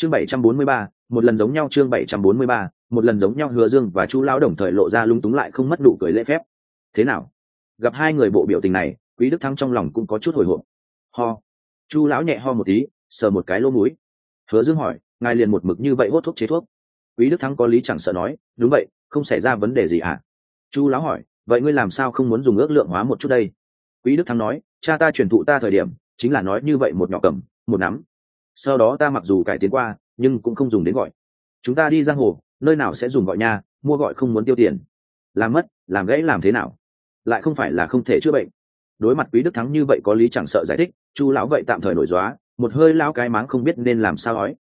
chương bảy trăm bốn mươi ba, một lần giống nhau chương bảy trăm bốn mươi ba, một lần giống nhau hứa dương và chu lão đồng thời lộ ra lung túng lại không mất đủ cười lễ phép. Thế nào? Gặp hai người bộ biểu tình này, quý đức thắng trong lòng cũng có chút hồi hộp. Ho. Chu lão nhẹ ho một tí, sờ một cái lỗ mũi. Hứa dương hỏi, ngài liền một mực như vậy hốt thuốc chế thuốc? Quý đức thắng có lý chẳng sợ nói, đúng vậy, không xảy ra vấn đề gì ạ. À? chu lão hỏi, vậy ngươi làm sao không muốn dùng ước lượng hóa một chút đây? Quý đức thắng nói, cha ta truyền thụ ta thời điểm, chính là nói như vậy một nhỏ cầm, một nắm sau đó ta mặc dù cải tiến qua, nhưng cũng không dùng đến gọi. Chúng ta đi giang hồ, nơi nào sẽ dùng gọi nha, mua gọi không muốn tiêu tiền. Làm mất, làm gãy làm thế nào? Lại không phải là không thể chữa bệnh. Đối mặt quý đức thắng như vậy có lý chẳng sợ giải thích, chu lão vậy tạm thời nổi dóa một hơi lao cái máng không biết nên làm sao nói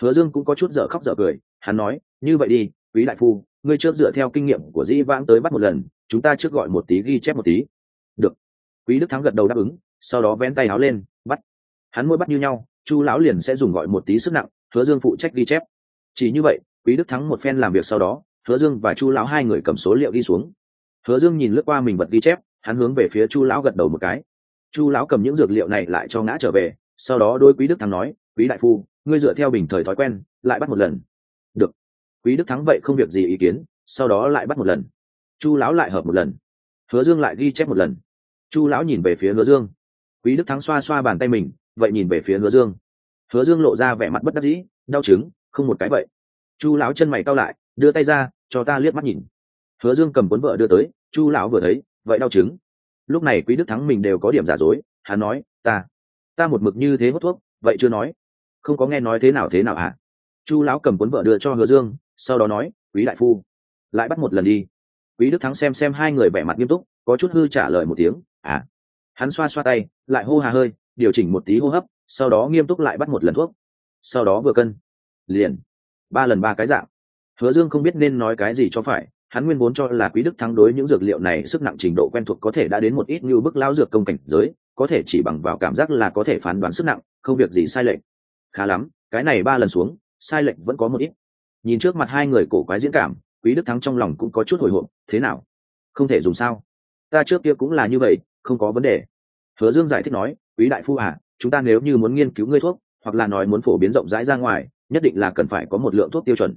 hứa dương cũng có chút dở khóc dở cười, hắn nói, như vậy đi, quý đại phu, ngươi trước dựa theo kinh nghiệm của dĩ vãng tới bắt một lần, chúng ta trước gọi một tí ghi chép một tí. Được. Quý đức thắng gật đầu đáp ứng, sau đó vén tay áo lên, bắt. Hắn mỗi bắt như nhau chu lão liền sẽ dùng gọi một tí sức nặng, hứa dương phụ trách ghi chép. Chỉ như vậy, quý đức thắng một phen làm việc sau đó, hứa dương và chu lão hai người cầm số liệu đi xuống. Hứa dương nhìn lướt qua mình vật ghi chép, hắn hướng về phía chu lão gật đầu một cái. Chu lão cầm những dược liệu này lại cho ngã trở về, sau đó đôi quý đức thắng nói, quý đại phu, ngươi dựa theo bình thời thói quen, lại bắt một lần. Được. Quý đức thắng vậy không việc gì ý kiến, sau đó lại bắt một lần. Chu lão lại hợp một lần. Hứa dương lại ghi chép một lần. Chu lão nhìn về phía hứa dương. Quý đức thắng xoa xoa bàn tay mình vậy nhìn về phía hứa dương. Hứa dương lộ ra vẻ mặt bất đắc dĩ, đau chứng không một cái vậy. Chu lão chân mày cau lại, đưa tay ra, cho ta liếc mắt nhìn. Hứa dương cầm cuốn vợ đưa tới, chu lão vừa thấy, vậy đau chứng lúc này quý đức thắng mình đều có điểm giả dối, hắn nói, ta ta một mực như thế hút thuốc, vậy chưa nói. Không có nghe nói thế nào thế nào hả? Chu lão cầm cuốn vợ đưa cho hứa dương, sau đó nói, quý đại phu, lại bắt một lần đi. Quý đức thắng xem xem hai người vẻ mặt nghiêm túc, có chút hư trả lời một tiếng à. Hắn xoa xoa tay, lại hô hà hơi điều chỉnh một tí hô hấp, sau đó nghiêm túc lại bắt một lần thuốc. Sau đó vừa cân, liền, ba lần ba cái dạng. Hứa dương không biết nên nói cái gì cho phải, hắn nguyên vốn cho là quý đức thắng đối những dược liệu này sức nặng trình độ quen thuộc có thể đã đến một ít như bức lao dược công cảnh giới, có thể chỉ bằng vào cảm giác là có thể phán đoán sức nặng, không việc gì sai lệch. Khá lắm, cái này ba lần xuống, sai lệch vẫn có một ít. Nhìn trước mặt hai người cổ quái diễn cảm, quý đức thắng trong lòng cũng có chút hồi hộp, thế nào? Không thể dùng sao? Ta trước kia cũng là như vậy, không có vấn đề. Hứa dương giải thích nói quý đại phu à chúng ta nếu như muốn nghiên cứu ngươi thuốc, hoặc là nói muốn phổ biến rộng rãi ra ngoài, nhất định là cần phải có một lượng thuốc tiêu chuẩn.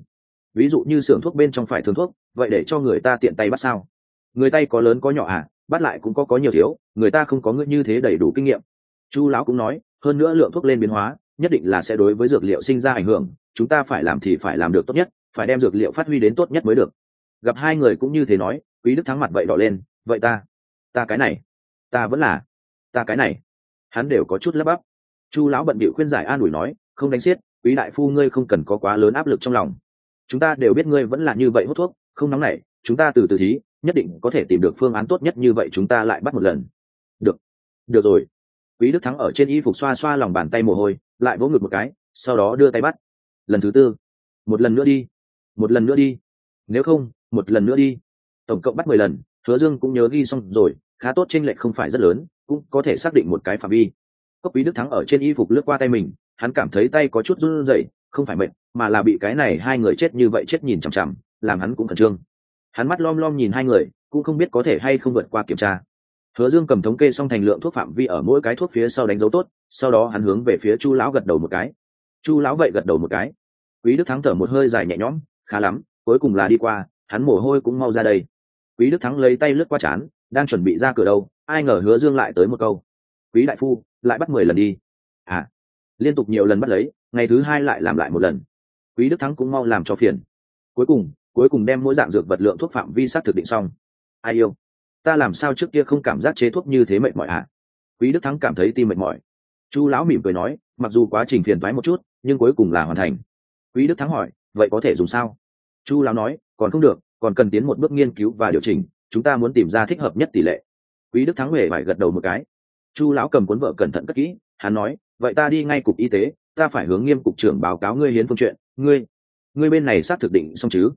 Ví dụ như xưởng thuốc bên trong phải thường thuốc, vậy để cho người ta tiện tay bắt sao? Người tay có lớn có nhỏ à bắt lại cũng có có nhiều thiếu, người ta không có ngươi như thế đầy đủ kinh nghiệm. Chu lão cũng nói, hơn nữa lượng thuốc lên biến hóa, nhất định là sẽ đối với dược liệu sinh ra ảnh hưởng, chúng ta phải làm thì phải làm được tốt nhất, phải đem dược liệu phát huy đến tốt nhất mới được. Gặp hai người cũng như thế nói, quý đức thắng mặt vậy đỏ lên, vậy ta ta cái này, ta vẫn là, ta cái này hắn đều có chút lấp bắp. Chu lão bận bịu khuyên giải an ủi nói, không đánh xiết, quý đại phu ngươi không cần có quá lớn áp lực trong lòng. Chúng ta đều biết ngươi vẫn là như vậy hút thuốc, không nóng nảy, chúng ta từ từ thí, nhất định có thể tìm được phương án tốt nhất như vậy chúng ta lại bắt một lần. Được được rồi. Quý đức thắng ở trên y phục xoa xoa lòng bàn tay mồ hôi, lại vỗ ngực một cái, sau đó đưa tay bắt. Lần thứ tư, một lần nữa đi, một lần nữa đi. Nếu không, một lần nữa đi. Tổng cộng bắt mười lần, hứa dương cũng nhớ ghi xong rồi khá tốt trên lệch không phải rất lớn, cũng có thể xác định một cái phạm vi. Cốc quý đức thắng ở trên y phục lướt qua tay mình, hắn cảm thấy tay có chút run rẩy, không phải mệt, mà là bị cái này hai người chết như vậy chết nhìn chằm chằm, làm hắn cũng khẩn trương. Hắn mắt lom lom nhìn hai người, cũng không biết có thể hay không vượt qua kiểm tra. Hứa dương cầm thống kê xong thành lượng thuốc phạm vi ở mỗi cái thuốc phía sau đánh dấu tốt, sau đó hắn hướng về phía chu lão gật đầu một cái. Chu lão vậy gật đầu một cái. Quý đức thắng thở một hơi dài nhẹ nhõm, khá lắm, cuối cùng là đi qua, hắn mồ hôi cũng mau ra đây. Quý đức thắng lấy tay lướt qua chán đang chuẩn bị ra cửa đâu, ai ngờ hứa dương lại tới một câu. Quý đại phu, lại bắt mười lần đi. À liên tục nhiều lần bắt lấy, ngày thứ hai lại làm lại một lần. Quý đức thắng cũng mau làm cho phiền. Cuối cùng cuối cùng đem mỗi dạng dược vật lượng thuốc phạm vi sát thực định xong. Ai yêu? Ta làm sao trước kia không cảm giác chế thuốc như thế mệt mỏi à? Quý đức thắng cảm thấy tim mệt mỏi. Chu lão mỉm cười nói, mặc dù quá trình phiền thoái một chút, nhưng cuối cùng là hoàn thành. Quý đức thắng hỏi, vậy có thể dùng sao? Chu lão nói, còn không được, còn cần tiến một bước nghiên cứu và điều chỉnh chúng ta muốn tìm ra thích hợp nhất tỷ lệ. Quý đức thắng huệ phải gật đầu một cái. Chu lão cầm cuốn vợ cẩn thận cất kỹ, hắn nói, vậy ta đi ngay cục y tế, ta phải hướng nghiêm cục trưởng báo cáo ngươi hiến phương chuyện. Ngươi ngươi bên này xác thực định xong chứ?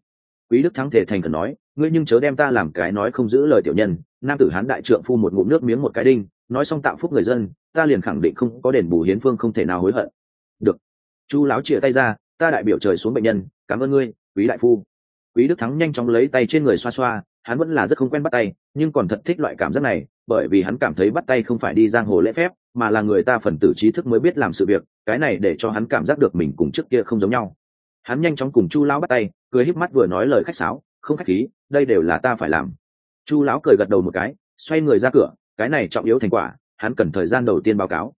Quý đức thắng thể thành cần nói, ngươi nhưng chớ đem ta làm cái nói không giữ lời tiểu nhân. Nam tử hán đại trượng phu một ngụm nước miếng một cái đinh, nói xong tạo phúc người dân, ta liền khẳng định không có đền bù hiến phương không thể nào hối hận. Được. Chu láo chia tay ra, ta đại biểu trời xuống bệnh nhân, cảm ơn ngươi, quý đại phu. Quý đức thắng nhanh chóng lấy tay trên người xoa xoa hắn vẫn là rất không quen bắt tay, nhưng còn thật thích loại cảm giác này, bởi vì hắn cảm thấy bắt tay không phải đi giang hồ lễ phép, mà là người ta phần tử trí thức mới biết làm sự việc, cái này để cho hắn cảm giác được mình cùng trước kia không giống nhau. Hắn nhanh chóng cùng chu lão bắt tay, cười híp mắt vừa nói lời khách sáo, không khách khí, đây đều là ta phải làm. Chu lão cười gật đầu một cái, xoay người ra cửa, cái này trọng yếu thành quả, hắn cần thời gian đầu tiên báo cáo.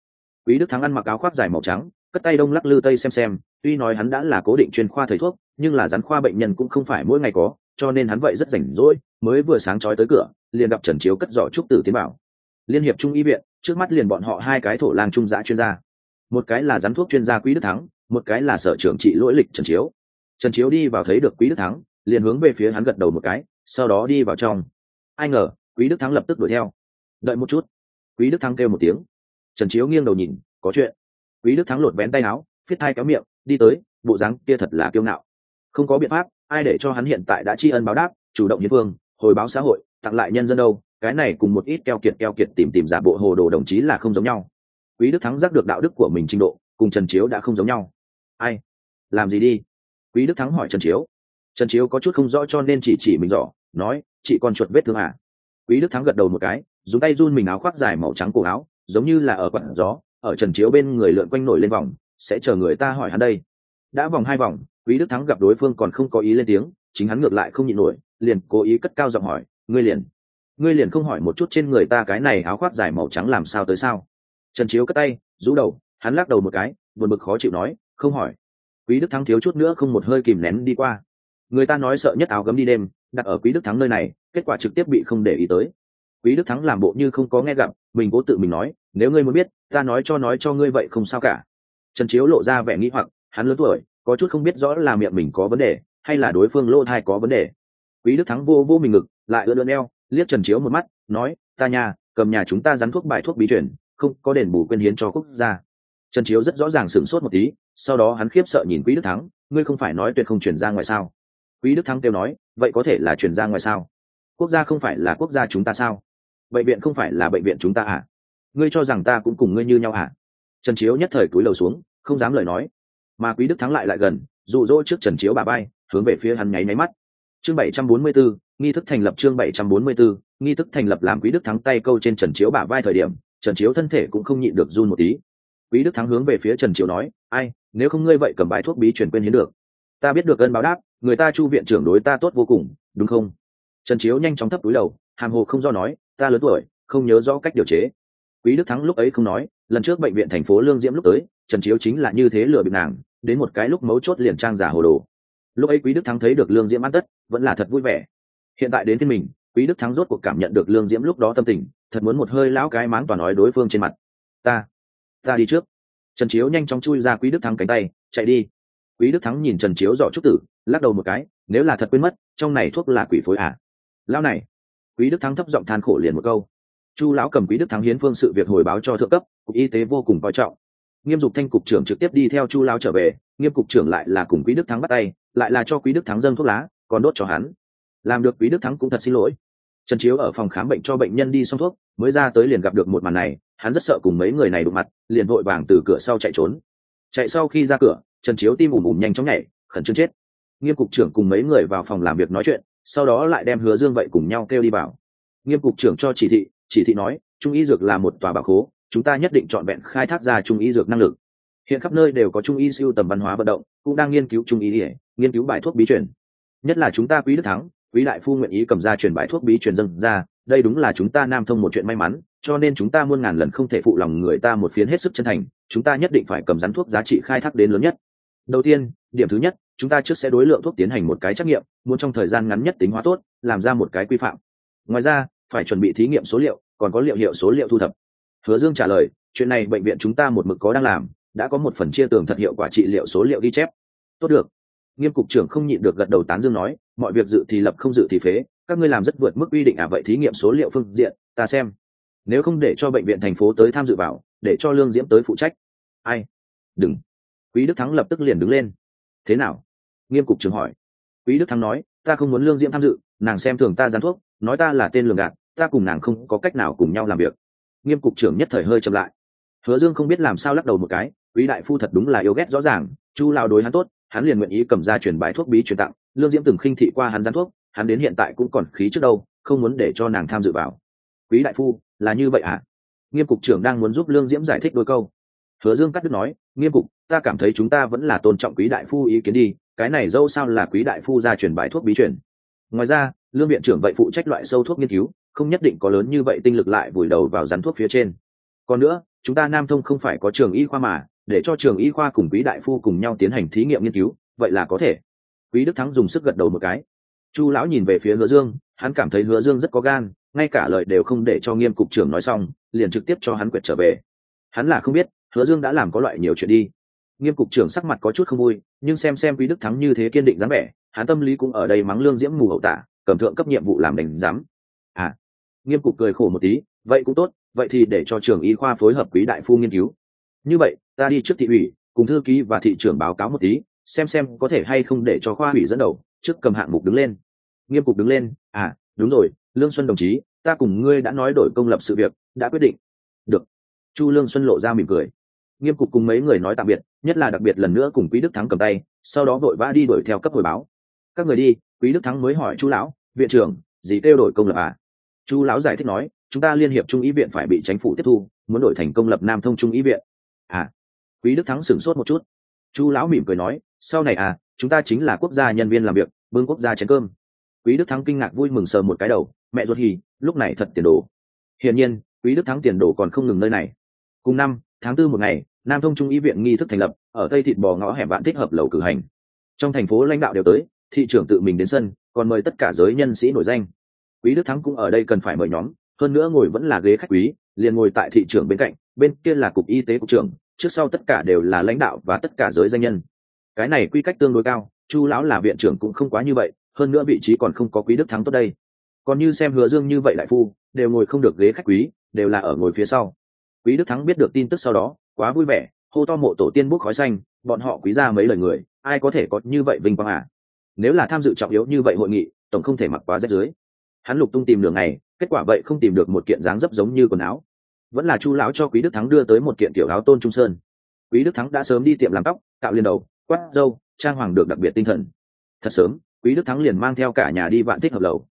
Quý đức thắng ăn mặc áo khoác dài màu trắng, cất tay đông lắc lư tây xem xem, tuy nói hắn đã là cố định chuyên khoa thầy thuốc, nhưng là rắn khoa bệnh nhân cũng không phải mỗi ngày có cho nên hắn vậy rất rảnh rỗi, mới vừa sáng trói tới cửa, liền gặp trần chiếu cất giỏ trúc tử tiến bảo liên hiệp trung y viện, trước mắt liền bọn họ hai cái thổ lang trung giã chuyên gia. Một cái là giám thuốc chuyên gia quý đức thắng, một cái là sở trưởng trị lỗi lịch trần chiếu. Trần chiếu đi vào thấy được quý đức thắng, liền hướng về phía hắn gật đầu một cái, sau đó đi vào trong. Ai ngờ, quý đức thắng lập tức đuổi theo. Đợi một chút. Quý đức thắng kêu một tiếng. Trần chiếu nghiêng đầu nhìn, có chuyện. Quý đức thắng lột vén tay áo, phiết thai kéo miệng, đi tới, bộ dáng kia thật là kiêu ngạo không có biện pháp, ai để cho hắn hiện tại đã tri ân báo đáp, chủ động hiến vương, hồi báo xã hội, tặng lại nhân dân đâu, cái này cùng một ít keo kiệt keo kiệt tìm tìm giả bộ hồ đồ đồng chí là không giống nhau. Quý đức thắng giác được đạo đức của mình trình độ, cùng trần chiếu đã không giống nhau. Ai? Làm gì đi? Quý đức thắng hỏi trần chiếu. Trần chiếu có chút không rõ cho nên chỉ chỉ mình rõ nói, chị còn chuột vết thương à? Quý đức thắng gật đầu một cái, dùng tay run mình áo khoác dài màu trắng cổ áo, giống như là ở quận gió, ở trần chiếu bên người lượn quanh nổi lên vòng, sẽ chờ người ta hỏi hắn đây. Đã vòng hai vòng quý đức thắng gặp đối phương còn không có ý lên tiếng, chính hắn ngược lại không nhịn nổi, liền cố ý cất cao giọng hỏi, ngươi liền ngươi liền không hỏi một chút trên người ta cái này áo khoác dài màu trắng làm sao tới sao? Trần chiếu cất tay, rũ đầu, hắn lắc đầu một cái, buồn bực khó chịu nói, không hỏi. Quý đức thắng thiếu chút nữa không một hơi kìm nén đi qua. Người ta nói sợ nhất áo gấm đi đêm, đặt ở quý đức thắng nơi này, kết quả trực tiếp bị không để ý tới. Quý đức thắng làm bộ như không có nghe gặp, mình cố tự mình nói, nếu ngươi muốn biết, ta nói cho nói cho ngươi vậy không sao cả. Trần chiếu lộ ra vẻ nghĩ hoặc, hắn lớn tuổi có chút không biết rõ là miệng mình có vấn đề, hay là đối phương lô thai có vấn đề. Quý đức thắng vô vô mình ngực, lại ưỡn ưỡn eo, liếc trần chiếu một mắt, nói, ta nhà cầm nhà chúng ta rắn thuốc bài thuốc bí chuyển không, có đền bù quyên hiến cho quốc gia. Trần chiếu rất rõ ràng sửng sốt một tí, sau đó hắn khiếp sợ nhìn quý đức thắng, ngươi không phải nói tuyệt không chuyển ra ngoài sao? Quý đức thắng kêu nói, vậy có thể là chuyển ra ngoài sao? Quốc gia không phải là quốc gia chúng ta sao? Bệnh viện không phải là bệnh viện chúng ta à? Ngươi cho rằng ta cũng cùng ngươi như nhau à? Trần chiếu nhất thời túi lầu xuống, không dám lời nói mà quý đức thắng lại lại gần, dụ dỗ trước trần chiếu bà bay hướng về phía hắn nháy máy mắt. Chương bảy trăm bốn mươi bốn nghi thức thành lập chương bảy trăm bốn mươi bốn nghi thức thành lập làm quý đức thắng tay câu trên trần chiếu bà vai thời điểm, trần chiếu thân thể cũng không nhịn được run một tí. Quý đức thắng hướng về phía trần chiếu nói, ai, nếu không ngươi vậy cầm bài thuốc bí truyền quên hiến được. Ta biết được ơn báo đáp, người ta chu viện trưởng đối ta tốt vô cùng, đúng không? Trần chiếu nhanh chóng thấp túi đầu, hàm hồ không do nói, ta lớn tuổi, không nhớ rõ cách điều chế. Quý đức thắng lúc ấy không nói, lần trước bệnh viện thành phố lương diễm lúc tới, trần chiếu chính là như thế lừa bị nàng đến một cái lúc mấu chốt liền trang giả hồ đồ. Lúc ấy quý đức thắng thấy được lương diễm ăn tất, vẫn là thật vui vẻ. Hiện tại đến thiên mình, quý đức thắng rốt cuộc cảm nhận được lương diễm lúc đó tâm tình, thật muốn một hơi lão cái máng toàn nói đối phương trên mặt. Ta ta đi trước. Trần chiếu nhanh chóng chui ra quý đức thắng cánh tay, chạy đi. Quý đức thắng nhìn trần chiếu dọ trúc tử, lắc đầu một cái, nếu là thật quên mất, trong này thuốc là quỷ phối à? Lão này. Quý đức thắng thấp giọng than khổ liền một câu. Chu lão cầm quý đức thắng hiến phương sự việc hồi báo cho thượng cấp, cục y tế vô cùng coi trọng nghiêm dục thanh cục trưởng trực tiếp đi theo chu lao trở về, nghiêm cục trưởng lại là cùng quý đức thắng bắt tay, lại là cho quý đức thắng dâng thuốc lá, còn đốt cho hắn. Làm được quý đức thắng cũng thật xin lỗi. Trần chiếu ở phòng khám bệnh cho bệnh nhân đi xong thuốc, mới ra tới liền gặp được một màn này, hắn rất sợ cùng mấy người này đụng mặt, liền vội vàng từ cửa sau chạy trốn. Chạy sau khi ra cửa, trần chiếu tim ùm ùm nhanh chóng nhảy, khẩn trương chết. Nghiêm cục trưởng cùng mấy người vào phòng làm việc nói chuyện, sau đó lại đem hứa dương vậy cùng nhau kêu đi vào. Nghiêm cục trưởng cho chỉ thị chỉ thị nói, trung y dược là một tòa bảo khố chúng ta nhất định chọn vẹn khai thác ra trung y dược năng lực. Hiện khắp nơi đều có trung y siêu tầm văn hóa vận động, cũng đang nghiên cứu trung y ỉa nghiên cứu bài thuốc bí truyền. Nhất là chúng ta quý đức thắng, quý đại phu nguyện ý cầm ra truyền bài thuốc bí truyền dân ra, đây đúng là chúng ta nam thông một chuyện may mắn, cho nên chúng ta muôn ngàn lần không thể phụ lòng người ta một phiến hết sức chân thành, chúng ta nhất định phải cầm rắn thuốc giá trị khai thác đến lớn nhất. Đầu tiên, điểm thứ nhất, chúng ta trước sẽ đối lượng thuốc tiến hành một cái trắc nghiệm, muốn trong thời gian ngắn nhất tính hóa tốt, làm ra một cái quy phạm. Ngoài ra, phải chuẩn bị thí nghiệm số liệu, còn có liệu hiệu số liệu thu thập hứa dương trả lời, chuyện này bệnh viện chúng ta một mực có đang làm, đã có một phần chia tường thật hiệu quả trị liệu số liệu ghi chép. Tốt được. Nghiêm cục trưởng không nhịn được gật đầu tán dương nói, mọi việc dự thì lập không dự thì phế, các ngươi làm rất vượt mức quy định à vậy thí nghiệm số liệu phương diện, ta xem. Nếu không để cho bệnh viện thành phố tới tham dự vào, để cho lương diễm tới phụ trách. Ai? Đừng. Quý đức thắng lập tức liền đứng lên. Thế nào? Nghiêm cục trưởng hỏi. Quý đức thắng nói, ta không muốn lương diễm tham dự, nàng xem thường ta gián thuốc, nói ta là tên lường gạt, ta cùng nàng không có cách nào cùng nhau làm việc nghiêm cục trưởng nhất thời hơi chậm lại. Hứa dương không biết làm sao lắc đầu một cái, quý đại phu thật đúng là yêu ghét rõ ràng, chu lao đối hắn tốt, hắn liền nguyện ý cầm ra truyền bài thuốc bí truyền tặng, lương diễm từng khinh thị qua hắn gián thuốc, hắn đến hiện tại cũng còn khí trước đâu, không muốn để cho nàng tham dự vào. Quý đại phu, là như vậy à nghiêm cục trưởng đang muốn giúp lương diễm giải thích đôi câu. Hứa dương cắt đứt nói, nghiêm cục, ta cảm thấy chúng ta vẫn là tôn trọng quý đại phu ý kiến đi, cái này dâu sao là quý đại phu ra truyền bài thuốc bí truyền. Ngoài ra, lương viện trưởng vậy phụ trách loại sâu thuốc nghiên cứu không nhất định có lớn như vậy tinh lực lại vùi đầu vào rắn thuốc phía trên. Còn nữa, chúng ta nam thông không phải có trường y khoa mà, để cho trường y khoa cùng quý đại phu cùng nhau tiến hành thí nghiệm nghiên cứu, vậy là có thể. Quý đức thắng dùng sức gật đầu một cái. Chu lão nhìn về phía hứa dương, hắn cảm thấy hứa dương rất có gan, ngay cả lời đều không để cho nghiêm cục trưởng nói xong, liền trực tiếp cho hắn quyệt trở về. Hắn là không biết, hứa dương đã làm có loại nhiều chuyện đi. Nghiêm cục trưởng sắc mặt có chút không vui, nhưng xem xem quý đức thắng như thế kiên định dáng vẻ, hắn tâm lý cũng ở đây mắng lương diễm mù hậu tả cầm thượng cấp nhiệm vụ làm đành giám nghiêm cục cười khổ một tí, vậy cũng tốt, vậy thì để cho trường y khoa phối hợp quý đại phu nghiên cứu. Như vậy, ta đi trước thị ủy, cùng thư ký và thị trưởng báo cáo một tí, xem xem có thể hay không để cho khoa ủy dẫn đầu, trước cầm hạng mục đứng lên. Nghiêm cục đứng lên à đúng rồi, lương xuân đồng chí, ta cùng ngươi đã nói đổi công lập sự việc, đã quyết định. Được. Chu lương xuân lộ ra mỉm cười. Nghiêm cục cùng mấy người nói tạm biệt, nhất là đặc biệt lần nữa cùng quý đức thắng cầm tay, sau đó vội vã đi đuổi theo cấp hồi báo. Các người đi, quý đức thắng mới hỏi chu lão, viện trưởng, gì kêu đổi công lập à? Chu lão giải thích nói, chúng ta liên hiệp trung ý viện phải bị chính phủ tiếp thu, muốn đổi thành công lập nam thông trung ý viện. À. Quý đức thắng sửng sốt một chút. Chu lão mỉm cười nói, sau này à chúng ta chính là quốc gia nhân viên làm việc, bưng quốc gia chén cơm. Quý đức thắng kinh ngạc vui mừng sờ một cái đầu, mẹ ruột hì, lúc này thật tiền đồ. Hiển nhiên, quý đức thắng tiền đồ còn không ngừng nơi này. Cùng năm, tháng tư một ngày, nam thông trung ý viện nghi thức thành lập, ở tây thịt bò ngõ hẻm vạn thích hợp lầu cử hành. Trong thành phố lãnh đạo đều tới, thị trưởng tự mình đến sân, còn mời tất cả giới nhân sĩ nổi danh quý đức thắng cũng ở đây cần phải mời nhóm, hơn nữa ngồi vẫn là ghế khách quý, liền ngồi tại thị trưởng bên cạnh, bên kia là cục y tế cục trưởng, trước sau tất cả đều là lãnh đạo và tất cả giới danh nhân. Cái này quy cách tương đối cao, chu lão là viện trưởng cũng không quá như vậy, hơn nữa vị trí còn không có quý đức thắng tốt đây. Còn như xem hứa dương như vậy đại phu, đều ngồi không được ghế khách quý, đều là ở ngồi phía sau. Quý đức thắng biết được tin tức sau đó, quá vui vẻ, hô to mộ tổ tiên bút khói xanh, bọn họ quý ra mấy lời người, ai có thể có như vậy vinh quang à? Nếu là tham dự trọng yếu như vậy hội nghị, tổng không thể mặc quá rách dưới hắn lục tung tìm đường này kết quả vậy không tìm được một kiện dáng dấp giống như quần áo. Vẫn là chu lão cho quý đức thắng đưa tới một kiện tiểu áo tôn trung sơn. Quý đức thắng đã sớm đi tiệm làm tóc, cạo liên đầu, quát dâu, trang hoàng được đặc biệt tinh thần. Thật sớm, quý đức thắng liền mang theo cả nhà đi vạn thích hợp lầu.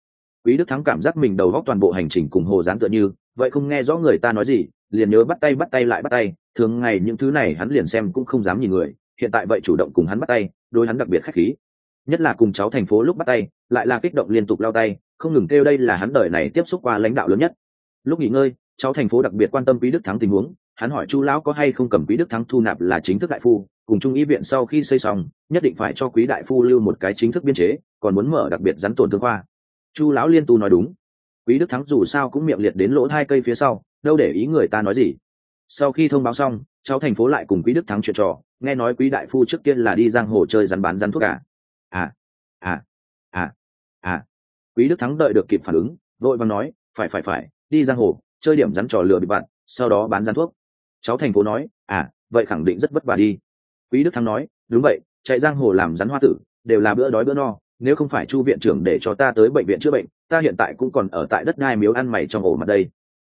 Quý đức thắng cảm giác mình đầu góc toàn bộ hành trình cùng hồ dán tựa như, vậy không nghe rõ người ta nói gì, liền nhớ bắt tay bắt tay lại bắt tay, thường ngày những thứ này hắn liền xem cũng không dám nhìn người, hiện tại vậy chủ động cùng hắn bắt tay đôi hắn đặc biệt khách khí. Nhất là cùng cháu thành phố lúc bắt tay, lại là kích động liên tục lao tay không ngừng kêu đây là hắn đời này tiếp xúc qua lãnh đạo lớn nhất. Lúc nghỉ ngơi, cháu thành phố đặc biệt quan tâm quý đức thắng tình huống. Hắn hỏi chu lão có hay không cầm quý đức thắng thu nạp là chính thức đại phu, cùng trung y viện sau khi xây xong, nhất định phải cho quý đại phu lưu một cái chính thức biên chế, còn muốn mở đặc biệt rắn tổn thương khoa. Chu lão liên tu nói đúng. Quý đức thắng dù sao cũng miệng liệt đến lỗ hai cây phía sau, đâu để ý người ta nói gì. Sau khi thông báo xong, cháu thành phố lại cùng quý đức thắng chuyện trò, nghe nói quý đại phu trước tiên là đi giang hồ chơi rắn bán rắn thuốc cả à à à à. à, à quý đức thắng đợi được kịp phản ứng, vội vàng nói, phải phải phải, đi giang hồ, chơi điểm rắn trò lừa bị bạn, sau đó bán rắn thuốc. Cháu thành phố nói à vậy khẳng định rất vất vả đi. Quý đức thắng nói, đúng vậy, chạy giang hồ làm rắn hoa tử, đều là bữa đói bữa no, nếu không phải chu viện trưởng để cho ta tới bệnh viện chữa bệnh, ta hiện tại cũng còn ở tại đất ngai miếu ăn mày trong ổ mặt đây.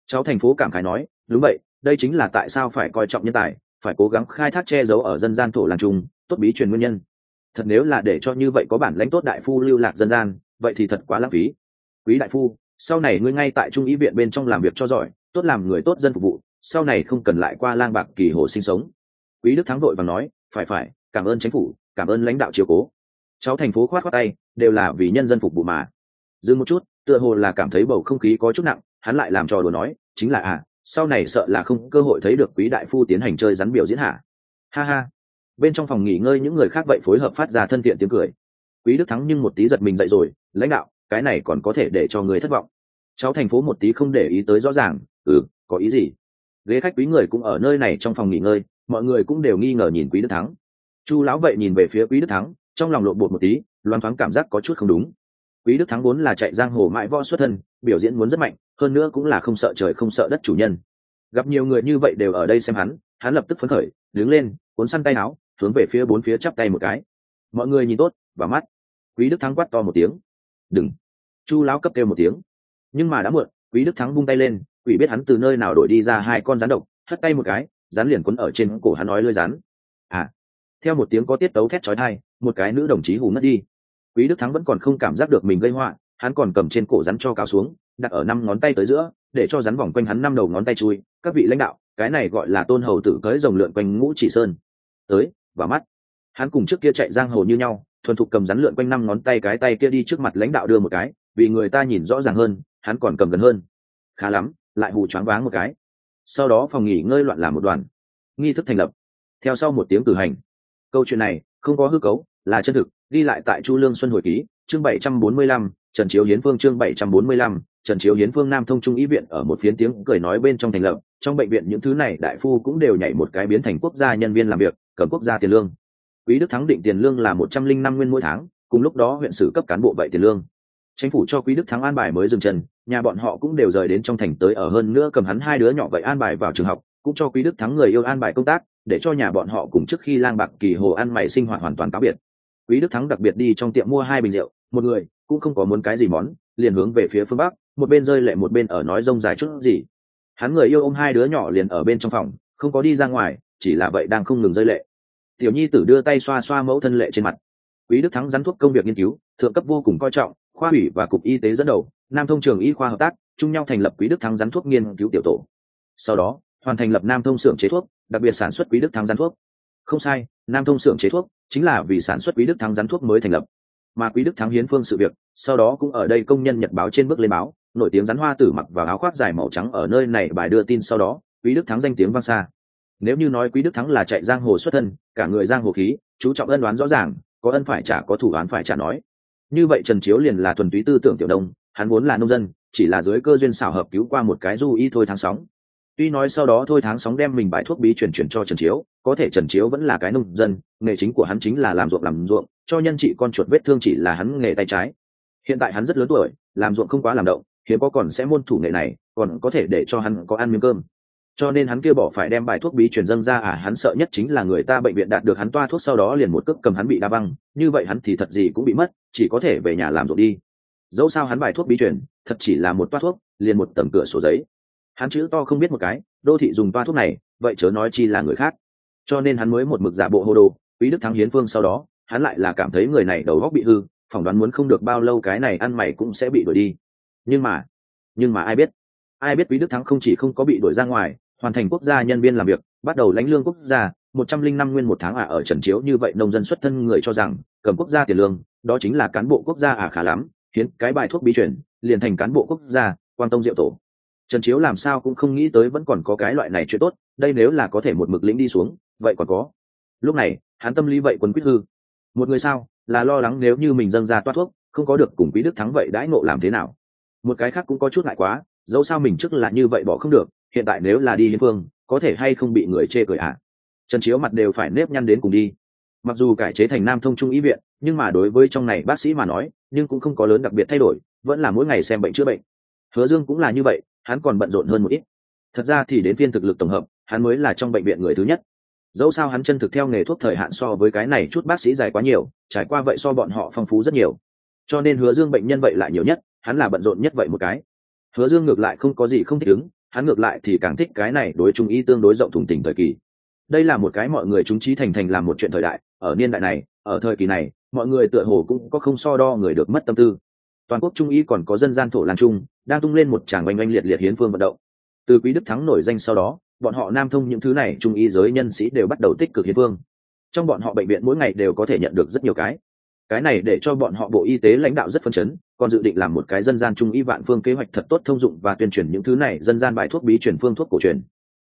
Cháu thành phố cảm khái nói, đúng vậy, đây chính là tại sao phải coi trọng nhân tài, phải cố gắng khai thác che giấu ở dân gian thổ làng trung, tốt bí truyền nguyên nhân. Thật nếu là để cho như vậy có bản lãnh tốt đại phu lưu lạc dân gian vậy thì thật quá lãng phí. Quý đại phu, sau này ngươi ngay tại trung ý viện bên trong làm việc cho giỏi, tốt làm người tốt dân phục vụ, sau này không cần lại qua lang bạc kỳ hồ sinh sống. Quý đức thắng đội và nói, phải phải, cảm ơn chính phủ, cảm ơn lãnh đạo chiều cố. Cháu thành phố khoát khoát tay, đều là vì nhân dân phục vụ mà. Dừng một chút, tựa hồ là cảm thấy bầu không khí có chút nặng, hắn lại làm trò đùa nói, chính là à sau này sợ là không cơ hội thấy được quý đại phu tiến hành chơi rắn biểu diễn hả? Ha ha. Bên trong phòng nghỉ ngơi những người khác vậy phối hợp phát ra thân thiện tiếng cười. Quý đức thắng nhưng một tí giật mình dậy rồi lãnh đạo, cái này còn có thể để cho người thất vọng. Cháu thành phố một tí không để ý tới rõ ràng ừ có ý gì? Ghế khách quý người cũng ở nơi này trong phòng nghỉ ngơi, mọi người cũng đều nghi ngờ nhìn quý đức thắng. Chu lão vậy nhìn về phía quý đức thắng, trong lòng lộn bột một tí, loan thoáng cảm giác có chút không đúng. Quý đức thắng vốn là chạy giang hồ mãi võ xuất thân, biểu diễn muốn rất mạnh, hơn nữa cũng là không sợ trời không sợ đất chủ nhân. Gặp nhiều người như vậy đều ở đây xem hắn hắn lập tức phấn khởi, đứng lên, cuốn săn tay áo, hướng về phía bốn phía chắp tay một cái. Mọi người nhìn tốt và mắt. Quý đức thắng quát to một tiếng đừng. Chu lão cấp kêu một tiếng. Nhưng mà đã muộn, quý đức thắng bung tay lên, quỷ biết hắn từ nơi nào đổi đi ra hai con rắn độc, hất tay một cái, rắn liền quấn ở trên cổ hắn nói lơi rắn. À. Theo một tiếng có tiết tấu thét chói tai, một cái nữ đồng chí hù ngất đi. Quý đức thắng vẫn còn không cảm giác được mình gây họa, hắn còn cầm trên cổ rắn cho cao xuống, đặt ở năm ngón tay tới giữa, để cho rắn vòng quanh hắn năm đầu ngón tay chui. Các vị lãnh đạo, cái này gọi là tôn hầu tử cưới rồng lượn quanh ngũ chỉ sơn. Tới và mắt. Hắn cùng trước kia chạy giang hồ như nhau thuần thục cầm rắn lượn quanh năm ngón tay cái tay kia đi trước mặt lãnh đạo đưa một cái, vì người ta nhìn rõ ràng hơn, hắn còn cầm gần hơn. Khá lắm, lại hù choáng váng một cái. Sau đó phòng nghỉ ngơi loạn làm một đoàn. Nghi thức thành lập. Theo sau một tiếng cử hành. Câu chuyện này, không có hư cấu, là chân thực đi lại tại chu lương xuân hồi ký, chương bảy trăm bốn mươi lăm, trần chiếu hiến phương chương bảy trăm bốn mươi lăm, trần chiếu hiến phương nam thông trung ý viện ở một phiến tiếng cười nói bên trong thành lập. Trong bệnh viện những thứ này đại phu cũng đều nhảy một cái biến thành quốc gia nhân viên làm việc, cầm quốc gia tiền lương quý đức thắng định tiền lương là một trăm linh năm nguyên mỗi tháng, cùng lúc đó huyện sử cấp cán bộ vậy tiền lương. Chính phủ cho quý đức thắng an bài mới dừng chân, nhà bọn họ cũng đều rời đến trong thành tới ở hơn nữa cầm hắn hai đứa nhỏ vậy an bài vào trường học, cũng cho quý đức thắng người yêu an bài công tác, để cho nhà bọn họ cùng trước khi lang bạc kỳ hồ ăn mày sinh hoạt hoàn toàn cáo biệt. Quý đức thắng đặc biệt đi trong tiệm mua hai bình rượu, một người cũng không có muốn cái gì món, liền hướng về phía phương bắc, một bên rơi lệ một bên ở nói rông dài chút gì. Hắn người yêu ôm hai đứa nhỏ liền ở bên trong phòng, không có đi ra ngoài, chỉ là vậy đang không ngừng rơi lệ tiểu nhi tử đưa tay xoa xoa mẫu thân lệ trên mặt. Quý đức thắng rắn thuốc công việc nghiên cứu, thượng cấp vô cùng coi trọng, khoa ủy và cục y tế dẫn đầu, nam thông trường y khoa hợp tác, chung nhau thành lập quý đức thắng rắn thuốc nghiên cứu tiểu tổ. Sau đó, hoàn thành lập nam thông xưởng chế thuốc, đặc biệt sản xuất quý đức thắng rắn thuốc. Không sai, nam thông xưởng chế thuốc chính là vì sản xuất quý đức thắng rắn thuốc mới thành lập. Mà quý đức thắng hiến phương sự việc, sau đó cũng ở đây công nhân nhật báo trên bước lên báo, nổi tiếng rắn hoa tử mặc vào áo khoác dài màu trắng ở nơi này bài đưa tin sau đó, quý đức thắng danh tiếng vang xa nếu như nói quý đức thắng là chạy giang hồ xuất thân, cả người giang hồ khí, chú trọng ân đoán rõ ràng, có ân phải trả, có thủ án phải trả nói. Như vậy trần chiếu liền là thuần túy tư tưởng tiểu đông hắn vốn là nông dân, chỉ là dưới cơ duyên xảo hợp cứu qua một cái du y thôi tháng sóng. Tuy nói sau đó thôi tháng sóng đem mình bài thuốc bí chuyển chuyển cho trần chiếu, có thể trần chiếu vẫn là cái nông dân, nghề chính của hắn chính là làm ruộng làm ruộng, cho nhân trị con chuột vết thương chỉ là hắn nghề tay trái. Hiện tại hắn rất lớn tuổi, làm ruộng không quá làm động, hiếm có còn sẽ môn thủ nghệ này, còn có thể để cho hắn có ăn miếng cơm cho nên hắn kia bỏ phải đem bài thuốc bí truyền dâng ra à hắn sợ nhất chính là người ta bệnh viện đạt được hắn toa thuốc sau đó liền một cước cầm hắn bị đa băng, như vậy hắn thì thật gì cũng bị mất, chỉ có thể về nhà làm ruộng đi. Dẫu sao hắn bài thuốc bí truyền, thật chỉ là một toa thuốc, liền một tầm cửa sổ giấy. Hắn chữ to không biết một cái, đô thị dùng toa thuốc này, vậy chớ nói chi là người khác. Cho nên hắn mới một mực giả bộ hô đồ, quý đức thắng hiến phương sau đó, hắn lại là cảm thấy người này đầu góc bị hư, phỏng đoán muốn không được bao lâu cái này ăn mày cũng sẽ bị đuổi đi. Nhưng mà nhưng mà ai biết? Ai biết quý đức thắng không chỉ không có bị đuổi ra ngoài hoàn thành quốc gia nhân viên làm việc, bắt đầu lãnh lương quốc gia, một trăm linh năm nguyên một tháng à ở trần chiếu như vậy nông dân xuất thân người cho rằng, cầm quốc gia tiền lương, đó chính là cán bộ quốc gia à khá lắm, hiến cái bài thuốc bí chuyển liền thành cán bộ quốc gia quan tông diệu tổ. Trần chiếu làm sao cũng không nghĩ tới vẫn còn có cái loại này chuyện tốt, đây nếu là có thể một mực lĩnh đi xuống, vậy còn có. Lúc này, hắn tâm lý vậy quân quyết hư. Một người sao, là lo lắng nếu như mình dâng ra toát thuốc, không có được cùng quý đức thắng vậy đãi ngộ làm thế nào. Một cái khác cũng có chút ngại quá, dẫu sao mình trước là như vậy bỏ không được hiện tại nếu là đi hiến phương, có thể hay không bị người chê cười ạ? À? trần chiếu mặt đều phải nếp nhăn đến cùng đi. Mặc dù cải chế thành nam thông trung ý viện, nhưng mà đối với trong này bác sĩ mà nói, nhưng cũng không có lớn đặc biệt thay đổi, vẫn là mỗi ngày xem bệnh chữa bệnh. Hứa dương cũng là như vậy, hắn còn bận rộn hơn một ít. Thật ra thì đến phiên thực lực tổng hợp, hắn mới là trong bệnh viện người thứ nhất. Dẫu sao hắn chân thực theo nghề thuốc thời hạn so với cái này chút bác sĩ dài quá nhiều, trải qua vậy so bọn họ phong phú rất nhiều. Cho nên hứa dương bệnh nhân vậy lại nhiều nhất, hắn là bận rộn nhất vậy một cái. Hứa dương ngược lại không có gì không thích ứng hắn ngược lại thì càng thích cái này đối trung y tương đối rộng thùng tình thời kỳ. Đây là một cái mọi người chúng trí thành thành làm một chuyện thời đại, ở niên đại này, ở thời kỳ này, mọi người tựa hồ cũng có không so đo người được mất tâm tư. Toàn quốc trung y còn có dân gian thổ lan trung đang tung lên một tràng oanh oanh liệt liệt hiến phương vận động. Từ quý đức thắng nổi danh sau đó, bọn họ nam thông những thứ này trung y giới nhân sĩ đều bắt đầu tích cực hiến phương. Trong bọn họ bệnh viện mỗi ngày đều có thể nhận được rất nhiều cái. Cái này để cho bọn họ bộ y tế lãnh đạo rất phân chấn còn dự định làm một cái dân gian trung y vạn phương kế hoạch thật tốt thông dụng và tuyên truyền những thứ này, dân gian bài thuốc bí truyền phương thuốc cổ truyền.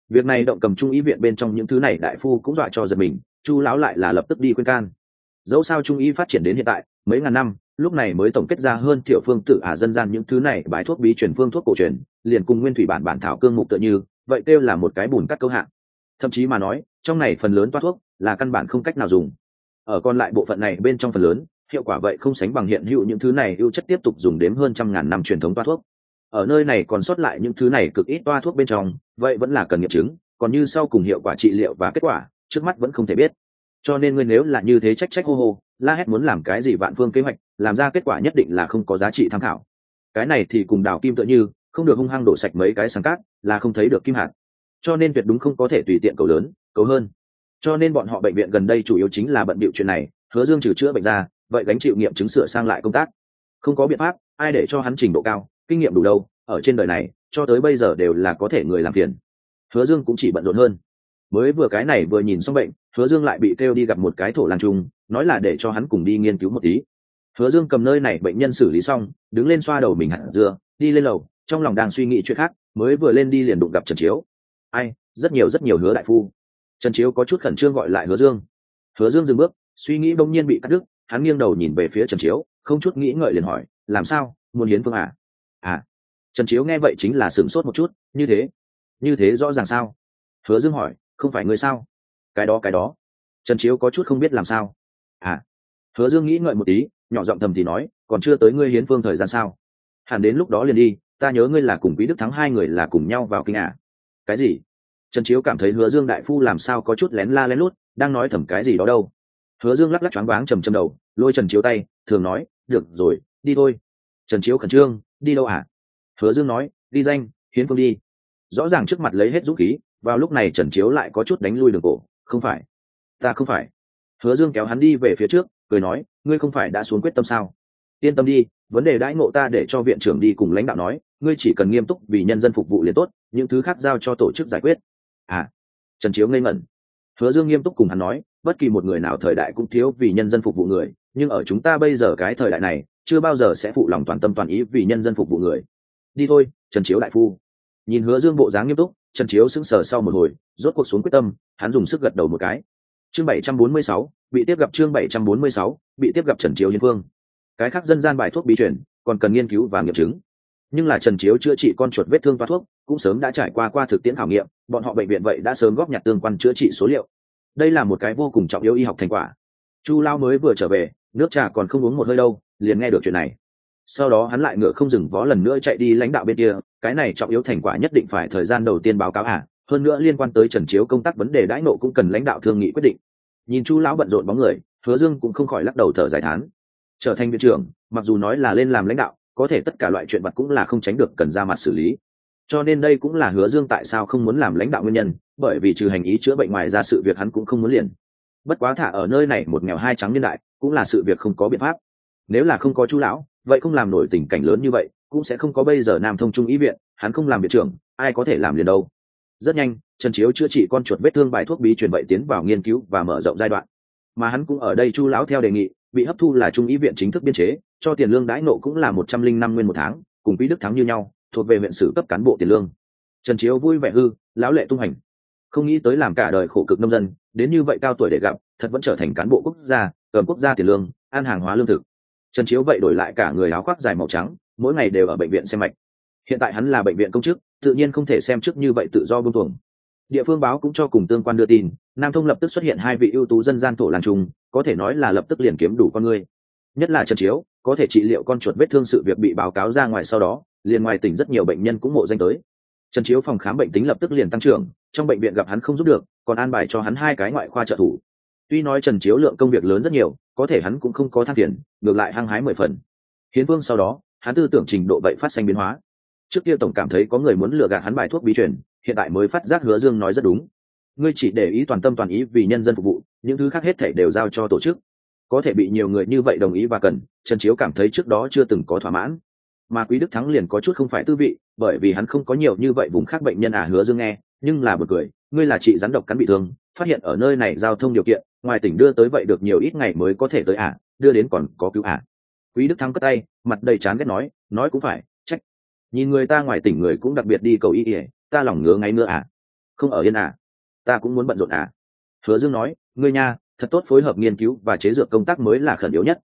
Việc này động cầm trung y viện bên trong những thứ này đại phu cũng dọa cho giật mình, chu lão lại là lập tức đi khuyên can. Dẫu sao trung y phát triển đến hiện tại, mấy ngàn năm, lúc này mới tổng kết ra hơn thiểu phương tự ả à dân gian những thứ này bài thuốc bí truyền phương thuốc cổ truyền, liền cùng nguyên thủy bản bản thảo cương mục tựa như, vậy kêu là một cái bùn cắt câu hạng. Thậm chí mà nói, trong này phần lớn toa thuốc là căn bản không cách nào dùng. Ở còn lại bộ phận này bên trong phần lớn hiệu quả vậy không sánh bằng hiện hữu những thứ này, ưu chất tiếp tục dùng đếm hơn trăm ngàn năm truyền thống toa thuốc. Ở nơi này còn sót lại những thứ này cực ít toa thuốc bên trong, vậy vẫn là cần nghiệm chứng, còn như sau cùng hiệu quả trị liệu và kết quả, trước mắt vẫn không thể biết. Cho nên ngươi nếu là như thế trách trách hô hô, la hét muốn làm cái gì vạn phương kế hoạch, làm ra kết quả nhất định là không có giá trị tham khảo. Cái này thì cùng đào kim tựa như, không được hung hăng đổ sạch mấy cái sáng cát, là không thấy được kim hạt. Cho nên tuyệt đúng không có thể tùy tiện cầu lớn, cầu hơn. Cho nên bọn họ bệnh viện gần đây chủ yếu chính là bận bịu chuyện này, hứa dương trừ chữa bệnh ra vậy gánh chịu nghiệm chứng sửa sang lại công tác. Không có biện pháp, ai để cho hắn trình độ cao, kinh nghiệm đủ đâu, ở trên đời này, cho tới bây giờ đều là có thể người làm phiền. Hứa dương cũng chỉ bận rộn hơn. Mới vừa cái này vừa nhìn xong bệnh, hứa dương lại bị kêu đi gặp một cái thổ làng trung nói là để cho hắn cùng đi nghiên cứu một tí. Hứa dương cầm nơi này bệnh nhân xử lý xong, đứng lên xoa đầu mình hẳn dưa, đi lên lầu, trong lòng đang suy nghĩ chuyện khác, mới vừa lên đi liền đụng gặp trần chiếu. Ai, rất nhiều rất nhiều hứa đại phu. Trần chiếu có chút khẩn trương gọi lại hứa dương. Hứa dương dừng bước, suy nghĩ bỗng nhiên bị cắt đứt hắn nghiêng đầu nhìn về phía trần chiếu, không chút nghĩ ngợi liền hỏi, làm sao? Muốn hiến vương à? À. Trần chiếu nghe vậy chính là sửng sốt một chút, như thế? Như thế rõ ràng sao? Hứa dương hỏi, không phải ngươi sao? Cái đó cái đó. Trần chiếu có chút không biết làm sao. À. Hứa dương nghĩ ngợi một tí, nhỏ giọng thầm thì nói, còn chưa tới ngươi hiến phương thời gian sao? Hẳn đến lúc đó liền đi, ta nhớ ngươi là cùng quý đức thắng hai người là cùng nhau vào kinh à. cái gì? Trần chiếu cảm thấy hứa dương đại phu làm sao có chút lén la lén lút, đang nói thầm cái gì đó đâu hứa dương lắc lắc choáng váng trầm trầm đầu, lôi trần chiếu tay, thường nói, được rồi, đi thôi. Trần chiếu khẩn trương, đi đâu à hứa dương nói, đi danh, hiến phương đi. Rõ ràng trước mặt lấy hết dũng khí, vào lúc này trần chiếu lại có chút đánh lui đường cổ, không phải, ta không phải. Hứa dương kéo hắn đi về phía trước, cười nói, ngươi không phải đã xuống quyết tâm sao? Yên tâm đi, vấn đề đãi ngộ ta để cho viện trưởng đi cùng lãnh đạo nói, ngươi chỉ cần nghiêm túc vì nhân dân phục vụ liền tốt, những thứ khác giao cho tổ chức giải quyết. À. Trần chiếu ngây ngẩn. Hứa dương nghiêm túc cùng hắn nói bất kỳ một người nào thời đại cũng thiếu vì nhân dân phục vụ người, nhưng ở chúng ta bây giờ cái thời đại này, chưa bao giờ sẽ phụ lòng toàn tâm toàn ý vì nhân dân phục vụ người. Đi thôi, trần chiếu đại phu. Nhìn hứa dương bộ dáng nghiêm túc, trần chiếu sững sờ sau một hồi, rốt cuộc xuống quyết tâm, hắn dùng sức gật đầu một cái. Chương bảy trăm bốn mươi sáu, bị tiếp gặp chương bảy trăm bốn mươi sáu, bị tiếp gặp trần chiếu liên phương cái khác dân gian bài thuốc bí truyền, còn cần nghiên cứu và nghiệm chứng. Nhưng là trần chiếu chữa trị con chuột vết thương toa thuốc, cũng sớm đã trải qua qua thực tiễn khảo nghiệm, bọn họ bệnh viện vậy đã sớm góp nhặt tương quan chữa trị số liệu đây là một cái vô cùng trọng yếu y học thành quả. Chu lao mới vừa trở về, nước trà còn không uống một hơi đâu, liền nghe được chuyện này. Sau đó hắn lại ngựa không dừng vó lần nữa chạy đi lãnh đạo bên kia, cái này trọng yếu thành quả nhất định phải thời gian đầu tiên báo cáo à hơn nữa liên quan tới trần chiếu công tác vấn đề đãi nộ cũng cần lãnh đạo thương nghị quyết định. Nhìn chu lão bận rộn bóng người, hứa dương cũng không khỏi lắc đầu thở giải thán. Trở thành viện trưởng, mặc dù nói là lên làm lãnh đạo, có thể tất cả loại chuyện vật cũng là không tránh được cần ra mặt xử lý cho nên đây cũng là hứa dương tại sao không muốn làm lãnh đạo nguyên nhân, bởi vì trừ hành ý chữa bệnh ngoài ra sự việc hắn cũng không muốn liền. Bất quá thả ở nơi này một nghèo hai trắng niên đại, cũng là sự việc không có biện pháp. Nếu là không có chú lão, vậy không làm nổi tình cảnh lớn như vậy, cũng sẽ không có bây giờ nam thông trung ý viện, hắn không làm viện trưởng, ai có thể làm liền đâu. Rất nhanh, trần chiếu chữa trị con chuột vết thương bài thuốc bí truyền vậy tiến vào nghiên cứu và mở rộng giai đoạn. Mà hắn cũng ở đây chu lão theo đề nghị, bị hấp thu là trung ý viện chính thức biên chế, cho tiền lương đãi nộ cũng là một trăm linh năm nguyên một tháng, cùng quý đức thắng như nhau thuộc về huyện sử cấp cán bộ tiền lương. Trần chiếu vui vẻ hư, lão lệ tung hành. Không nghĩ tới làm cả đời khổ cực nông dân, đến như vậy cao tuổi để gặp, thật vẫn trở thành cán bộ quốc gia cầm quốc gia tiền lương ăn hàng hóa lương thực. Trần chiếu vậy đổi lại cả người áo khoác dài màu trắng, mỗi ngày đều ở bệnh viện xem mạch. Hiện tại hắn là bệnh viện công chức, tự nhiên không thể xem trước như vậy tự do buông tuồng. Địa phương báo cũng cho cùng tương quan đưa tin, nam thông lập tức xuất hiện hai vị ưu tú dân gian thổ làng trung có thể nói là lập tức liền kiếm đủ con người. Nhất là trần chiếu, có thể trị liệu con chuột vết thương sự việc bị báo cáo ra ngoài sau đó liền ngoài tỉnh rất nhiều bệnh nhân cũng mộ danh tới. Trần chiếu phòng khám bệnh tính lập tức liền tăng trưởng, trong bệnh viện gặp hắn không giúp được, còn an bài cho hắn hai cái ngoại khoa trợ thủ. Tuy nói trần chiếu lượng công việc lớn rất nhiều, có thể hắn cũng không có than phiền, ngược lại hăng hái mười phần. Hiến vương sau đó, hắn tư tưởng trình độ vậy phát sinh biến hóa. Trước kia tổng cảm thấy có người muốn lừa gạt hắn bài thuốc bí truyền, hiện tại mới phát giác hứa dương nói rất đúng. Ngươi chỉ để ý toàn tâm toàn ý vì nhân dân phục vụ, những thứ khác hết thể đều giao cho tổ chức. Có thể bị nhiều người như vậy đồng ý và cần, trần chiếu cảm thấy trước đó chưa từng có thỏa mãn mà quý đức thắng liền có chút không phải tư vị, bởi vì hắn không có nhiều như vậy vùng khác bệnh nhân à hứa dương nghe, nhưng là một cười, ngươi là chị rắn độc cắn bị thương, phát hiện ở nơi này giao thông điều kiện, ngoài tỉnh đưa tới vậy được nhiều ít ngày mới có thể tới à đưa đến còn có cứu à. Quý đức thắng cất tay, mặt đầy chán ghét nói nói cũng phải, trách. Nhìn người ta ngoài tỉnh người cũng đặc biệt đi cầu y ỉa ta lòng ngứa ngay nữa à. Không ở yên à. Ta cũng muốn bận rộn à. Hứa dương nói, ngươi nha, thật tốt phối hợp nghiên cứu và chế dược công tác mới là khẩn yếu nhất.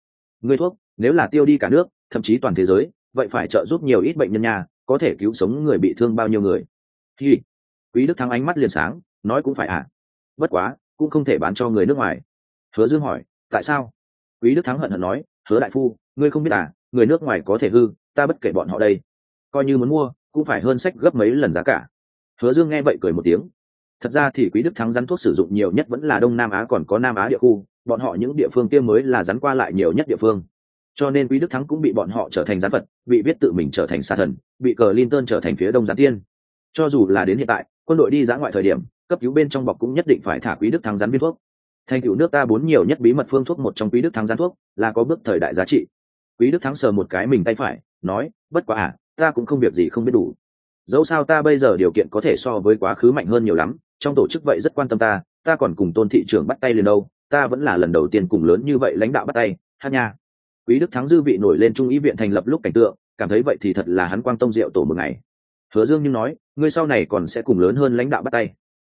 Ngươi thuốc, nếu là tiêu đi cả nước, thậm chí toàn thế giới vậy phải trợ giúp nhiều ít bệnh nhân nhà có thể cứu sống người bị thương bao nhiêu người. Hi quý đức thắng ánh mắt liền sáng, nói cũng phải à. Bất quá, cũng không thể bán cho người nước ngoài. Hứa dương hỏi, tại sao? Quý đức thắng hận hận nói, hứa đại phu, ngươi không biết à người nước ngoài có thể hư, ta bất kể bọn họ đây. Coi như muốn mua, cũng phải hơn sách gấp mấy lần giá cả. Hứa dương nghe vậy cười một tiếng. Thật ra thì quý đức thắng rắn thuốc sử dụng nhiều nhất vẫn là đông nam á, còn có nam á địa khu, bọn họ những địa phương kia mới là rắn qua lại nhiều nhất địa phương cho nên quý đức thắng cũng bị bọn họ trở thành gián vật, bị viết tự mình trở thành sa thần, bị cờ linton trở thành phía đông gián tiên. Cho dù là đến hiện tại, quân đội đi giã ngoại thời điểm, cấp cứu bên trong bọc cũng nhất định phải thả quý đức thắng rắn viên thuốc. Thành cựu nước ta bốn nhiều nhất bí mật phương thuốc một trong quý đức thắng rắn thuốc là có bước thời đại giá trị. Quý đức thắng sờ một cái mình tay phải, nói, bất quá à ta cũng không việc gì không biết đủ. Dẫu sao ta bây giờ điều kiện có thể so với quá khứ mạnh hơn nhiều lắm, trong tổ chức vậy rất quan tâm ta ta còn cùng tôn thị trưởng bắt tay liền đâu, ta vẫn là lần đầu tiên cùng lớn như vậy lãnh đạo bắt tay hát nha quý đức thắng dư vị nổi lên trung ý viện thành lập lúc cảnh tượng, cảm thấy vậy thì thật là hắn quang tông diệu tổ một ngày. Hứa dương nhưng nói, ngươi sau này còn sẽ cùng lớn hơn lãnh đạo bắt tay.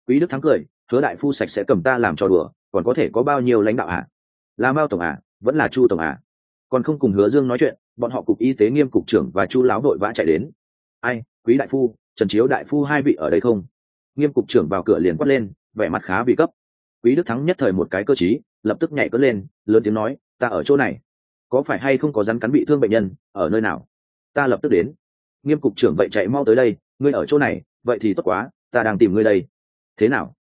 Quý đức thắng cười, hứa đại phu sạch sẽ cầm ta làm trò đùa, còn có thể có bao nhiêu lãnh đạo ạ à? là mao tổng à vẫn là chu tổng à. Còn không cùng hứa dương nói chuyện, bọn họ cục y tế nghiêm cục trưởng và chu láo đội vã chạy đến. Ai, quý đại phu, trần chiếu đại phu hai vị ở đây không? Nghiêm cục trưởng vào cửa liền quát lên, vẻ mặt khá bị cấp. Quý đức thắng nhất thời một cái cơ chí lập tức nhảy cất lên, lớn tiếng nói, ta ở chỗ này có phải hay không có rắn cắn bị thương bệnh nhân, ở nơi nào? Ta lập tức đến. Nghiêm cục trưởng vậy chạy mau tới đây, ngươi ở chỗ này, vậy thì tốt quá, ta đang tìm ngươi đây. Thế nào?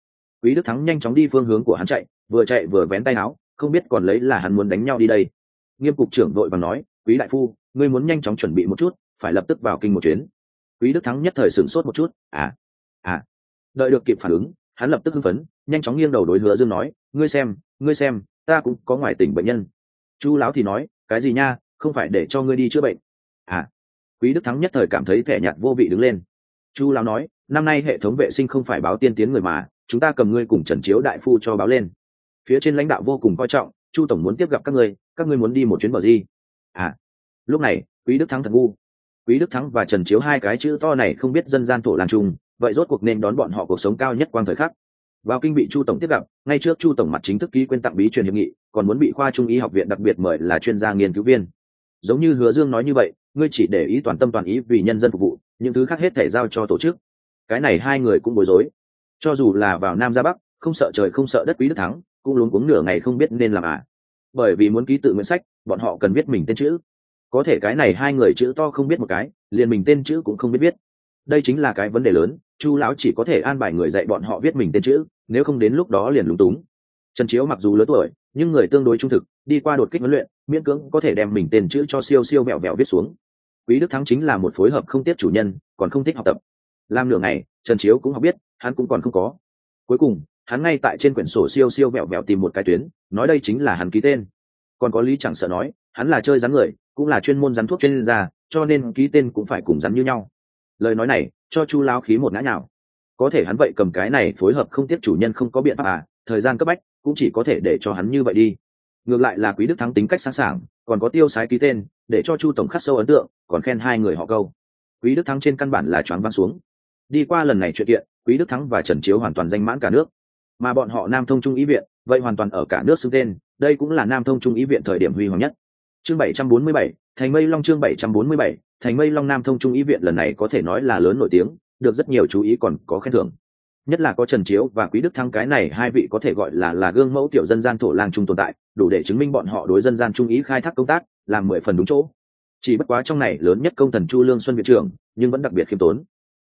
Quý đức thắng nhanh chóng đi phương hướng của hắn chạy, vừa chạy vừa vén tay áo, không biết còn lấy là hắn muốn đánh nhau đi đây. Nghiêm cục trưởng đội và nói, quý đại phu, ngươi muốn nhanh chóng chuẩn bị một chút, phải lập tức vào kinh một chuyến. Quý đức thắng nhất thời sửng sốt một chút à à. Đợi được kịp phản ứng, hắn lập tức hưng phấn, nhanh chóng nghiêng đầu đối hứa dương nói, ngươi xem ngươi xem, ta cũng có ngoài tỉnh bệnh nhân. Chu lão thì nói cái gì nha, không phải để cho ngươi đi chữa bệnh. À quý đức thắng nhất thời cảm thấy thẻ nhạt vô vị đứng lên. Chu lão nói, năm nay hệ thống vệ sinh không phải báo tiên tiến người mà, chúng ta cầm ngươi cùng trần chiếu đại phu cho báo lên. Phía trên lãnh đạo vô cùng coi trọng, chu tổng muốn tiếp gặp các ngươi các ngươi muốn đi một chuyến bờ di. À lúc này, quý đức thắng thật ngu. Quý đức thắng và trần chiếu hai cái chữ to này không biết dân gian thổ làng trung vậy rốt cuộc nên đón bọn họ cuộc sống cao nhất quang thời khắc. Vào kinh bị chu tổng tiếp gặp, ngay trước chu tổng mặt chính thức ký quên tặng bí truyền hiệp nghị còn muốn bị khoa trung y học viện đặc biệt mời là chuyên gia nghiên cứu viên. Giống như hứa dương nói như vậy, ngươi chỉ để ý toàn tâm toàn ý vì nhân dân phục vụ, những thứ khác hết thể giao cho tổ chức. Cái này hai người cũng bối rối. Cho dù là vào nam ra bắc, không sợ trời không sợ đất quý đức thắng, cũng luống cuống nửa ngày không biết nên làm à. Bởi vì muốn ký tự nguyện sách, bọn họ cần viết mình tên chữ. Có thể cái này hai người chữ to không biết một cái, liền mình tên chữ cũng không biết viết. Đây chính là cái vấn đề lớn, chu lão chỉ có thể an bài người dạy bọn họ viết mình tên chữ, nếu không đến lúc đó liền lúng túng. Trần chiếu mặc dù lớn tuổi nhưng người tương đối trung thực, đi qua đột kích huấn luyện, miễn cưỡng có thể đem mình tên chữ cho siêu siêu mẹo mẹo viết xuống. Quý đức thắng chính là một phối hợp không tiếp chủ nhân, còn không thích học tập. Làm nửa ngày, trần chiếu cũng học biết, hắn cũng còn không có. Cuối cùng, hắn ngay tại trên quyển sổ siêu siêu mẹo mẹo tìm một cái tuyến, nói đây chính là hắn ký tên. Còn có lý chẳng sợ nói, hắn là chơi rắn người, cũng là chuyên môn rắn thuốc chuyên gia, cho nên ký tên cũng phải cùng rắn như nhau. Lời nói này, cho chu lao khí một ngã nhào. có thể hắn vậy cầm cái này phối hợp không tiếp chủ nhân không có biện pháp à thời gian cấp bách cũng chỉ có thể để cho hắn như vậy đi. Ngược lại là quý đức thắng tính cách sẵn sàng còn có tiêu sái ký tên để cho chu tổng khắc sâu ấn tượng còn khen hai người họ câu. Quý đức thắng trên căn bản là choáng văng xuống. Đi qua lần này chuyện kiện quý đức thắng và trần chiếu hoàn toàn danh mãn cả nước. Mà bọn họ nam thông trung ý viện vậy hoàn toàn ở cả nước xưng tên đây cũng là nam thông trung ý viện thời điểm huy hoàng nhất. Chương 747, thành mây long chương 747, thành mây long nam thông trung ý viện lần này có thể nói là lớn nổi tiếng được rất nhiều chú ý còn có khen thưởng nhất là có trần chiếu và quý đức thăng cái này hai vị có thể gọi là là gương mẫu tiểu dân gian thổ lang trung tồn tại, đủ để chứng minh bọn họ đối dân gian trung ý khai thác công tác làm mười phần đúng chỗ. Chỉ bất quá trong này lớn nhất công thần chu lương xuân viện trưởng, nhưng vẫn đặc biệt khiêm tốn.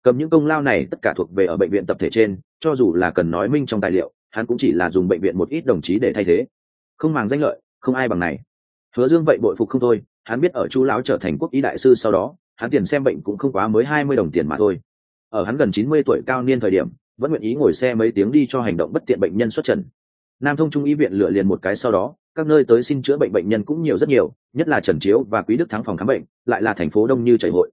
Cầm những công lao này tất cả thuộc về ở bệnh viện tập thể trên, cho dù là cần nói minh trong tài liệu, hắn cũng chỉ là dùng bệnh viện một ít đồng chí để thay thế. Không màng danh lợi, không ai bằng này. Hứa dương vậy bội phục không thôi, hắn biết ở chu lão trở thành quốc y đại sư sau đó, hắn tiền xem bệnh cũng không quá mới hai mươi đồng tiền mà thôi. Ở hắn gần chín mươi tuổi cao niên thời điểm vẫn nguyện ý ngồi xe mấy tiếng đi cho hành động bất tiện bệnh nhân xuất trần. Nam thông trung y viện lựa liền một cái sau đó, các nơi tới xin chữa bệnh bệnh nhân cũng nhiều rất nhiều, nhất là trần chiếu và quý đức thắng phòng khám bệnh, lại là thành phố đông như chảy hội.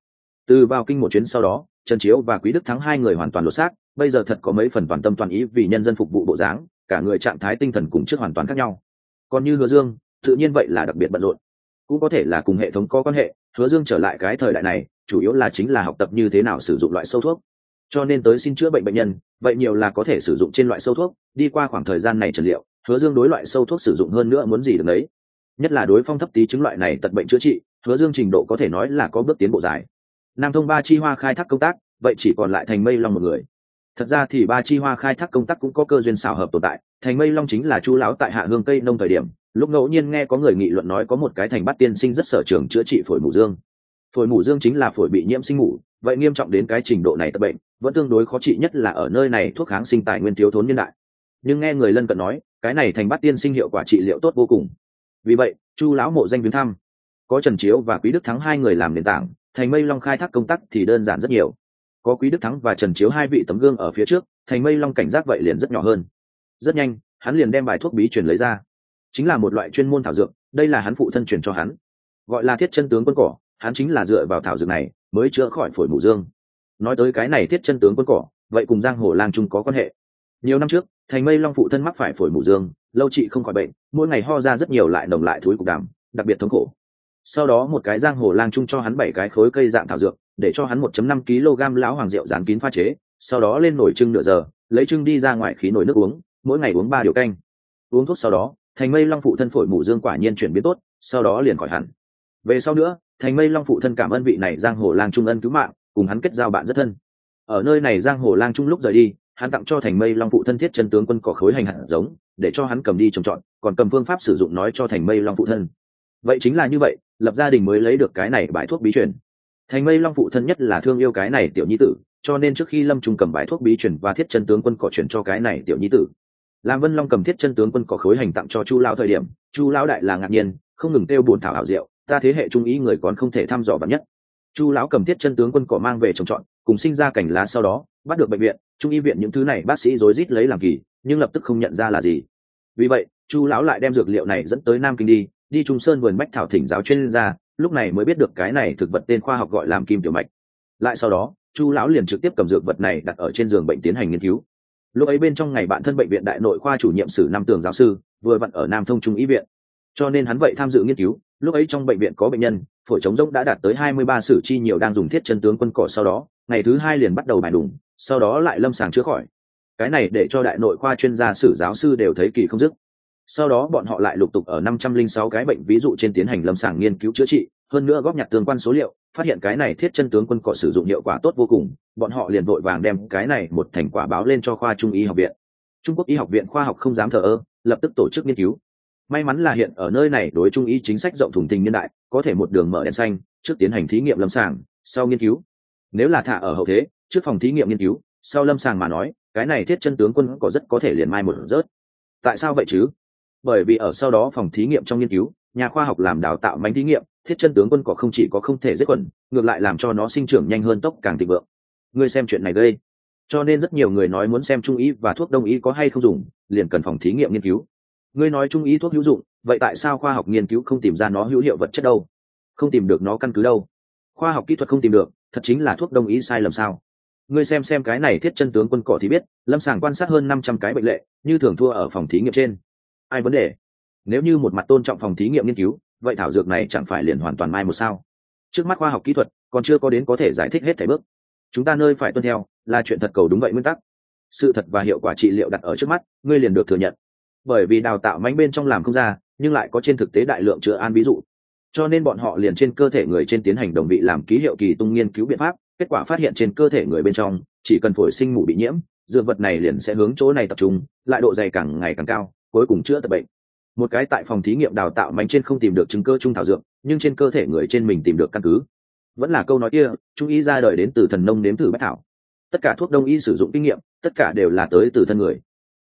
Từ vào kinh một chuyến sau đó, trần chiếu và quý đức thắng hai người hoàn toàn lột xác, bây giờ thật có mấy phần toàn tâm toàn ý vì nhân dân phục vụ bộ dáng, cả người trạng thái tinh thần cùng trước hoàn toàn khác nhau. Còn như hứa dương, tự nhiên vậy là đặc biệt bận rộn. Cũng có thể là cùng hệ thống có quan hệ, hứa dương trở lại cái thời đại này, chủ yếu là chính là học tập như thế nào sử dụng loại sâu thuốc cho nên tới xin chữa bệnh bệnh nhân, vậy nhiều là có thể sử dụng trên loại sâu thuốc, đi qua khoảng thời gian này trần liệu, hứa dương đối loại sâu thuốc sử dụng hơn nữa muốn gì được đấy. Nhất là đối phong thấp tí chứng loại này tật bệnh chữa trị, hứa dương trình độ có thể nói là có bước tiến bộ dài. Nam thông ba chi hoa khai thác công tác, vậy chỉ còn lại thành mây long một người. Thật ra thì ba chi hoa khai thác công tác cũng có cơ duyên xảo hợp tồn tại, thành mây long chính là chu láo tại hạ hương cây nông thời điểm, lúc ngẫu nhiên nghe có người nghị luận nói có một cái thành bắt tiên sinh rất sở trường chữa trị phổi mù dương. Phổi mù dương chính là phổi bị nhiễm sinh mù vậy nghiêm trọng đến cái trình độ này tập bệnh vẫn tương đối khó trị nhất là ở nơi này thuốc kháng sinh tài nguyên thiếu thốn nhân đại. Nhưng nghe người lân cận nói, cái này thành bát tiên sinh hiệu quả trị liệu tốt vô cùng. Vì vậy, chu lão mộ danh viếng thăm. Có trần chiếu và quý đức thắng hai người làm nền tảng, thành mây long khai thác công tác thì đơn giản rất nhiều. Có quý đức thắng và trần chiếu hai vị tấm gương ở phía trước, thành mây long cảnh giác vậy liền rất nhỏ hơn. Rất nhanh, hắn liền đem bài thuốc bí truyền lấy ra. Chính là một loại chuyên môn thảo dược, đây là hắn phụ thân truyền cho hắn. Gọi là thiết chân tướng quân cỏ, hắn chính là dựa vào thảo dược này mới chữa khỏi phổi mù dương nói tới cái này thiết chân tướng quân cỏ, vậy cùng giang hồ lang trung có quan hệ. Nhiều năm trước, thành mây long phụ thân mắc phải phổi mù dương, lâu trị không khỏi bệnh, mỗi ngày ho ra rất nhiều lại nồng lại thúi cục đàm, đặc biệt thống khổ. Sau đó một cái giang hồ lang trung cho hắn bảy cái khối cây dạng thảo dược, để cho hắn 1.5 kg lão hoàng rượu dán kín pha chế, sau đó lên nồi trưng nửa giờ, lấy trưng đi ra ngoài khí nồi nước uống, mỗi ngày uống ba điều canh. Uống thuốc sau đó, thành mây long phụ thân phổi mù dương quả nhiên chuyển biến tốt, sau đó liền khỏi hẳn. Về sau nữa, thành mây long phụ thân cảm ơn vị này giang hồ lang trung ân cứu mạng cùng hắn kết giao bạn rất thân. Ở nơi này giang hồ lang trung lúc rời đi, hắn tặng cho thành mây long phụ thân thiết chân tướng quân cỏ khối hành hạt giống, để cho hắn cầm đi trồng trọt, còn cầm phương pháp sử dụng nói cho thành mây long phụ thân. Vậy chính là như vậy, lập gia đình mới lấy được cái này bài thuốc bí truyền. Thành mây long phụ thân nhất là thương yêu cái này tiểu nhi tử, cho nên trước khi lâm trung cầm bài thuốc bí truyền và thiết chân tướng quân cỏ truyền cho cái này tiểu nhi tử. Lam vân long cầm thiết chân tướng quân cỏ khối hành tặng cho chu lao thời điểm, chu lao đại là ngạc nhiên, không ngừng kêu buồn thảo hảo diệu, ta thế hệ trung ý người còn không thể thăm dò bản nhất chu lão cầm thiết chân tướng quân cỏ mang về trồng trọt, cùng sinh ra cảnh lá sau đó, bắt được bệnh viện, trung y viện những thứ này bác sĩ rối rít lấy làm kỳ, nhưng lập tức không nhận ra là gì. Vì vậy, chu lão lại đem dược liệu này dẫn tới nam kinh đi đi trung sơn vườn bách thảo thỉnh giáo chuyên gia, lúc này mới biết được cái này thực vật tên khoa học gọi làm kim tiểu mạch. Lại sau đó, chu lão liền trực tiếp cầm dược vật này đặt ở trên giường bệnh tiến hành nghiên cứu. Lúc ấy bên trong ngày bạn thân bệnh viện đại nội khoa chủ nhiệm sử năm tường giáo sư, vừa vặn ở nam thông trung y viện. Cho nên hắn vậy tham dự nghiên cứu lúc ấy trong bệnh viện có bệnh nhân, phổi chống rỗng đã đạt tới hai mươi ba sử chi nhiều đang dùng thiết chân tướng quân cỏ sau đó, ngày thứ hai liền bắt đầu bài đủng sau đó lại lâm sàng chữa khỏi. Cái này để cho đại nội khoa chuyên gia sử giáo sư đều thấy kỳ không dứt. Sau đó bọn họ lại lục tục ở năm trăm linh sáu cái bệnh ví dụ trên tiến hành lâm sàng nghiên cứu chữa trị, hơn nữa góp nhặt tương quan số liệu, phát hiện cái này thiết chân tướng quân cọ sử dụng hiệu quả tốt vô cùng, bọn họ liền vội vàng đem cái này một thành quả báo lên cho khoa trung y học viện. Trung quốc y học viện khoa học không dám thờ ơ, lập tức tổ chức nghiên cứu may mắn là hiện ở nơi này đối trung y chính sách rộng thùng tình nhân đại, có thể một đường mở đèn xanh, trước tiến hành thí nghiệm lâm sàng, sau nghiên cứu. Nếu là thả ở hậu thế, trước phòng thí nghiệm nghiên cứu, sau lâm sàng mà nói, cái này thiết chân tướng quân có rất có thể liền mai một rớt. Tại sao vậy chứ? Bởi vì ở sau đó phòng thí nghiệm trong nghiên cứu, nhà khoa học làm đào tạo mánh thí nghiệm, thiết chân tướng quân cỏ không chỉ có không thể giết quần, ngược lại làm cho nó sinh trưởng nhanh hơn tốc càng thịnh vượng. Ngươi xem chuyện này gây cho nên rất nhiều người nói muốn xem trung y và thuốc đông y có hay không dùng, liền cần phòng thí nghiệm nghiên cứu ngươi nói trung ý thuốc hữu dụng, vậy tại sao khoa học nghiên cứu không tìm ra nó hữu hiệu vật chất đâu? Không tìm được nó căn cứ đâu. Khoa học kỹ thuật không tìm được, thật chính là thuốc đông ý sai lầm sao? Ngươi xem xem cái này thiết chân tướng quân cỏ thì biết, lâm sàng quan sát hơn năm trăm cái bệnh lệ, như thường thua ở phòng thí nghiệm trên. Ai vấn đề? Nếu như một mặt tôn trọng phòng thí nghiệm nghiên cứu, vậy thảo dược này chẳng phải liền hoàn toàn mai một sao? Trước mắt khoa học kỹ thuật, còn chưa có đến có thể giải thích hết thảy bước. Chúng ta nơi phải tuân theo, là chuyện thật cầu đúng vậy nguyên tắc. Sự thật và hiệu quả trị liệu đặt ở trước mắt, ngươi liền được thừa nhận bởi vì đào tạo mánh bên trong làm không ra, nhưng lại có trên thực tế đại lượng chữa an ví dụ. Cho nên bọn họ liền trên cơ thể người trên tiến hành đồng vị làm ký hiệu kỳ tung nghiên cứu biện pháp, kết quả phát hiện trên cơ thể người bên trong, chỉ cần phổi sinh mù bị nhiễm, dược vật này liền sẽ hướng chỗ này tập trung, lại độ dày càng ngày càng cao, cuối cùng chữa tập bệnh. Một cái tại phòng thí nghiệm đào tạo mánh trên không tìm được chứng cơ trung thảo dược, nhưng trên cơ thể người trên mình tìm được căn cứ. Vẫn là câu nói kia trung y ra đời đến từ thần nông nếm thử bách thảo. Tất cả thuốc đông y sử dụng kinh nghiệm, tất cả đều là tới từ thân người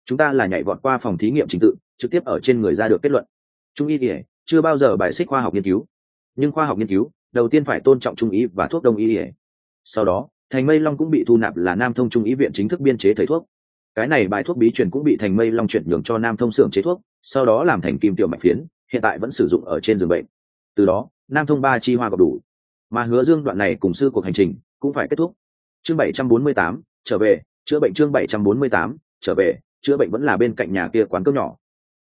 chúng ta là nhảy vọt qua phòng thí nghiệm trình tự, trực tiếp ở trên người ra được kết luận. Trung y thì chưa bao giờ bài xích khoa học nghiên cứu. Nhưng khoa học nghiên cứu, đầu tiên phải tôn trọng trung y và thuốc đông y sau đó, thành mây long cũng bị thu nạp là nam thông trung y viện chính thức biên chế thầy thuốc. Cái này bài thuốc bí truyền cũng bị thành mây long chuyển nhường cho nam thông xưởng chế thuốc, sau đó làm thành kim tiểu mạch phiến, hiện tại vẫn sử dụng ở trên giường bệnh. Từ đó, nam thông ba chi hoa gặp đủ. Mà hứa dương đoạn này cùng sư cuộc hành trình cũng phải kết thúc. Chương bảy trăm bốn mươi tám, trở về, chữa bệnh chương bảy trăm bốn mươi tám, trở về chữa bệnh vẫn là bên cạnh nhà kia quán cơm nhỏ.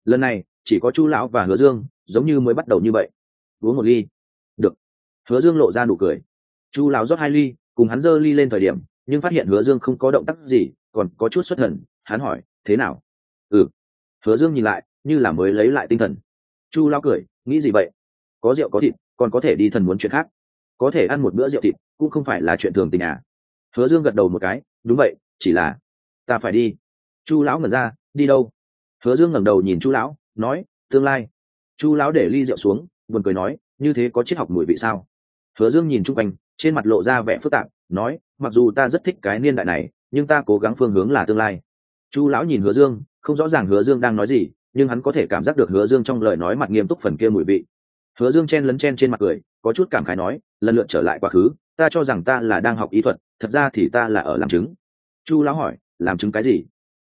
Lần này, chỉ có chu lão và hứa dương, giống như mới bắt đầu như vậy. Uống một ly. Được. Hứa dương lộ ra nụ cười. Chu lão rót hai ly, cùng hắn giơ ly lên thời điểm, nhưng phát hiện hứa dương không có động tác gì, còn có chút xuất thần. Hắn hỏi, thế nào? Ừ. Hứa dương nhìn lại, như là mới lấy lại tinh thần. Chu lão cười, nghĩ gì vậy? Có rượu có thịt, còn có thể đi thần muốn chuyện khác. Có thể ăn một bữa rượu thịt, cũng không phải là chuyện thường tình à. Hứa dương gật đầu một cái, đúng vậy, chỉ là ta phải đi chu lão ngẩn ra, đi đâu? Hứa dương ngẩng đầu nhìn chu lão, nói, tương lai. Chu lão để ly rượu xuống, buồn cười nói, như thế có triết học mùi vị sao? Hứa dương nhìn chung quanh, trên mặt lộ ra vẻ phức tạp, nói, mặc dù ta rất thích cái niên đại này, nhưng ta cố gắng phương hướng là tương lai. Chu lão nhìn hứa dương, không rõ ràng hứa dương đang nói gì, nhưng hắn có thể cảm giác được hứa dương trong lời nói mặt nghiêm túc phần kia mùi vị. Hứa dương chen lấn chen trên mặt cười, có chút cảm khái nói, lần lượt trở lại quá khứ, ta cho rằng ta là đang học ý thuật, thật ra thì ta là ở làm chứng. Chu lão hỏi, làm chứng cái gì?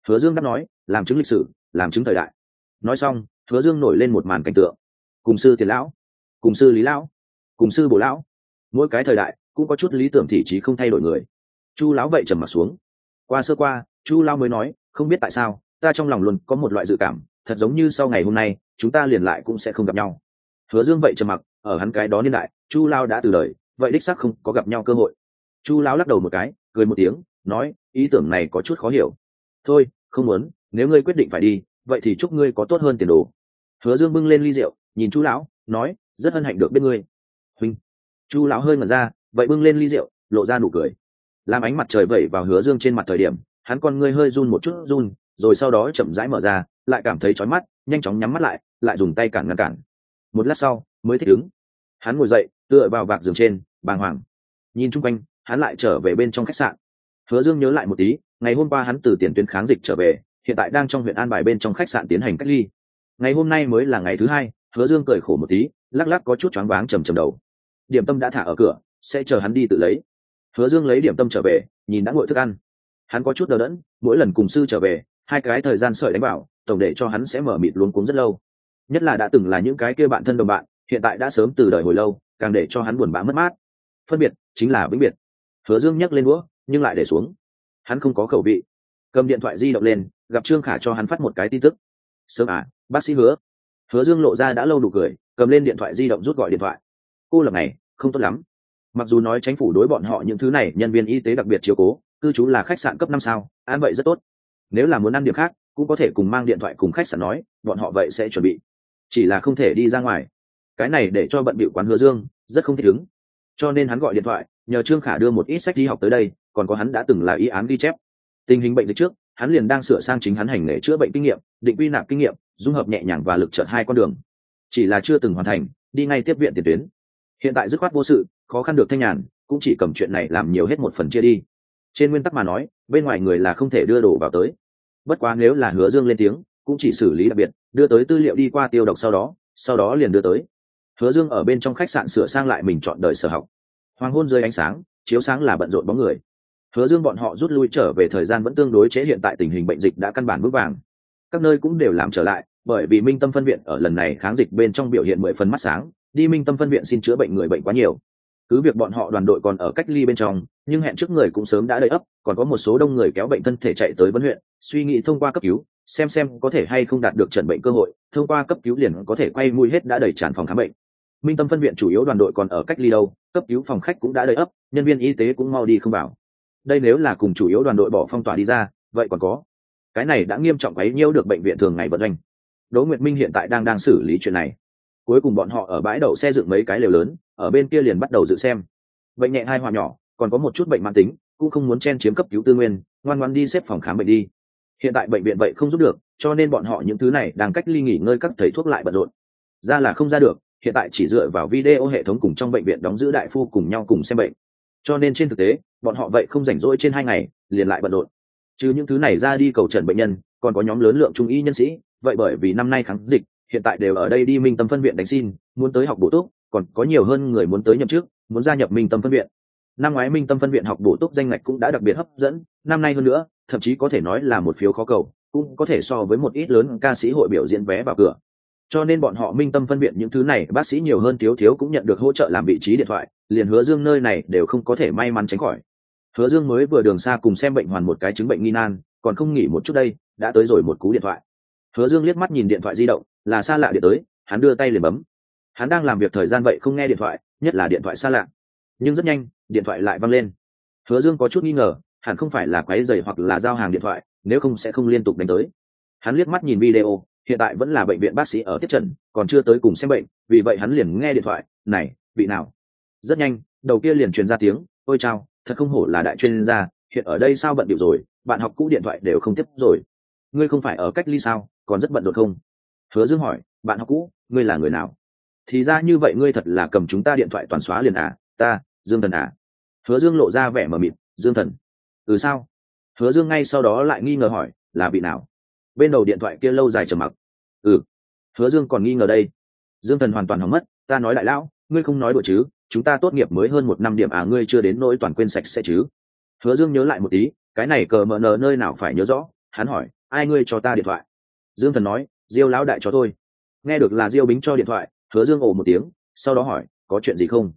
Hứa dương đáp nói, làm chứng lịch sử, làm chứng thời đại. Nói xong, hứa dương nổi lên một màn cảnh tượng. Cùng sư tiền lão, cùng sư lý lão, cùng sư bồ lão. Mỗi cái thời đại cũng có chút lý tưởng thị trí không thay đổi người. Chu lão vậy trầm mặt xuống. Qua sơ qua, chu lão mới nói, không biết tại sao, ta trong lòng luôn có một loại dự cảm, thật giống như sau ngày hôm nay, chúng ta liền lại cũng sẽ không gặp nhau. Hứa dương vậy trầm mặc, ở hắn cái đó niên đại, chu Lão đã từ đời, vậy đích sắc không có gặp nhau cơ hội. Chu lão lắc đầu một cái, cười một tiếng, nói, ý tưởng này có chút khó hiểu thôi, không muốn, nếu ngươi quyết định phải đi, vậy thì chúc ngươi có tốt hơn tiền đồ. Hứa dương bưng lên ly rượu, nhìn chú lão, nói, rất hân hạnh được biết ngươi. Huynh. Chú lão hơi ngẩn ra, vậy bưng lên ly rượu, lộ ra nụ cười. Làm ánh mặt trời vẩy vào hứa dương trên mặt thời điểm, hắn con ngươi hơi run một chút, run, rồi sau đó chậm rãi mở ra, lại cảm thấy chói mắt, nhanh chóng nhắm mắt lại lại dùng tay cản ngăn cản. Một lát sau, mới thích ứng hắn ngồi dậy, tựa vào vạc giường trên, bàng hoàng. Nhìn chung quanh, hắn lại trở về bên trong khách sạn. Hứa dương nhớ lại một tí ngày hôm qua hắn từ tiền tuyến kháng dịch trở về, hiện tại đang trong huyện an bài bên trong khách sạn tiến hành cách ly. Ngày hôm nay mới là ngày thứ hai, hứa dương cười khổ một tí, lắc lắc có chút choáng váng trầm trầm đầu. Điểm tâm đã thả ở cửa, sẽ chờ hắn đi tự lấy. Hứa dương lấy điểm tâm trở về, nhìn đã ngồi thức ăn. Hắn có chút đờ đẫn, mỗi lần cùng sư trở về, hai cái thời gian sợi đánh bảo tổng để cho hắn sẽ mở mịt luống cuống rất lâu. Nhất là đã từng là những cái kia bạn thân đồng bạn, hiện tại đã sớm từ đời hồi lâu, càng để cho hắn buồn bã mất mát. Phân biệt chính là vĩnh biệt. Hứa dương nhấc lên đũa, nhưng lại để xuống hắn không có khẩu vị. Cầm điện thoại di động lên, gặp trương khả cho hắn phát một cái tin tức. Sớm à bác sĩ hứa. Hứa dương lộ ra đã lâu đủ cười, cầm lên điện thoại di động rút gọi điện thoại. Cô lập này, không tốt lắm. Mặc dù nói chính phủ đối bọn họ những thứ này, nhân viên y tế đặc biệt chiếu cố, cư trú là khách sạn cấp năm sao ăn vậy rất tốt. Nếu là muốn ăn điểm khác, cũng có thể cùng mang điện thoại cùng khách sạn nói, bọn họ vậy sẽ chuẩn bị. Chỉ là không thể đi ra ngoài. Cái này để cho bận bịu quán hứa dương, rất không thích ứng. Cho nên hắn gọi điện thoại, nhờ trương khả đưa một ít sách đi học tới đây còn có hắn đã từng là y án ghi chép. Tình hình bệnh dịch trước, hắn liền đang sửa sang chính hắn hành nghề chữa bệnh kinh nghiệm, định quy nạp kinh nghiệm, dung hợp nhẹ nhàng và lực trợt hai con đường. Chỉ là chưa từng hoàn thành, đi ngay tiếp viện tiền tuyến. Hiện tại dứt khoát vô sự, khó khăn được thanh nhàn, cũng chỉ cầm chuyện này làm nhiều hết một phần chia đi. Trên nguyên tắc mà nói, bên ngoài người là không thể đưa đồ vào tới. Bất quá nếu là hứa dương lên tiếng, cũng chỉ xử lý đặc biệt, đưa tới tư liệu đi qua tiêu độc sau đó sau đó liền đưa tới. Hứa dương ở bên trong khách sạn sửa sang lại mình chọn đời sở học. Hoàng hôn rơi ánh sáng, chiếu sáng là bận rộn bóng người hứa dương bọn họ rút lui trở về thời gian vẫn tương đối chế hiện tại tình hình bệnh dịch đã căn bản vững vàng. Các nơi cũng đều làm trở lại, bởi vì minh tâm phân viện ở lần này kháng dịch bên trong biểu hiện mười phần mắt sáng, đi minh tâm phân viện xin chữa bệnh người bệnh quá nhiều. Cứ việc bọn họ đoàn đội còn ở cách ly bên trong, nhưng hẹn trước người cũng sớm đã đầy ấp, còn có một số đông người kéo bệnh thân thể chạy tới vấn huyện, suy nghĩ thông qua cấp cứu, xem xem có thể hay không đạt được trần bệnh cơ hội, thông qua cấp cứu liền có thể quay mũi hết đã đầy tràn phòng khám bệnh. Minh tâm phân viện chủ yếu đoàn đội còn ở cách ly đâu, cấp cứu phòng khách cũng đã đầy ấp, nhân viên y tế cũng mau đi không vào đây nếu là cùng chủ yếu đoàn đội bỏ phong tỏa đi ra, vậy còn có. Cái này đã nghiêm trọng ấy nhiễu được bệnh viện thường ngày vận hành. Đỗ nguyệt minh hiện tại đang đang xử lý chuyện này. Cuối cùng bọn họ ở bãi đậu xe dựng mấy cái lều lớn, ở bên kia liền bắt đầu dự xem. Bệnh nhẹ hai hòa nhỏ, còn có một chút bệnh mãn tính, cũng không muốn chen chiếm cấp cứu tư nguyên, ngoan ngoan đi xếp phòng khám bệnh đi. Hiện tại bệnh viện vậy không giúp được, cho nên bọn họ những thứ này đang cách ly nghỉ ngơi các thầy thuốc lại bận rộn. Ra là không ra được, hiện tại chỉ dựa vào video hệ thống cùng trong bệnh viện đóng giữ đại phu cùng nhau cùng xem bệnh. Cho nên trên thực tế bọn họ vậy không rảnh rỗi trên hai ngày, liền lại bận rộn. Chứ những thứ này ra đi cầu trần bệnh nhân, còn có nhóm lớn lượng trung y nhân sĩ, vậy bởi vì năm nay kháng dịch, hiện tại đều ở đây đi minh tâm phân viện đánh xin, muốn tới học bổ túc, còn có nhiều hơn người muốn tới nhậm chức, muốn gia nhập minh tâm phân viện. Năm ngoái minh tâm phân viện học bổ túc danh ngạch cũng đã đặc biệt hấp dẫn, năm nay hơn nữa, thậm chí có thể nói là một phiếu khó cầu, cũng có thể so với một ít lớn ca sĩ hội biểu diễn vé vào cửa. Cho nên bọn họ minh tâm phân viện những thứ này, bác sĩ nhiều hơn thiếu thiếu cũng nhận được hỗ trợ làm vị trí điện thoại, liền hứa dương nơi này đều không có thể may mắn tránh khỏi hứa dương mới vừa đường xa cùng xem bệnh hoàn một cái chứng bệnh nghi nan, còn không nghỉ một chút đây, đã tới rồi một cú điện thoại. Hứa dương liếc mắt nhìn điện thoại di động, là xa lạ điện tới, hắn đưa tay liền bấm. Hắn đang làm việc thời gian vậy không nghe điện thoại, nhất là điện thoại xa lạ. Nhưng rất nhanh, điện thoại lại văng lên. Hứa dương có chút nghi ngờ, hẳn không phải là quáy dày hoặc là giao hàng điện thoại, nếu không sẽ không liên tục đánh tới. Hắn liếc mắt nhìn video, hiện tại vẫn là bệnh viện bác sĩ ở tiếp trần còn chưa tới cùng xem bệnh, vì vậy hắn liền nghe điện thoại, này, vị nào? Rất nhanh, đầu kia liền truyền ra tiếng, ôi chao thật không hổ là đại chuyên gia, hiện ở đây sao bận điệu rồi, bạn học cũ điện thoại đều không tiếp rồi. Ngươi không phải ở cách ly sao, còn rất bận rộn không? Hứa dương hỏi, bạn học cũ, ngươi là người nào? Thì ra như vậy ngươi thật là cầm chúng ta điện thoại toàn xóa liền à ta, dương thần à. Hứa dương lộ ra vẻ mờ mịt, dương thần. Ừ sao? Hứa dương ngay sau đó lại nghi ngờ hỏi, là vị nào? Bên đầu điện thoại kia lâu dài trầm mặc. Ừ. Hứa dương còn nghi ngờ đây. Dương thần hoàn toàn hỏng mất, ta nói đại lão, ngươi không nói đùa chứ chúng ta tốt nghiệp mới hơn một năm điểm à ngươi chưa đến nỗi toàn quên sạch sẽ chứ? Hứa dương nhớ lại một tí, cái này cờ mờ nờ nơi nào phải nhớ rõ? Hắn hỏi, ai ngươi cho ta điện thoại? Dương thần nói, diêu lão đại cho tôi. Nghe được là diêu bính cho điện thoại, hứa dương ồ một tiếng, sau đó hỏi, có chuyện gì không?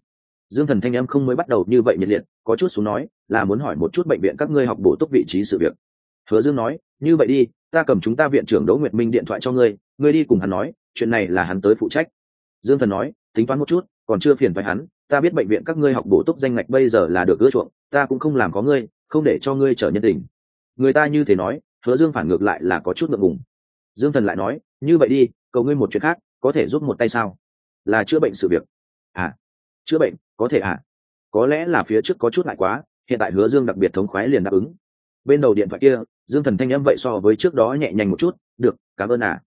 Dương thần thanh âm không mới bắt đầu như vậy nhiệt liệt, có chút xuống nói, là muốn hỏi một chút bệnh viện các ngươi học bổ túc vị trí sự việc. Hứa dương nói, như vậy đi, ta cầm chúng ta viện trưởng đỗ nguyệt minh điện thoại cho ngươi ngươi đi cùng hắn nói, chuyện này là hắn tới phụ trách. Dương thần nói, tính toán một chút, còn chưa phiền phải hắn ta biết bệnh viện các ngươi học bổ túc danh ngạch bây giờ là được ưa chuộng, ta cũng không làm có ngươi, không để cho ngươi trở nhân tình. Người ta như thế nói, hứa dương phản ngược lại là có chút ngượng ngùng. Dương thần lại nói, như vậy đi, cầu ngươi một chuyện khác, có thể giúp một tay sao? Là chữa bệnh sự việc. À chữa bệnh, có thể à? Có lẽ là phía trước có chút ngại quá, hiện tại hứa dương đặc biệt thống khoái liền đáp ứng. Bên đầu điện thoại kia, dương thần thanh â m vậy so với trước đó nhẹ nhàng một chút, được, cảm ơn à.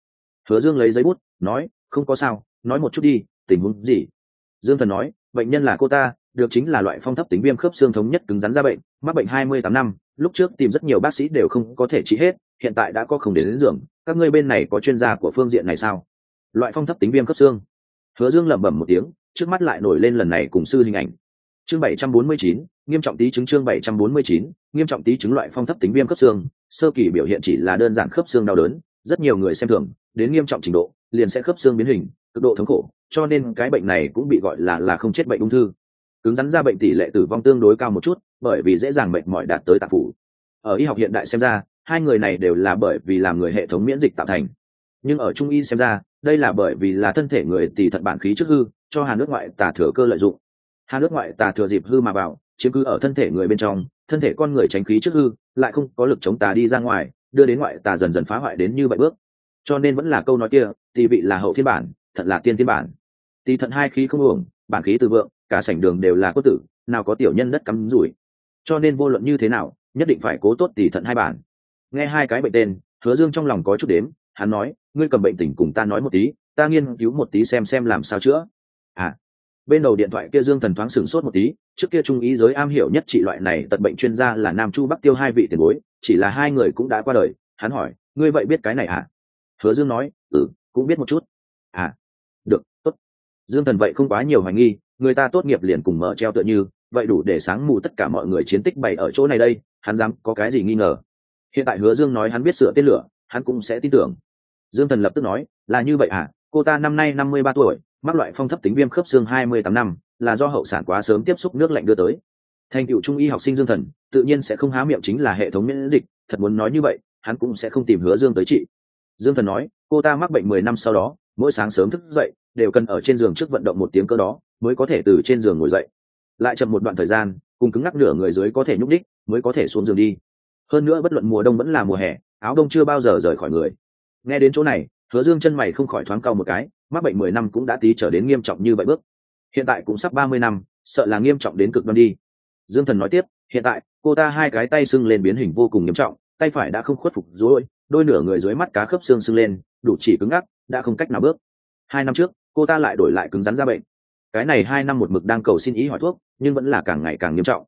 Hứa dương lấy giấy bút, nói, không có sao, nói một chút đi, tình huống gì? Dương thần nói bệnh nhân là cô ta được chính là loại phong thấp tính viêm khớp xương thống nhất cứng rắn ra bệnh mắc bệnh hai mươi tám năm lúc trước tìm rất nhiều bác sĩ đều không có thể trị hết hiện tại đã có không đến, đến giường các ngươi bên này có chuyên gia của phương diện này sao? Loại phong thấp tính viêm khớp xương. Hứa dương lẩm bẩm một tiếng trước mắt lại nổi lên lần này cùng sư hình ảnh. Chương bảy trăm bốn mươi chín nghiêm trọng tí chứng chương bảy trăm bốn mươi chín nghiêm trọng tí chứng loại phong thấp tính viêm khớp xương sơ kỳ biểu hiện chỉ là đơn giản khớp xương đau đớn rất nhiều người xem thường đến nghiêm trọng trình độ liền sẽ khớp xương biến hình cực độ thống khổ, cho nên cái bệnh này cũng bị gọi là là không chết bệnh ung thư. Cứng rắn ra bệnh tỷ lệ tử vong tương đối cao một chút, bởi vì dễ dàng bệnh mỏi đạt tới tạp phủ. Ở y học hiện đại xem ra, hai người này đều là bởi vì làm người hệ thống miễn dịch tạo thành. Nhưng ở trung y xem ra, đây là bởi vì là thân thể người tỷ thận bản khí trước hư, cho hà nước ngoại tà thừa cơ lợi dụng. Hà nước ngoại tà thừa dịp hư mà vào, chiếm cứ ở thân thể người bên trong, thân thể con người tránh khí trước hư, lại không có lực chống tà đi ra ngoài, đưa đến ngoại tà dần dần phá hoại đến như vậy bước. Cho nên vẫn là câu nói kia tỷ vị là hậu thiên bản thật là tiên thiên bản. Tỳ thận hai khí không uổng, bản khí từ vượng, cả sảnh đường đều là cốt tử, nào có tiểu nhân đất cắm rủi. Cho nên vô luận như thế nào, nhất định phải cố tốt tỳ thận hai bản. Nghe hai cái bệnh tên, hứa dương trong lòng có chút đếm, hắn nói, ngươi cầm bệnh tình cùng ta nói một tí, ta nghiên cứu một tí xem xem làm sao chữa. À bên đầu điện thoại kia dương thần thoáng sửng sốt một tí, trước kia trung ý giới am hiểu nhất trị loại này tật bệnh chuyên gia là nam chu bắc tiêu hai vị tiền bối, chỉ là hai người cũng đã qua đời, hắn hỏi, ngươi vậy biết cái này à hứa dương nói ừ cũng biết một chút. À dương thần vậy không quá nhiều hoài nghi, người ta tốt nghiệp liền cùng mở treo tựa như, vậy đủ để sáng mù tất cả mọi người chiến tích bày ở chỗ này đây, hắn dám có cái gì nghi ngờ. Hiện tại hứa dương nói hắn biết sửa tên lửa, hắn cũng sẽ tin tưởng. Dương thần lập tức nói, là như vậy à cô ta năm nay năm mươi ba tuổi, mắc loại phong thấp tính viêm khớp xương hai mươi tám năm, là do hậu sản quá sớm tiếp xúc nước lạnh đưa tới. Thành cựu trung y học sinh dương thần, tự nhiên sẽ không há miệng chính là hệ thống miễn dịch, thật muốn nói như vậy, hắn cũng sẽ không tìm hứa dương tới trị. Dương thần nói, cô ta mắc bệnh mười năm sau đó, mỗi sáng sớm thức dậy đều cần ở trên giường trước vận động một tiếng cơ đó, mới có thể từ trên giường ngồi dậy. Lại chậm một đoạn thời gian, cùng cứng ngắc nửa người dưới có thể nhúc đích mới có thể xuống giường đi. Hơn nữa bất luận mùa đông vẫn là mùa hè, áo đông chưa bao giờ rời khỏi người. Nghe đến chỗ này, hứa dương chân mày không khỏi thoáng cao một cái, mắc bệnh mười năm cũng đã tí trở đến nghiêm trọng như vậy bước. Hiện tại cũng sắp ba mươi năm, sợ là nghiêm trọng đến cực đoan đi. Dương thần nói tiếp, hiện tại, cô ta hai cái tay sưng lên biến hình vô cùng nghiêm trọng, tay phải đã không khuất phục dối đôi nửa người dưới mắt cá khớp xương sưng lên, đủ chỉ cứng ngắc, đã không cách nào bước. Hai năm trước cô ta lại đổi lại cứng rắn ra bệnh. Cái này hai năm một mực đang cầu xin ý hỏi thuốc, nhưng vẫn là càng ngày càng nghiêm trọng.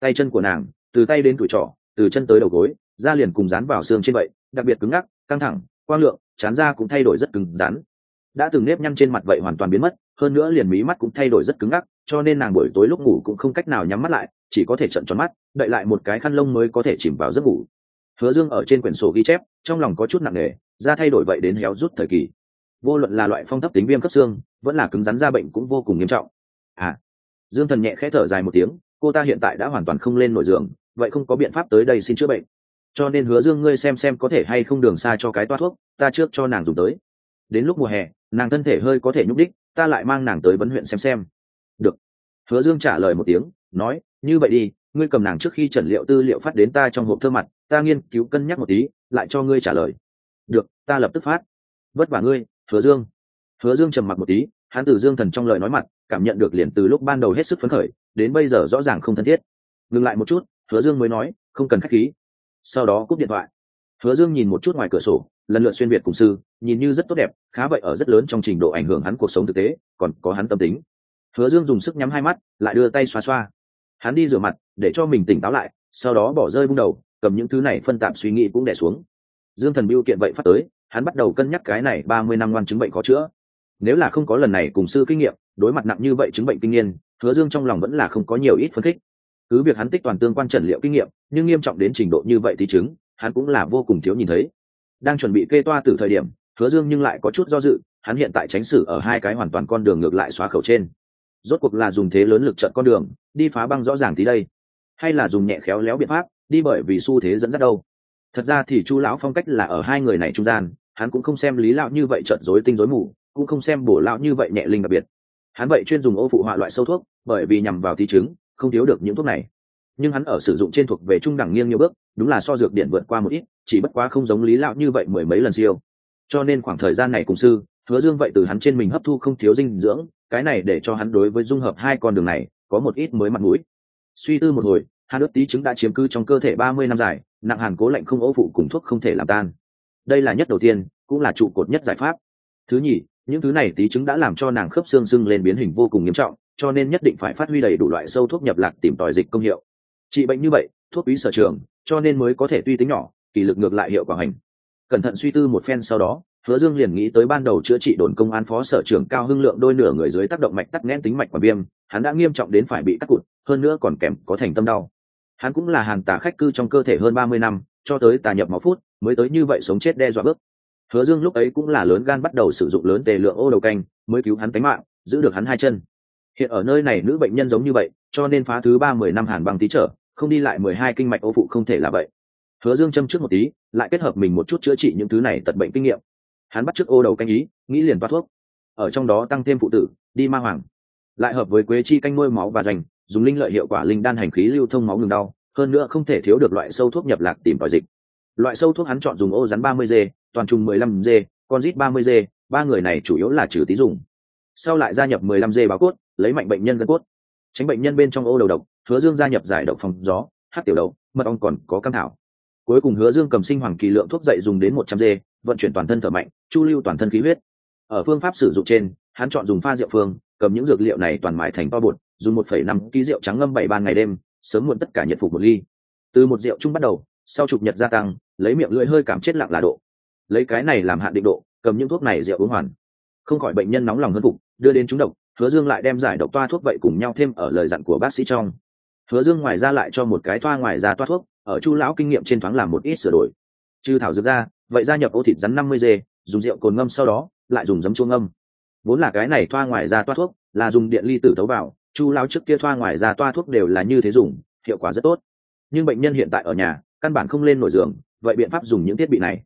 Tay chân của nàng, từ tay đến tuổi trỏ từ chân tới đầu gối, da liền cùng dán vào xương trên vậy, đặc biệt cứng ngắc, căng thẳng, quang lượng, chán da cũng thay đổi rất cứng rắn. Đã từng nếp nhăn trên mặt vậy hoàn toàn biến mất, hơn nữa liền mí mắt cũng thay đổi rất cứng ngắc, cho nên nàng buổi tối lúc ngủ cũng không cách nào nhắm mắt lại, chỉ có thể trận tròn mắt đợi lại một cái khăn lông mới có thể chìm vào giấc ngủ. Hứa dương ở trên quyển sổ ghi chép, trong lòng có chút nặng nề, da thay đổi vậy đến héo rút thời kỳ vô luận là loại phong thấp tính viêm cấp xương, vẫn là cứng rắn da bệnh cũng vô cùng nghiêm trọng. À dương thần nhẹ khẽ thở dài một tiếng, cô ta hiện tại đã hoàn toàn không lên nổi giường, vậy không có biện pháp tới đây xin chữa bệnh. Cho nên hứa dương ngươi xem xem có thể hay không đường xa cho cái toa thuốc, ta trước cho nàng dùng tới. Đến lúc mùa hè, nàng thân thể hơi có thể nhúc đích, ta lại mang nàng tới vấn huyện xem xem. Được. Hứa dương trả lời một tiếng, nói, như vậy đi, ngươi cầm nàng trước khi trần liệu tư liệu phát đến ta trong hộp thơ mặt, ta nghiên cứu cân nhắc một tí, lại cho ngươi trả lời. Được, ta lập tức phát. Vất vả ngươi hứa dương. Hứa dương trầm mặc một tí, hắn từ dương thần trong lời nói mặt, cảm nhận được liền từ lúc ban đầu hết sức phấn khởi, đến bây giờ rõ ràng không thân thiết. Ngừng lại một chút, hứa dương mới nói, không cần k h á c h khí. Sau đó cúp điện thoại. Hứa dương nhìn một chút ngoài cửa sổ, lần lượt xuyên việt cùng sư, nhìn như rất tốt đẹp, khá vậy ở rất lớn trong trình độ ảnh hưởng hắn cuộc sống thực tế, còn có hắn tâm tính. Hứa dương dùng sức nhắm hai mắt, lại đưa tay xoa xoa. Hắn đi rửa mặt, để cho mình tỉnh táo lại, sau đó bỏ rơi bung đầu, cầm những thứ này phân tạp suy nghĩ cũng đẻ xuống. Dương thần biêu kiện vậy phát tới hắn bắt đầu cân nhắc cái này ba mươi năm ngoan chứng bệnh có chữa. Nếu là không có lần này cùng sư kinh nghiệm, đối mặt nặng như vậy chứng bệnh kinh niên, hứa dương trong lòng vẫn là không có nhiều ít phấn khích. Cứ việc hắn tích toàn tương quan trần liệu kinh nghiệm, nhưng nghiêm trọng đến trình độ như vậy thì chứng, hắn cũng là vô cùng thiếu nhìn thấy. Đang chuẩn bị kê toa từ thời điểm, hứa dương nhưng lại có chút do dự, hắn hiện tại tránh xử ở hai cái hoàn toàn con đường ngược lại xóa khẩu trên. Rốt cuộc là dùng thế lớn lực trận con đường, đi phá băng rõ ràng tí đây, hay là dùng nhẹ khéo léo biện pháp, đi bởi vì xu thế dẫn dắt đâu? Thật ra thì chu lão phong cách là ở hai người này trung gian hắn cũng không xem lý lão như vậy trận rối tinh rối mù, cũng không xem bổ lão như vậy nhẹ linh đặc biệt. Hắn vậy chuyên dùng ô phụ họa loại sâu thuốc, bởi vì nhằm vào tí chứng, không thiếu được những thuốc này. Nhưng hắn ở sử dụng trên thuộc về trung đẳng nghiêng nhiều bước, đúng là so dược điện vượt qua một ít, chỉ bất quá không giống lý lão như vậy mười mấy lần siêu. Cho nên khoảng thời gian này cùng sư, hứa dương vậy từ hắn trên mình hấp thu không thiếu dinh dưỡng, cái này để cho hắn đối với dung hợp hai con đường này, có một ít mới mặt mũi. Suy tư một hồi hàn ướt tí chứng đã chiếm cư trong cơ thể ba mươi năm dài, nặng hàn cố lạnh không ô phụ cùng thuốc không thể làm tan đây là nhất đầu tiên, cũng là trụ cột nhất giải pháp. Thứ nhì, những thứ này tí chứng đã làm cho nàng khớp xương sưng lên biến hình vô cùng nghiêm trọng, cho nên nhất định phải phát huy đầy đủ loại sâu thuốc nhập lạc tìm tòi dịch công hiệu. Trị bệnh như vậy, thuốc quý sở trường, cho nên mới có thể tuy tính nhỏ, kỳ lực ngược lại hiệu quả hành. Cẩn thận suy tư một phen sau đó, hứa dương liền nghĩ tới ban đầu chữa trị đồn công an phó sở trưởng cao hưng lượng đôi nửa người dưới tác động mạch tắc nghẽn tính mạch và viêm, hắn đã nghiêm trọng đến phải bị tắc cụt, hơn nữa còn kèm có thành tâm đau. Hắn cũng là hàng tà khách cư trong cơ thể hơn ba mươi năm cho tới tà nhập máu phút, mới tới như vậy sống chết đe dọa bước. Hứa dương lúc ấy cũng là lớn gan bắt đầu sử dụng lớn tề lượng ô đầu canh, mới cứu hắn tính mạng, giữ được hắn hai chân. Hiện ở nơi này nữ bệnh nhân giống như vậy, cho nên phá thứ ba mười năm hàn băng tí trở, không đi lại mười hai kinh mạch ô phụ không thể là vậy. Hứa dương châm trước một tí, lại kết hợp mình một chút chữa trị những thứ này tật bệnh kinh nghiệm. Hắn bắt trước ô đầu canh ý, nghĩ liền toát thuốc. Ở trong đó tăng thêm phụ tử, đi ma hoàng. Lại hợp với quế chi canh nuôi máu và dành, dùng linh lợi hiệu quả linh đan hành khí lưu thông máu ngừng đau hơn nữa không thể thiếu được loại sâu thuốc nhập lạc tìm tòi dịch. Loại sâu thuốc hắn chọn dùng ô rắn ba mươi g, toàn trùng mười lăm g, con rít ba mươi g, ba người này chủ yếu là trừ tí dùng. Sau lại gia nhập mười lăm g báo cốt, lấy mạnh bệnh nhân gân cốt. Tránh bệnh nhân bên trong ô đầu độc, hứa dương gia nhập giải độc phòng gió, hát tiểu đậu, mật ong còn có cam thảo. Cuối cùng hứa dương cầm sinh hoàng kỳ lượng thuốc dậy dùng đến một trăm g, vận chuyển toàn thân thở mạnh, chu lưu toàn thân khí huyết. Ở phương pháp sử dụng trên, hắn chọn dùng pha rượu phương, cầm những dược liệu này toàn mài thành to bột, dùng một phẩy năm ký rượu trắng ngâm bảy ban ngày đêm sớm muộn tất cả nhận phục một ly. Từ một rượu chung bắt đầu, sau chục nhật gia tăng, lấy miệng lưỡi hơi cảm chết lặng là độ. Lấy cái này làm hạn định độ, cầm những thuốc này rượu uống hoàn. Không khỏi bệnh nhân nóng lòng hơn phục, đưa đến chúng độc, hứa dương lại đem giải độc toa thuốc vậy cùng nhau thêm ở lời dặn của bác sĩ trong. Hứa dương ngoài ra lại cho một cái toa ngoài ra toa thuốc, ở chu lão kinh nghiệm trên thoáng làm một ít sửa đổi. Trừ thảo dược ra, vậy gia nhập ô thịt rắn năm mươi dê dùng rượu cồn ngâm sau đó, lại dùng giấm chuông ngâm. Vốn là cái này toa ngoài ra toa thuốc, là dùng điện ly tử thấu vào chu lao trước kia thoa ngoài ra toa thuốc đều là như thế dùng, hiệu quả rất tốt. Nhưng bệnh nhân hiện tại ở nhà, căn bản không lên nổi giường, vậy biện pháp dùng những thiết bị này.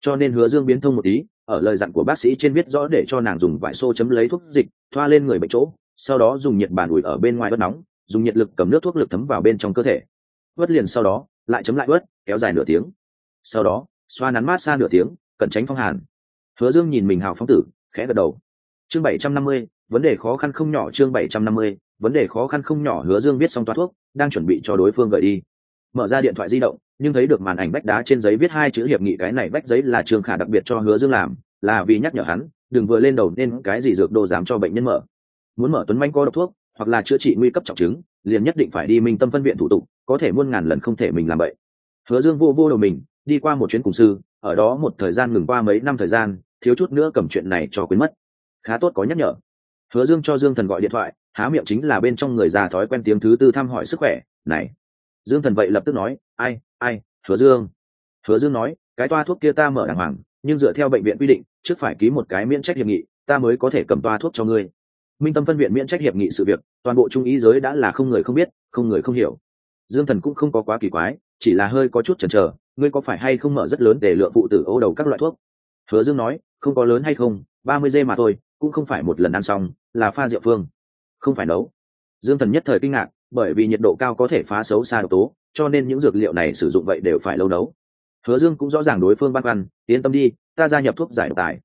Cho nên hứa dương biến thông một tí ở lời dặn của bác sĩ trên viết rõ để cho nàng dùng vải xô chấm lấy thuốc dịch, thoa lên người bệnh chỗ, sau đó dùng nhiệt bàn ủi ở bên ngoài đất nóng, dùng nhiệt lực cầm nước thuốc lực thấm vào bên trong cơ thể. Vớt liền sau đó, lại chấm lại vớt kéo dài nửa tiếng. Sau đó, xoa nắn mát xa nửa tiếng, cẩn tránh phong hàn. Hứa dương nhìn mình hào phóng tử, khẽ gật đầu. Chương bảy trăm năm mươi, vấn đề khó khăn không nhỏ chương bảy trăm năm mươi vấn đề khó khăn không nhỏ hứa dương viết xong toa thuốc, đang chuẩn bị cho đối phương gửi đi. Mở ra điện thoại di động, nhưng thấy được màn ảnh bách đá trên giấy viết hai chữ hiệp nghị cái này bách giấy là trường khả đặc biệt cho hứa dương làm, là vì nhắc nhở hắn, đừng vừa lên đầu nên cái gì dược đồ dám cho bệnh nhân mở. Muốn mở tuấn manh co độc thuốc, hoặc là chữa trị nguy cấp trọng chứng, liền nhất định phải đi minh tâm phân viện thủ tục, có thể muôn ngàn lần không thể mình làm vậy. Hứa dương vô vô đầu mình, đi qua một chuyến cùng sư, ở đó một thời gian ngừng qua mấy năm thời gian, thiếu chút nữa cầm chuyện này cho quên mất. Khá tốt có nhắc nhở. Hứa dương cho dương thần gọi điện thoại há miệng chính là bên trong người già thói quen tiếng thứ tư thăm hỏi sức khỏe, này. Dương thần vậy lập tức nói, ai ai, hứa dương. Hứa dương nói, cái toa thuốc kia ta mở đàng hoàng, nhưng dựa theo bệnh viện quy định, trước phải ký một cái miễn trách hiệp nghị, ta mới có thể cầm toa thuốc cho ngươi. Minh tâm phân viện miễn trách hiệp nghị sự việc, toàn bộ trung ý giới đã là không người không biết, không người không hiểu. Dương thần cũng không có quá kỳ quái, chỉ là hơi có chút chần chờ, ngươi có phải hay không mở rất lớn để lựa phụ tử ô đầu các loại thuốc? Hứa dương nói, không có lớn hay không, ba mươi giây mà thôi, cũng không phải một lần ăn xong, là pha rượu phương không phải nấu. Dương thần nhất thời kinh ngạc, bởi vì nhiệt độ cao có thể phá xấu xa độc tố, cho nên những dược liệu này sử dụng vậy đều phải lâu nấu. Hứa dương cũng rõ ràng đối phương băn khoăn, yên tâm đi, ta gia nhập thuốc giải độc tài.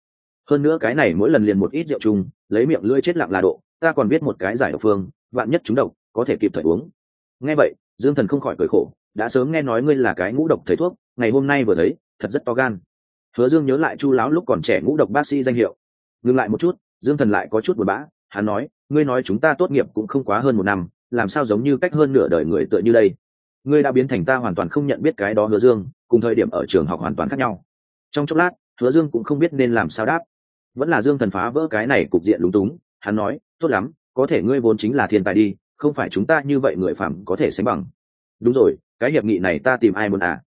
Hơn nữa cái này mỗi lần liền một ít rượu chung, lấy miệng lưỡi chết lặng là độ, ta còn biết một cái giải độc phương, vạn nhất chúng độc, có thể kịp thời uống. Nghe vậy, dương thần không khỏi cười khổ, đã sớm nghe nói ngươi là cái ngũ độc thầy thuốc, ngày hôm nay vừa thấy, thật rất to gan. Hứa dương nhớ lại chu lão lúc còn trẻ ngũ độc bác sĩ danh hiệu. Ngừng lại một chút, dương thần lại có chút buồn bã hắn nói, ngươi nói chúng ta tốt nghiệp cũng không quá hơn một năm, làm sao giống như cách hơn nửa đời người tựa như đây? Ngươi đã biến thành ta hoàn toàn không nhận biết cái đó hứa dương, cùng thời điểm ở trường học hoàn toàn khác nhau. Trong chốc lát, hứa dương cũng không biết nên làm sao đáp. Vẫn là dương thần phá vỡ cái này cục diện lúng túng, hắn nói, tốt lắm, có thể ngươi vốn chính là thiên tài đi, không phải chúng ta như vậy người phạm có thể sánh bằng. Đúng rồi, cái hiệp nghị này ta tìm ai muốn à?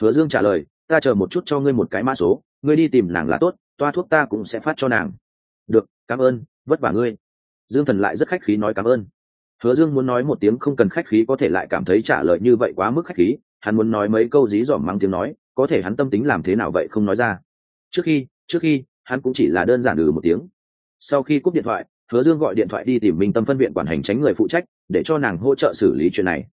Hứa dương trả lời, ta chờ một chút cho ngươi một cái mã số, ngươi đi tìm nàng là tốt, toa thuốc ta cũng sẽ phát cho nàng. Được, cảm ơn, vất vả ngươi dương thần lại rất khách khí nói cảm ơn. Hứa dương muốn nói một tiếng không cần khách khí có thể lại cảm thấy trả lời như vậy quá mức khách khí, hắn muốn nói mấy câu dí dỏm mắng tiếng nói, có thể hắn tâm tính làm thế nào vậy không nói ra. Trước khi trước khi, hắn cũng chỉ là đơn giản ừ một tiếng. Sau khi cúp điện thoại, hứa dương gọi điện thoại đi tìm minh tâm phân viện quản hành tránh người phụ trách, để cho nàng hỗ trợ xử lý chuyện này.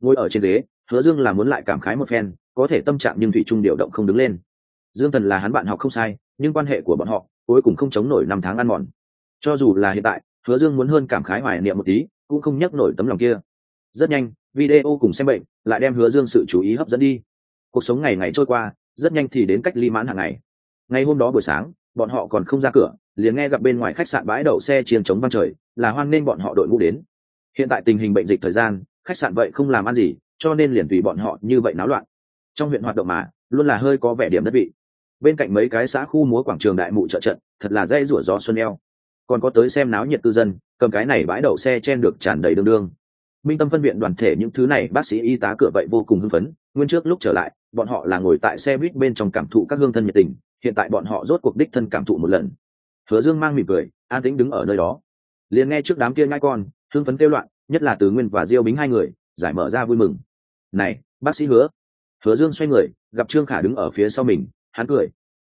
Ngồi ở trên ghế, hứa dương là muốn lại cảm khái một phen, có thể tâm trạng nhưng thủy trung điều động không đứng lên. Dương thần là hắn bạn học không sai, nhưng quan hệ của bọn họ cuối cùng không chống nổi năm tháng ăn mòn. Cho dù là hiện tại hứa dương muốn hơn cảm khái hoài niệm một tí, cũng không nhắc nổi tấm lòng kia. Rất nhanh, video cùng xem bệnh lại đem hứa dương sự chú ý hấp dẫn đi. Cuộc sống ngày ngày trôi qua, rất nhanh thì đến cách ly mãn hàng ngày. Ngày hôm đó buổi sáng, bọn họ còn không ra cửa, liền nghe gặp bên ngoài khách sạn bãi đậu xe chiên chống văng trời, là hoan nên bọn họ đội ngũ đến. Hiện tại tình hình bệnh dịch thời gian, khách sạn vậy không làm ăn gì, cho nên liền tùy bọn họ như vậy náo loạn. Trong huyện hoạt động mà, luôn là hơi có vẻ điểm đất vị. Bên cạnh mấy cái xã khu múa quảng trường đại mụ trợ trận, thật là dây rủa gió xuân eo còn có tới xem náo nhiệt cư dân, cầm cái này bãi đậu xe chen được tràn đầy đương đương. Minh tâm phân viện đoàn thể những thứ này, bác sĩ y tá cửa vậy vô cùng hưng phấn, nguyên trước lúc trở lại, bọn họ là ngồi tại xe buýt bên trong cảm thụ các hương thân nhiệt tình, hiện tại bọn họ rốt cuộc đích thân cảm thụ một lần. Hứa dương mang mỉm cười, an tĩnh đứng ở nơi đó. Liền nghe trước đám kia ngai con, hưng phấn kêu loạn, nhất là từ nguyên và diêu bính hai người, giải mở ra vui mừng. Này, bác sĩ hứa. Hứa dương xoay người, gặp trương khả đứng ở phía sau mình, hắn cười.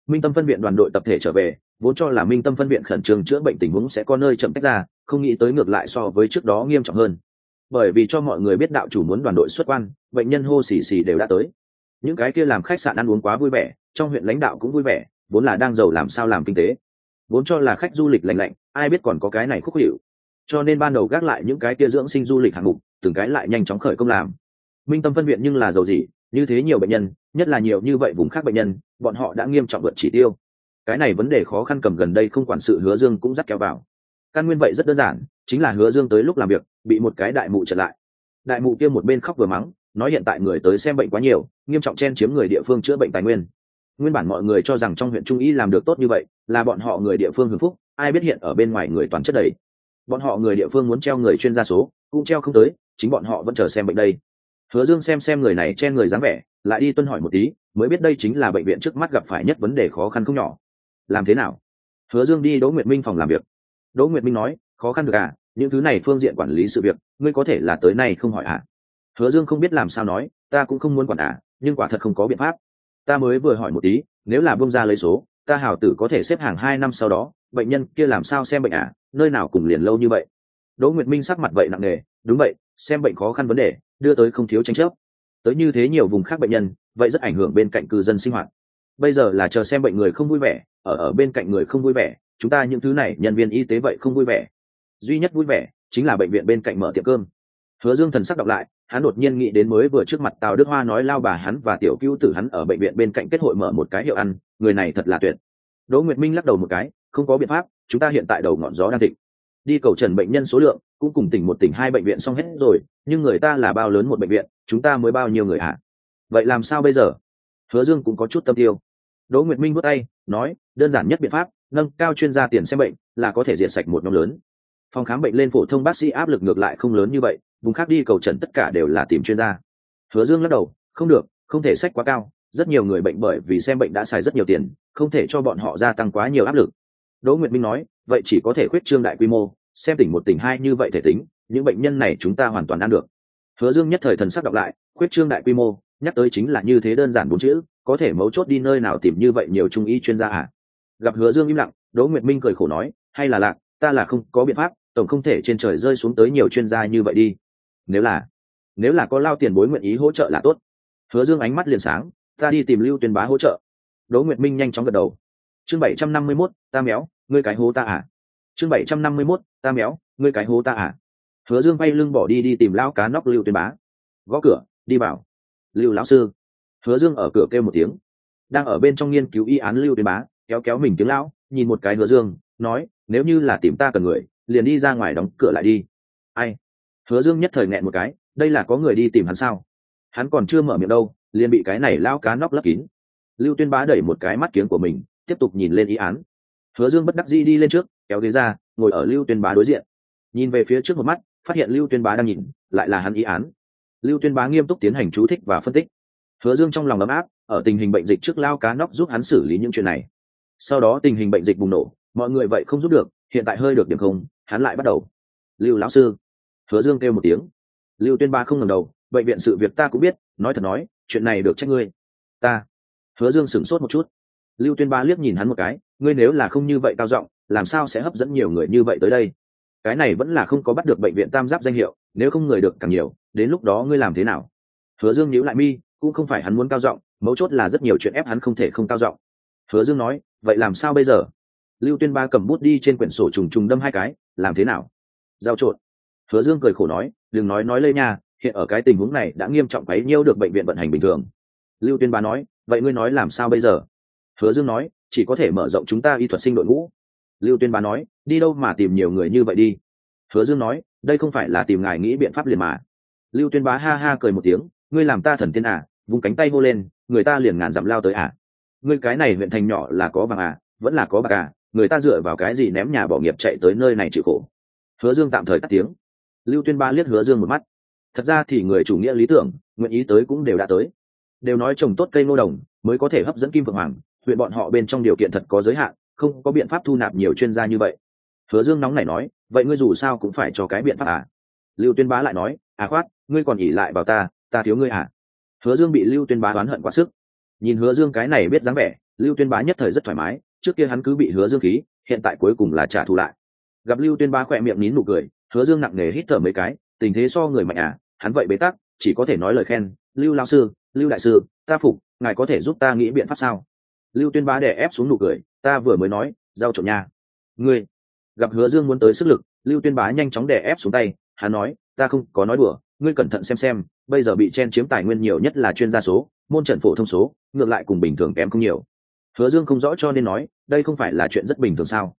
Minh tâm phân viện đoàn đội tập thể trở về vốn cho là minh tâm phân viện khẩn trương chữa bệnh tình huống sẽ có nơi chậm tách ra, không nghĩ tới ngược lại so với trước đó nghiêm trọng hơn. Bởi vì cho mọi người biết đạo chủ muốn đoàn đội xuất quan, bệnh nhân hô xì xì đều đã tới. Những cái kia làm khách sạn ăn uống quá vui vẻ, trong huyện lãnh đạo cũng vui vẻ, vốn là đang giàu làm sao làm kinh tế. Vốn cho là khách du lịch lành lạnh, ai biết còn có cái này khúc hiệu cho nên ban đầu gác lại những cái kia dưỡng sinh du lịch hạng mục, từng cái lại nhanh chóng khởi công làm. Minh tâm phân viện nhưng là giàu gì, như thế nhiều bệnh nhân, nhất là nhiều như vậy vùng khác bệnh nhân, bọn họ đã nghiêm trọng vượt chỉ tiêu cái này vấn đề khó khăn cầm gần đây không quản sự hứa dương cũng dắt kéo vào. Căn nguyên vậy rất đơn giản, chính là hứa dương tới lúc làm việc, bị một cái đại mụ trở lại. Đại mụ kia một bên khóc vừa mắng, nói hiện tại người tới xem bệnh quá nhiều, nghiêm trọng chen chiếm người địa phương chữa bệnh tài nguyên. Nguyên bản mọi người cho rằng trong huyện trung y làm được tốt như vậy, là bọn họ người địa phương hưng phúc, ai biết hiện ở bên ngoài người toàn chất đầy. Bọn họ người địa phương muốn treo người chuyên gia số, cũng treo không tới, chính bọn họ vẫn chờ xem bệnh đây. Hứa dương xem xem người này chen người dáng vẻ, lại đi tuân hỏi một tí, mới biết đây chính là bệnh viện trước mắt gặp phải nhất vấn đề khó khăn không nhỏ làm thế nào? Hứa dương đi đỗ nguyệt minh phòng làm việc. Đỗ nguyệt minh nói, khó khăn được à những thứ này phương diện quản lý sự việc, ngươi có thể là tới nay không hỏi à? Hứa dương không biết làm sao nói, ta cũng không muốn quản à nhưng quả thật không có biện pháp. Ta mới vừa hỏi một tí, nếu là bông ra lấy số, ta hảo tử có thể xếp hàng hai năm sau đó, bệnh nhân kia làm sao xem bệnh à nơi nào cùng liền lâu như vậy? Đỗ nguyệt minh sắc mặt vậy nặng nề, đúng vậy, xem bệnh khó khăn vấn đề, đưa tới không thiếu tranh chấp. Tới như thế nhiều vùng khác bệnh nhân, vậy rất ảnh hưởng bên cạnh cư dân sinh hoạt bây giờ là chờ xem bệnh người không vui vẻ, ở ở bên cạnh người không vui vẻ, chúng ta những thứ này, nhân viên y tế vậy không vui vẻ. Duy nhất vui vẻ chính là bệnh viện bên cạnh mở tiệm cơm. Hứa dương thần sắc đọc lại, hắn đột nhiên nghĩ đến mới vừa trước mặt tào đức hoa nói lao bà hắn và tiểu cưu tử hắn ở bệnh viện bên cạnh kết hội mở một cái hiệu ăn, người này thật là tuyệt. Đỗ nguyệt minh lắc đầu một cái, không có biện pháp, chúng ta hiện tại đầu ngọn gió đang thịnh. Đi cầu trần bệnh nhân số lượng, cũng cùng tỉnh một tỉnh hai bệnh viện xong hết rồi, nhưng người ta là bao lớn một bệnh viện, chúng ta mới bao nhiêu người hả? Vậy làm sao bây giờ? Hứa dương cũng có chút tâm tiêu đỗ nguyệt minh bước tay, nói, đơn giản nhất biện pháp, nâng cao chuyên gia tiền xem bệnh, là có thể diệt sạch một nhóm lớn. Phòng khám bệnh lên phổ thông bác sĩ áp lực ngược lại không lớn như vậy, vùng khác đi cầu trần tất cả đều là tìm chuyên gia. Hứa dương lắc đầu, không được, không thể sách quá cao, rất nhiều người bệnh bởi vì xem bệnh đã xài rất nhiều tiền, không thể cho bọn họ gia tăng quá nhiều áp lực. Đỗ nguyệt minh nói, vậy chỉ có thể khuyết trương đại quy mô, xem tỉnh một tỉnh hai như vậy thể tính, những bệnh nhân này chúng ta hoàn toàn ăn được. Hứa dương nhất thời thần sắc đọc lại, khuyết trương đại quy mô nhắc tới chính là như thế đơn giản bốn chữ, có thể mấu chốt đi nơi nào tìm như vậy nhiều trung y chuyên gia à? Gặp hứa dương im lặng, đỗ nguyệt minh cười khổ nói, hay là lạc ta là không có biện pháp, tổng không thể trên trời rơi xuống tới nhiều chuyên gia như vậy đi. Nếu là nếu là có lao tiền bối nguyện ý hỗ trợ là tốt. Hứa dương ánh mắt liền sáng, ta đi tìm lưu tuyên bá hỗ trợ. Đỗ nguyệt minh nhanh chóng gật đầu. Chương bảy trăm năm mươi mốt, ta méo, ngươi cái hố ta à? Chương bảy trăm năm mươi mốt, ta méo, ngươi cái hố ta à? Hứa dương bay lưng bỏ đi đi tìm lao cá nóc lưu tuyên bá. Gõ cửa, đi vào lưu lão sư. Hứa dương ở cửa kêu một tiếng. Đang ở bên trong nghiên cứu y án lưu tuyên bá, kéo kéo mình tiếng lão, nhìn một cái hứa dương, nói, nếu như là tìm ta cần người, liền đi ra ngoài đóng cửa lại đi. Ai? Hứa dương nhất thời nghẹn một cái, đây là có người đi tìm hắn sao? Hắn còn chưa mở miệng đâu, liền bị cái này lao cá nóc lấp kín. Lưu tuyên bá đẩy một cái mắt kiếng của mình, tiếp tục nhìn lên ý án. Hứa dương bất đắc dĩ đi lên trước, kéo ghế ra, ngồi ở lưu tuyên bá đối diện. Nhìn về phía trước một mắt, phát hiện lưu tuyên bá đang nhìn, lại là hắn ý án lưu tuyên bá nghiêm túc tiến hành chú thích và phân tích. Hứa dương trong lòng ấm áp, ở tình hình bệnh dịch trước lao cá nóc giúp hắn xử lý những chuyện này. Sau đó tình hình bệnh dịch bùng nổ, mọi người vậy không giúp được, hiện tại hơi được điểm không, hắn lại bắt đầu. Lưu lão sư. Hứa dương kêu một tiếng. Lưu tuyên ba không ngầm đầu, bệnh viện sự việc ta cũng biết, nói thật nói, chuyện này được trách ngươi. Ta. Hứa dương sửng sốt một chút. Lưu tuyên ba liếc nhìn hắn một cái, ngươi nếu là không như vậy cao giọng, làm sao sẽ hấp dẫn nhiều người như vậy tới đây? Cái này vẫn là không có bắt được bệnh viện tam giáp danh hiệu nếu không người được càng nhiều, đến lúc đó ngươi làm thế nào? Hứa dương nhíu lại mi, cũng không phải hắn muốn cao giọng, mấu chốt là rất nhiều chuyện ép hắn không thể không cao giọng. Hứa dương nói, vậy làm sao bây giờ? Lưu tuyên ba cầm bút đi trên quyển sổ trùng trùng đâm hai cái, làm thế nào? Giao trộn. Hứa dương cười khổ nói, đừng nói nói lây nha, hiện ở cái tình huống này đã nghiêm trọng quấy nhiêu được bệnh viện vận hành bình thường. Lưu tuyên ba nói, vậy ngươi nói làm sao bây giờ? Hứa dương nói, chỉ có thể mở rộng chúng ta y thuật sinh đội ngũ. Lưu tuyên ba nói, đi đâu mà tìm nhiều người như vậy đi? Hứa dương nói, đây không phải là tìm ngài nghĩ biện pháp liền mà. Lưu tuyên bá ha ha cười một tiếng, ngươi làm ta thần tiên à vùng cánh tay hô lên, người ta liền ngàn dặm lao tới à. Ngươi cái này huyện thành nhỏ là có vàng à vẫn là có bạc à người ta dựa vào cái gì ném nhà bỏ nghiệp chạy tới nơi này chịu khổ? Hứa dương tạm thời tắt tiếng. Lưu tuyên ba liếc hứa dương một mắt. Thật ra thì người chủ nghĩa lý tưởng, nguyện ý tới cũng đều đã tới. Đều nói trồng tốt cây ngô đồng mới có thể hấp dẫn kim vượng hoàng, huyện bọn họ bên trong điều kiện thật có giới hạn, không có biện pháp thu nạp nhiều chuyên gia như vậy hứa dương nóng này nói, vậy ngươi dù sao cũng phải cho cái biện pháp à? Lưu tuyên bá lại nói à khoát, ngươi còn ỉ lại vào ta ta thiếu ngươi à? Hứa dương bị lưu tuyên bá oán hận quá sức. Nhìn hứa dương cái này biết dáng vẻ, lưu tuyên bá nhất thời rất thoải mái, trước kia hắn cứ bị hứa dương khí, hiện tại cuối cùng là trả thù lại. Gặp lưu tuyên bá khỏe miệng nín nụ cười, hứa dương nặng nề hít thở mấy cái, tình thế so người mạnh à hắn vậy bế tắc, chỉ có thể nói lời khen, lưu lao sư, lưu đại sư, ta phục, ngài có thể giúp ta nghĩ biện pháp sao? Lưu tuyên bá đè ép xuống nụ cười, ta vừa mới nói, giao chỗ nha ngươi gặp hứa dương muốn tới sức lực, lưu tuyên bá nhanh chóng đè ép xuống tay, hắn nói, ta không có nói đùa, ngươi cẩn thận xem xem, bây giờ bị chen chiếm tài nguyên nhiều nhất là chuyên gia số, môn trận phổ thông số, ngược lại cùng bình thường kém không nhiều. Hứa dương không rõ cho nên nói, đây không phải là chuyện rất bình thường sao?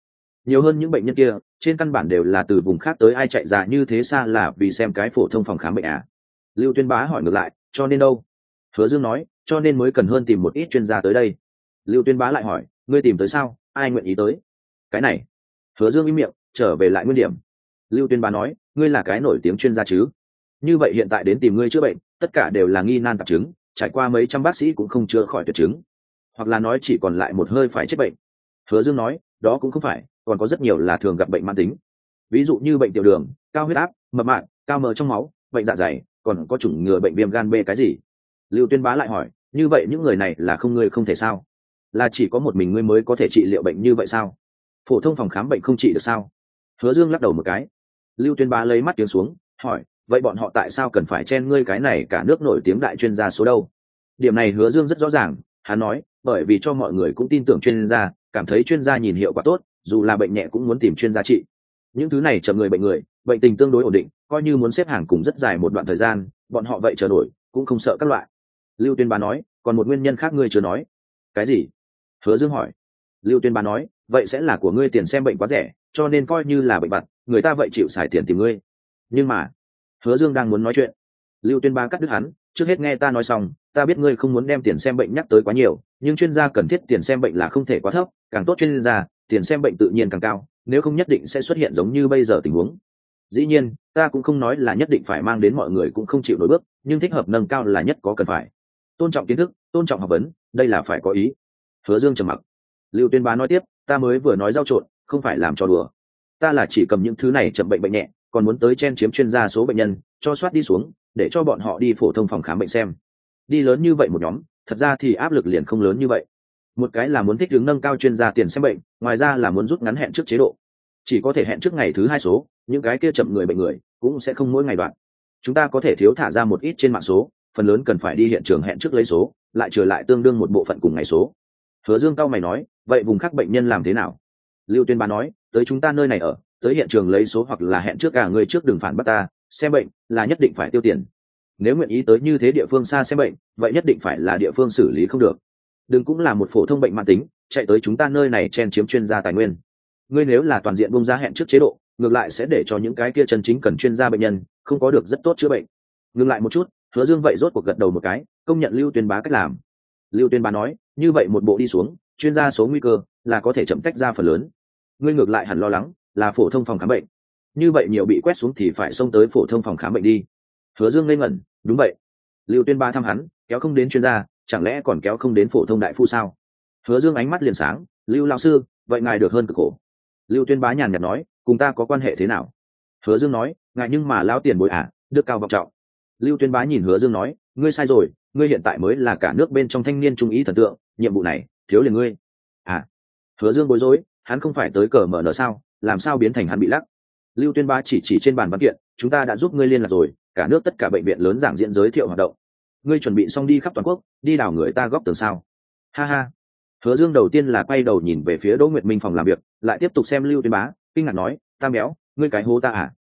Nhiều hơn những bệnh nhân kia, trên căn bản đều là từ vùng khác tới ai chạy ra như thế xa là vì xem cái phổ thông phòng khám bệnh à? Lưu tuyên bá hỏi ngược lại, cho nên đâu? Hứa dương nói, cho nên mới cần hơn tìm một ít chuyên gia tới đây. Lưu tuyên bá lại hỏi, ngươi tìm tới sao? Ai nguyện ý tới? Cái này hứa dương im miệng, trở về lại nguyên điểm. Lưu tuyên bá nói, ngươi là cái nổi tiếng chuyên gia chứ? Như vậy hiện tại đến tìm ngươi chữa bệnh, tất cả đều là nghi nan tạp chứng, trải qua mấy trăm bác sĩ cũng không chữa khỏi tuyệt chứng. Hoặc là nói chỉ còn lại một hơi phải chết bệnh. Hứa dương nói, đó cũng không phải, còn có rất nhiều là thường gặp bệnh mãn tính. Ví dụ như bệnh tiểu đường, cao huyết áp, mập mạn cao mỡ trong máu, bệnh dạ dày, còn có chủng ngừa bệnh viêm gan b cái gì? Lưu tuyên bá lại hỏi, như vậy những người này là không ngươi không thể sao? Là chỉ có một mình ngươi mới có thể trị liệu bệnh như vậy sao? Phổ thông phòng khám bệnh không trị được sao? Hứa dương lắc đầu một cái. Lưu tuyên bá lấy mắt tiếng xuống, hỏi, vậy bọn họ tại sao cần phải chen ngươi cái này cả nước nổi tiếng đại chuyên gia số đâu? Điểm này hứa dương rất rõ ràng, hắn nói, bởi vì cho mọi người cũng tin tưởng chuyên gia, cảm thấy chuyên gia nhìn hiệu quả tốt, dù là bệnh nhẹ cũng muốn tìm chuyên gia trị. Những thứ này chờ người bệnh người, bệnh tình tương đối ổn định, coi như muốn xếp hàng cùng rất dài một đoạn thời gian, bọn họ vậy chờ nổi cũng không sợ các loại. Lưu tuyên bá nói, còn một nguyên nhân khác ngươi chưa nói. Cái gì? Hứa dương hỏi lưu tuyên bá nói, vậy sẽ là của ngươi tiền xem bệnh quá rẻ, cho nên coi như là bệnh vặt, người ta vậy chịu xài tiền tìm ngươi. Nhưng mà, hứa dương đang muốn nói chuyện. Lưu tuyên bá cắt đứt hắn, trước hết nghe ta nói xong, ta biết ngươi không muốn đem tiền xem bệnh nhắc tới quá nhiều, nhưng chuyên gia cần thiết tiền xem bệnh là không thể quá thấp, càng tốt chuyên gia, tiền xem bệnh tự nhiên càng cao, nếu không nhất định sẽ xuất hiện giống như bây giờ tình huống. Dĩ nhiên, ta cũng không nói là nhất định phải mang đến mọi người cũng không chịu nổi bước, nhưng thích hợp nâng cao là nhất có cần phải. Tôn trọng kiến thức, tôn trọng học vấn, đây là phải có ý. Hứa dương trầm mặc lưu tuyên bá nói tiếp, ta mới vừa nói giao trộn, không phải làm trò đùa. Ta là chỉ cầm những thứ này chậm bệnh bệnh nhẹ, còn muốn tới chen chiếm chuyên gia số bệnh nhân, cho soát đi xuống, để cho bọn họ đi phổ thông phòng khám bệnh xem. Đi lớn như vậy một nhóm, thật ra thì áp lực liền không lớn như vậy. Một cái là muốn thích ứng nâng cao chuyên gia tiền xem bệnh, ngoài ra là muốn rút ngắn hẹn trước chế độ. Chỉ có thể hẹn trước ngày thứ hai số, những cái kia chậm người bệnh người, cũng sẽ không mỗi ngày đoạn. Chúng ta có thể thiếu thả ra một ít trên mạng số, phần lớn cần phải đi hiện trường hẹn trước lấy số, lại trở lại tương đương một bộ phận cùng ngày số hứa dương cao mày nói, vậy vùng khác bệnh nhân làm thế nào? Lưu tuyên bá nói, tới chúng ta nơi này ở, tới hiện trường lấy số hoặc là hẹn trước cả người trước đường phản bắt ta, xem bệnh là nhất định phải tiêu tiền. Nếu nguyện ý tới như thế địa phương xa xem bệnh, vậy nhất định phải là địa phương xử lý không được. Đừng cũng là một phổ thông bệnh mạng tính, chạy tới chúng ta nơi này chen chiếm chuyên gia tài nguyên. Ngươi nếu là toàn diện bung ra hẹn trước chế độ, ngược lại sẽ để cho những cái kia chân chính cần chuyên gia bệnh nhân không có được rất tốt chữa bệnh. Ngừng lại một chút, hứa dương vậy rốt cuộc gật đầu một cái, công nhận lưu tuyên bá cách làm lưu tuyên bá nói như vậy một bộ đi xuống chuyên gia số nguy cơ là có thể chậm tách ra phần lớn. Ngươi ngược lại hẳn lo lắng là phổ thông phòng khám bệnh. Như vậy nhiều bị quét xuống thì phải xông tới phổ thông phòng khám bệnh đi. Hứa dương ngây ngẩn đúng vậy. Lưu tuyên ba thăm hắn kéo không đến chuyên gia chẳng lẽ còn kéo không đến phổ thông đại phu sao? Hứa dương ánh mắt liền sáng lưu lao sư vậy ngài được hơn cực khổ. Lưu tuyên bá nhàn nhạt nói cùng ta có quan hệ thế nào? Hứa dương nói ngài nhưng mà lao tiền bồi ả à, đức cao vọng trọng. Lưu tuyên bá nhìn hứa dương nói ngươi sai rồi ngươi hiện tại mới là cả nước bên trong thanh niên trung ý thần tượng, nhiệm vụ này, thiếu liền ngươi. À hứa dương bối rối, hắn không phải tới cờ mở nở sao, làm sao biến thành hắn bị lắc? Lưu tuyên bá chỉ chỉ trên bàn văn kiện, chúng ta đã giúp ngươi liên lạc rồi, cả nước tất cả bệnh viện lớn giảng diễn giới thiệu hoạt động. Ngươi chuẩn bị xong đi khắp toàn quốc, đi đào người ta góp tường sao? Ha ha. Hứa dương đầu tiên là quay đầu nhìn về phía đỗ nguyệt minh phòng làm việc, lại tiếp tục xem lưu tuyên bá, kinh ngạc nói ta béo, ngươi cái hố ta à?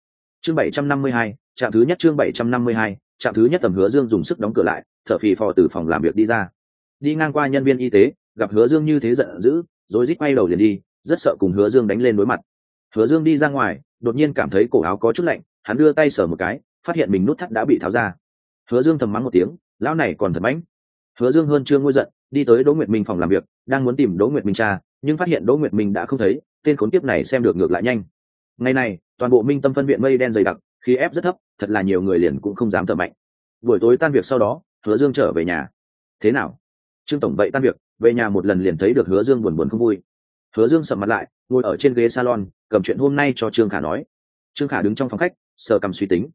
Chương bảy trăm năm mươi hai, trạm thứ nhất chương bảy trăm năm mươi hai, trạm thứ nhất tầm hứa dương dùng sức đóng cửa lại thở phì phò từ phòng làm việc đi ra. Đi ngang qua nhân viên y tế, gặp hứa dương như thế giận dữ, rồi rít quay đầu liền đi, rất sợ cùng hứa dương đánh lên đối mặt. Hứa dương đi ra ngoài, đột nhiên cảm thấy cổ áo có chút lạnh, hắn đưa tay sờ một cái, phát hiện mình nút thắt đã bị tháo ra. Hứa dương thầm mắng một tiếng, lão này còn thật mãnh hứa dương hơn chưa ngôi giận, đi tới đỗ nguyệt minh phòng làm việc, đang muốn tìm đỗ nguyệt minh cha, nhưng phát hiện đỗ nguyệt minh đã không thấy, tên khốn kiếp này xem được ngược lại nhanh. Ngày này, toàn bộ minh tâm phân viện mây đen dày đặc, khí ép rất thấp, thật là nhiều người liền cũng không dám thở mạnh. Buổi tối tan việc sau đó hứa dương trở về nhà. Thế nào? Trương tổng vậy tan việc, về nhà một lần liền thấy được hứa dương buồn buồn không vui. Hứa dương sầm mặt lại, ngồi ở trên ghế salon, cầm chuyện hôm nay cho trương khả nói. Trương khả đứng trong phòng khách, sờ cầm suy tính.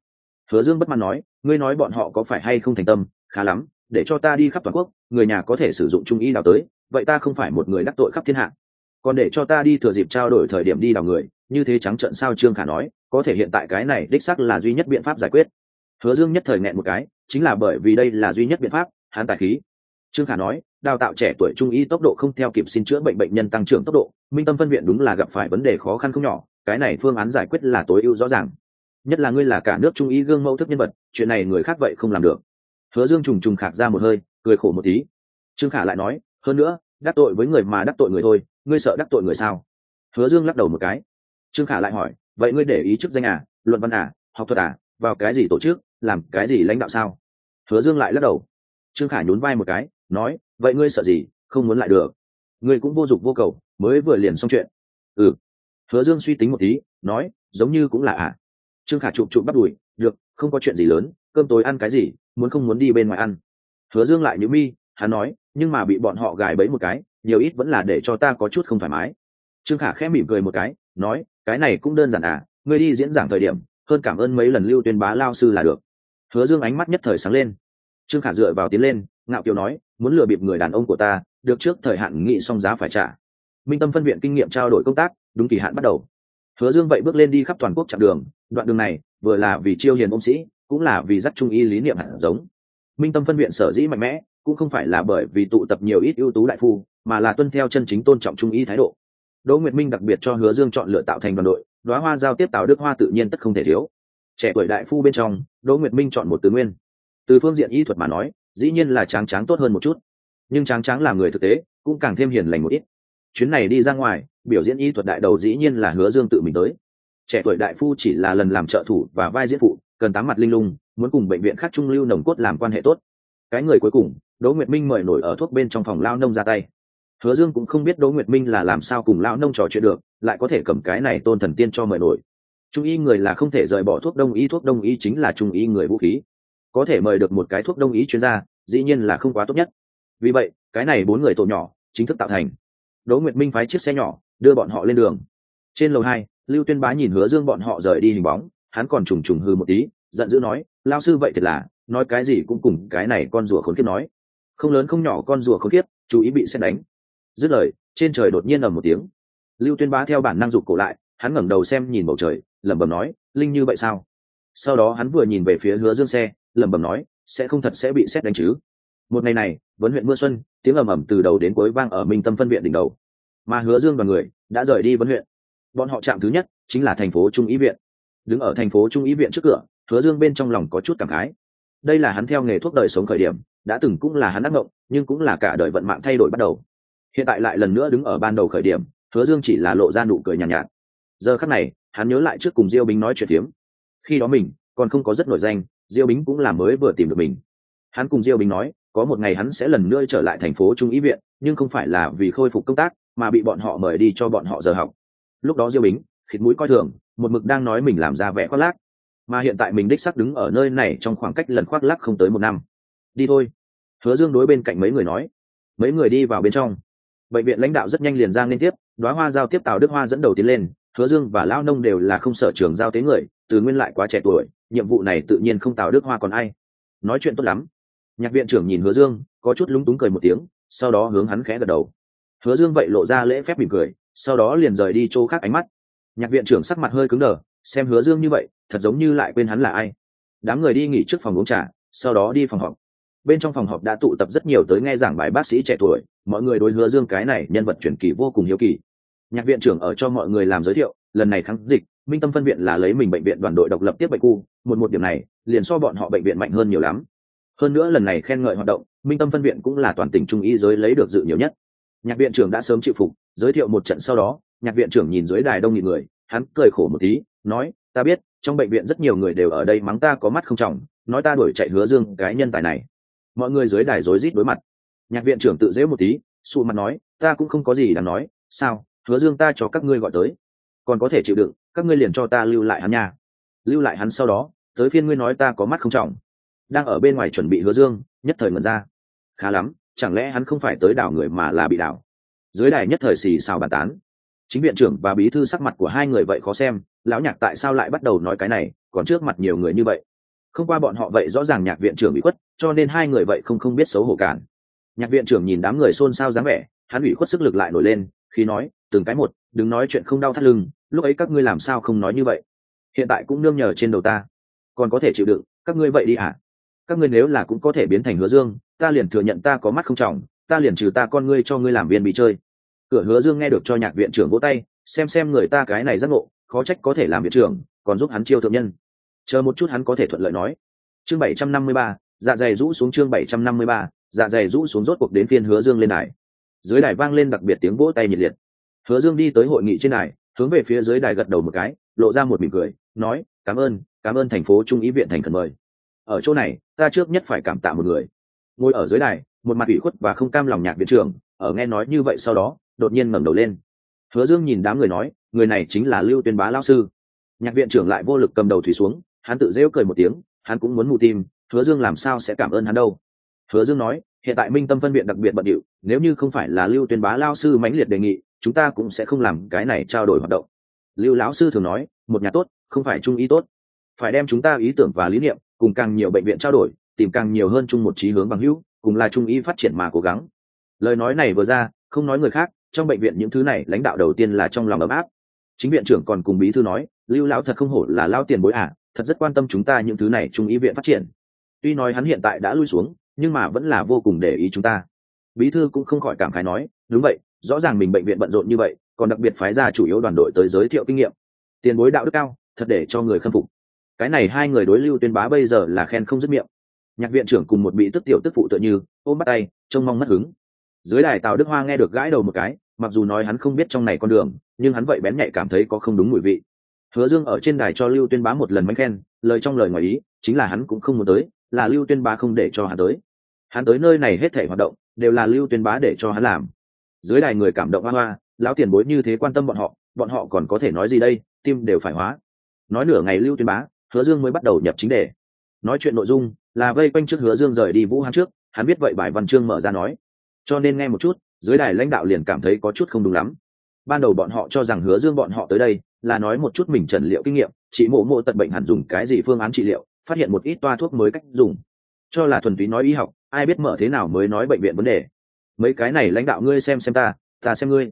Hứa dương bất mãn nói, ngươi nói bọn họ có phải hay không thành tâm? Khá lắm, để cho ta đi khắp toàn quốc, người nhà có thể sử dụng trung ý đào tới, vậy ta không phải một người đắc tội khắp thiên hạ. Còn để cho ta đi thừa dịp trao đổi thời điểm đi đào người, như thế trắng trận sao? Trương khả nói, có thể hiện tại cái này đích sắc là duy nhất biện pháp giải quyết. Hứa dương nhất thời nghẹn một cái chính là bởi vì đây là duy nhất biện pháp hắn tài khí. Trương khả nói, đào tạo trẻ tuổi trung y tốc độ không theo kịp xin chữa bệnh bệnh nhân tăng trưởng tốc độ, minh tâm phân viện đúng là gặp phải vấn đề khó khăn không nhỏ, cái này phương án giải quyết là tối ưu rõ ràng. Nhất là ngươi là cả nước trung y gương mẫu thức nhân vật, chuyện này người khác vậy không làm được. Hứa dương trùng trùng khạc ra một hơi, cười khổ một tí. Trương khả lại nói, hơn nữa, đắc tội với người mà đắc tội người thôi, ngươi sợ đắc tội người sao? Hứa dương lắc đầu một cái. Trương khả lại hỏi, vậy ngươi để ý chức danh à luận văn à học thuật à vào cái gì tổ chức? Làm cái gì lãnh đạo sao? Hứa dương lại lắc đầu. Trương khả nhún vai một cái, nói, vậy ngươi sợ gì? Không muốn lại được. Ngươi cũng vô dụng vô cầu, mới vừa liền xong chuyện. Ừ. Hứa dương suy tính một tí, nói, giống như cũng là à. Trương khả chụp chụp bắt đùi, được, không có chuyện gì lớn, cơm tối ăn cái gì, muốn không muốn đi bên ngoài ăn. Hứa dương lại nhữ mi, hắn nói, nhưng mà bị bọn họ gài bẫy một cái, nhiều ít vẫn là để cho ta có chút không thoải mái. Trương khả khẽ mỉm cười một cái, nói, cái này cũng đơn giản à ngươi đi diễn giảng thời điểm, hơn cảm ơn mấy lần lưu tuyên bá lao sư là được hứa dương ánh mắt nhất thời sáng lên. Trương khả dựa vào tiến lên, ngạo kiều nói, muốn lừa bịp người đàn ông của ta, được trước thời hạn nghị xong giá phải trả. Minh tâm phân viện kinh nghiệm trao đổi công tác, đúng kỳ hạn bắt đầu. Hứa dương vậy bước lên đi khắp toàn quốc chặng đường, đoạn đường này, vừa là vì chiêu hiền ông sĩ, cũng là vì dắt trung y lý niệm hẳn giống. Minh tâm phân viện sở dĩ mạnh mẽ, cũng không phải là bởi vì tụ tập nhiều ít ưu tú đại phu, mà là tuân theo chân chính tôn trọng trung y thái độ. Đỗ nguyệt minh đặc biệt cho hứa dương chọn lựa tạo thành đoàn đội đoá hoa giao tiếp tào đức hoa tự nhiên tất không thể thiếu trẻ tuổi đại phu bên trong, đỗ nguyệt minh chọn một tứ nguyên. Từ phương diện y thuật mà nói, dĩ nhiên là tráng tráng tốt hơn một chút. Nhưng tráng tráng là người thực tế, cũng càng thêm hiền lành một ít. Chuyến này đi ra ngoài, biểu diễn y thuật đại đầu dĩ nhiên là hứa dương tự mình tới. Trẻ tuổi đại phu chỉ là lần làm trợ thủ và vai diễn phụ, cần tám mặt linh lung, muốn cùng bệnh viện khác trung lưu nồng cốt làm quan hệ tốt. Cái người cuối cùng, đỗ nguyệt minh mời nổi ở thuốc bên trong phòng lao nông ra tay. Hứa dương cũng không biết đỗ nguyệt minh là làm sao cùng lao nông trò chuyện được, lại có thể cầm cái này tôn thần tiên cho mời nổi trung y người là không thể rời bỏ thuốc đông y, thuốc đông y chính là trung y người vũ khí. Có thể mời được một cái thuốc đông y chuyên gia, dĩ nhiên là không quá tốt nhất. Vì vậy, cái này bốn người tổ nhỏ, chính thức tạo thành. Đỗ nguyệt minh phái chiếc xe nhỏ, đưa bọn họ lên đường. Trên lầu hai, lưu tuyên bá nhìn hứa dương bọn họ rời đi hình bóng, hắn còn trùng trùng hư một tí, giận dữ nói lao sư vậy thật là, nói cái gì cũng cùng cái này con rùa khốn kiếp nói. Không lớn không nhỏ con rùa khốn kiếp, chú ý bị xét đánh. Dứt lời, trên trời đột nhiên ầm một tiếng. Lưu tuyên bá theo bản năng dục cổ lại hắn ngẩng đầu xem nhìn bầu trời lẩm bẩm nói linh như vậy sao? Sau đó hắn vừa nhìn về phía hứa dương xe lẩm bẩm nói sẽ không thật sẽ bị xét đánh chứ. Một ngày này vấn huyện mưa xuân tiếng ầm ầm từ đầu đến cuối vang ở minh tâm phân viện đỉnh đầu. Mà hứa dương và người đã rời đi vấn huyện. Bọn họ chạm thứ nhất chính là thành phố trung ý viện. Đứng ở thành phố trung ý viện trước cửa hứa dương bên trong lòng có chút cảm khái. Đây là hắn theo nghề thuốc đời sống khởi điểm đã từng cũng là hắn ác mộng nhưng cũng là cả đời vận mạng thay đổi bắt đầu. Hiện tại lại lần nữa đứng ở ban đầu khởi điểm hứa dương chỉ là lộ ra nụ cười nhàn nhạt, nhạt giờ khắc này, hắn nhớ lại trước cùng diêu bính nói chuyện phiếm. Khi đó mình còn không có rất nổi danh, diêu bính cũng là mới vừa tìm được mình. Hắn cùng diêu bính nói, có một ngày hắn sẽ lần nữa trở lại thành phố trung ý viện, nhưng không phải là vì khôi phục công tác, mà bị bọn họ mời đi cho bọn họ giờ học. Lúc đó diêu bính, khịt mũi coi thường, một mực đang nói mình làm ra vẻ khoác lác. Mà hiện tại mình đích sắc đứng ở nơi này trong khoảng cách lần khoác lác không tới một năm. Đi thôi. Hứa dương đối bên cạnh mấy người nói. Mấy người đi vào bên trong. Bệnh viện lãnh đạo rất nhanh liền ra liên tiếp đoá hoa giao tiếp tào đức hoa dẫn đầu tiến lên hứa dương và lão nông đều là không sở trường giao tế người, từ nguyên lại quá trẻ tuổi, nhiệm vụ này tự nhiên không tào đức hoa còn ai. Nói chuyện tốt lắm. Nhạc viện trưởng nhìn hứa dương, có chút lúng túng cười một tiếng, sau đó hướng hắn khẽ gật đầu. Hứa dương vậy lộ ra lễ phép mỉm cười, sau đó liền rời đi chỗ khác ánh mắt. Nhạc viện trưởng sắc mặt hơi cứng đờ, xem hứa dương như vậy, thật giống như lại quên hắn là ai. Đám người đi nghỉ trước phòng uống trà, sau đó đi phòng họp. Bên trong phòng họp đã tụ tập rất nhiều tới nghe giảng bài bác sĩ trẻ tuổi, mọi người đối hứa dương cái này nhân vật truyền kỳ vô cùng hiếu kỳ nhạc viện trưởng ở cho mọi người làm giới thiệu, lần này kháng dịch, minh tâm phân viện là lấy mình bệnh viện đoàn đội độc lập tiếp bệnh khu, một một điểm này, liền so bọn họ bệnh viện mạnh hơn nhiều lắm. Hơn nữa lần này khen ngợi hoạt động, minh tâm phân viện cũng là toàn tỉnh trung y giới lấy được dự nhiều nhất. Nhạc viện trưởng đã sớm chịu phục, giới thiệu một trận sau đó, nhạc viện trưởng nhìn dưới đài đông nghìn người, hắn cười khổ một tí, nói, ta biết, trong bệnh viện rất nhiều người đều ở đây mắng ta có mắt không trọng, nói ta đuổi chạy hứa dương cái nhân tài này. Mọi người dưới đài rối rít đối mặt. Nhạc viện trưởng tự dễ một tí xù mặt nói, ta cũng không có gì đáng nói, sao hứa dương ta cho các ngươi gọi tới. Còn có thể chịu đựng, các ngươi liền cho ta lưu lại hắn nha. Lưu lại hắn sau đó, tới phiên ngươi nói ta có mắt không trọng. Đang ở bên ngoài chuẩn bị hứa dương, nhất thời mật ra. Khá lắm, chẳng lẽ hắn không phải tới đảo người mà là bị đảo? Dưới đài nhất thời xì xào bàn tán. Chính viện trưởng và bí thư sắc mặt của hai người vậy khó xem, lão nhạc tại sao lại bắt đầu nói cái này, còn trước mặt nhiều người như vậy? Không qua bọn họ vậy rõ ràng nhạc viện trưởng bị khuất, cho nên hai người vậy không không biết xấu hổ cản. Nhạc viện trưởng nhìn đám người xôn xao dáng vẻ, hắn ủy khuất sức lực lại nổi lên, khi nói từng cái một, đừng nói chuyện không đau thắt lưng, lúc ấy các ngươi làm sao không nói như vậy? Hiện tại cũng nương nhờ trên đầu ta. Còn có thể chịu đựng, các ngươi vậy đi à các ngươi nếu là cũng có thể biến thành hứa dương, ta liền thừa nhận ta có mắt không trọng, ta liền trừ ta con ngươi cho ngươi làm viên bị chơi. Cửa hứa dương nghe được cho nhạc viện trưởng vỗ tay, xem xem người ta cái này rất ngộ, khó trách có thể làm viện trưởng, còn giúp hắn chiêu thượng nhân. Chờ một chút hắn có thể thuận lợi nói. Chương bảy trăm năm mươi ba dạ dày rũ xuống chương bảy trăm năm mươi ba dạ dày rũ xuống rốt cuộc đến phiên hứa dương lên đài. Dưới đài vang lên đặc biệt tiếng vỗ tay nhiệt liệt hứa dương đi tới hội nghị trên đài, hướng về phía dưới đài gật đầu một cái, lộ ra một mỉm cười, nói, cảm ơn cảm ơn thành phố trung ý viện thành khẩn mời. Ở chỗ này, ta trước nhất phải cảm tạ một người. Ngồi ở dưới đài, một mặt ủy khuất và không cam lòng nhạc viện trưởng, ở nghe nói như vậy sau đó, đột nhiên ngẩng đầu lên. Hứa dương nhìn đám người nói, người này chính là lưu tuyên bá lao sư. Nhạc viện trưởng lại vô lực cầm đầu thủy xuống, hắn tự rêu cười một tiếng, hắn cũng muốn mù tim hứa dương làm sao sẽ cảm ơn hắn đâu? Hứa dương nói, hiện tại minh tâm phân viện đặc biệt bận điệu, nếu như không phải là lưu tuyên bá lao sư mãnh liệt đề nghị chúng ta cũng sẽ không làm cái này trao đổi hoạt động. Lưu lão sư thường nói một nhà tốt không phải trung ý tốt. Phải đem chúng ta ý tưởng và lý niệm cùng càng nhiều bệnh viện trao đổi tìm càng nhiều hơn chung một trí hướng bằng hữu cùng là trung ý phát triển mà cố gắng. Lời nói này vừa ra không nói người khác trong bệnh viện những thứ này lãnh đạo đầu tiên là trong lòng ấm áp. Chính viện trưởng còn cùng bí thư nói lưu lão thật không hổ là lao tiền bối ả à, thật rất quan tâm chúng ta những thứ này trung ý viện phát triển. Tuy nói hắn hiện tại đã lui xuống nhưng mà vẫn là vô cùng để ý chúng ta. Bí thư cũng không khỏi cảm khái nói đúng vậy rõ ràng mình bệnh viện bận rộn như vậy, còn đặc biệt phái ra chủ yếu đoàn đội tới giới thiệu kinh nghiệm. Tiền bối đạo đức cao, thật để cho người khâm phục. Cái này hai người đối lưu tuyên bá bây giờ là khen không dứt miệng. Nhạc viện trưởng cùng một bị tức tiểu tức phụ tựa như, ôm bắt tay, trông mong mất hứng. Dưới đài tào đức hoa nghe được gãi đầu một cái, mặc dù nói hắn không biết trong này con đường, nhưng hắn vậy bén nhạy cảm thấy có không đúng mùi vị. Hứa dương ở trên đài cho lưu tuyên bá một lần mánh khen, lời trong lời ngoài ý, chính là hắn cũng không muốn tới, là lưu tuyên bá không để cho hắn tới. Hắn tới nơi này hết thể hoạt động, đều là lưu tuyên bá để cho hắn làm dưới đài người cảm động hoa hoa, lão tiền bối như thế quan tâm bọn họ bọn họ còn có thể nói gì đây, tim đều phải hóa. Nói nửa ngày lưu tuyên bá, hứa dương mới bắt đầu nhập chính đề. Nói chuyện nội dung là vây quanh trước hứa dương rời đi vũ hán trước, hắn biết vậy bài văn chương mở ra nói. Cho nên nghe một chút, dưới đài lãnh đạo liền cảm thấy có chút không đúng lắm. Ban đầu bọn họ cho rằng hứa dương bọn họ tới đây là nói một chút mình trần liệu kinh nghiệm chị mộ mộ tận bệnh hẳn dùng cái gì phương án trị liệu, phát hiện một ít toa thuốc mới cách dùng. Cho là thuần túy nói y học, ai biết mở thế nào mới nói bệnh viện vấn đề mấy cái này lãnh đạo ngươi xem xem ta ta xem ngươi.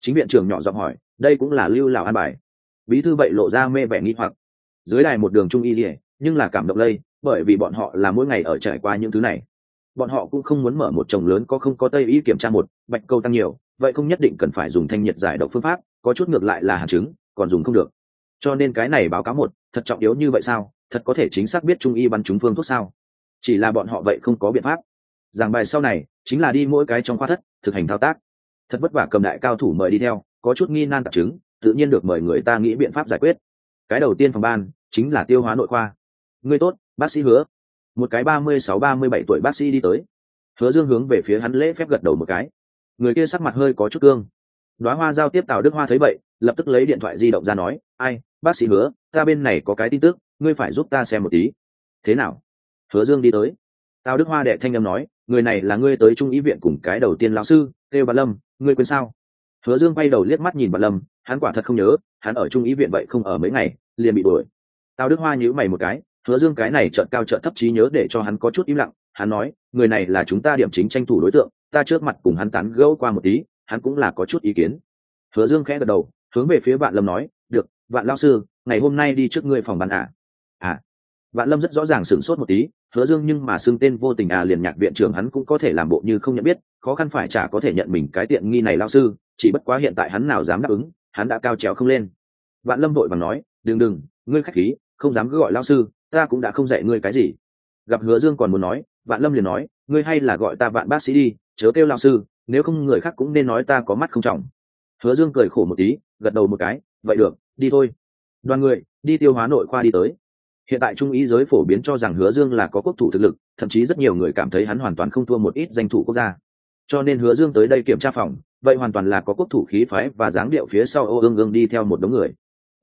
Chính viện trưởng nhỏ giọng hỏi, đây cũng là lưu lào an bài. Bí thư vậy lộ ra mê vẻ nghi hoặc. Dưới đài một đường trung y dỉa nhưng là cảm động lây, bởi vì bọn họ là mỗi ngày ở trải qua những thứ này. Bọn họ cũng không muốn mở một chồng lớn có không có tây y kiểm tra một, bạch câu tăng nhiều, vậy không nhất định cần phải dùng thanh nhiệt giải độc phương pháp, có chút ngược lại là hạt chứng, còn dùng không được. Cho nên cái này báo cáo một, thật trọng yếu như vậy sao? Thật có thể chính xác biết trung y bắn trúng phương thuốc sao? Chỉ là bọn họ vậy không có biện pháp giảng bài sau này, chính là đi mỗi cái trong khoa thất, thực hành thao tác. Thật vất vả cầm đại cao thủ mời đi theo, có chút nghi nan tạp chứng, tự nhiên được mời người ta nghĩ biện pháp giải quyết. Cái đầu tiên phòng ban, chính là tiêu hóa nội khoa. Người tốt, bác sĩ hứa. Một cái ba mươi sáu, ba mươi bảy tuổi bác sĩ đi tới. Hứa dương hướng về phía hắn lễ phép gật đầu một cái. Người kia sắc mặt hơi có chút cương. Đoá hoa giao tiếp tào đức hoa thấy vậy, lập tức lấy điện thoại di động ra nói, ai, bác sĩ hứa, ta bên này có cái tin tức, ngươi phải giúp ta xem một tí. Thế nào? Hứa dương đi tới. Tào đức hoa đệ thanh âm nói người này là ngươi tới trung ý viện cùng cái đầu tiên lão sư kêu bà lâm, ngươi quên sao? Hứa dương bay đầu liếc mắt nhìn bà lâm, hắn quả thật không nhớ, hắn ở trung ý viện vậy không ở mấy ngày, liền bị đuổi. Tào đức hoa nhữ mày một cái, hứa dương cái này trợn cao trợn thấp trí nhớ để cho hắn có chút im lặng, hắn nói, người này là chúng ta điểm chính tranh thủ đối tượng, ta trước mặt cùng hắn tán gẫu qua một tí, hắn cũng là có chút ý kiến. Hứa dương khẽ gật đầu, hướng về phía vạn lâm nói, được, vạn lao sư, ngày hôm nay đi trước ngươi phòng bán à à? Vạn lâm rất rõ ràng sửng sốt một tí hứa dương nhưng mà xưng tên vô tình à liền nhạc viện trưởng hắn cũng có thể làm bộ như không nhận biết, khó khăn phải chả có thể nhận mình cái tiện nghi này lao sư, chỉ bất quá hiện tại hắn nào dám đáp ứng, hắn đã cao trèo không lên. Vạn lâm vội bằng nói, đừng đừng, ngươi khách khí, không dám cứ gọi lao sư, ta cũng đã không dạy ngươi cái gì. Gặp hứa dương còn muốn nói, vạn lâm liền nói, ngươi hay là gọi ta vạn bác sĩ đi, chớ kêu lao sư, nếu không người khác cũng nên nói ta có mắt không trọng. Hứa dương cười khổ một tí, gật đầu một cái, vậy được, đi thôi. Đoàn người, đi tiêu hóa nội khoa đi tới hiện tại trung ý giới phổ biến cho rằng hứa dương là có quốc thủ thực lực, thậm chí rất nhiều người cảm thấy hắn hoàn toàn không thua một ít danh thủ quốc gia. Cho nên hứa dương tới đây kiểm tra phòng, vậy hoàn toàn là có quốc thủ khí phái và dáng điệu phía sau ô ương ương đi theo một đống người.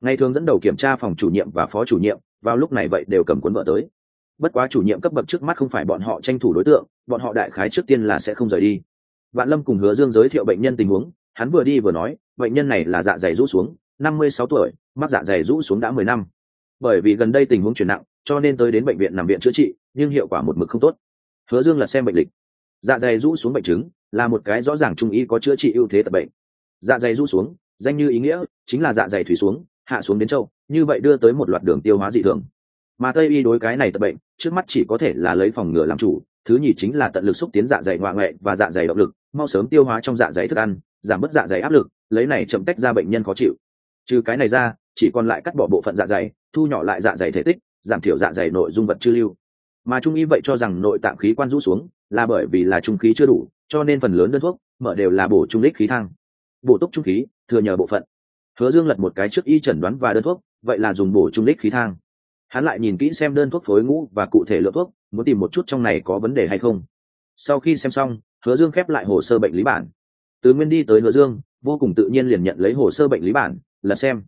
Ngày thường dẫn đầu kiểm tra phòng chủ nhiệm và phó chủ nhiệm, vào lúc này vậy đều cầm cuốn vợ tới. Bất quá chủ nhiệm cấp bậc trước mắt không phải bọn họ tranh thủ đối tượng, bọn họ đại khái trước tiên là sẽ không rời đi. Vạn lâm cùng hứa dương giới thiệu bệnh nhân tình huống, hắn vừa đi vừa nói, bệnh nhân này là dạ dày rũ xuống, năm mươi sáu tuổi, mắc dạ dày rũ xuống đã mười năm bởi vì gần đây tình huống chuyển nặng, cho nên tới đến bệnh viện nằm viện chữa trị, nhưng hiệu quả một mực không tốt. Hứa dương là xem bệnh lịch. Dạ dày rũ xuống bệnh chứng là một cái rõ ràng trung y có chữa trị ưu thế tập bệnh. Dạ dày rũ xuống, danh như ý nghĩa chính là dạ dày thủy xuống, hạ xuống đến châu, như vậy đưa tới một loạt đường tiêu hóa dị thường. Mà tây y đối cái này tập bệnh, trước mắt chỉ có thể là lấy phòng ngừa làm chủ, thứ nhì chính là tận lực xúc tiến dạ dày ngoại nghệ và dạ dày động lực, mau sớm tiêu hóa trong dạ dày thức ăn, giảm bớt dạ dày áp lực, lấy này chậm tách ra bệnh nhân khó chịu. Trừ cái này ra chỉ còn lại cắt bỏ bộ phận dạ dày, thu nhỏ lại dạ dày thể tích, giảm thiểu dạ dày nội dung vật chư lưu. Mà trung y vậy cho rằng nội tạng khí quan rũ xuống là bởi vì là trung khí chưa đủ, cho nên phần lớn đơn thuốc mở đều là bổ trung đích khí thang. Bổ túc trung khí, thừa nhờ bộ phận. Hứa dương lật một cái trước y chẩn đoán và đơn thuốc, vậy là dùng bổ trung đích khí thang. Hắn lại nhìn kỹ xem đơn thuốc phối ngũ và cụ thể lượng thuốc, muốn tìm một chút trong này có vấn đề hay không. Sau khi xem xong, hứa dương khép lại hồ sơ bệnh lý bản. Từ nguyên đi tới hứa dương, vô cùng tự nhiên liền nhận lấy hồ sơ bệnh lý bản, lật xem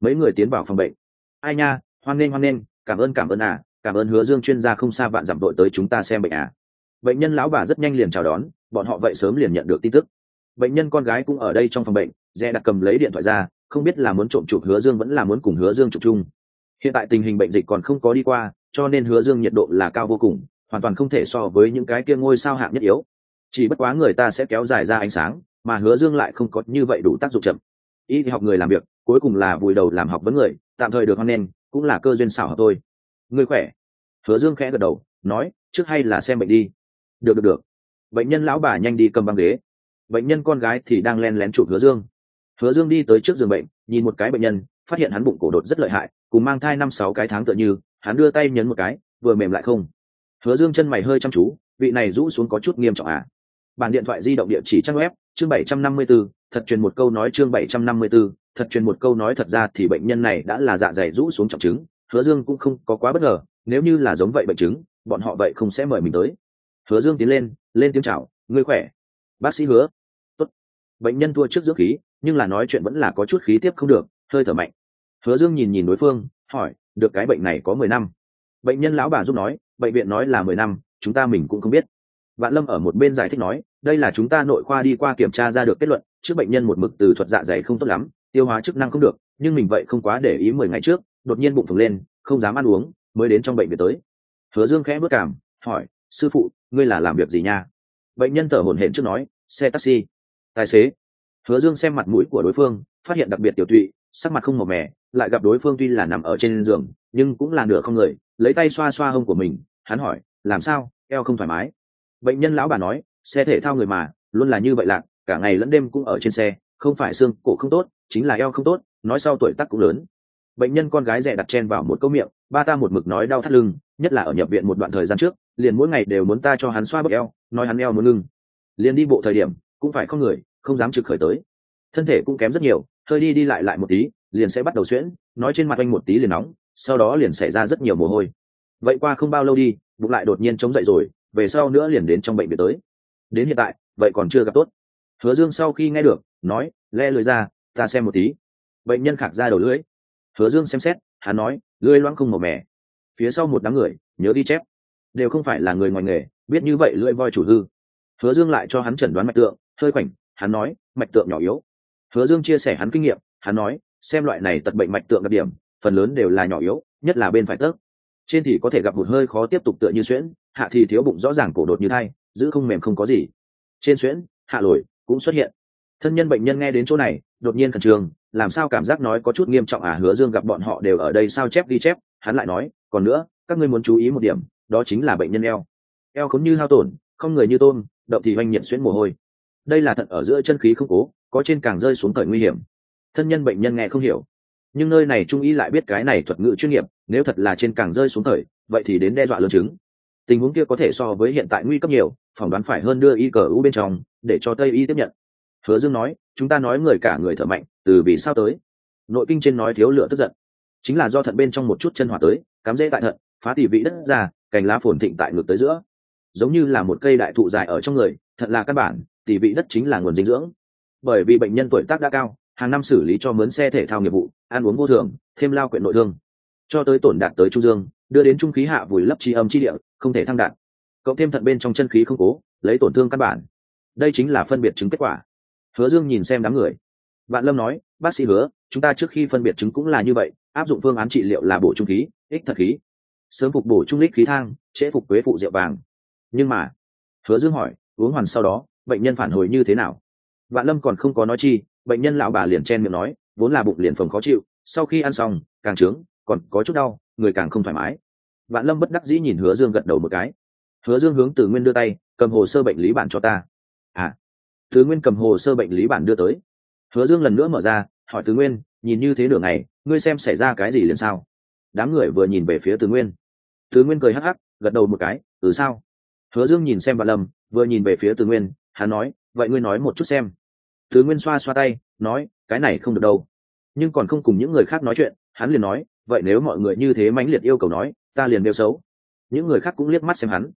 mấy người tiến vào phòng bệnh. Ai nha, hoan nghênh hoan nghênh, cảm ơn cảm ơn à cảm ơn hứa dương chuyên gia không xa vạn dặm đội tới chúng ta xem bệnh à. Bệnh nhân lão bà rất nhanh liền chào đón, bọn họ vậy sớm liền nhận được tin tức. Bệnh nhân con gái cũng ở đây trong phòng bệnh dè đặt cầm lấy điện thoại ra, không biết là muốn trộm chụp hứa dương vẫn là muốn cùng hứa dương chụp chung. Hiện tại tình hình bệnh dịch còn không có đi qua, cho nên hứa dương nhiệt độ là cao vô cùng, hoàn toàn không thể so với những cái kia ngôi sao hạng nhất yếu. Chỉ bất quá người ta sẽ kéo dài ra ánh sáng, mà hứa dương lại không có như vậy đủ tác dụng chậm y thì học người làm việc, cuối cùng là vùi đầu làm học vấn người, tạm thời được hoan nghênh, cũng là cơ duyên xảo hợp tôi người khỏe? Hứa dương khẽ gật đầu, nói, trước hay là xem bệnh đi. Được được được. Bệnh nhân lão bà nhanh đi cầm băng ghế. Bệnh nhân con gái thì đang len lén chụp hứa dương. Hứa dương đi tới trước giường bệnh, nhìn một cái bệnh nhân, phát hiện hắn bụng cổ đột rất lợi hại, cùng mang thai năm sáu cái tháng tựa như, hắn đưa tay nhấn một cái, vừa mềm lại không. Hứa dương chân mày hơi chăm chú, vị này rũ xuống có chút nghiêm trọng à. Bản điện thoại di động địa chỉ trang web, chương bảy trăm năm mươi bốn thật truyền một câu nói chương bảy trăm năm mươi 754, thật truyền một câu nói thật ra thì bệnh nhân này đã là dạ dày rũ xuống trọng chứng hứa dương cũng không có quá bất ngờ nếu như là giống vậy bệnh chứng bọn họ vậy không sẽ mời mình tới. Hứa dương tiến lên lên tiếng chào ngươi khỏe? Bác sĩ hứa. Tốt. bệnh nhân thua trước dưỡng khí nhưng là nói chuyện vẫn là có chút khí tiếp không được hơi thở mạnh. Hứa dương nhìn nhìn đối phương hỏi được cái bệnh này có mười năm? Bệnh nhân lão bà giúp nói bệnh viện nói là mười năm chúng ta mình cũng không biết. Vạn lâm ở một bên giải thích nói đây là chúng ta nội khoa đi qua kiểm tra ra được kết luận trước bệnh nhân một mực từ thuật dạ dày không tốt lắm, tiêu hóa chức năng không được, nhưng mình vậy không quá để ý mười ngày trước, đột nhiên bụng phồng lên, không dám ăn uống, mới đến trong bệnh viện tới. Hứa dương khẽ bước cảm, hỏi, sư phụ, ngươi là làm việc gì nha? Bệnh nhân thở hổn hển trước nói, xe taxi. Tài xế. Hứa dương xem mặt mũi của đối phương, phát hiện đặc biệt tiểu tụy, sắc mặt không màu mè, lại gặp đối phương tuy là nằm ở trên giường, nhưng cũng là nửa không người, lấy tay xoa xoa hông của mình, hắn hỏi, làm sao? Eo không thoải mái? Bệnh nhân lão bà nói, xe thể thao người mà, luôn là như vậy lạc cả ngày lẫn đêm cũng ở trên xe, không phải xương cổ không tốt, chính là eo không tốt, nói sau tuổi tác cũng lớn. Bệnh nhân con gái rẻ đặt chen vào một câu miệng, ba ta một mực nói đau thắt lưng, nhất là ở nhập viện một đoạn thời gian trước, liền mỗi ngày đều muốn ta cho hắn xoa bức eo, nói hắn eo muốn ngưng. Liền đi bộ thời điểm, cũng phải không người, không dám trực khởi tới. Thân thể cũng kém rất nhiều, hơi đi đi lại lại một tí, liền sẽ bắt đầu xuyễn, nói trên mặt anh một tí liền nóng, sau đó liền xảy ra rất nhiều mồ hôi. Vậy qua không bao lâu đi, bụng lại đột nhiên chống dậy rồi, về sau nữa liền đến trong bệnh viện tới. Đến hiện tại, vậy còn chưa gặp tốt hứa dương sau khi nghe được, nói le lưới ra, ta xem một tí. Bệnh nhân khạc ra đầu lưỡi. Hứa dương xem xét, hắn nói, lưỡi loãng không màu mẻ phía sau một đám người, nhớ đi chép. Đều không phải là người ngoài nghề, biết như vậy lưỡi voi chủ hư. Hứa dương lại cho hắn chẩn đoán mạch tượng, hơi khoảnh, hắn nói, mạch tượng nhỏ yếu. Hứa dương chia sẻ hắn kinh nghiệm, hắn nói, xem loại này tật bệnh mạch tượng đặc điểm, phần lớn đều là nhỏ yếu, nhất là bên phải tấc. Trên thì có thể gặp một hơi khó tiếp tục tựa như xuyễn, hạ thì thiếu bụng rõ ràng cổ đột như thai, giữ không mềm không có gì. Trên xuyễn, hạ lồi cũng xuất hiện. Thân nhân bệnh nhân nghe đến chỗ này, đột nhiên khẩn trương, làm sao cảm giác nói có chút nghiêm trọng à hứa dương gặp bọn họ đều ở đây sao chép đi chép, hắn lại nói, còn nữa, các ngươi muốn chú ý một điểm, đó chính là bệnh nhân eo. Eo khốn như hao tổn, không người như tôm, động thì hoành nhiệt xuyễn mồ hôi. Đây là thận ở giữa chân khí không cố, có trên càng rơi xuống thời nguy hiểm. Thân nhân bệnh nhân nghe không hiểu. Nhưng nơi này trung ý lại biết cái này thuật ngữ chuyên nghiệp, nếu thật là trên càng rơi xuống thời vậy thì đến đe dọa lớn chứng tình huống kia có thể so với hiện tại nguy cấp nhiều, phỏng đoán phải hơn đưa y cờ u bên trong, để cho tây y tiếp nhận. Hứa dương nói, chúng ta nói người cả người thở mạnh, từ vì sao tới? Nội kinh trên nói thiếu lửa tức giận. Chính là do thận bên trong một chút chân hỏa tới, cắm dễ tại thận, phá tỉ vị đất ra, cành lá phồn thịnh tại ngược tới giữa. Giống như là một cây đại thụ dài ở trong người, thận là căn bản, tỉ vị đất chính là nguồn dinh dưỡng. Bởi vì bệnh nhân tuổi tác đã cao, hàng năm xử lý cho mướn xe thể thao nghiệp vụ, ăn uống vô thường, thêm lao quyện nội thương. Cho tới tổn đạt tới trung dương, đưa đến trung khí hạ vùi lấp chi âm chi địa không thể thăng đạn. Cộng thêm thận bên trong chân khí không cố, lấy tổn thương căn bản. Đây chính là phân biệt chứng kết quả. Hứa dương nhìn xem đám người. Vạn lâm nói, bác sĩ hứa, chúng ta trước khi phân biệt chứng cũng là như vậy, áp dụng phương án trị liệu là bổ trung khí, ích thật khí. Sớm phục bổ trung lích khí thang, trễ phục quế phụ rượu vàng. Nhưng mà, hứa dương hỏi, uống hoàn sau đó, bệnh nhân phản hồi như thế nào? Vạn lâm còn không có nói chi, bệnh nhân lão bà liền chen miệng nói, vốn là bụng liền phồng khó chịu, sau khi ăn xong, càng trướng, còn có chút đau, người càng không thoải mái vạn lâm bất đắc dĩ nhìn hứa dương gật đầu một cái. Hứa dương hướng từ nguyên đưa tay, cầm hồ sơ bệnh lý bản cho ta. À thứ nguyên cầm hồ sơ bệnh lý bản đưa tới. Hứa dương lần nữa mở ra, hỏi từ nguyên, nhìn như thế nửa ngày, ngươi xem xảy ra cái gì liền sao? Đám người vừa nhìn về phía từ nguyên. Từ nguyên cười hắc hắc, gật đầu một cái ừ sao? Hứa dương nhìn xem vạn lâm, vừa nhìn về phía từ nguyên, hắn nói, vậy ngươi nói một chút xem. Từ nguyên xoa xoa tay, nói, cái này không được đâu. Nhưng còn không cùng những người khác nói chuyện, hắn liền nói, vậy nếu mọi người như thế mãnh liệt yêu cầu nói ta liền nêu xấu. Những người khác cũng liếc mắt xem hắn.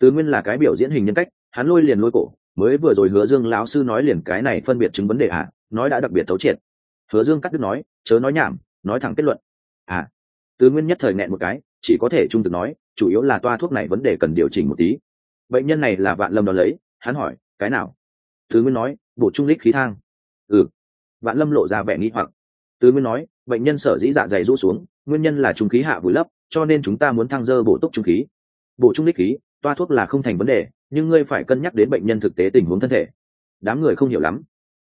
Tứ nguyên là cái biểu diễn hình nhân cách, hắn lôi liền lôi cổ, mới vừa rồi hứa dương lão sư nói liền cái này phân biệt chứng vấn đề à nói đã đặc biệt thấu triệt. Hứa dương cắt đứt nói, chớ nói nhảm, nói thẳng kết luận. À tứ nguyên nhất thời nghẹn một cái, chỉ có thể trung thực nói, chủ yếu là toa thuốc này vấn đề cần điều chỉnh một tí. Bệnh nhân này là vạn lâm đón lấy, hắn hỏi, cái nào? Tứ nguyên nói, bổ trung lích khí thang. Ừ. Vạn lâm lộ ra vẻ nghi hoặc. Tứ nguyên nói, bệnh nhân sở dĩ dạ dày rũ xuống, nguyên nhân là trung khí hạ vùi lấp cho nên chúng ta muốn thăng dơ bổ túc trung khí. Bổ trung đích khí toa thuốc là không thành vấn đề nhưng ngươi phải cân nhắc đến bệnh nhân thực tế tình huống thân thể. Đám người không hiểu lắm.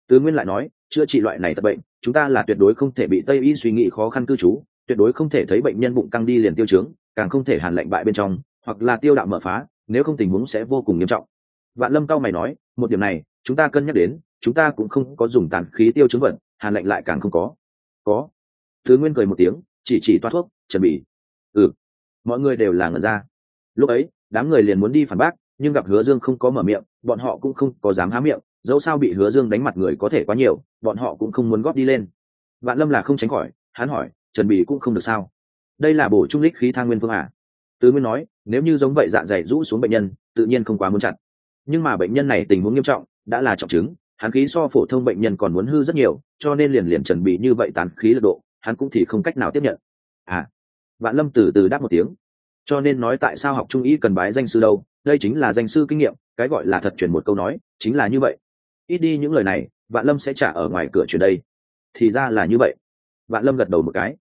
Tứ nguyên lại nói chữa trị loại này tật bệnh chúng ta là tuyệt đối không thể bị tây y suy nghĩ khó khăn cư trú tuyệt đối không thể thấy bệnh nhân bụng căng đi liền tiêu trướng, càng không thể hàn lạnh bại bên trong hoặc là tiêu đạo mở phá nếu không tình huống sẽ vô cùng nghiêm trọng. Vạn lâm cao mày nói một điểm này chúng ta cân nhắc đến chúng ta cũng không có dùng tàn khí tiêu chứng vận hàn lạnh lại càng không có. Có. Thứ nguyên cười một tiếng chỉ chỉ toa thuốc chuẩn bị ừ. Mọi người đều là ngẩn ra. Lúc ấy, đám người liền muốn đi phản bác, nhưng gặp hứa dương không có mở miệng, bọn họ cũng không có dám há miệng, dẫu sao bị hứa dương đánh mặt người có thể quá nhiều, bọn họ cũng không muốn góp đi lên. Vạn lâm là không tránh khỏi, hắn hỏi, trần bì cũng không được sao? Đây là bổ trung lích khí thang nguyên phương à? Tứ nguyên nói, nếu như giống vậy dạ dày rũ xuống bệnh nhân, tự nhiên không quá muốn chặt. Nhưng mà bệnh nhân này tình huống nghiêm trọng, đã là trọng chứng, hắn khí so phổ thông bệnh nhân còn muốn hư rất nhiều, cho nên liền liền chuẩn bị như vậy tán khí lực độ, hắn cũng thì không cách nào tiếp nhận. À vạn lâm từ từ đáp một tiếng. Cho nên nói tại sao học trung ý cần bái danh sư đâu? Đây chính là danh sư kinh nghiệm, cái gọi là thật truyền một câu nói, chính là như vậy. Ít đi những lời này, vạn lâm sẽ trả ở ngoài cửa chuyển đây. Thì ra là như vậy. Vạn lâm gật đầu một cái.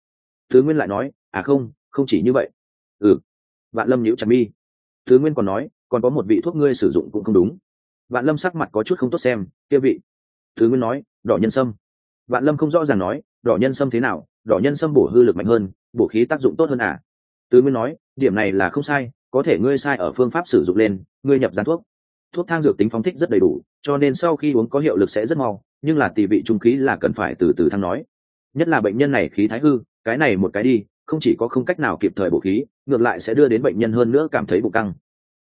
Thứ nguyên lại nói à không không chỉ như vậy. Ừ. Vạn lâm nhíu chặt mi. Thứ nguyên còn nói, còn có một vị thuốc ngươi sử dụng cũng không đúng. Vạn lâm sắc mặt có chút không tốt xem, kia vị. Thứ nguyên nói, đỏ nhân sâm. Vạn lâm không rõ ràng nói, đỏ nhân sâm thế nào? Đỏ nhân sâm bổ hư lực mạnh hơn bổ khí tác dụng tốt hơn à? Tứ nguyên nói, điểm này là không sai, có thể ngươi sai ở phương pháp sử dụng lên, ngươi nhập gián thuốc. Thuốc thang dược tính phóng thích rất đầy đủ, cho nên sau khi uống có hiệu lực sẽ rất mau, nhưng là tỷ vị trung khí là cần phải từ từ thăng nói. Nhất là bệnh nhân này khí thái hư, cái này một cái đi, không chỉ có không cách nào kịp thời bổ khí, ngược lại sẽ đưa đến bệnh nhân hơn nữa cảm thấy bụng căng.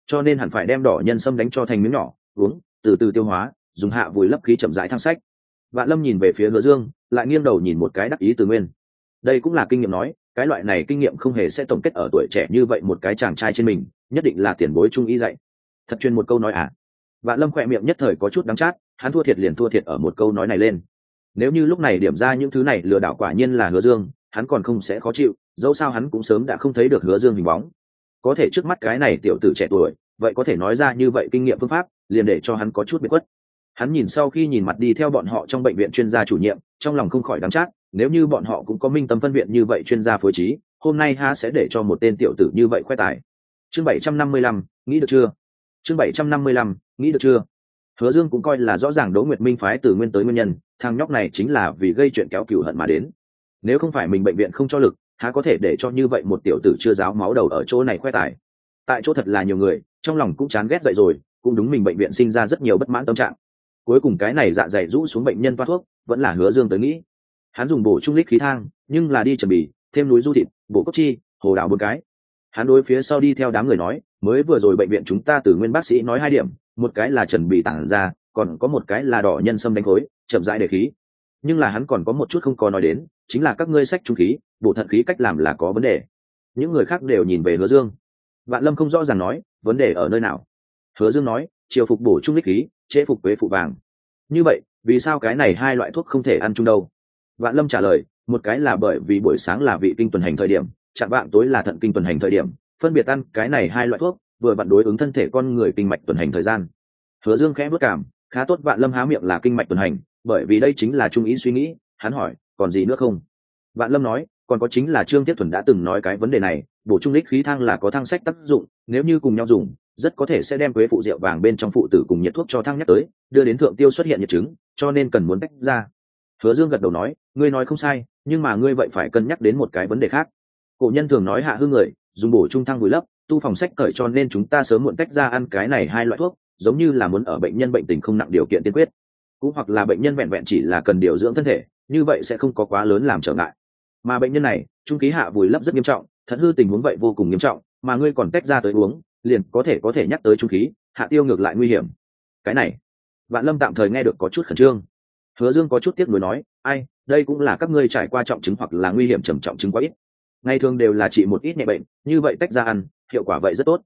Cho nên hẳn phải đem đỏ nhân sâm đánh cho thành miếng nhỏ, uống, từ từ tiêu hóa, dùng hạ vùi lấp khí chậm rãi thăng sách. Vạn lâm nhìn về phía hứa dương, lại nghiêng đầu nhìn một cái đắc ý từ nguyên. Đây cũng là kinh nghiệm nói cái loại này kinh nghiệm không hề sẽ tổng kết ở tuổi trẻ như vậy một cái chàng trai trên mình, nhất định là tiền bối trung y dạy. Thật chuyên một câu nói à? Vạn lâm khỏe miệng nhất thời có chút đắng chát, hắn thua thiệt liền thua thiệt ở một câu nói này lên. Nếu như lúc này điểm ra những thứ này lừa đảo quả nhiên là hứa dương, hắn còn không sẽ khó chịu, dẫu sao hắn cũng sớm đã không thấy được hứa dương hình bóng. Có thể trước mắt cái này tiểu tử trẻ tuổi, vậy có thể nói ra như vậy kinh nghiệm phương pháp, liền để cho hắn có chút bị quất hắn nhìn sau khi nhìn mặt đi theo bọn họ trong bệnh viện chuyên gia chủ nhiệm, trong lòng không khỏi đắng chát nếu như bọn họ cũng có minh tâm phân viện như vậy chuyên gia phối trí, hôm nay ha sẽ để cho một tên tiểu tử như vậy khoe tài. Chương bảy trăm năm mươi lăm, nghĩ được chưa? Chương bảy trăm năm mươi lăm, nghĩ được chưa? Hứa dương cũng coi là rõ ràng đỗ nguyệt minh phái từ nguyên tới nguyên nhân, thằng nhóc này chính là vì gây chuyện kéo cựu hận mà đến. Nếu không phải mình bệnh viện không cho lực, há có thể để cho như vậy một tiểu tử chưa giáo máu đầu ở chỗ này khoe tài. Tại chỗ thật là nhiều người, trong lòng cũng chán ghét dậy rồi, cũng đúng mình bệnh viện sinh ra rất nhiều bất mãn tâm trạng. Cuối cùng cái này dạ dày rũ xuống bệnh nhân toát thuốc, vẫn là hứa dương tới nghĩ hắn dùng bổ trung lích khí thang, nhưng là đi chuẩn bị, thêm núi du thịt, bổ cốc chi, hồ đào một cái. Hắn đối phía sau đi theo đám người nói, mới vừa rồi bệnh viện chúng ta từ nguyên bác sĩ nói hai điểm, một cái là chuẩn bị tản ra, còn có một cái là đỏ nhân sâm đánh khối, chậm rãi để khí. Nhưng là hắn còn có một chút không có nói đến, chính là các ngươi sách trung khí, bổ thận khí cách làm là có vấn đề. Những người khác đều nhìn về hứa dương. Vạn lâm không rõ ràng nói, vấn đề ở nơi nào? Hứa dương nói chiều phục bổ trung lích khí, chế phục quế phụ vàng. Như vậy, vì sao cái này hai loại thuốc không thể ăn chung đâu? Vạn lâm trả lời, một cái là bởi vì buổi sáng là vị kinh tuần hành thời điểm, chạm vạn tối là thận kinh tuần hành thời điểm, phân biệt ăn cái này hai loại thuốc, vừa vặn đối ứng thân thể con người kinh mạch tuần hành thời gian. Hứa dương khẽ bước cảm, khá tốt, vạn lâm há miệng là kinh mạch tuần hành, bởi vì đây chính là trung ý suy nghĩ. Hắn hỏi, còn gì nữa không? Vạn lâm nói, còn có chính là trương tiếp thuần đã từng nói cái vấn đề này, bổ trung đích khí thang là có thang sách tác dụng, nếu như cùng nhau dùng, rất có thể sẽ đem quế phụ rượu vàng bên trong phụ tử cùng nhiệt thuốc cho thang nhắc tới, đưa đến thượng tiêu xuất hiện nhiệt chứng, cho nên cần muốn tách ra. Hứa dương gật đầu nói ngươi nói không sai, nhưng mà ngươi vậy phải cân nhắc đến một cái vấn đề khác. Cổ nhân thường nói hạ hư người, dùng bổ trung thang vùi lấp, tu phòng sách cởi cho nên chúng ta sớm muộn cách ra ăn cái này hai loại thuốc, giống như là muốn ở bệnh nhân bệnh tình không nặng điều kiện tiên quyết. Cũng hoặc là bệnh nhân vẹn vẹn chỉ là cần điều dưỡng thân thể, như vậy sẽ không có quá lớn làm trở ngại. Mà bệnh nhân này, trung ký hạ vùi lấp rất nghiêm trọng, thận hư tình huống vậy vô cùng nghiêm trọng, mà ngươi còn tách ra tới uống, liền có thể có thể nhắc tới trung khí, hạ tiêu ngược lại nguy hiểm. Cái này, vạn lâm tạm thời nghe được có chút khẩn trương. Hứa dương có chút tiếc nuối nói, ai đây cũng là các ngươi trải qua trọng chứng hoặc là nguy hiểm trầm trọng chứng quá ít. Ngày thường đều là trị một ít nhẹ bệnh, như vậy tách ra ăn, hiệu quả vậy rất tốt.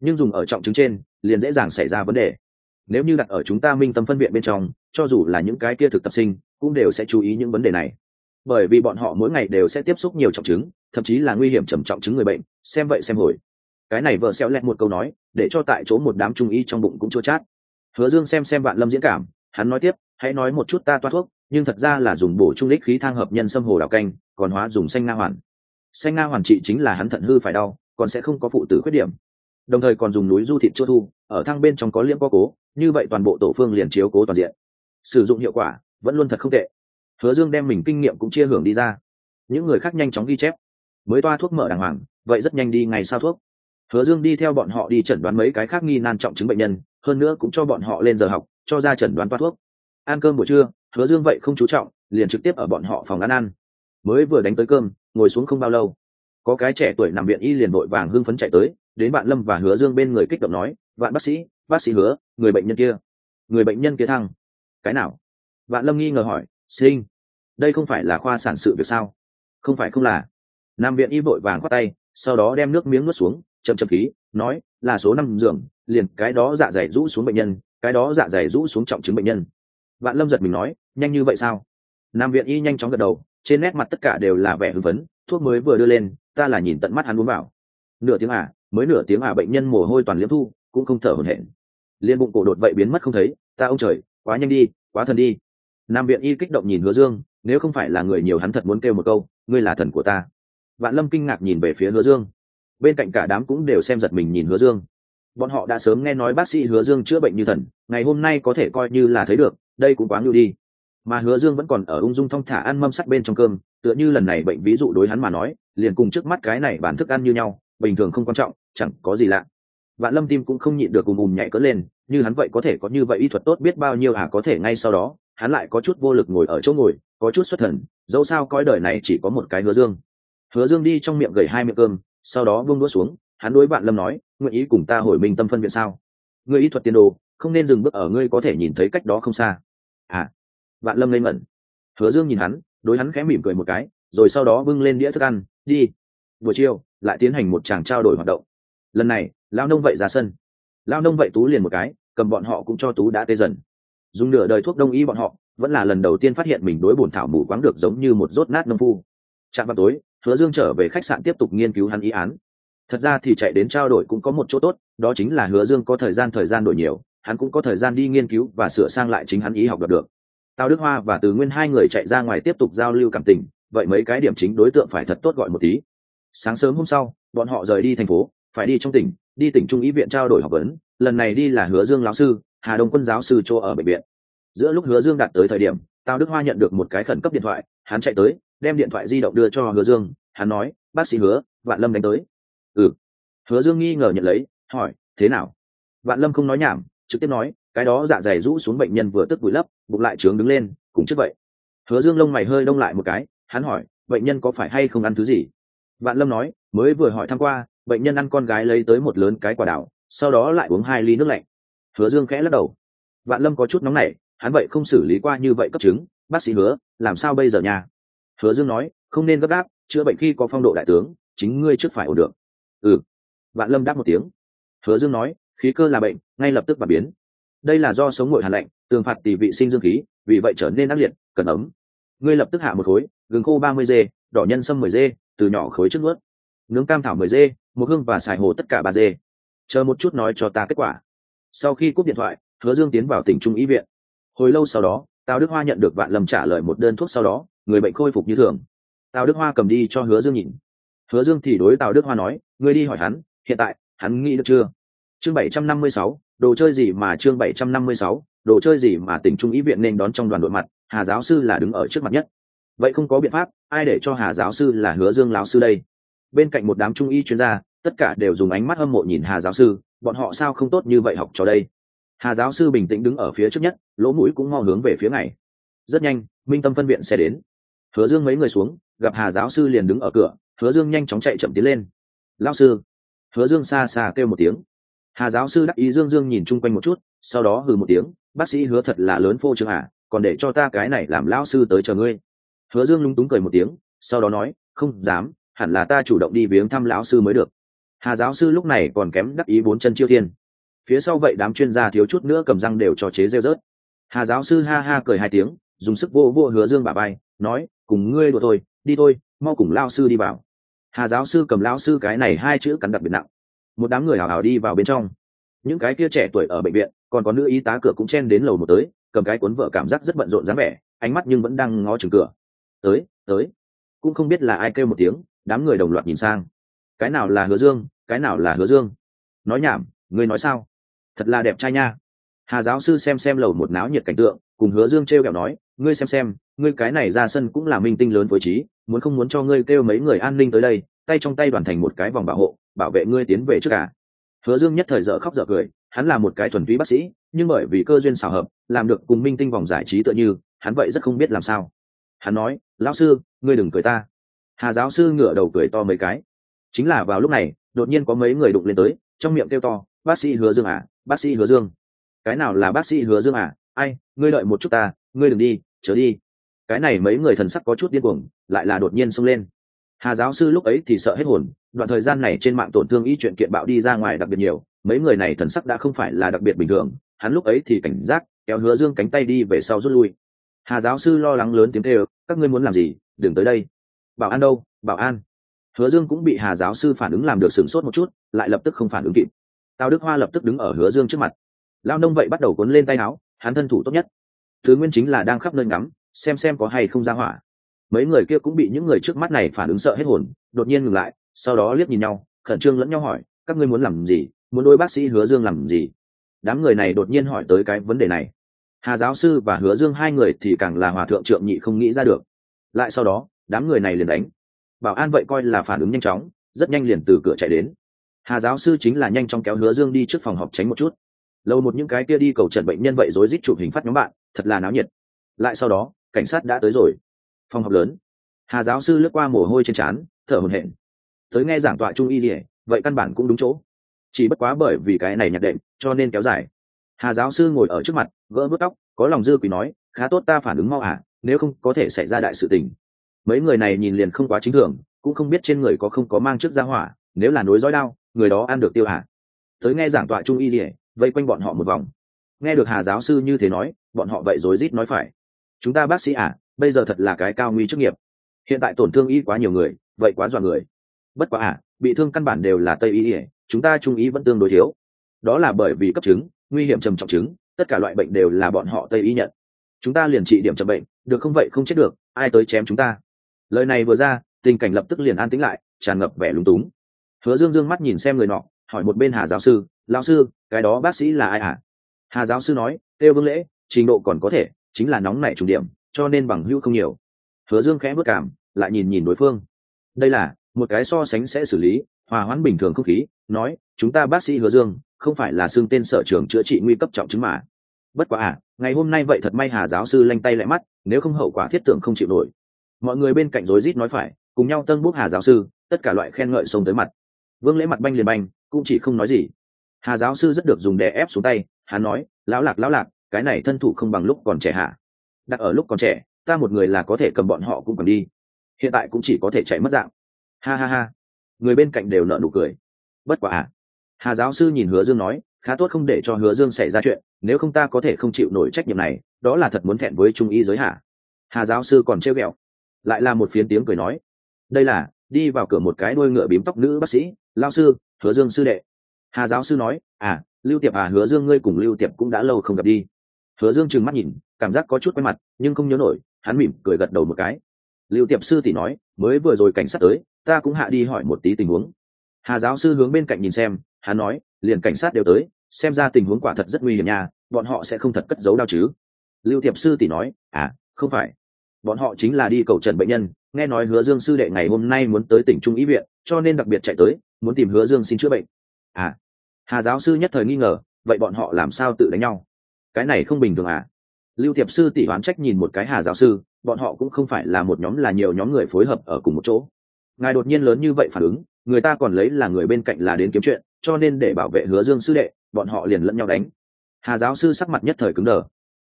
Nhưng dùng ở trọng chứng trên, liền dễ dàng xảy ra vấn đề. Nếu như đặt ở chúng ta minh tâm phân viện bên trong, cho dù là những cái kia thực tập sinh, cũng đều sẽ chú ý những vấn đề này. Bởi vì bọn họ mỗi ngày đều sẽ tiếp xúc nhiều trọng chứng, thậm chí là nguy hiểm trầm trọng chứng người bệnh, xem vậy xem hồi. Cái này vợ xéo lẹt một câu nói, để cho tại chỗ một đám trung y trong bụng cũng chua chát. Hứa dương xem xem vạn lâm diễn cảm, hắn nói tiếp, hãy nói một chút ta toa thuốc nhưng thật ra là dùng bổ trung đích khí thang hợp nhân sâm hồ đào canh, còn hóa dùng xanh nga hoàn. Xanh nga hoàn trị chính là hắn thận hư phải đau, còn sẽ không có phụ tử khuyết điểm. Đồng thời còn dùng núi du thịt chua thu, ở thang bên trong có liễm có cố, như vậy toàn bộ tổ phương liền chiếu cố toàn diện. Sử dụng hiệu quả, vẫn luôn thật không tệ. Hứa dương đem mình kinh nghiệm cũng chia hưởng đi ra. Những người khác nhanh chóng ghi chép. Mới toa thuốc mở đàng hoàng, vậy rất nhanh đi ngày sao thuốc. Hứa dương đi theo bọn họ đi chẩn đoán mấy cái khác nghi nan trọng chứng bệnh nhân, hơn nữa cũng cho bọn họ lên giờ học, cho ra chẩn đoán toa thuốc ăn cơm buổi trưa, hứa dương vậy không chú trọng, liền trực tiếp ở bọn họ phòng ăn ăn. Mới vừa đánh tới cơm, ngồi xuống không bao lâu. Có cái trẻ tuổi nằm viện y liền vội vàng hưng phấn chạy tới, đến bạn lâm và hứa dương bên người kích động nói, vạn bác sĩ bác sĩ hứa, người bệnh nhân kia. Người bệnh nhân kia thăng. Cái nào? Vạn lâm nghi ngờ hỏi, sinh, đây không phải là khoa sản sự việc sao? Không phải không là. Nam viện y vội vàng khoát tay, sau đó đem nước miếng nuốt xuống, chậm chậm khí, nói, là số năm giường, liền cái đó dạ dày rũ xuống bệnh nhân, cái đó dạ dày rũ xuống trọng chứng bệnh nhân vạn lâm giật mình nói, nhanh như vậy sao? Nam viện y nhanh chóng gật đầu, trên nét mặt tất cả đều là vẻ hưng phấn, thuốc mới vừa đưa lên, ta là nhìn tận mắt hắn uống vào. Nửa tiếng à mới nửa tiếng à bệnh nhân mồ hôi toàn liễm thu, cũng không thở hổn hển. Liên bụng cổ đột vậy biến mất không thấy, ta ông trời, quá nhanh đi, quá thần đi. Nam viện y kích động nhìn hứa dương, nếu không phải là người nhiều hắn thật muốn kêu một câu, ngươi là thần của ta. Vạn lâm kinh ngạc nhìn về phía hứa dương. Bên cạnh cả đám cũng đều xem giật mình nhìn hứa dương. Bọn họ đã sớm nghe nói bác sĩ hứa dương chữa bệnh như thần, ngày hôm nay có thể coi như là thấy được đây cũng quá ngưu đi. Mà hứa dương vẫn còn ở ung dung thong thả ăn mâm sắt bên trong cơm, tựa như lần này bệnh ví dụ đối hắn mà nói, liền cùng trước mắt cái này bản thức ăn như nhau, bình thường không quan trọng, chẳng có gì lạ. Vạn lâm tim cũng không nhịn được ùm ùm nhảy cỡ lên, như hắn vậy có thể có như vậy y thuật tốt biết bao nhiêu à có thể ngay sau đó, hắn lại có chút vô lực ngồi ở chỗ ngồi, có chút xuất thần, dẫu sao coi đời này chỉ có một cái hứa dương. Hứa dương đi trong miệng gầy hai miệng cơm, sau đó buông đũa xuống, hắn đối Vạn lâm nói, nguyện ý cùng ta hồi minh tâm phân viện sao? Ngươi ý thuật tiên đồ, không nên dừng bước ở ngươi có thể nhìn thấy cách đó không xa à bạn lâm lên mẩn hứa dương nhìn hắn, đối hắn khẽ mỉm cười một cái, rồi sau đó bưng lên đĩa thức ăn, đi. Buổi chiều, lại tiến hành một tràng trao đổi hoạt động. Lần này, lao nông vậy ra sân. Lao nông vậy tú liền một cái, cầm bọn họ cũng cho tú đã tê dần. Dùng nửa đời thuốc đông y bọn họ, vẫn là lần đầu tiên phát hiện mình đối bổn thảo mù quáng được giống như một rốt nát nông phu. Chạm vào tối, hứa dương trở về khách sạn tiếp tục nghiên cứu hắn ý án. Thật ra thì chạy đến trao đổi cũng có một chỗ tốt, đó chính là hứa dương có thời gian thời gian đổi nhiều hắn cũng có thời gian đi nghiên cứu và sửa sang lại chính hắn ý học được được. Tào đức hoa và từ nguyên hai người chạy ra ngoài tiếp tục giao lưu cảm tình, vậy mấy cái điểm chính đối tượng phải thật tốt gọi một tí. Sáng sớm hôm sau, bọn họ rời đi thành phố, phải đi trong tỉnh, đi tỉnh trung ý viện trao đổi học vấn, lần này đi là hứa dương lão sư, hà đông quân giáo sư chỗ ở bệnh viện. Giữa lúc hứa dương đạt tới thời điểm, tào đức hoa nhận được một cái khẩn cấp điện thoại, hắn chạy tới, đem điện thoại di động đưa cho hứa dương, hắn nói, bác sĩ hứa, vạn lâm đánh tới. Ừ. Hứa dương nghi ngờ nhận lấy, hỏi, thế nào? Vạn lâm không nói nhảm trực tiếp nói, cái đó dạ dày rũ xuống bệnh nhân vừa tức vùi lấp bụng lại trướng đứng lên cũng trước vậy. Hứa dương lông mày hơi đông lại một cái, hắn hỏi, bệnh nhân có phải hay không ăn thứ gì? Vạn lâm nói, mới vừa hỏi thăm qua, bệnh nhân ăn con gái lấy tới một lớn cái quả đảo sau đó lại uống hai ly nước lạnh. Hứa dương khẽ lắc đầu. Vạn lâm có chút nóng nảy, hắn vậy không xử lý qua như vậy cấp chứng, bác sĩ hứa, làm sao bây giờ nhà hứa dương nói, không nên gấp đáp chữa bệnh khi có phong độ đại tướng, chính ngươi trước phải ổn được. Ừ. Vạn lâm đáp một tiếng. Hứa dương nói khí cơ là bệnh, ngay lập tức và biến. Đây là do sống ngội hàn lạnh, tường phạt tỷ vị sinh dương khí, vì vậy trở nên ác liệt, cần ấm. Ngươi lập tức hạ một khối, gừng khô ba mươi dê, đỏ nhân sâm mười dê, từ nhỏ khối trước nuốt. Nướng cam thảo mười dê, một hương và xài hồ tất cả ba dê. Chờ một chút nói cho ta kết quả. Sau khi cúp điện thoại, hứa dương tiến vào tỉnh trung ý viện. Hồi lâu sau đó, tào đức hoa nhận được vạn lâm trả lời một đơn thuốc sau đó, người bệnh khôi phục như thường. Tào đức hoa cầm đi cho hứa dương nhìn. Hứa dương thì đối tào đức hoa nói, ngươi đi hỏi hắn, hiện tại, hắn nghĩ được chưa? Chương bảy trăm năm mươi sáu, đồ chơi gì mà chương bảy trăm năm mươi sáu, đồ chơi gì mà tỉnh trung ý viện nên đón trong đoàn đội mặt, hà giáo sư là đứng ở trước mặt nhất. Vậy không có biện pháp, ai để cho hà giáo sư là hứa dương lão sư đây? Bên cạnh một đám trung y chuyên gia, tất cả đều dùng ánh mắt hâm mộ nhìn hà giáo sư, bọn họ sao không tốt như vậy học cho đây? Hà giáo sư bình tĩnh đứng ở phía trước nhất, lỗ mũi cũng mo hướng về phía này rất nhanh, minh tâm phân viện sẽ đến. Hứa dương mấy người xuống, gặp hà giáo sư liền đứng ở cửa, hứa dương nhanh chóng chạy chậm tiến lên. Lão sư. Hứa dương xa xa kêu một tiếng hà giáo sư đắc ý dương dương nhìn chung quanh một chút, sau đó hừ một tiếng, bác sĩ hứa thật là lớn phô trương à còn để cho ta cái này làm lão sư tới chờ ngươi. Hứa dương lúng túng cười một tiếng, sau đó nói, không dám, hẳn là ta chủ động đi viếng thăm lão sư mới được. Hà giáo sư lúc này còn kém đắc ý bốn chân chiêu thiên. Phía sau vậy đám chuyên gia thiếu chút nữa cầm răng đều cho chế rêu rớt. Hà giáo sư ha ha cười hai tiếng, dùng sức vô vô hứa dương bà bay nói, cùng ngươi đùa thôi, đi thôi, mau cùng lao sư đi vào. Hà giáo sư cầm lao sư cái này hai chữ cắn đặc biệt nặng một đám người hào hào đi vào bên trong. Những cái kia trẻ tuổi ở bệnh viện, còn có nữ y tá cửa cũng chen đến lầu một tới, cầm cái cuốn vợ cảm giác rất bận rộn dáng vẻ, ánh mắt nhưng vẫn đang ngó chừng cửa. Tới tới. Cũng không biết là ai kêu một tiếng, đám người đồng loạt nhìn sang. Cái nào là hứa dương, cái nào là hứa dương? Nói nhảm, ngươi nói sao? Thật là đẹp trai nha. Hà giáo sư xem xem lầu một náo nhiệt cảnh tượng, cùng hứa dương t r e o kẹo nói, ngươi xem xem, ngươi cái này ra sân cũng là minh tinh lớn với trí, muốn không muốn cho ngươi kêu mấy người an ninh tới đây, tay trong tay đoàn thành một cái vòng bảo hộ bảo vệ ngươi tiến về trước cả. Hứa dương nhất thời dở khóc dở cười, hắn là một cái thuần túy bác sĩ, nhưng bởi vì cơ duyên xào hợp, làm được cùng minh tinh vòng giải trí tựa như, hắn vậy rất không biết làm sao. Hắn nói, lão sư, ngươi đừng cười ta. Hà giáo sư ngửa đầu cười to mấy cái. Chính là vào lúc này, đột nhiên có mấy người đụng lên tới, trong miệng kêu to, bác sĩ hứa dương à bác sĩ hứa dương. Cái nào là bác sĩ hứa dương à? Ai, ngươi đợi một chút ta, ngươi đừng đi, chớ đi. Cái này mấy người thần sắc có chút điên cuồng, lại là đột nhiên xông lên hà giáo sư lúc ấy thì sợ hết hồn, đoạn thời gian này trên mạng tổn thương y chuyện kiện bạo đi ra ngoài đặc biệt nhiều, mấy người này thần sắc đã không phải là đặc biệt bình thường, hắn lúc ấy thì cảnh giác, kéo hứa dương cánh tay đi về sau rút lui. Hà giáo sư lo lắng lớn tiếng kêu, các ngươi muốn làm gì? Đừng tới đây. Bảo an đâu? Bảo an. Hứa dương cũng bị hà giáo sư phản ứng làm được sửng sốt một chút, lại lập tức không phản ứng kịp. Tào đức hoa lập tức đứng ở hứa dương trước mặt. Lao nông vậy bắt đầu cuốn lên tay áo, hắn thân thủ tốt nhất. Thứ nguyên chính là đang khắp nơi ngắm, xem xem có hay không ra hỏa mấy người kia cũng bị những người trước mắt này phản ứng sợ hết hồn, đột nhiên ngừng lại, sau đó liếc nhìn nhau, khẩn trương lẫn nhau hỏi, các ngươi muốn làm gì? Muốn đôi bác sĩ hứa dương làm gì? Đám người này đột nhiên hỏi tới cái vấn đề này. Hà giáo sư và hứa dương hai người thì càng là hòa thượng trượng nhị không nghĩ ra được. Lại sau đó, đám người này liền đánh. Bảo an vậy coi là phản ứng nhanh chóng, rất nhanh liền từ cửa chạy đến. Hà giáo sư chính là nhanh chóng kéo hứa dương đi trước phòng họp tránh một chút. Lâu một những cái kia đi cầu trần bệnh nhân vậy rối rít chụp hình phát nhóm bạn, thật là náo nhiệt. Lại sau đó, cảnh sát đã tới rồi phòng học lớn. Hà giáo sư lướt qua mồ hôi trên trán, thở hổn hển. Tới nghe giảng tọa trung y gì vậy căn bản cũng đúng chỗ. Chỉ bất quá bởi vì cái này nhạc đệm, cho nên kéo dài. Hà giáo sư ngồi ở trước mặt, gỡ vớt tóc, có lòng dư quỷ nói, khá tốt ta phản ứng mau à nếu không có thể xảy ra đại sự tình. Mấy người này nhìn liền không quá chính thường, cũng không biết trên người có không có mang trước ra hỏa, nếu là nối dõi đao người đó ăn được tiêu à? tới nghe giảng tọa trung y gì vây quanh bọn họ một vòng. Nghe được hà giáo sư như thế nói, bọn họ vậy rối rít nói phải. Chúng ta bác sĩ à bây giờ thật là cái cao nguy chức nghiệp. Hiện tại tổn thương y quá nhiều người, vậy quá dọa người. Bất quá à bị thương căn bản đều là tây y chúng ta trung y vẫn tương đối thiếu. Đó là bởi vì cấp chứng, nguy hiểm trầm trọng chứng, tất cả loại bệnh đều là bọn họ tây y nhận. Chúng ta liền trị điểm chậm bệnh, được không vậy không chết được, ai tới chém chúng ta? Lời này vừa ra, tình cảnh lập tức liền an tĩnh lại, tràn ngập vẻ lúng túng. Hứa dương dương mắt nhìn xem người nọ, hỏi một bên hà giáo sư, lão sư, cái đó bác sĩ là ai hả? Hà giáo sư nói, têu vương lễ, trình độ còn có thể, chính là nóng nảy trùng điểm cho nên bằng hữu không nhiều. Hứa dương khẽ bước cảm, lại nhìn nhìn đối phương. Đây là, một cái so sánh sẽ xử lý, hòa hoãn bình thường không khí, nói, chúng ta bác sĩ hứa dương, không phải là xương tên sở trường chữa trị nguy cấp trọng chứng mà. Bất quá à ngày hôm nay vậy thật may hà giáo sư lanh tay lại mắt, nếu không hậu quả thiết tưởng không chịu nổi. Mọi người bên cạnh rối rít nói phải, cùng nhau tân bút hà giáo sư, tất cả loại khen ngợi xông tới mặt. Vương lễ mặt banh liền banh, cũng chỉ không nói gì. Hà giáo sư rất được dùng đè ép xuống tay, hắn nói, lão lạc lão lạc, cái này thân thủ không bằng lúc còn trẻ hạ đặt ở lúc còn trẻ, ta một người là có thể cầm bọn họ cũng cầm đi. Hiện tại cũng chỉ có thể chạy mất dạng. Ha ha ha. Người bên cạnh đều nợ nụ cười. Bất quả à. Hà giáo sư nhìn hứa dương nói, khá tốt không để cho hứa dương xảy ra chuyện, nếu không ta có thể không chịu nổi trách nhiệm này, đó là thật muốn thẹn với trung y giới hạ hà giáo sư còn trêu ghẹo. Lại là một phiến tiếng cười nói. Đây là, đi vào cửa một cái đuôi ngựa bím tóc nữ bác sĩ lao sư, hứa dương sư đệ. Hà giáo sư nói à lưu tiệp à hứa dương ngươi cùng lưu tiệp cũng đã lâu không gặp đi hứa dương trừng mắt nhìn, cảm giác có chút quen mặt, nhưng không nhớ nổi, hắn mỉm cười gật đầu một cái. Lưu tiệp sư tỷ nói, mới vừa rồi cảnh sát tới, ta cũng hạ đi hỏi một tí tình huống. Hà giáo sư hướng bên cạnh nhìn xem, hắn nói, liền cảnh sát đều tới, xem ra tình huống quả thật rất nguy hiểm nha, bọn họ sẽ không thật cất giấu đau chứ. Lưu tiệp sư tỷ nói à không phải. Bọn họ chính là đi cầu trần bệnh nhân, nghe nói hứa dương sư đệ ngày hôm nay muốn tới tỉnh trung ý viện, cho nên đặc biệt chạy tới, muốn tìm hứa dương xin chữa bệnh. À. Hà giáo sư nhất thời nghi ngờ, vậy bọn họ làm sao tự đánh nhau? Cái này không bình thường à? Lưu tiệp sư tỷ oán trách nhìn một cái hà giáo sư, bọn họ cũng không phải là một nhóm, là nhiều nhóm người phối hợp ở cùng một chỗ. Ngài đột nhiên lớn như vậy phản ứng, người ta còn lấy là người bên cạnh là đến kiếm chuyện, cho nên để bảo vệ hứa dương sư đệ, bọn họ liền lẫn nhau đánh. Hà giáo sư sắc mặt nhất thời cứng đờ.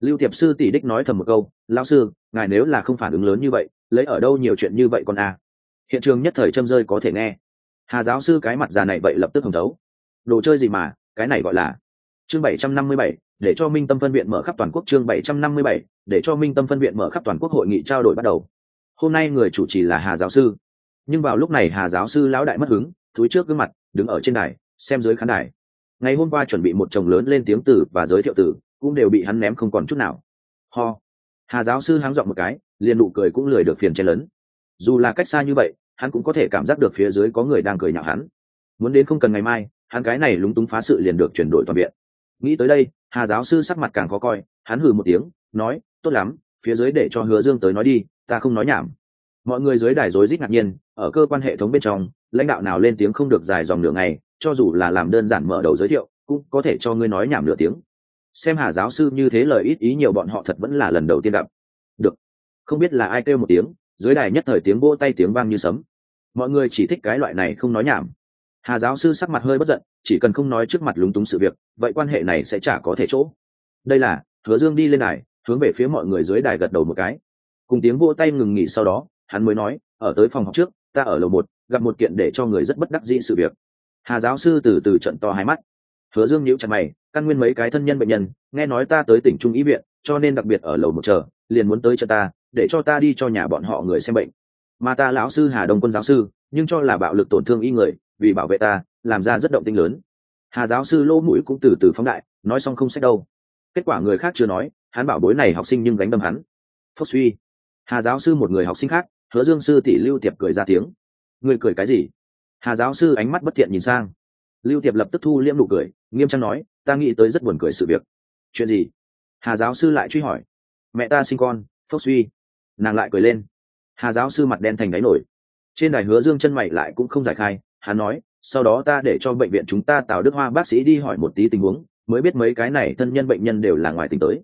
Lưu tiệp sư tỷ đích nói thầm một câu lao sư, ngài nếu là không phản ứng lớn như vậy, lấy ở đâu nhiều chuyện như vậy còn à. hiện trường nhất thời châm rơi có thể nghe. Hà giáo sư cái mặt già này vậy lập tức hồng thấu. Đồ chơi gì mà, cái này gọi là chương bảy trăm năm mươi bảy để cho minh tâm phân viện mở khắp toàn quốc chương bảy trăm năm mươi bảy, để cho minh tâm phân viện mở khắp toàn quốc hội nghị trao đổi bắt đầu. Hôm nay người chủ trì là hà giáo sư. Nhưng vào lúc này hà giáo sư lão đại mất hứng, túi trước gương mặt, đứng ở trên đài, xem dưới khán đài. Ngày hôm qua chuẩn bị một chồng lớn lên tiếng từ và giới thiệu từ, cũng đều bị hắn ném không còn chút nào. Ho. Hà giáo sư háng dọn một cái, liền nụ cười cũng lười được phiền chen lớn. Dù là cách xa như vậy, hắn cũng có thể cảm giác được phía dưới có người đang cười nhạo hắn. Muốn đến không cần ngày mai, hắn cái này lúng túng phá sự liền được chuyển đổi toàn viện. Nghĩ tới đây hà giáo sư sắc mặt càng khó coi, hắn hừ một tiếng, nói, tốt lắm, phía dưới để cho hứa dương tới nói đi, ta không nói nhảm. Mọi người dưới đài rối rít ngạc nhiên, ở cơ quan hệ thống bên trong, lãnh đạo nào lên tiếng không được dài dòng nửa ngày, cho dù là làm đơn giản mở đầu giới thiệu, cũng có thể cho ngươi nói nhảm nửa tiếng. Xem hà giáo sư như thế lời ít ý nhiều bọn họ thật vẫn là lần đầu tiên gặp. Được. Không biết là ai kêu một tiếng, dưới đài nhất thời tiếng vỗ tay tiếng vang như sấm. Mọi người chỉ thích cái loại này không nói nhảm hà giáo sư sắc mặt hơi bất giận, chỉ cần không nói trước mặt lúng túng sự việc, vậy quan hệ này sẽ chả có thể chỗ. Đây là, hứa dương đi lên đài, hướng về phía mọi người dưới đài gật đầu một cái. Cùng tiếng vỗ tay ngừng nghỉ sau đó, hắn mới nói, ở tới phòng học trước, ta ở lầu một, gặp một kiện để cho người rất bất đắc dĩ sự việc. Hà giáo sư từ từ trận to hai mắt. Hứa dương nhíu chặt mày, căn nguyên mấy cái thân nhân bệnh nhân, nghe nói ta tới tỉnh trung ý viện, cho nên đặc biệt ở lầu một chờ, liền muốn tới cho ta, để cho ta đi cho nhà bọn họ người xem bệnh. Mà ta lão sư hà đông quân giáo sư, nhưng cho là bạo lực tổn thương y người vì bảo vệ ta, làm ra rất động tinh lớn. Hà giáo sư lỗ mũi cũng từ từ phóng đại, nói xong không sách đâu. Kết quả người khác chưa nói, hắn bảo bối này học sinh nhưng gánh đâm hắn. Phúc suy. Hà giáo sư một người học sinh khác, hứa dương sư tỷ lưu tiệp cười ra tiếng. Người cười cái gì? Hà giáo sư ánh mắt bất thiện nhìn sang. Lưu tiệp lập tức thu liễm nụ cười, nghiêm trang nói, ta nghĩ tới rất buồn cười sự việc. Chuyện gì? Hà giáo sư lại truy hỏi. Mẹ ta sinh con. Phúc suy. Nàng lại cười lên. Hà giáo sư mặt đen thành đáy nổi. Trên đài hứa dương chân mày lại cũng không giải khai hắn nói, sau đó ta để cho bệnh viện chúng ta tào đức hoa bác sĩ đi hỏi một tí tình huống, mới biết mấy cái này thân nhân bệnh nhân đều là ngoài tỉnh tới.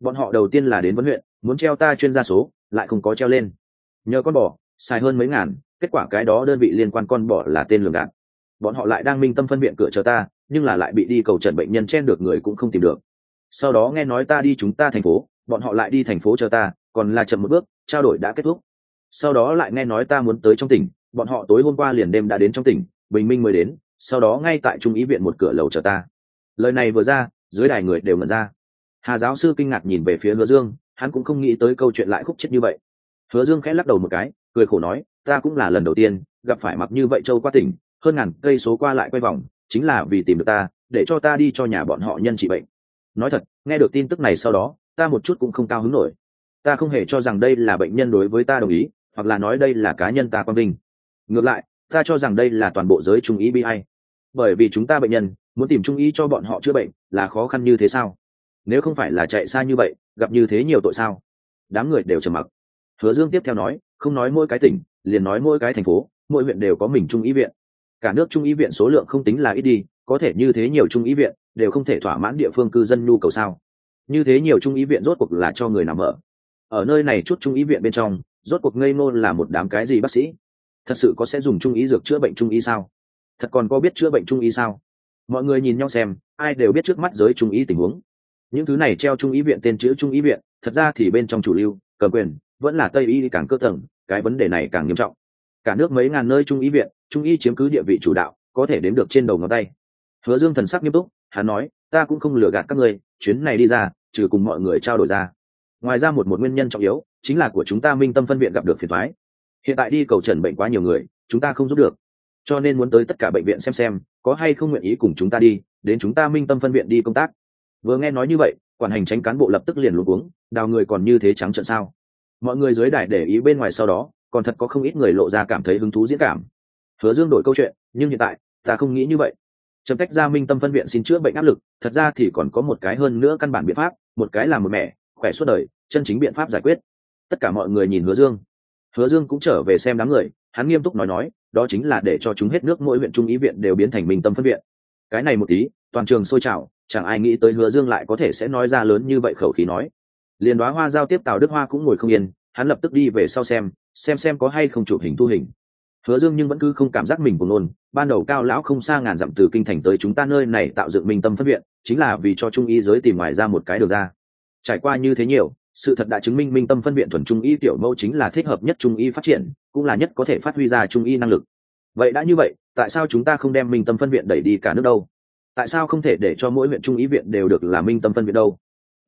Bọn họ đầu tiên là đến vấn huyện, muốn treo ta chuyên gia số, lại không có treo lên. Nhờ con bò, xài hơn mấy ngàn, kết quả cái đó đơn vị liên quan con bò là tên lường đạn. bọn họ lại đang minh tâm phân viện cửa chờ ta, nhưng là lại bị đi cầu trần bệnh nhân chen được người cũng không tìm được. Sau đó nghe nói ta đi chúng ta thành phố, bọn họ lại đi thành phố chờ ta, còn là chậm một bước, trao đổi đã kết thúc. Sau đó lại nghe nói ta muốn tới trong tỉnh bọn họ tối hôm qua liền đêm đã đến trong tỉnh, bình minh mới đến, sau đó ngay tại trung ý viện một cửa lầu chờ ta. Lời này vừa ra, dưới đài người đều ngẩn ra. Hà giáo sư kinh ngạc nhìn về phía hứa dương, hắn cũng không nghĩ tới câu chuyện lại khúc chết như vậy. Hứa dương khẽ lắc đầu một cái, cười khổ nói, ta cũng là lần đầu tiên gặp phải mặc như vậy châu qua tỉnh, hơn ngàn cây số qua lại quay vòng, chính là vì tìm được ta, để cho ta đi cho nhà bọn họ nhân trị bệnh. Nói thật, nghe được tin tức này sau đó, ta một chút cũng không cao hứng nổi. Ta không hề cho rằng đây là bệnh nhân đối với ta đồng ý, hoặc là nói đây là cá nhân ta quang vinh ngược lại, ta cho rằng đây là toàn bộ giới trung ý bi hay bởi vì chúng ta bệnh nhân, muốn tìm trung ý cho bọn họ chữa bệnh là khó khăn như thế sao? Nếu không phải là chạy xa như vậy, gặp như thế nhiều tội sao? Đám người đều trầm mặc. Hứa dương tiếp theo nói, không nói mỗi cái tỉnh, liền nói mỗi cái thành phố, mỗi huyện đều có mình trung ý viện. Cả nước trung ý viện số lượng không tính là ít đi, có thể như thế nhiều trung ý viện, đều không thể thỏa mãn địa phương cư dân nhu cầu sao? Như thế nhiều trung ý viện rốt cuộc là cho người nào mở? Ở nơi này chút trung ý viện bên trong, rốt cuộc ngây ngô là một đám cái gì bác sĩ? Thật sự có sẽ dùng trung ý dược chữa bệnh trung ý sao? Thật còn có biết chữa bệnh trung ý sao? Mọi người nhìn nhau xem, ai đều biết trước mắt giới trung ý tình huống. Những thứ này treo trung ý viện tên chữ trung ý viện, thật ra thì bên trong chủ lưu, cầm quyền, vẫn là tây y càng cơ tầng, cái vấn đề này càng nghiêm trọng. Cả nước mấy ngàn nơi trung ý viện, trung y chiếm cứ địa vị chủ đạo, có thể đếm được trên đầu ngón tay. Hứa dương thần sắc nghiêm túc, hắn nói, ta cũng không lừa gạt các ngươi, chuyến này đi ra, trừ cùng mọi người trao đổi ra. Ngoài ra một một nguyên nhân trọng yếu, chính là của chúng ta minh tâm phân viện gặp được phiền thoái hiện tại đi cầu trần bệnh quá nhiều người, chúng ta không giúp được. Cho nên muốn tới tất cả bệnh viện xem xem, có hay không nguyện ý cùng chúng ta đi, đến chúng ta minh tâm phân viện đi công tác. Vừa nghe nói như vậy, quản hành tránh cán bộ lập tức liền luôn uống đào người còn như thế trắng trợn sao? Mọi người dưới đài để ý bên ngoài sau đó, còn thật có không ít người lộ ra cảm thấy hứng thú diễn cảm. Hứa dương đổi câu chuyện, nhưng hiện tại, ta không nghĩ như vậy. Chấm cách ra minh tâm phân viện xin chữa bệnh áp lực, thật ra thì còn có một cái hơn nữa căn bản biện pháp, một cái là một mẹ, khỏe suốt đời, chân chính biện pháp giải quyết. Tất cả mọi người nhìn hứa dương hứa dương cũng trở về xem đám người, hắn nghiêm túc nói nói, đó chính là để cho chúng hết nước mỗi huyện trung ý viện đều biến thành minh tâm phân viện. Cái này một tí, toàn trường sôi trào, chẳng ai nghĩ tới hứa dương lại có thể sẽ nói ra lớn như vậy khẩu khí nói. Liền đoá hoa giao tiếp tào đức hoa cũng ngồi không yên, hắn lập tức đi về sau xem xem xem có hay không chụp hình thu hình. Hứa dương nhưng vẫn cứ không cảm giác mình buồn nôn, ban đầu cao lão không xa ngàn dặm từ kinh thành tới chúng ta nơi này tạo dựng minh tâm phân viện, chính là vì cho trung y giới tìm ngoài ra một cái được ra. Trải qua như thế nhiều sự thật đã chứng minh minh tâm phân viện thuần trung y tiểu mẫu chính là thích hợp nhất trung y phát triển, cũng là nhất có thể phát huy ra trung y năng lực. Vậy đã như vậy, tại sao chúng ta không đem minh tâm phân viện đẩy đi cả nước đâu? Tại sao không thể để cho mỗi huyện trung y viện đều được là minh tâm phân viện đâu?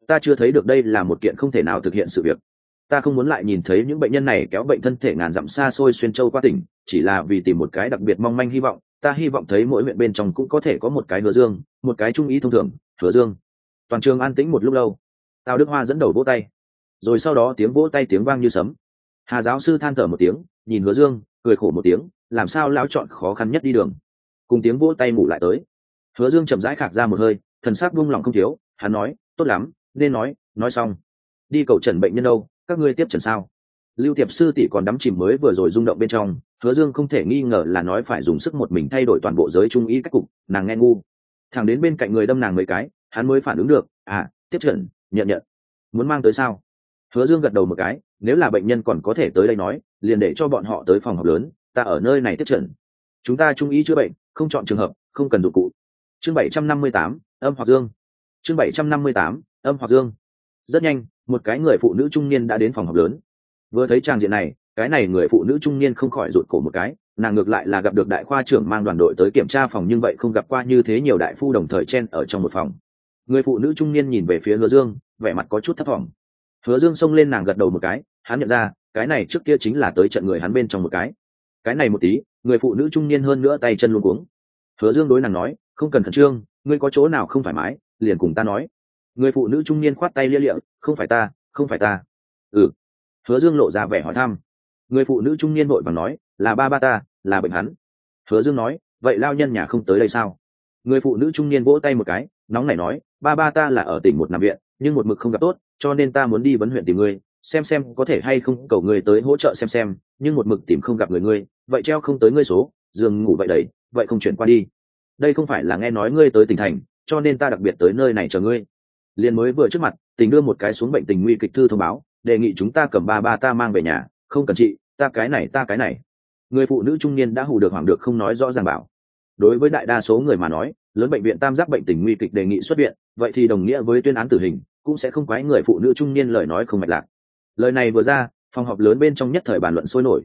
Ta chưa thấy được đây là một kiện không thể nào thực hiện sự việc. Ta không muốn lại nhìn thấy những bệnh nhân này kéo bệnh thân thể ngàn dặm xa xôi xuyên châu qua tỉnh, chỉ là vì tìm một cái đặc biệt mong manh hy vọng, ta hy vọng thấy mỗi huyện bên trong cũng có thể có một cái hứa dương, một cái trung ý thông thường, hứa dương. Toàn trường an tĩnh một lúc lâu. Tào đức hoa dẫn đầu vỗ tay rồi sau đó tiếng vỗ tay tiếng vang như sấm. Hà giáo sư than thở một tiếng, nhìn hứa dương, cười khổ một tiếng, làm sao lão chọn khó khăn nhất đi đường. Cùng tiếng vỗ tay ngủ lại tới. Hứa dương chậm rãi khạc ra một hơi, thần sắc buông lỏng không thiếu, hắn nói, tốt lắm, nên nói nói xong. Đi cầu trần bệnh nhân đâu, các ngươi tiếp trần sao? Lưu tiệp sư tỷ còn đắm chìm mới vừa rồi rung động bên trong, hứa dương không thể nghi ngờ là nói phải dùng sức một mình thay đổi toàn bộ giới trung ý cách cục, nàng nghe ngu. Thằng đến bên cạnh người đâm nàng mấy cái, hắn mới phản ứng được à tiếp trần, nhận nhận. Muốn mang tới sao? Hứa dương gật đầu một cái, nếu là bệnh nhân còn có thể tới đây nói, liền để cho bọn họ tới phòng học lớn, ta ở nơi này tiếp trận. Chúng ta trung ý chữa bệnh, không chọn trường hợp, không cần dụng cụ. Chương bảy trăm năm mươi tám, âm hoặc dương. Chương bảy trăm năm mươi tám, âm hoặc dương. Rất nhanh, một cái người phụ nữ trung niên đã đến phòng học lớn. Vừa thấy trang diện này, cái này người phụ nữ trung niên không khỏi rụt cổ một cái, nàng ngược lại là gặp được đại khoa trưởng mang đoàn đội tới kiểm tra phòng nhưng vậy không gặp qua như thế nhiều đại phu đồng thời chen ở trong một phòng. Người phụ nữ trung niên nhìn về phía hứa dương, vẻ mặt có chút thấp thỏm hứa dương xông lên nàng gật đầu một cái, hắn nhận ra, cái này trước kia chính là tới trận người hắn bên trong một cái. Cái này một tí, người phụ nữ trung niên hơn nữa tay chân luôn cuống. Hứa dương đối nàng nói, không cần khẩn trương, ngươi có chỗ nào không thoải mái, liền cùng ta nói. Người phụ nữ trung niên khoát tay lia lịa, không phải ta, không phải ta. Ừ. Hứa dương lộ ra vẻ hỏi thăm. Người phụ nữ trung niên vội và nói, là ba ba ta, là bệnh hắn. Hứa dương nói, vậy lao nhân nhà không tới đây sao? Người phụ nữ trung niên vỗ tay một cái, nóng nảy nói, ba ba ta là ở tỉnh một nằm viện, nhưng một mực không gặp tốt cho nên ta muốn đi vấn huyện tìm ngươi, xem xem có thể hay không cầu ngươi tới hỗ trợ xem xem, nhưng một mực tìm không gặp người ngươi, vậy treo không tới ngươi số, giường ngủ vậy đấy, vậy không chuyển qua đi. Đây không phải là nghe nói ngươi tới tỉnh thành, cho nên ta đặc biệt tới nơi này chờ ngươi. Liền mới vừa trước mặt, tình đưa một cái xuống bệnh tình nguy kịch thư thông báo, đề nghị chúng ta cầm ba ba ta mang về nhà, không cần chị, ta cái này, ta cái này. Người phụ nữ trung niên đã hù được hoảng được không nói rõ ràng bảo. Đối với đại đa số người mà nói, lớn bệnh viện tam giác bệnh tình nguy kịch đề nghị xuất viện, vậy thì đồng nghĩa với tuyên án tử hình cũng sẽ không quái người phụ nữ trung niên lời nói không mạch lạc. Lời này vừa ra, phòng họp lớn bên trong nhất thời bàn luận sôi nổi.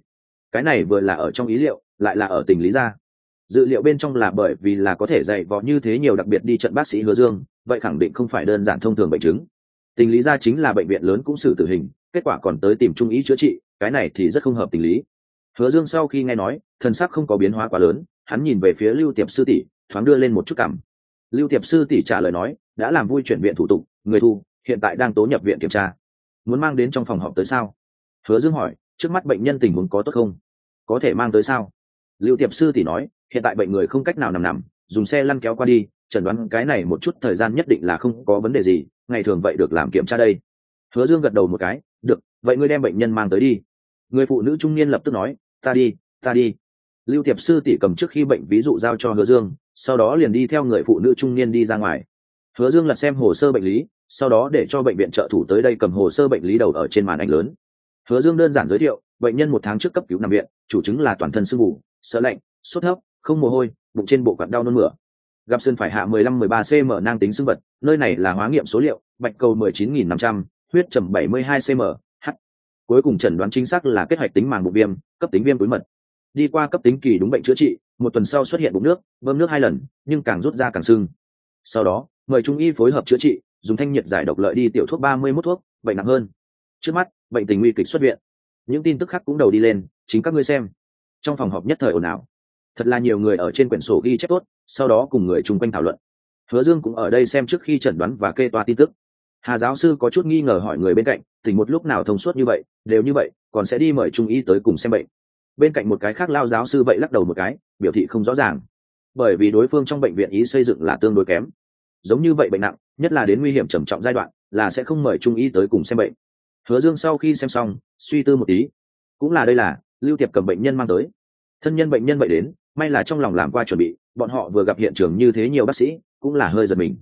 Cái này vừa là ở trong ý liệu, lại là ở tình lý gia dự liệu bên trong là bởi vì là có thể dạy vò như thế nhiều đặc biệt đi trận bác sĩ hứa dương, vậy khẳng định không phải đơn giản thông thường bệnh chứng. Tình lý ra chính là bệnh viện lớn cũng xử tử hình, kết quả còn tới tìm trung ý chữa trị, cái này thì rất không hợp tình lý. Hứa dương sau khi nghe nói, thần sắc không có biến hóa quá lớn, hắn nhìn về phía lưu tiệp sư tỷ, thoáng đưa lên một chút cảm. Lưu tiệp sư tỷ trả lời nói, đã làm vui chuyển viện thủ tục, người thu hiện tại đang tố nhập viện kiểm tra. Muốn mang đến trong phòng họp tới sao? Hứa dương hỏi, trước mắt bệnh nhân tình huống có tốt không? Có thể mang tới sao? Lưu tiệp sư thì nói, hiện tại bệnh người không cách nào nằm nằm, dùng xe lăn kéo qua đi, chẩn đoán cái này một chút thời gian nhất định là không có vấn đề gì, ngày thường vậy được làm kiểm tra đây. Hứa dương gật đầu một cái, được, vậy ngươi đem bệnh nhân mang tới đi. Người phụ nữ trung niên lập tức nói, ta đi ta đi. Lưu tiệp sư tỷ cầm trước khi bệnh ví dụ giao cho hứa dương, sau đó liền đi theo người phụ nữ trung niên đi ra ngoài. Hứa dương lật xem hồ sơ bệnh lý sau đó để cho bệnh viện trợ thủ tới đây cầm hồ sơ bệnh lý đầu ở trên màn ảnh lớn. Hứa dương đơn giản giới thiệu bệnh nhân một tháng trước cấp cứu nằm viện chủ chứng là toàn thân sưng mù sợ lạnh sốt hấp không mồ hôi bụng trên bộ quạt đau nôn mửa. Gặp sơn phải hạ 15-13 cm nang tính sinh vật nơi này là hóa nghiệm số liệu bạch cầu 19.500, huyết trầm 72 cm h. Cuối cùng chẩn đoán chính xác là kết hoạch tính màng bụng viêm cấp tính viêm túi mật. Đi qua cấp tính kỳ đúng bệnh chữa trị một tuần sau xuất hiện bụng nước bơm nước hai lần nhưng càng rút ra càng sưng. Sau đó mời trung y phối hợp chữa trị dùng thanh nhiệt giải độc lợi đi tiểu thuốc ba mươi 31 thuốc, bệnh nặng hơn. Trước mắt, bệnh tình nguy kịch xuất viện. Những tin tức khác cũng đầu đi lên, chính các ngươi xem. Trong phòng họp nhất thời ồn ào. Thật là nhiều người ở trên quyển sổ ghi chép tốt, sau đó cùng người chung quanh thảo luận. Hứa dương cũng ở đây xem trước khi chẩn đoán và kê toa tin tức. Hà giáo sư có chút nghi ngờ hỏi người bên cạnh tỉnh một lúc nào thông suốt như vậy? Đều như vậy, còn sẽ đi mời trung y tới cùng xem bệnh. Bên cạnh một cái khác lao giáo sư vậy lắc đầu một cái, biểu thị không rõ ràng. Bởi vì đối phương trong bệnh viện ý xây dựng là tương đối kém giống như vậy bệnh nặng, nhất là đến nguy hiểm trầm trọng giai đoạn, là sẽ không mời trung y tới cùng xem bệnh. Hứa dương sau khi xem xong, suy tư một tí. Cũng là đây là, lưu tiệp cầm bệnh nhân mang tới. Thân nhân bệnh nhân vậy đến, may là trong lòng làm qua chuẩn bị, bọn họ vừa gặp hiện trường như thế nhiều bác sĩ, cũng là hơi giật mình.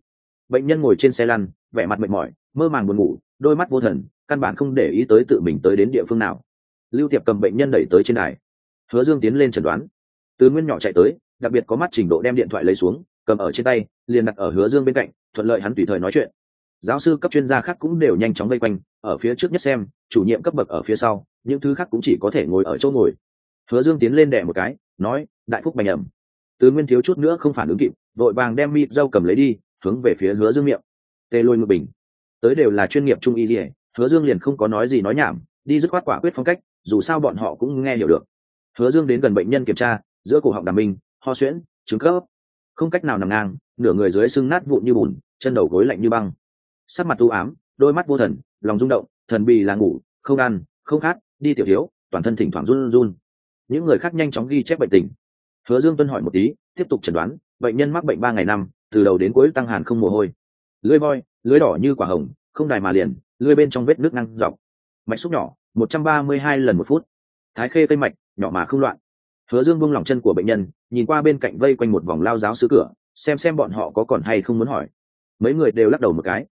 Bệnh nhân ngồi trên xe lăn, vẻ mặt mệt mỏi, mơ màng buồn ngủ, đôi mắt vô thần, căn bản không để ý tới tự mình tới đến địa phương nào. Lưu tiệp cầm bệnh nhân đẩy tới trên đài. Hứa dương tiến lên chẩn đoán. Từ nguyên nhỏ chạy tới, đặc biệt có mắt trình độ đem điện thoại lấy xuống, cầm ở trên tay liền đặt ở hứa dương bên cạnh, thuận lợi hắn tùy thời nói chuyện. Giáo sư cấp chuyên gia khác cũng đều nhanh chóng vây quanh, ở phía trước nhất xem, chủ nhiệm cấp bậc ở phía sau, những thứ khác cũng chỉ có thể ngồi ở chỗ ngồi. Hứa dương tiến lên đẻ một cái, nói, đại phúc bành ẩm tứ nguyên thiếu chút nữa không phản ứng kịp, vội vàng đem mịt dâu cầm lấy đi, hướng về phía hứa dương miệng. Tê lôi ngự bình. Tới đều là chuyên nghiệp trung y dỉa hứa dương liền không có nói gì nói nhảm, đi dứt khoát quả quyết phong cách, dù sao bọn họ cũng nghe hiểu được. Hứa dương đến gần bệnh nhân kiểm tra, giữa cổ họng đàm minh, ho xuyễn trứng cấp không cách nào nằm ngang nửa người dưới sưng nát vụn như bùn, chân đầu gối lạnh như băng. Sắc mặt u ám, đôi mắt vô thần, lòng rung động, thần bì là ngủ, không ăn, không khát, đi tiểu thiếu, toàn thân thỉnh thoảng run run. Những người khác nhanh chóng ghi chép bệnh tình. Hứa dương tuân hỏi một tí, tiếp tục chẩn đoán, bệnh nhân mắc bệnh ba ngày năm, từ đầu đến cuối tăng hàn không mồ hôi. Lưới voi lưới đỏ như quả hồng, không đài mà liền lưới bên trong vết nước năng dọc. Mạch xúc nhỏ, một trăm ba mươi hai lần một phút. Thái khê cây mạch, nhỏ mà không loạn. Hứa dương buông lỏng chân của bệnh nhân, nhìn qua bên cạnh vây quanh một vòng lao giáo sứ cửa xem xem bọn họ có còn hay không muốn hỏi. Mấy người đều lắc đầu một cái.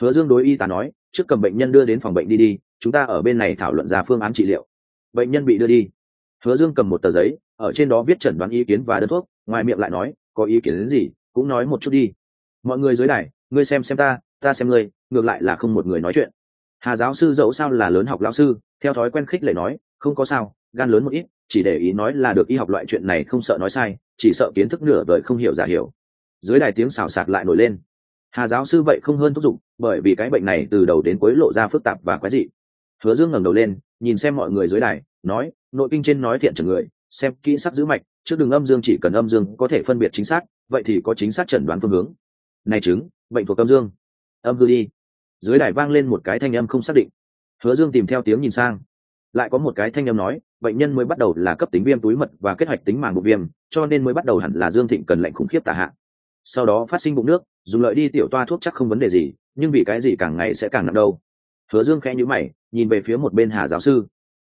Hứa dương đối y tá nói, trước cầm bệnh nhân đưa đến phòng bệnh đi đi, chúng ta ở bên này thảo luận ra phương án trị liệu. Bệnh nhân bị đưa đi. Hứa dương cầm một tờ giấy, ở trên đó viết chẩn đoán ý kiến và đơn thuốc, ngoài miệng lại nói, có ý kiến đến gì, cũng nói một chút đi. Mọi người dưới đài, ngươi xem xem ta ta xem ngươi, ngược lại là không một người nói chuyện. Hà giáo sư dẫu sao là lớn học lao sư, theo thói quen khích lệ nói, không có sao, gan lớn một ít, chỉ để ý nói là được y học loại chuyện này không sợ nói sai, chỉ sợ kiến thức nửa đời không hiểu giả hiểu dưới đài tiếng xào xạc lại nổi lên. Hà giáo sư vậy không hơn thúc giục, bởi vì cái bệnh này từ đầu đến cuối lộ ra phức tạp và quái dị. Hứa dương ngẩng đầu lên, nhìn xem mọi người dưới đài, nói, nội kinh trên nói thiện trần người, xem kỹ sắc giữ mạch, trước đường âm dương chỉ cần âm dương có thể phân biệt chính xác, vậy thì có chính xác chẩn đoán phương hướng. Này chứng, bệnh thuộc âm dương. Âm hư đi. Dưới đài vang lên một cái thanh âm không xác định. Hứa dương tìm theo tiếng nhìn sang. Lại có một cái thanh âm nói, bệnh nhân mới bắt đầu là cấp tính viêm túi mật và kết hoạch tính màng bụng viêm, cho nên mới bắt đầu hẳn là dương thịnh cần lệnh khủng khiếp tả hạ sau đó phát sinh bụng nước, dùng lợi đi tiểu toa thuốc chắc không vấn đề gì, nhưng vì cái gì càng ngày sẽ càng nặng đâu? Hứa dương khẽ nhữ mày, nhìn về phía một bên hà giáo sư.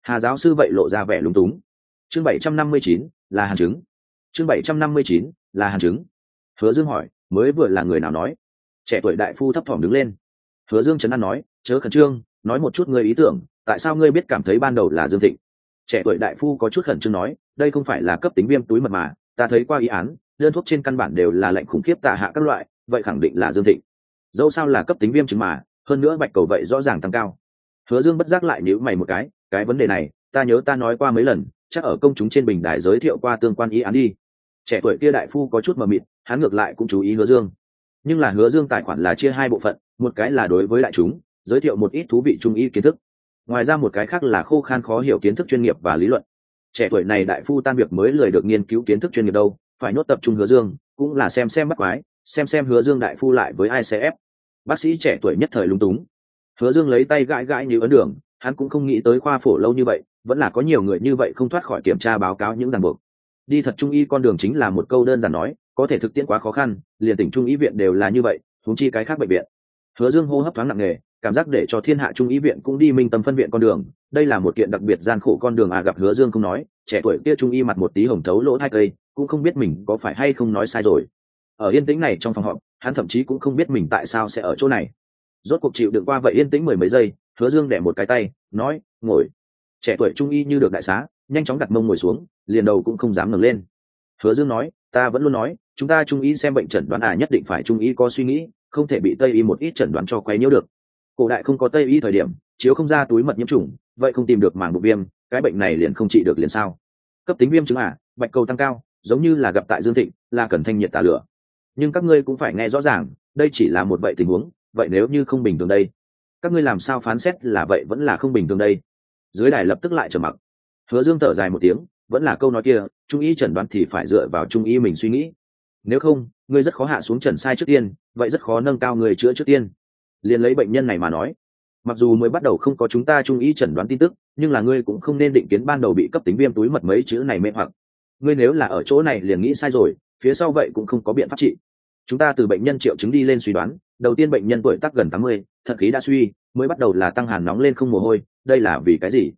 Hà giáo sư vậy lộ ra vẻ lúng túng. Chương bảy trăm năm mươi chín là hàn chứng. Chương bảy trăm năm mươi chín là hàn chứng. Hứa dương hỏi, mới vừa là người nào nói? Trẻ tuổi đại phu thấp thỏm đứng lên. Hứa dương trấn an nói, chớ khẩn trương, nói một chút ngươi ý tưởng, tại sao ngươi biết cảm thấy ban đầu là dương thịnh? Trẻ tuổi đại phu có chút khẩn trương nói, đây không phải là cấp tính viêm túi mật mà, ta thấy qua ý án đơn thuốc trên căn bản đều là lệnh khủng khiếp tạ hạ các loại, vậy khẳng định là dương thịnh. Dẫu sao là cấp tính viêm chứng mà, hơn nữa bạch cầu vậy rõ ràng tăng cao. Hứa dương bất giác lại nhíu mày một cái cái vấn đề này, ta nhớ ta nói qua mấy lần, chắc ở công chúng trên bình đài giới thiệu qua tương quan ý án đi. Trẻ tuổi kia đại phu có chút mờ mịt, hắn ngược lại cũng chú ý hứa dương. Nhưng là hứa dương tài khoản là chia hai bộ phận, một cái là đối với đại chúng, giới thiệu một ít thú vị trung ý kiến thức. Ngoài ra một cái khác là khô khan khó hiểu kiến thức chuyên nghiệp và lý luận. Trẻ tuổi này đại phu tan việc mới lười được nghiên cứu kiến thức chuyên nghiệp đâu phải nốt tập trung hứa dương, cũng là xem xem bắt quái, xem xem hứa dương đại phu lại với ai sẽ ép. Bác sĩ trẻ tuổi nhất thời lúng túng. Hứa dương lấy tay gãi gãi như ấn đường, hắn cũng không nghĩ tới khoa phổ lâu như vậy, vẫn là có nhiều người như vậy không thoát khỏi kiểm tra báo cáo những ràng buộc. Đi thật trung y con đường chính là một câu đơn giản nói, có thể thực tiễn quá khó khăn, liền tỉnh trung y viện đều là như vậy thúng chi cái khác bệnh viện. Hứa dương hô hấp thoáng nặng nề, cảm giác để cho thiên hạ trung y viện cũng đi minh tâm phân viện con đường, đây là một kiện đặc biệt gian khổ con đường à gặp hứa dương không nói, trẻ tuổi kia trung y mặt một tí hồng thấu lỗ hai cây cũng không biết mình có phải hay không nói sai rồi. Ở yên tĩnh này trong phòng họp, hắn thậm chí cũng không biết mình tại sao sẽ ở chỗ này. Rốt cuộc chịu đựng qua vậy yên tĩnh mười mấy giây, hứa dương đẻ một cái tay, nói, ngồi. Trẻ tuổi trung y như được đại xá, nhanh chóng đặt mông ngồi xuống, liền đầu cũng không dám ngẩng lên. Hứa dương nói, ta vẫn luôn nói, chúng ta trung y xem bệnh chẩn đoán à nhất định phải trung y có suy nghĩ, không thể bị tây y một ít chẩn đoán cho quấy nhiễu được. Cổ đại không có tây y thời điểm, chiếu không ra túi mật nhiễm trùng, vậy không tìm được màng bụng viêm, cái bệnh này liền không trị được liền sao? Cấp tính viêm chứng à bạch cầu tăng cao giống như là gặp tại dương thịnh, là cần thanh nhiệt tà lửa. Nhưng các ngươi cũng phải nghe rõ ràng, đây chỉ là một vậy tình huống, vậy nếu như không bình thường đây, các ngươi làm sao phán xét là vậy vẫn là không bình thường đây? Dưới đài lập tức lại trở mặc. Hứa dương thở dài một tiếng, vẫn là câu nói kia, trung y chẩn đoán thì phải dựa vào trung y mình suy nghĩ. Nếu không, ngươi rất khó hạ xuống trần sai trước tiên, vậy rất khó nâng cao người chữa trước tiên. Liền lấy bệnh nhân này mà nói, mặc dù mới bắt đầu không có chúng ta trung ý chẩn đoán tin tức, nhưng là ngươi cũng không nên định kiến ban đầu bị cấp tính viêm túi mật mấy chữ này mê hoặc ngươi nếu là ở chỗ này liền nghĩ sai rồi, phía sau vậy cũng không có biện pháp trị. Chúng ta từ bệnh nhân triệu chứng đi lên suy đoán, đầu tiên bệnh nhân tuổi tác gần tám mươi, thận khí đã suy, mới bắt đầu là tăng hàn nóng lên không mồ hôi, đây là vì cái gì?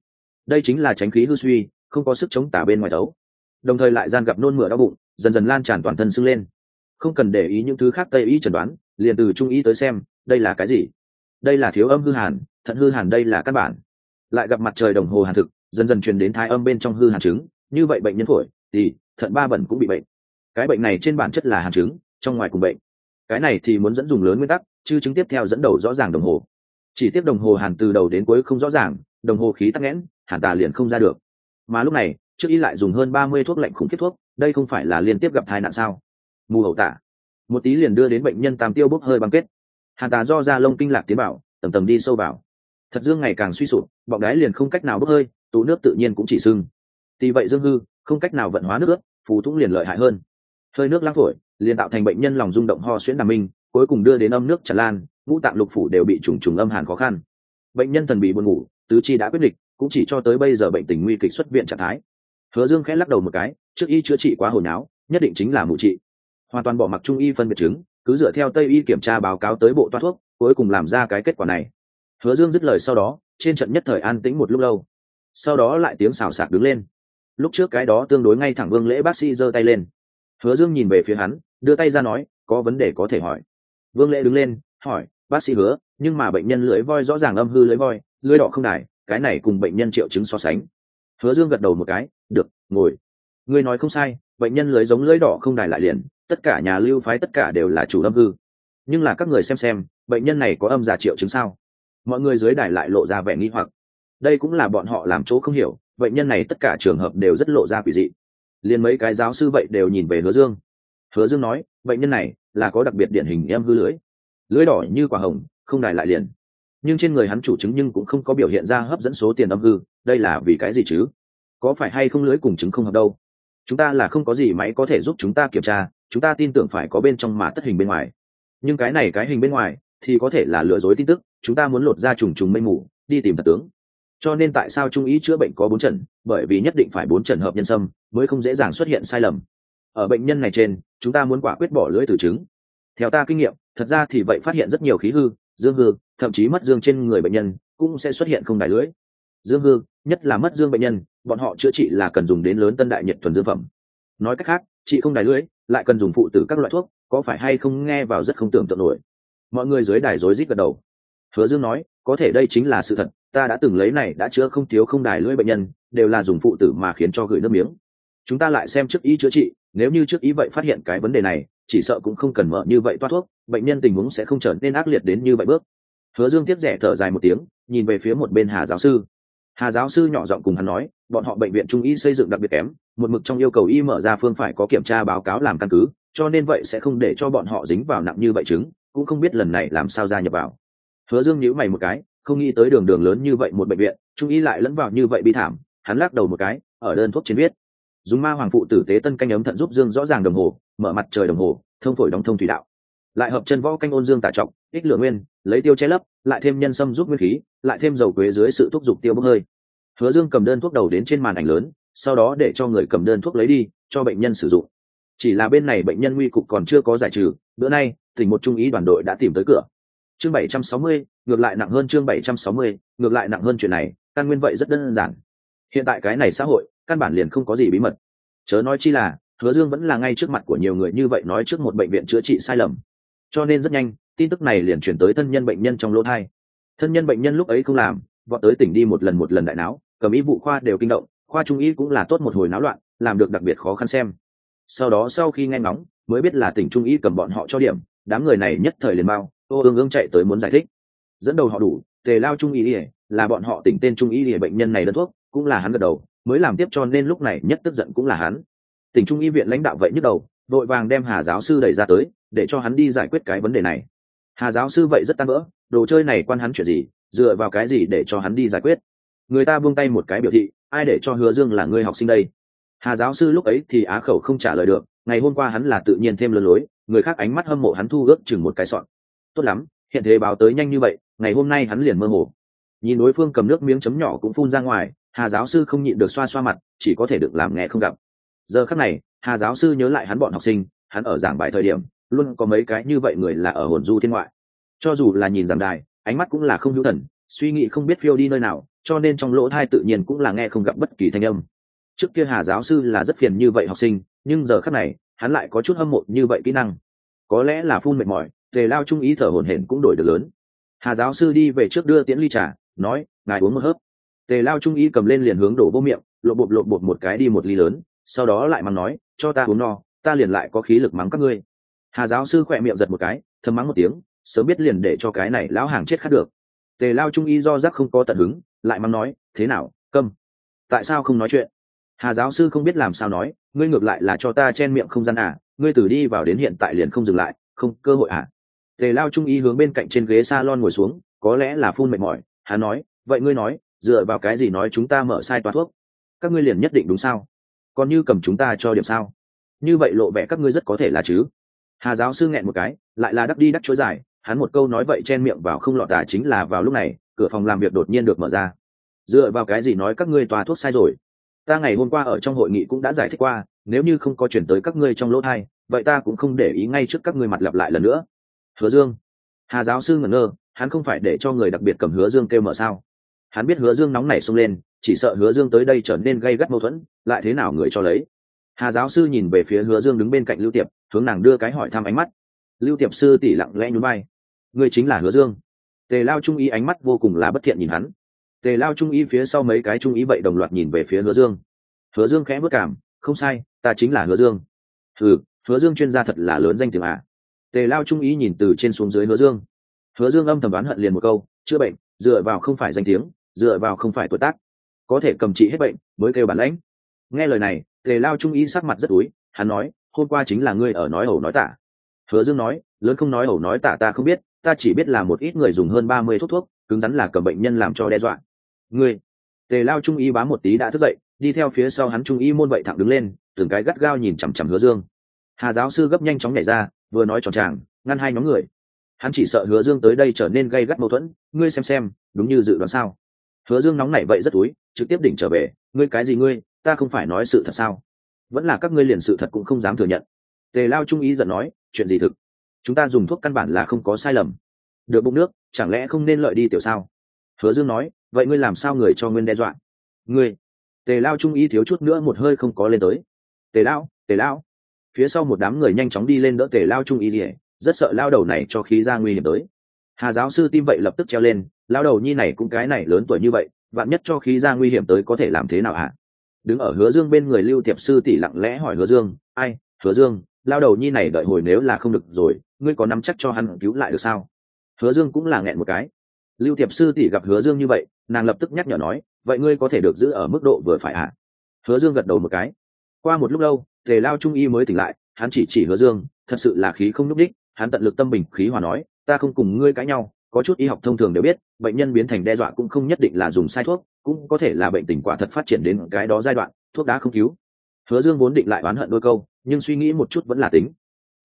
Đây chính là tránh khí hư suy, không có sức chống tả bên ngoài đấu. Đồng thời lại gian gặp nôn mửa đau bụng, dần dần lan tràn toàn thân sưng lên. Không cần để ý những thứ khác, tây y chẩn đoán, liền từ trung y tới xem, đây là cái gì? Đây là thiếu âm hư hàn, thận hư hàn đây là căn bản. Lại gặp mặt trời đồng hồ hàn thực, dần dần truyền đến thái âm bên trong hư hàn chứng, như vậy bệnh nhân phổi thì thận ba bẩn cũng bị bệnh. Cái bệnh này trên bản chất là hàn chứng trong ngoài cùng bệnh. Cái này thì muốn dẫn dùng lớn nguyên tắc, chứ chứng tiếp theo dẫn đầu rõ ràng đồng hồ. Chỉ tiếp đồng hồ hàn từ đầu đến cuối không rõ ràng, đồng hồ khí tắc nghẽn, hàn tà liền không ra được. Mà lúc này, trước y lại dùng hơn ba mươi thuốc lạnh khủng khiếp thuốc, đây không phải là liên tiếp gặp tai nạn sao? Mù hậu tả. Một tí liền đưa đến bệnh nhân tam tiêu bốc hơi băng kết. Hàn tà do ra lông kinh lạc tiến bảo, tầng tầng đi sâu vào. Thật dương ngày càng suy sụp, bọng đái liền không cách nào bốc hơi, tụ nước tự nhiên cũng chỉ sưng. Vì vậy dương hư không cách nào vận hóa nước ướt, phù thủng liền lợi hại hơn. Hơi nước lãng phổi, liền tạo thành bệnh nhân lòng rung động ho xuyễn đàm minh, cuối cùng đưa đến âm nước tràn lan, ngũ tạng lục phủ đều bị trùng trùng âm hàn khó khăn. Bệnh nhân thần bị buồn ngủ, tứ chi đã quyết định cũng chỉ cho tới bây giờ bệnh tình nguy kịch xuất viện trạng thái. Hứa dương khẽ lắc đầu một cái, trước y chữa trị quá hồi não nhất định chính là mụ trị. Hoàn toàn bỏ mặc trung y phân biệt chứng, cứ dựa theo tây y kiểm tra báo cáo tới bộ toa thuốc, cuối cùng làm ra cái kết quả này. Hứa dương dứt lời sau đó, trên trận nhất thời an tĩnh một lúc lâu. Sau đó lại tiếng xào xạc đứng lên lúc trước cái đó tương đối ngay thẳng vương lễ bác sĩ giơ tay lên. Hứa dương nhìn về phía hắn, đưa tay ra nói, có vấn đề có thể hỏi. Vương lễ đứng lên, hỏi, bác sĩ hứa, nhưng mà bệnh nhân lưỡi voi rõ ràng âm hư lưỡi voi, lưỡi đỏ không đài, cái này cùng bệnh nhân triệu chứng so sánh. Hứa dương gật đầu một cái, được, ngồi. Ngươi nói không sai, bệnh nhân lưỡi giống lưỡi đỏ không đài lại liền, tất cả nhà lưu phái tất cả đều là chủ âm hư. Nhưng là các người xem xem, bệnh nhân này có âm giả triệu chứng sao? Mọi người dưới đài lại lộ ra vẻ nghi hoặc. Đây cũng là bọn họ làm chỗ không hiểu bệnh nhân này tất cả trường hợp đều rất lộ ra quỷ dị. Liền mấy cái giáo sư vậy đều nhìn về hứa dương. Hứa dương nói bệnh nhân này là có đặc biệt điển hình em hư lưới lưới đỏ như quả hồng, không đài lại liền. Nhưng trên người hắn chủ chứng nhưng cũng không có biểu hiện ra hấp dẫn số tiền âm hư, đây là vì cái gì chứ? Có phải hay không lưới cùng chứng không hợp đâu? Chúng ta là không có gì máy có thể giúp chúng ta kiểm tra, chúng ta tin tưởng phải có bên trong mà tất hình bên ngoài. Nhưng cái này cái hình bên ngoài thì có thể là lừa dối tin tức, chúng ta muốn lột ra trùng trùng mây mù, đi tìm thật tướng cho nên tại sao trung ý chữa bệnh có bốn trận? Bởi vì nhất định phải bốn trận hợp nhân sâm mới không dễ dàng xuất hiện sai lầm. Ở bệnh nhân này trên, chúng ta muốn quả quyết bỏ lưỡi từ chứng. theo ta kinh nghiệm, thật ra thì vậy phát hiện rất nhiều khí hư, dương hư, thậm chí mất dương trên người bệnh nhân cũng sẽ xuất hiện không đài lưỡi. Dương hư, nhất là mất dương bệnh nhân, bọn họ chữa trị là cần dùng đến lớn tân đại nhiệt thuần dương phẩm. Nói cách khác chị không đài lưỡi, lại cần dùng phụ tử các loại thuốc, có phải hay không nghe vào rất không tưởng tượng nổi. Mọi người dưới đài rối rít gật đầu. Hứa dương nói có thể đây chính là sự thật, ta đã từng lấy này đã chữa không thiếu không đài lưỡi bệnh nhân, đều là dùng phụ tử mà khiến cho gửi nước miếng. Chúng ta lại xem trước ý chữa trị, nếu như trước ý vậy phát hiện cái vấn đề này, chỉ sợ cũng không cần mở như vậy toát thuốc, bệnh nhân tình huống sẽ không trở nên ác liệt đến như vậy bước. Hứa dương tiếp rẻ thở dài một tiếng, nhìn về phía một bên hà giáo sư. Hà giáo sư nhỏ giọng cùng hắn nói, bọn họ bệnh viện trung y xây dựng đặc biệt kém, một mực trong yêu cầu y mở ra phương phải có kiểm tra báo cáo làm căn cứ, cho nên vậy sẽ không để cho bọn họ dính vào nặng như vậy chứng, cũng không biết lần này làm sao gia nhập vào hứa dương nhíu mày một cái, không nghĩ tới đường đường lớn như vậy một bệnh viện, trung ý lại lẫn vào như vậy bi thảm, hắn lắc đầu một cái, ở đơn thuốc trên viết. Dùng ma hoàng phụ tử tế tân canh ấm thận giúp dương rõ ràng đồng hồ, mở mặt trời đồng hồ, thông phổi đóng thông thủy đạo. Lại hợp chân võ canh ôn dương tả trọng, ích lửa nguyên, lấy tiêu che lấp, lại thêm nhân sâm giúp nguyên khí, lại thêm dầu quế dưới sự thúc giục tiêu bốc hơi. Hứa dương cầm đơn thuốc đầu đến trên màn ảnh lớn, sau đó để cho người cầm đơn thuốc lấy đi, cho bệnh nhân sử dụng. Chỉ là bên này bệnh nhân nguy cục còn chưa có giải trừ, bữa nay, tỉnh một trung ý đoàn đội đã tìm tới cửa chương 760, ngược lại nặng hơn chương 760, ngược lại nặng hơn chuyện này căn nguyên vậy rất đơn giản. Hiện tại cái này xã hội căn bản liền không có gì bí mật. Chớ nói chi là hứa dương vẫn là ngay trước mặt của nhiều người như vậy nói trước một bệnh viện chữa trị sai lầm. Cho nên rất nhanh tin tức này liền chuyển tới thân nhân bệnh nhân trong lỗ thai. Thân nhân bệnh nhân lúc ấy không làm vọt tới tỉnh đi một lần một lần đại não cầm ý vụ khoa đều kinh động khoa trung y cũng là tốt một hồi náo loạn làm được đặc biệt khó khăn xem. Sau đó sau khi nghe ngóng mới biết là tỉnh trung y cầm bọn họ cho điểm đám người này nhất thời liền bao ô ương ương chạy tới muốn giải thích. Dẫn đầu họ đủ, tề lao trung y ỉa là bọn họ tỉnh tên trung y ỉa bệnh nhân này đơn thuốc, cũng là hắn gật đầu, mới làm tiếp cho nên lúc này nhất tức giận cũng là hắn. Tỉnh trung y viện lãnh đạo vậy nhức đầu, vội vàng đem hà giáo sư đẩy ra tới, để cho hắn đi giải quyết cái vấn đề này. Hà giáo sư vậy rất tan vỡ, đồ chơi này quan hắn chuyện gì, dựa vào cái gì để cho hắn đi giải quyết? Người ta buông tay một cái biểu thị, ai để cho hứa dương là người học sinh đây? Hà giáo sư lúc ấy thì á khẩu không trả lời được, ngày hôm qua hắn là tự nhiên thêm lừa lối, người khác ánh mắt hâm mộ hắn thu ước chừng một cái sọn tốt lắm, hiện thế báo tới nhanh như vậy, ngày hôm nay hắn liền mơ hồ. Nhìn đối phương cầm nước miếng chấm nhỏ cũng phun ra ngoài, hà giáo sư không nhịn được xoa xoa mặt, chỉ có thể được làm nghe không gặp. Giờ khắc này, hà giáo sư nhớ lại hắn bọn học sinh, hắn ở giảng bài thời điểm, luôn có mấy cái như vậy người là ở hồn du thiên ngoại. Cho dù là nhìn giảng đài, ánh mắt cũng là không hữu thần, suy nghĩ không biết phiêu đi nơi nào, cho nên trong lỗ thai tự nhiên cũng là nghe không gặp bất kỳ thanh âm. Trước kia hà giáo sư là rất phiền như vậy học sinh, nhưng giờ khắc này, hắn lại có chút hâm mộ như vậy kỹ năng. Có lẽ là phun mệt mỏi tề lao trung ý thở hổn hển cũng đổi được lớn. Hà giáo sư đi về trước đưa tiễn ly trà, nói, ngài uống một hớp. Tề lao trung ý cầm lên liền hướng đổ vô miệng, lộ bột lộ bột một cái đi một ly lớn, sau đó lại mắng nói, cho ta uống no, ta liền lại có khí lực mắng các ngươi. Hà giáo sư khỏe miệng giật một cái, thầm mắng một tiếng, sớm biết liền để cho cái này lão hàng chết khát được. Tề lao trung y do giác không có tận hứng, lại mắng nói, thế nào, câm? Tại sao không nói chuyện? Hà giáo sư không biết làm sao nói, ngươi ngược lại là cho ta chen miệng không gian à ngươi từ đi vào đến hiện tại liền không dừng lại, không, cơ hội à? Tề lao trung y hướng bên cạnh trên ghế s a lon ngồi xuống, có lẽ là phun mệt mỏi hà nói, vậy ngươi nói, dựa vào cái gì nói chúng ta mở sai toa thuốc? Các ngươi liền nhất định đúng sao? Còn như cầm chúng ta cho điểm sao? Như vậy lộ vẻ các ngươi rất có thể là chứ? Hà giáo sư nghẹn một cái, lại là đắp đi đắp chối dài hắn một câu nói vậy chen miệng vào không lọt đà chính là vào lúc này, cửa phòng làm việc đột nhiên được mở ra. Dựa vào cái gì nói các ngươi tòa thuốc sai rồi? Ta ngày hôm qua ở trong hội nghị cũng đã giải thích qua, nếu như không có chuyển tới các ngươi trong lỗ thai, vậy ta cũng không để ý ngay trước các ngươi mặt lặp lại lần nữa hứa dương. Hà giáo sư ngẩn ngơ, hắn không phải để cho người đặc biệt cầm hứa dương kêu mở sao? Hắn biết hứa dương nóng nảy xông lên, chỉ sợ hứa dương tới đây trở nên gây gắt mâu thuẫn, lại thế nào người cho lấy? Hà giáo sư nhìn về phía hứa dương đứng bên cạnh lưu tiệp, hướng nàng đưa cái hỏi thăm ánh mắt. Lưu tiệp sư tỉ lặng lẽ nhún vai. Người chính là hứa dương. Tề lao trung ý ánh mắt vô cùng là bất thiện nhìn hắn. Tề lao trung ý phía sau mấy cái trung ý vậy đồng loạt nhìn về phía hứa dương. Hứa dương khẽ bước cảm, không sai, ta chính là hứa dương. Ừ hứa dương chuyên gia thật là lớn danh tiếng à tề lao trung ý nhìn từ trên xuống dưới hứa dương. Hứa dương âm thầm đoán hận liền một câu, chữa bệnh, dựa vào không phải danh tiếng, dựa vào không phải tuổi tác, có thể cầm trị hết bệnh mới kêu bản lãnh. Nghe lời này, tề lao trung ý sắc mặt rất túi, hắn nói, hôm qua chính là ngươi ở nói ẩu nói tả. Hứa dương nói, lớn không nói ẩu nói tả ta không biết, ta chỉ biết là một ít người dùng hơn ba mươi thuốc thuốc, cứng rắn là cầm bệnh nhân làm cho đe dọa. Ngươi? Tề lao trung y bám một tí đã thức dậy, đi theo phía sau hắn trung y môn vậy thẳng đứng lên, từng cái gắt gao nhìn chằm chằm hứa dương hà giáo sư gấp nhanh chóng nhảy ra, vừa nói tròn tràng, ngăn hai nhóm người. Hắn chỉ sợ hứa dương tới đây trở nên gây gắt mâu thuẫn, ngươi xem xem, đúng như dự đoán sao? Hứa dương nóng nảy vậy rất túi, trực tiếp đỉnh trở về, ngươi cái gì ngươi, ta không phải nói sự thật sao? Vẫn là các ngươi liền sự thật cũng không dám thừa nhận. Tề lao trung ý giận nói, chuyện gì thực? Chúng ta dùng thuốc căn bản là không có sai lầm. Được bụng nước, chẳng lẽ không nên lợi đi tiểu sao? Hứa dương nói, vậy ngươi làm sao người cho nguyên đe dọa? Ngươi. Tề lao trung y thiếu chút nữa một hơi không có lên tới. Tề lao tề lao phía sau một đám người nhanh chóng đi lên đỡ tề lao trung y rỉa rất sợ lao đầu này cho khí ra nguy hiểm tới. Hà giáo sư tim vậy lập tức treo lên, lao đầu nhi này cũng cái này lớn tuổi như vậy, vạn nhất cho khí ra nguy hiểm tới có thể làm thế nào hả? Đứng ở hứa dương bên người lưu tiệp sư tỷ lặng lẽ hỏi hứa dương, ai, hứa dương, lao đầu nhi này đợi hồi nếu là không được rồi, ngươi có nắm chắc cho hắn cứu lại được sao? Hứa dương cũng là nghẹn một cái. Lưu tiệp sư tỷ gặp hứa dương như vậy, nàng lập tức nhắc nhở nói, vậy ngươi có thể được giữ ở mức độ vừa phải ạ à? hứa dương gật đầu một cái. Qua một lúc lâu tề lao trung y mới tỉnh lại, hắn chỉ chỉ hứa dương, thật sự là khí không nhúc đích hắn tận lực tâm bình khí hòa nói, ta không cùng ngươi cãi nhau, có chút y học thông thường đều biết, bệnh nhân biến thành đe dọa cũng không nhất định là dùng sai thuốc, cũng có thể là bệnh tình quả thật phát triển đến cái đó giai đoạn, thuốc đã không cứu. Hứa dương vốn định lại oán hận đôi câu, nhưng suy nghĩ một chút vẫn là tính.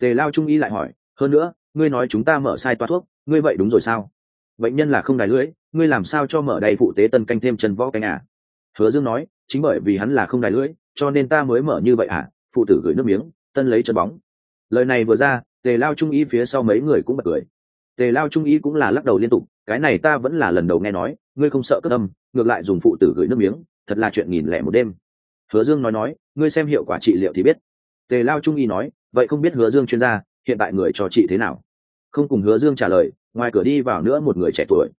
Tề lao trung y lại hỏi, hơn nữa, ngươi nói chúng ta mở sai toa thuốc, ngươi vậy đúng rồi sao? Bệnh nhân là không đài lưỡi, ngươi làm sao cho mở đầy phụ tế tân canh thêm chân võ canh à? Hứa dương nói, chính bởi vì hắn là không đài lưỡi, cho nên ta mới mở như vậy à? Phụ tử gửi nước miếng, tân lấy chân bóng. Lời này vừa ra, tề lao trung y phía sau mấy người cũng bật cười. Tề lao trung y cũng là lắc đầu liên tục, cái này ta vẫn là lần đầu nghe nói, ngươi không sợ cất âm, ngược lại dùng phụ tử gửi nước miếng, thật là chuyện nghìn lẻ một đêm. Hứa dương nói nói, ngươi xem hiệu quả trị liệu thì biết. Tề lao trung y nói, vậy không biết hứa dương chuyên gia, hiện tại người cho chị thế nào? Không cùng hứa dương trả lời, ngoài cửa đi vào nữa một người trẻ tuổi.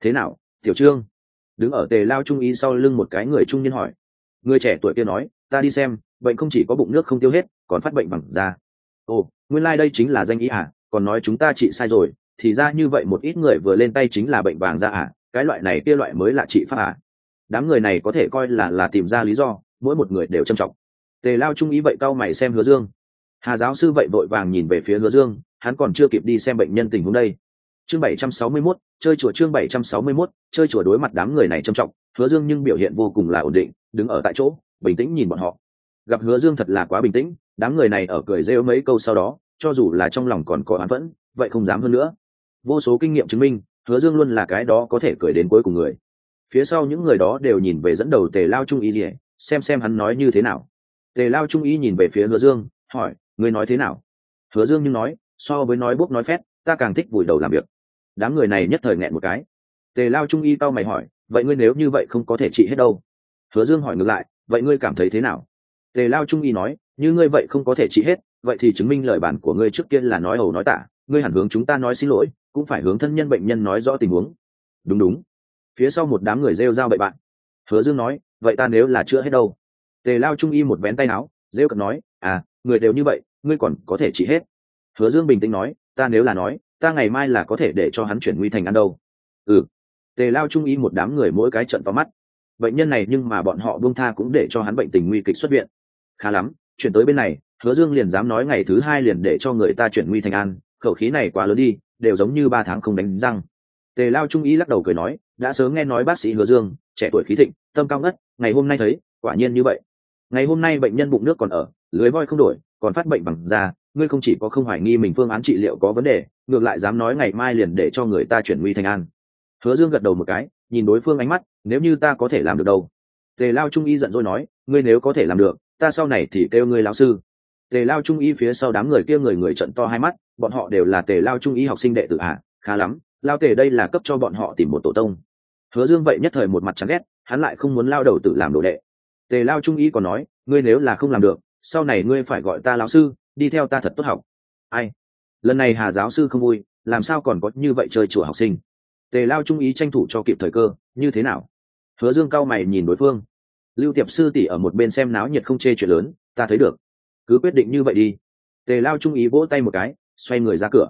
Thế nào, tiểu trương? Đứng ở tề lao trung y sau lưng một cái người trung niên hỏi. Người trẻ tuổi kia nói, ta đi xem bệnh không chỉ có bụng nước không tiêu hết còn phát bệnh bằng da. Ồ nguyên lai、like、đây chính là danh ý à còn nói chúng ta trị sai rồi thì ra như vậy một ít người vừa lên tay chính là bệnh vàng da à cái loại này kia loại mới là trị pháp à. Đám người này có thể coi là là tìm ra lý do mỗi một người đều trầm trọng. Tề lao trung ý vậy cau mày xem hứa dương. Hà giáo sư vậy vội vàng nhìn về phía hứa dương hắn còn chưa kịp đi xem bệnh nhân tình huống đây. Chương bảy trăm sáu mươi 761, chơi chùa chương bảy trăm sáu mươi 761, chơi chùa đối mặt đám người này trầm trọng hứa dương nhưng biểu hiện vô cùng là ổn định đứng ở tại chỗ bình tĩnh nhìn bọn họ gặp hứa dương thật là quá bình tĩnh, đám người này ở cười rêu mấy câu sau đó, cho dù là trong lòng còn có án vẫn, vậy không dám hơn nữa. Vô số kinh nghiệm chứng minh, hứa dương luôn là cái đó có thể cười đến cuối cùng người. Phía sau những người đó đều nhìn về dẫn đầu tề lao trung y rỉa xem xem hắn nói như thế nào. Tề lao trung y nhìn về phía hứa dương, hỏi người nói thế nào? Hứa dương nhưng nói, so với nói bốc nói phét, ta càng thích vùi đầu làm việc. Đám người này nhất thời nghẹn một cái. Tề lao trung y cao mày hỏi, vậy ngươi nếu như vậy không có thể trị hết đâu? Hứa dương hỏi ngược lại, vậy ngươi cảm thấy thế nào? Tề lao trung y nói, như ngươi vậy không có thể trị hết, vậy thì chứng minh lời bản của ngươi trước kia là nói ẩu nói tả, ngươi hẳn hướng chúng ta nói xin lỗi, cũng phải hướng thân nhân bệnh nhân nói rõ tình huống. Đúng đúng. Phía sau một đám người rêu r a o bậy bạn. Hứa dương nói, vậy ta nếu là chữa hết đâu? Tề lao trung y một vén tay áo, rêu cận nói à người đều như vậy, ngươi còn có thể trị hết? Hứa dương bình tĩnh nói, ta nếu là nói, ta ngày mai là có thể để cho hắn chuyển nguy thành ăn đâu. Ừ. Tề lao trung y một đám người mỗi cái trận vào mắt. Bệnh nhân này nhưng mà bọn họ buông tha cũng để cho hắn bệnh tình nguy kịch xuất viện khá lắm, chuyển tới bên này, hứa dương liền dám nói ngày thứ hai liền để cho người ta chuyển nguy thành an, khẩu khí này quá lớn đi, đều giống như ba tháng không đánh răng. Tề lao trung ý lắc đầu cười nói, đã sớm nghe nói bác sĩ hứa dương, trẻ tuổi khí thịnh, tâm cao ngất, ngày hôm nay thấy, quả nhiên như vậy. Ngày hôm nay bệnh nhân bụng nước còn ở, lưới voi không đổi, còn phát bệnh bằng da, ngươi không chỉ có không hoài nghi mình phương án trị liệu có vấn đề, ngược lại dám nói ngày mai liền để cho người ta chuyển nguy thành an. Hứa dương gật đầu một cái, nhìn đối phương ánh mắt, nếu như ta có thể làm được đâu? Tề lao trung y giận dỗi nói, ngươi nếu có thể làm được ta sau này thì kêu ngươi lão sư. Tề lao trung y phía sau đám người kia người người trận to hai mắt, bọn họ đều là tề lao trung y học sinh đệ tử ạ khá lắm, lao tề đây là cấp cho bọn họ tìm một tổ tông. Hứa dương vậy nhất thời một mặt chán ghét, hắn lại không muốn lao đầu tự làm đồ đệ. Tề lao trung y còn nói, ngươi nếu là không làm được, sau này ngươi phải gọi ta lão sư, đi theo ta thật tốt học. Ai? Lần này hà giáo sư không vui, làm sao còn có như vậy chơi chùa học sinh? Tề lao trung ý tranh thủ cho kịp thời cơ, như thế nào? Hứa dương cao mày nhìn đối phương lưu tiệp sư tỷ ở một bên xem náo nhiệt không chê chuyện lớn, ta thấy được. Cứ quyết định như vậy đi. Tề lao trung ý vỗ tay một cái, xoay người ra cửa.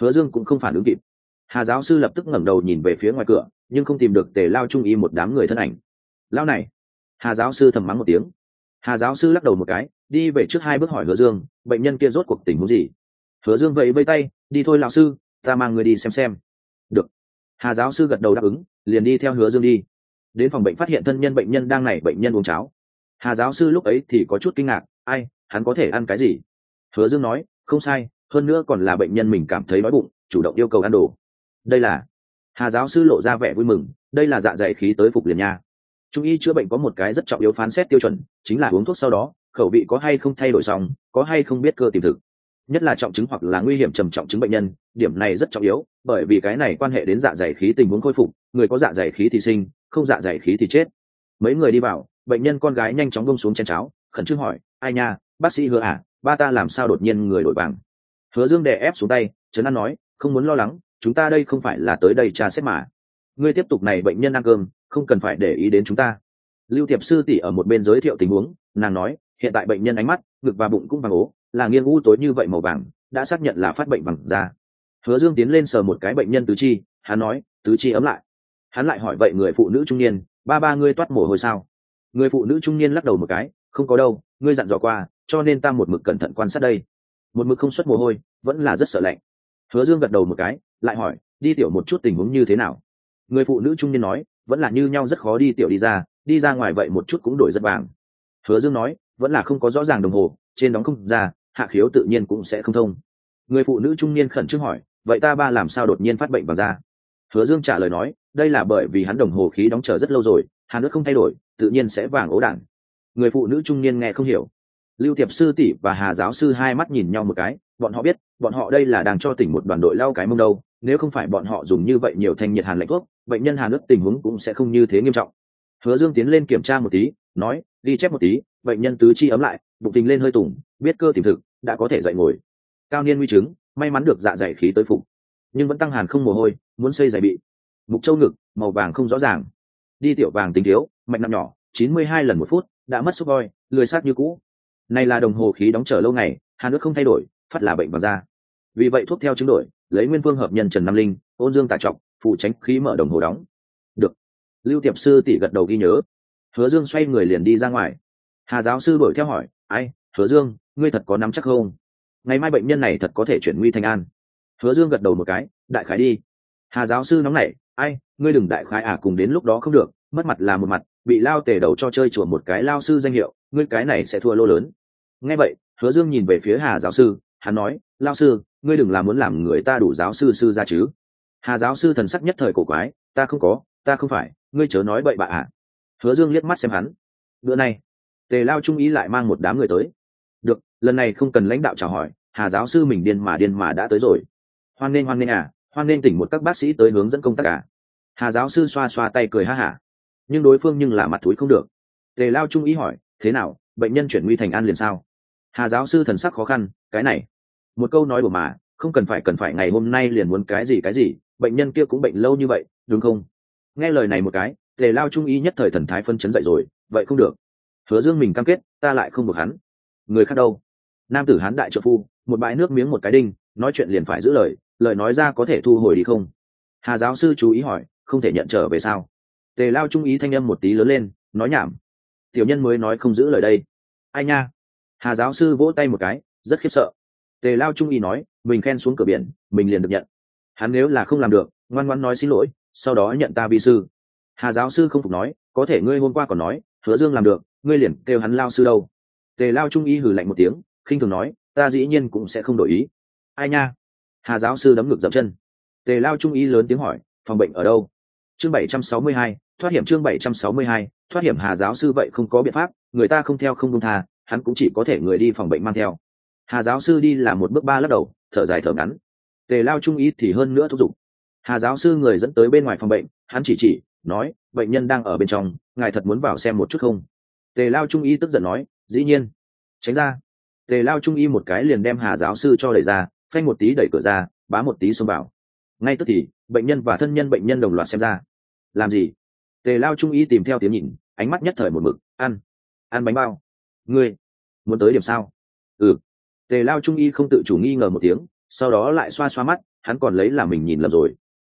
Hứa dương cũng không phản ứng kịp. Hà giáo sư lập tức ngẩng đầu nhìn về phía ngoài cửa, nhưng không tìm được tề lao trung ý một đám người thân ảnh. Lao này. Hà giáo sư thầm mắng một tiếng. Hà giáo sư lắc đầu một cái, đi về trước hai bước hỏi hứa dương, bệnh nhân kia rốt cuộc tình huống gì? Hứa dương vậy vây tay, đi thôi lão sư, ta mang người đi xem xem. Được. Hà giáo sư gật đầu đáp ứng, liền đi theo hứa dương đi đến phòng bệnh phát hiện thân nhân bệnh nhân đang này bệnh nhân uống cháo. Hà giáo sư lúc ấy thì có chút kinh ngạc, ai, hắn có thể ăn cái gì? Hứa dương nói, không sai, hơn nữa còn là bệnh nhân mình cảm thấy đói bụng, chủ động yêu cầu ăn đồ. Đây là, hà giáo sư lộ ra vẻ vui mừng, đây là dạ dày khí tới phục liền nha. Trung y chữa bệnh có một cái rất trọng yếu phán xét tiêu chuẩn, chính là uống thuốc sau đó, khẩu vị có hay không thay đổi xong, có hay không biết cơ tìm thực. Nhất là trọng chứng hoặc là nguy hiểm trầm trọng chứng bệnh nhân, điểm này rất trọng yếu, bởi vì cái này quan hệ đến dạ dày khí tình huống khôi phục, người có dạ dày khí thì sinh không dạ dày khí thì chết. Mấy người đi vào, bệnh nhân con gái nhanh chóng bông xuống chén cháo, khẩn trương hỏi, ai nha, bác sĩ hứa à ba ta làm sao đột nhiên người đổi vàng? Hứa dương đè ép xuống tay, trấn an nói, không muốn lo lắng, chúng ta đây không phải là tới đây tra xét mà. Ngươi tiếp tục này bệnh nhân ăn cơm, không cần phải để ý đến chúng ta. Lưu tiệp sư tỷ ở một bên giới thiệu tình huống, nàng nói, hiện tại bệnh nhân ánh mắt, ngực và bụng cũng vàng ố, là nghiêng u tối như vậy màu vàng, đã xác nhận là phát bệnh bằng da. Hứa dương tiến lên sờ một cái bệnh nhân tứ chi, hắn nói, tứ chi ấm lại hắn lại hỏi, vậy người phụ nữ trung niên, ba ba ngươi toát mồ hôi sao? Người phụ nữ trung niên lắc đầu một cái, không có đâu, ngươi dặn dò qua, cho nên ta một mực cẩn thận quan sát đây. Một mực không xuất mồ hôi, vẫn là rất sợ lạnh. Hứa dương gật đầu một cái, lại hỏi, đi tiểu một chút tình huống như thế nào? Người phụ nữ trung niên nói, vẫn là như nhau rất khó đi tiểu đi ra đi ra ngoài vậy một chút cũng đổi rất vàng. Hứa dương nói, vẫn là không có rõ ràng đồng hồ, trên đóng không ra, hạ khiếu tự nhiên cũng sẽ không thông. Người phụ nữ trung niên khẩn trương hỏi, vậy ta ba làm sao đột nhiên phát bệnh vàng da hứa dương trả lời nói đây là bởi vì hắn đồng hồ khí đóng chờ rất lâu rồi hàn nước không thay đổi, tự nhiên sẽ vàng ố đản người phụ nữ trung niên nghe không hiểu. Lưu tiệp sư tỷ và hà giáo sư hai mắt nhìn nhau một cái, bọn họ biết, bọn họ đây là đang cho tỉnh một đoàn đội lau cái mông đâu, nếu không phải bọn họ dùng như vậy nhiều thanh nhiệt hàn lạnh thuốc, bệnh nhân hàn nước tình huống cũng sẽ không như thế nghiêm trọng. Hứa dương tiến lên kiểm tra một tí, nói đi chép một tí, bệnh nhân tứ chi ấm lại, bụng tình lên hơi tủng, biết cơ tìm thực, đã có thể dậy ngồi. Cao niên nguy chứng, may mắn được dạ dày khí tới phục. Nhưng vẫn tăng hàn không mồ hôi, muốn xây dày bị mục châu ngực, màu vàng không rõ ràng. Đi tiểu vàng tính thiếu, mạch nặng nhỏ, chín mươi hai lần một phút, đã mất xúc voi, lười sát như cũ. Này là đồng hồ khí đóng chờ lâu ngày hà nước không thay đổi, phát là bệnh vàng da vì vậy thuốc theo chứng đổi, lấy nguyên phương hợp nhân trần nam linh, ôn dương tà trọng phụ tránh khí mở đồng hồ đóng. Được. Lưu tiệp sư tỷ gật đầu ghi nhớ. Hứa dương xoay người liền đi ra ngoài. Hà giáo sư đuổi theo hỏi, ai, hứa dương, ngươi thật có nắm chắc không? Ngày mai bệnh nhân này thật có thể chuyển nguy thành an. Hứa dương gật đầu một cái, đại khái đi. Hà giáo sư nóng nảy ai, ngươi đừng đại khái à cùng đến lúc đó không được, mất mặt là một mặt, bị lao tề đầu cho chơi chùa một cái lao sư danh hiệu, ngươi cái này sẽ thua lô lớn. Nghe vậy, hứa dương nhìn về phía hà giáo sư, hắn nói, lao sư, ngươi đừng làm muốn làm người ta đủ giáo sư sư ra chứ. Hà giáo sư thần sắc nhất thời cổ quái, ta không có, ta không phải, ngươi chớ nói bậy bạ à. Hứa dương liếc mắt xem hắn, bữa nay, tề lao trung ý lại mang một đám người tới. Được, lần này không cần lãnh đạo chào hỏi, hà giáo sư mình điên mà điên mà đã tới rồi. Hoan nghênh hoan nghênh à hoan nên tỉnh một các bác sĩ tới hướng dẫn công tác cả. À. hà giáo sư xoa xoa tay cười ha hả. Nhưng đối phương nhưng là mặt thúi không được. Tề lao trung ý hỏi, thế nào, bệnh nhân chuyển nguy thành an liền sao? Hà giáo sư thần sắc khó khăn, cái này, một câu nói của mà, không cần phải cần phải ngày hôm nay liền muốn cái gì cái gì, bệnh nhân kia cũng bệnh lâu như vậy, đúng không? Nghe lời này một cái, tề lao trung ý nhất thời thần thái phân chấn dậy rồi, vậy không được. Hứa dương mình cam kết, ta lại không được hắn. Người khác đâu? Nam tử hán đại trợ phu, một bãi nước miếng một cái đinh, nói chuyện liền phải giữ lời lời nói ra có thể thu hồi đi không? Hà giáo sư chú ý hỏi, không thể nhận trở về sao? Tề lao trung ý thanh âm một tí lớn lên, nói nhảm. Tiểu nhân mới nói không giữ lời đây. Ai nha? Hà giáo sư vỗ tay một cái, rất khiếp sợ. Tề lao trung ý nói, mình khen xuống cửa biển, mình liền được nhận. Hắn nếu là không làm được, ngoan ngoan nói xin lỗi, sau đó nhận ta vi sư. Hà giáo sư không phục nói, có thể ngươi hôm qua còn nói, hứa dương làm được, ngươi liền kêu hắn lao sư đâu. Tề lao trung ý hử lạnh một tiếng, khinh thường nói, ta dĩ nhiên cũng sẽ không đổi ý. Ai nha? Hà giáo sư đấm ngực dậm chân. Tề lao trung ý lớn tiếng hỏi, phòng bệnh ở đâu? Chương bảy trăm sáu mươi hai, thoát hiểm chương bảy trăm sáu mươi hai, thoát hiểm hà giáo sư vậy không có biện pháp, người ta không theo không đông tha, hắn cũng chỉ có thể người đi phòng bệnh mang theo. Hà giáo sư đi là một bước ba lắc đầu, thở dài thở ngắn. Tề lao trung ý thì hơn nữa thúc giục. Hà giáo sư người dẫn tới bên ngoài phòng bệnh, hắn chỉ chỉ, nói, bệnh nhân đang ở bên trong, ngài thật muốn vào xem một chút không? Tề lao trung y tức giận nói, dĩ nhiên. Tránh ra. Tề lao trung y một cái liền đem hà giáo sư cho đẩy ra phanh một tí đẩy cửa ra, bá một tí xông vào. Ngay tức thì, bệnh nhân và thân nhân bệnh nhân đồng loạt xem ra. Làm gì? Tề lao trung y tìm theo tiếng nhìn, ánh mắt nhất thời một mực, ăn ăn bánh bao. Ngươi, muốn tới điểm sao? Ừ. Tề lao trung y không tự chủ nghi ngờ một tiếng, sau đó lại xoa xoa mắt, hắn còn lấy là mình nhìn lầm rồi.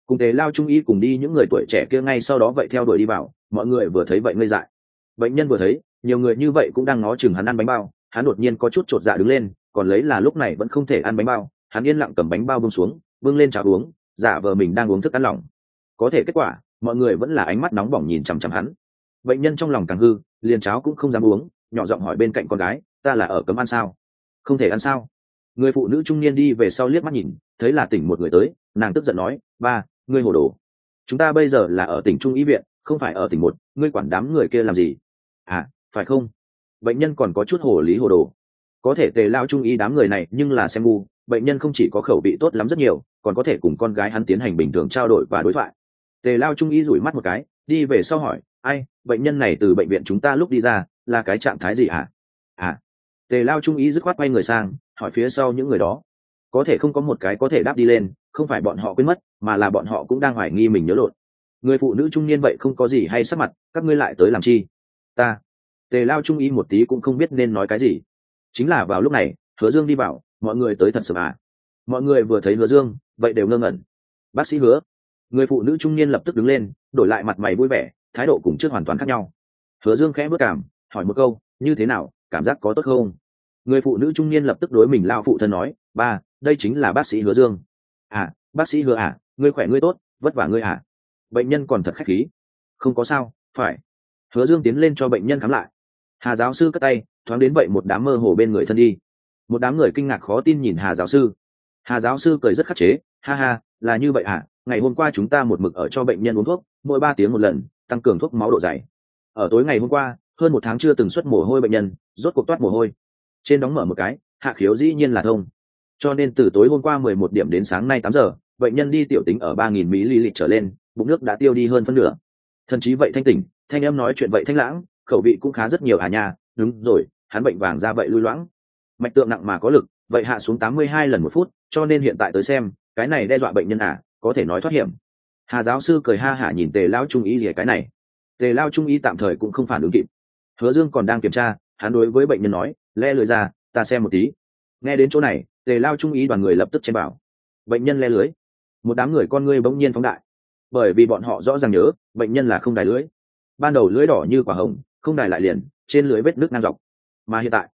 Cùng tề lao trung y cùng đi những người tuổi trẻ kia ngay sau đó vậy theo đuổi đi vào, mọi người vừa thấy vậy ngây dại. Bệnh nhân vừa thấy, nhiều người như vậy cũng đang ngó chừng hắn ăn bánh bao, hắn đột nhiên có chút chột dạ đứng lên, còn lấy là lúc này vẫn không thể ăn bánh bao hắn yên lặng cầm bánh bao bông xuống bưng lên cháo uống, giả vờ mình đang uống thức ăn lỏng. Có thể kết quả, mọi người vẫn là ánh mắt nóng bỏng nhìn chằm chằm hắn. Bệnh nhân trong lòng càng hư, liền cháo cũng không dám uống, nhỏ giọng hỏi bên cạnh con gái, ta là ở cấm ăn sao? Không thể ăn sao? Người phụ nữ trung niên đi về sau liếc mắt nhìn, thấy là tỉnh một người tới, nàng tức giận nói, ba, ngươi hồ đồ. Chúng ta bây giờ là ở tỉnh trung y viện, không phải ở tỉnh một, ngươi quản đám người kia làm gì? À phải không? Bệnh nhân còn có chút hồ lý hồ đồ có thể tề lao trung y đám người này nhưng là xem ngu, bệnh nhân không chỉ có khẩu vị tốt lắm rất nhiều, còn có thể cùng con gái hắn tiến hành bình thường trao đổi và đối thoại. Tề lao trung y rủi mắt một cái, đi về sau hỏi, ai, bệnh nhân này từ bệnh viện chúng ta lúc đi ra, là cái trạng thái gì hả? À. Tề lao trung y dứt khoát quay người sang, hỏi phía sau những người đó, có thể không có một cái có thể đáp đi lên, không phải bọn họ quên mất, mà là bọn họ cũng đang hoài nghi mình nhớ lộn. Người phụ nữ trung niên vậy không có gì hay sắc mặt, các ngươi lại tới làm chi? Ta. Tề lao trung y một tí cũng không biết nên nói cái gì chính là vào lúc này, hứa dương đi vào, mọi người tới thật sớm à? Mọi người vừa thấy hứa dương, vậy đều ngơ ngẩn. Bác sĩ hứa, người phụ nữ trung niên lập tức đứng lên, đổi lại mặt mày vui vẻ, thái độ cùng trước hoàn toàn khác nhau. Hứa dương khẽ bước cảm, hỏi một câu, như thế nào, cảm giác có tốt không? Người phụ nữ trung niên lập tức đối mình lao phụ thân nói, ba, đây chính là bác sĩ hứa dương. À bác sĩ hứa à ngươi khỏe ngươi tốt, vất vả ngươi à? Bệnh nhân còn thật khách khí. Không có sao, phải. Hứa dương tiến lên cho bệnh nhân khám lại. Hà giáo sư cất tay thoáng đến vậy một đám mơ hồ bên người thân đi. Một đám người kinh ngạc khó tin nhìn hà giáo sư. Hà giáo sư cười rất khắc chế, ha ha, là như vậy à ngày hôm qua chúng ta một mực ở cho bệnh nhân uống thuốc, mỗi ba tiếng một lần, tăng cường thuốc máu độ dày. Ở tối ngày hôm qua, hơn một tháng chưa từng xuất mồ hôi bệnh nhân, rốt cuộc toát mồ hôi. Trên đóng mở một cái, hạ khiếu dĩ nhiên là thông. Cho nên từ tối hôm qua mười một điểm đến sáng nay tám giờ, bệnh nhân đi tiểu tính ở ba nghìn mỹ lý trở lên, bụng nước đã tiêu đi hơn phân nửa. Thậm chí vậy thanh tỉnh, thanh em nói chuyện vậy thanh lãng, khẩu vị cũng khá rất nhiều à nhà đúng rồi, hắn bệnh vàng ra vậy lui loãng. Mạch tượng nặng mà có lực, vậy hạ xuống tám mươi hai lần một phút, cho nên hiện tại tới xem, cái này đe dọa bệnh nhân à có thể nói thoát hiểm. Hà giáo sư cười ha hả nhìn tề lao trung ý gì cái này. Tề lao trung ý tạm thời cũng không phản ứng kịp. Hứa dương còn đang kiểm tra, hắn đối với bệnh nhân nói le lưới ra, ta xem một tí. Nghe đến chỗ này, tề lao trung ý đoàn người lập tức chen bảo bệnh nhân le lưới. Một đám người con ngươi bỗng nhiên phóng đại. Bởi vì bọn họ rõ ràng nhớ, bệnh nhân là không đài lưới. Ban đầu lưới đỏ như quả hồng, không đài lại liền trên lưới vết nước ngang dọc. Mà hiện tại,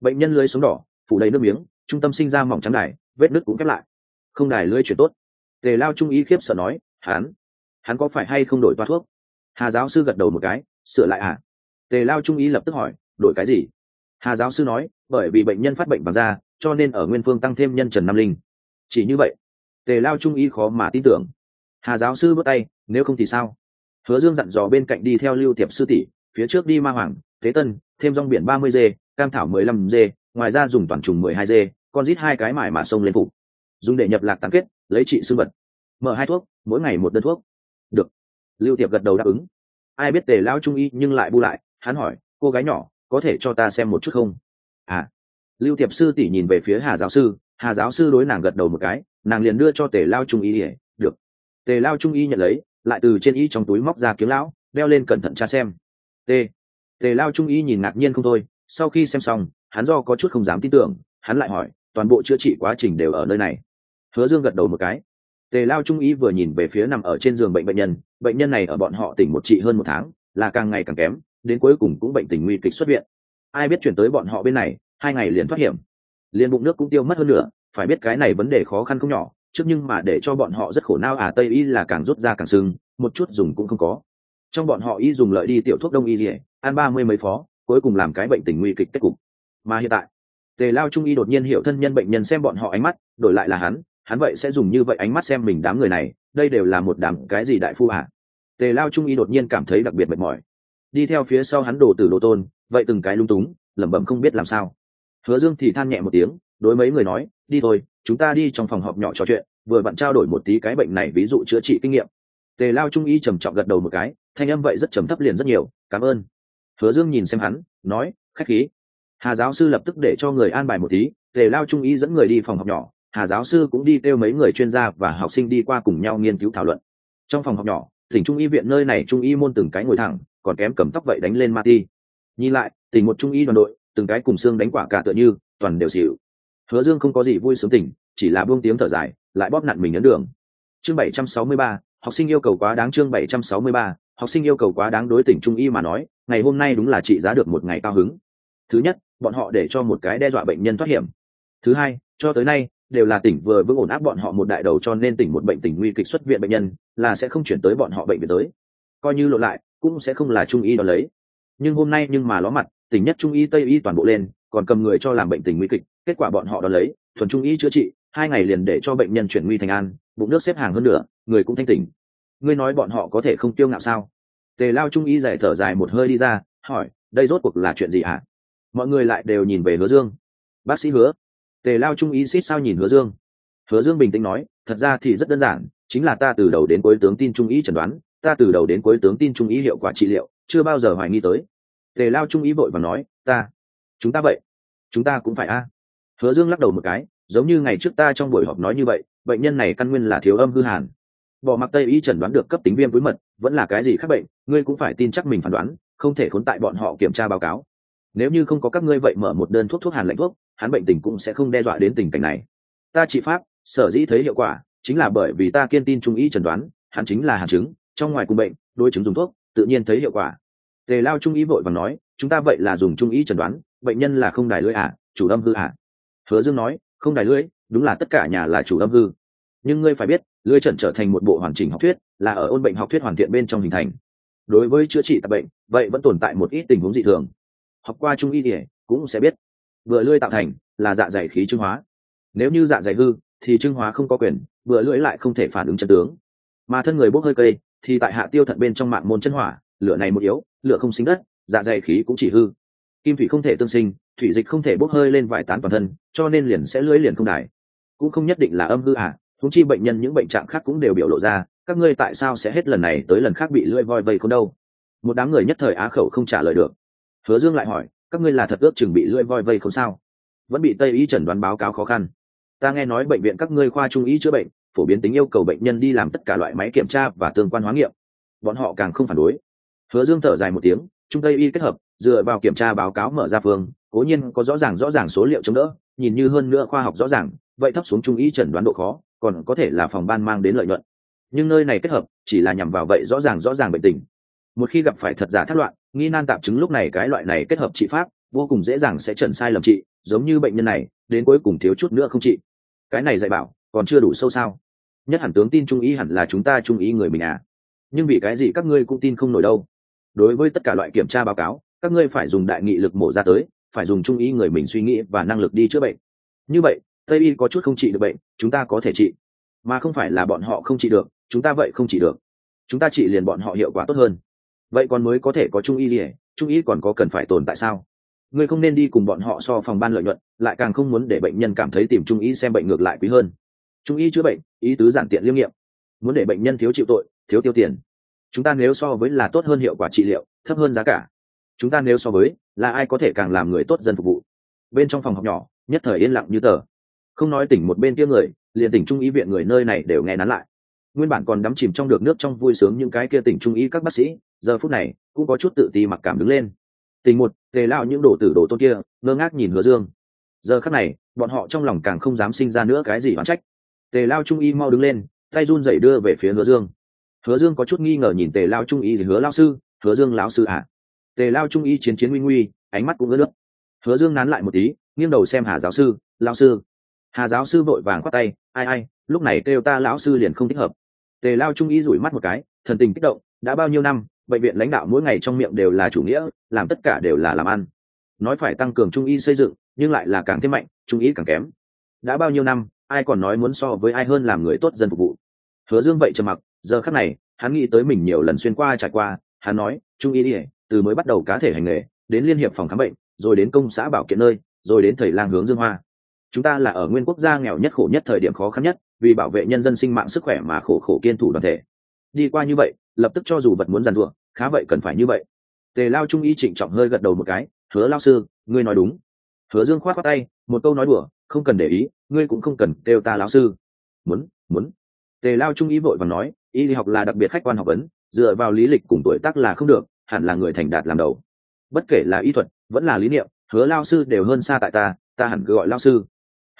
bệnh nhân lưới sống đỏ, phủ đầy nước miếng, trung tâm sinh ra mỏng trắng đài, vết nước cũng khép lại. Không đài lưới chuyển tốt. Tề lao trung ý khiếp sợ nói, hắn hắn có phải hay không đổi toa thuốc? Hà giáo sư gật đầu một cái, sửa lại à tề lao trung ý lập tức hỏi, đổi cái gì? Hà giáo sư nói, bởi vì bệnh nhân phát bệnh bằng da, cho nên ở nguyên phương tăng thêm nhân trần nam linh. Chỉ như vậy, tề lao trung ý khó mà tin tưởng. Hà giáo sư bước tay, nếu không thì sao? Hứa dương dặn dò bên cạnh đi theo lưu tiệp sư tỷ, phía trước đi ma hoàng thế tân, thêm rong biển ba mươi d cam thảo mười lăm d ngoài ra dùng toàn trùng mười hai d con rít hai cái mải mà sông lên phục dùng để nhập lạc tán kết, lấy trị sư vật. Mở hai thuốc, mỗi ngày một đơn thuốc. Được. Lưu tiệp gật đầu đáp ứng. Ai biết tề lao trung y nhưng lại bu lại, hắn hỏi, cô gái nhỏ, có thể cho ta xem một chút không? À. Lưu tiệp sư tỷ nhìn về phía hà giáo sư, hà giáo sư đối nàng gật đầu một cái, nàng liền đưa cho tề lao trung y ỉa được. Tề lao trung y nhận lấy, lại từ trên y trong túi móc ra kiếm lão, đeo lên cẩn thận tra xem. T tề lao trung y nhìn ngạc nhiên không thôi, sau khi xem xong, hắn do có chút không dám tin tưởng, hắn lại hỏi, toàn bộ chữa trị quá trình đều ở nơi này? Hứa dương gật đầu một cái. Tề lao trung y vừa nhìn về phía nằm ở trên giường bệnh bệnh nhân bệnh nhân này ở bọn họ tỉnh một trị hơn một tháng, là càng ngày càng kém, đến cuối cùng cũng bệnh tình nguy kịch xuất viện. Ai biết chuyển tới bọn họ bên này, hai ngày liền thoát hiểm. Liền bụng nước cũng tiêu mất hơn nữa phải biết cái này vấn đề khó khăn không nhỏ, trước nhưng mà để cho bọn họ rất khổ nao à tây y là càng rút ra càng sưng, một chút dùng cũng không có. Trong bọn họ y dùng lợi đi tiểu thuốc đông y gì ăn ba mươi mấy phó, cuối cùng làm cái bệnh tình nguy kịch kết cục. Mà hiện tại, tề lao trung y đột nhiên hiểu thân nhân bệnh nhân xem bọn họ ánh mắt, đổi lại là hắn hắn vậy sẽ dùng như vậy ánh mắt xem mình đám người này, đây đều là một đám cái gì đại phu à? tề lao trung y đột nhiên cảm thấy đặc biệt mệt mỏi. Đi theo phía sau hắn đổ từ đồ tôn, vậy từng cái lung túng, lẩm bẩm không biết làm sao. Hứa dương thì than nhẹ một tiếng, đối mấy người nói, đi thôi, chúng ta đi trong phòng họp nhỏ trò chuyện, vừa bạn trao đổi một tí cái bệnh này, ví dụ chữa trị kinh nghiệm. Tề lao trung y trầm trọng gật đầu một cái, thanh âm vậy rất trầm thấp liền rất nhiều, cảm ơn hứa dương nhìn xem hắn, nói, khách khí. Hà giáo sư lập tức để cho người an bài một tí, tề lao trung y dẫn người đi phòng học nhỏ, hà giáo sư cũng đi kêu mấy người chuyên gia và học sinh đi qua cùng nhau nghiên cứu thảo luận. Trong phòng học nhỏ, tỉnh trung y viện nơi này trung y môn từng cái ngồi thẳng, còn kém cầm tóc vậy đánh lên ma ti. Nhìn lại, tỉnh một trung y đoàn đội, từng cái cùng xương đánh quả cả tựa như, toàn đều xỉu. Hứa dương không có gì vui sướng tỉnh, chỉ là buông tiếng thở dài, lại bóp nặn mình ấn đường. Chương bảy trăm sáu mươi ba, học sinh yêu cầu quá đáng chương bảy trăm sáu mươi ba học sinh yêu cầu quá đáng đối tỉnh trung y mà nói, ngày hôm nay đúng là trị giá được một ngày cao hứng. Thứ nhất, bọn họ để cho một cái đe dọa bệnh nhân thoát hiểm. Thứ hai, cho tới nay, đều là tỉnh vừa vững ổn áp bọn họ một đại đầu cho nên tỉnh một bệnh tình nguy kịch xuất viện bệnh nhân, là sẽ không chuyển tới bọn họ bệnh viện tới. Coi như lộ lại, cũng sẽ không là trung y đó lấy. Nhưng hôm nay nhưng mà ló mặt, tỉnh nhất trung y tây y toàn bộ lên, còn cầm người cho làm bệnh tình nguy kịch, kết quả bọn họ đó lấy, thuần trung y chữa trị, hai ngày liền để cho bệnh nhân chuyển nguy thành an, bụng nước xếp hàng hơn nữa người cũng thanh tỉnh ngươi nói bọn họ có thể không tiêu ngạo sao? Tề lao trung y giải thở dài một hơi đi ra, hỏi, đây rốt cuộc là chuyện gì hả mọi người lại đều nhìn về hứa dương. Bác sĩ hứa. Tề lao trung Y xít sao nhìn hứa dương. Hứa dương bình tĩnh nói, thật ra thì rất đơn giản, chính là ta từ đầu đến cuối tướng tin trung Y chẩn đoán, ta từ đầu đến cuối tướng tin trung Y hiệu quả trị liệu, chưa bao giờ hoài nghi tới. Tề lao trung Y vội và nói, ta, chúng ta vậy, chúng ta cũng phải a. Hứa dương lắc đầu một cái, giống như ngày trước ta trong buổi họp nói như vậy, bệnh nhân này căn nguyên là thiếu âm hư hàn bỏ mặc tây y chẩn đoán được cấp tính viêm túi mật vẫn là cái gì khác bệnh ngươi cũng phải tin chắc mình phán đoán không thể khốn tại bọn họ kiểm tra báo cáo. Nếu như không có các ngươi vậy mở một đơn thuốc thuốc hàn lạnh thuốc hắn bệnh tình cũng sẽ không đe dọa đến tình cảnh này. Ta trị pháp sở dĩ thấy hiệu quả chính là bởi vì ta kiên tin trung y chẩn đoán hắn chính là hàn chứng trong ngoài cùng bệnh đôi chứng dùng thuốc tự nhiên thấy hiệu quả. Tề lao trung y vội và nói chúng ta vậy là dùng trung y chẩn đoán bệnh nhân là không đài lưỡi à, chủ âm hư à. hứa dương nói không đài lưỡi đúng là tất cả nhà là chủ âm hư nhưng ngươi phải biết lưỡi trần trở thành một bộ hoàn chỉnh học thuyết, là ở ôn bệnh học thuyết hoàn thiện bên trong hình thành. Đối với chữa trị tập bệnh, vậy vẫn tồn tại một ít tình huống dị thường. Học qua trung y thì cũng sẽ biết. Vừa lưỡi tạo thành, là dạ dày khí trương hóa. Nếu như dạ dày hư, thì trưng hóa không có quyền, vừa lưỡi lại không thể phản ứng chân tướng. Mà thân người bốc hơi cây, thì tại hạ tiêu thận bên trong mạng môn chân hỏa, lửa này một yếu, lửa không sinh đất dạ dày khí cũng chỉ hư. Kim thủy không thể tương sinh, thủy dịch không thể bốc hơi lên vải tán toàn thân, cho nên liền sẽ lưỡi liền không đài. Cũng không nhất định là âm hư à húng chi bệnh nhân những bệnh trạng khác cũng đều biểu lộ ra, các ngươi tại sao sẽ hết lần này tới lần khác bị lưỡi voi vây không đâu? Một đám người nhất thời á khẩu không trả lời được. Hứa dương lại hỏi, các ngươi là thật ước chừng bị lưỡi voi vây không sao? Vẫn bị tây y chẩn đoán báo cáo khó khăn. Ta nghe nói bệnh viện các ngươi khoa trung y chữa bệnh, phổ biến tính yêu cầu bệnh nhân đi làm tất cả loại máy kiểm tra và tương quan hóa nghiệm. Bọn họ càng không phản đối. Hứa dương thở dài một tiếng, trung tây y kết hợp, dựa vào kiểm tra báo cáo mở ra phương, cố nhiên có rõ ràng rõ ràng số liệu chống đỡ, nhìn như hơn nữa khoa học rõ ràng, vậy thấp xuống trung y chẩn đoán độ khó còn có thể là phòng ban mang đến lợi nhuận. Nhưng nơi này kết hợp, chỉ là nhằm vào vậy rõ ràng rõ ràng bệnh tình. Một khi gặp phải thật giả thất loạn, nghi nan tạm chứng lúc này cái loại này kết hợp trị pháp, vô cùng dễ dàng sẽ trần sai lầm trị, giống như bệnh nhân này, đến cuối cùng thiếu chút nữa không trị. Cái này dạy bảo, còn chưa đủ sâu sao? Nhất hẳn tướng tin trung ý hẳn là chúng ta trung ý người mình à. Nhưng vì cái gì các ngươi cũng tin không nổi đâu? Đối với tất cả loại kiểm tra báo cáo, các ngươi phải dùng đại nghị lực mổ ra tới, phải dùng trung ý người mình suy nghĩ và năng lực đi chữa bệnh. Như vậy tây y có chút không trị được bệnh, chúng ta có thể trị. Mà không phải là bọn họ không trị được, chúng ta vậy không trị được. Chúng ta trị liền bọn họ hiệu quả tốt hơn. Vậy còn mới có thể có trung y gì trung y còn có cần phải tồn tại sao? Ngươi không nên đi cùng bọn họ so phòng ban lợi nhuận, lại càng không muốn để bệnh nhân cảm thấy tìm trung y xem bệnh ngược lại quý hơn. Trung y chữa bệnh, ý tứ giản tiện liêm nghiệm. Muốn để bệnh nhân thiếu chịu tội, thiếu tiêu tiền. Chúng ta nếu so với là tốt hơn hiệu quả trị liệu, thấp hơn giá cả. Chúng ta nếu so với, là ai có thể càng làm người tốt dân phục vụ? Bên trong phòng học nhỏ, nhất thời yên lặng như tờ không nói tỉnh một bên kia người, liền tỉnh trung y viện người nơi này đều nghe nán lại. Nguyên bản còn đắm chìm trong được nước trong vui sướng những cái kia tỉnh trung y các bác sĩ, giờ phút này, cũng có chút tự ti mặc cảm đứng lên. Tình một, tề lao những đồ tử đồ tôn kia, ngơ ngác nhìn hứa dương. Giờ khắc này, bọn họ trong lòng càng không dám sinh ra nữa cái gì oán trách. Tề lao trung y mau đứng lên, tay run dậy đưa về phía hứa dương. Hứa dương có chút nghi ngờ nhìn tề lao trung y thì hứa lao sư, hứa dương lão sư ạ à. tề lao trung y chiến chiến nguy nguy, ánh mắt cũng ướt nước. Hứa dương nán lại một tí, nghiêng đầu xem hà giáo sư lao sư hà giáo sư vội vàng khoát tay, ai ai, lúc này kêu ta lão sư liền không thích hợp. Tề lao trung y rủi mắt một cái, thần tình kích động, đã bao nhiêu năm, bệnh viện lãnh đạo mỗi ngày trong miệng đều là chủ nghĩa, làm tất cả đều là làm ăn. Nói phải tăng cường trung y xây dựng, nhưng lại là càng thêm mạnh, trung y càng kém. Đã bao nhiêu năm, ai còn nói muốn so với ai hơn làm người tốt dân phục vụ? Hứa dương vậy trầm mặc, giờ khắc này, hắn nghĩ tới mình nhiều lần xuyên qua, trải qua, hắn nói, trung y ỉa từ mới bắt đầu cá thể hành nghề, đến liên hiệp phòng khám bệnh, rồi đến công xã bảo kiện nơi, rồi đến thầy lang hướng dương hoa chúng ta là ở nguyên quốc gia nghèo nhất khổ nhất thời điểm khó khăn nhất, vì bảo vệ nhân dân sinh mạng sức khỏe mà khổ khổ kiên thủ đoàn thể. Đi qua như vậy, lập tức cho dù vật muốn giàn ruộng khá vậy cần phải như vậy. Tề lao trung y trịnh trọng hơi gật đầu một cái, hứa lao sư, ngươi nói đúng. Hứa dương khoát khoát tay, một câu nói đùa, không cần để ý, ngươi cũng không cần kêu ta lão sư. Muốn muốn. Tề lao trung y vội và nói, y học là đặc biệt khách quan học vấn, dựa vào lý lịch cùng tuổi tác là không được, hẳn là người thành đạt làm đầu. Bất kể là y thuật, vẫn là lý niệm, hứa lao sư đều hơn xa tại ta ta hẳn cứ gọi lao sư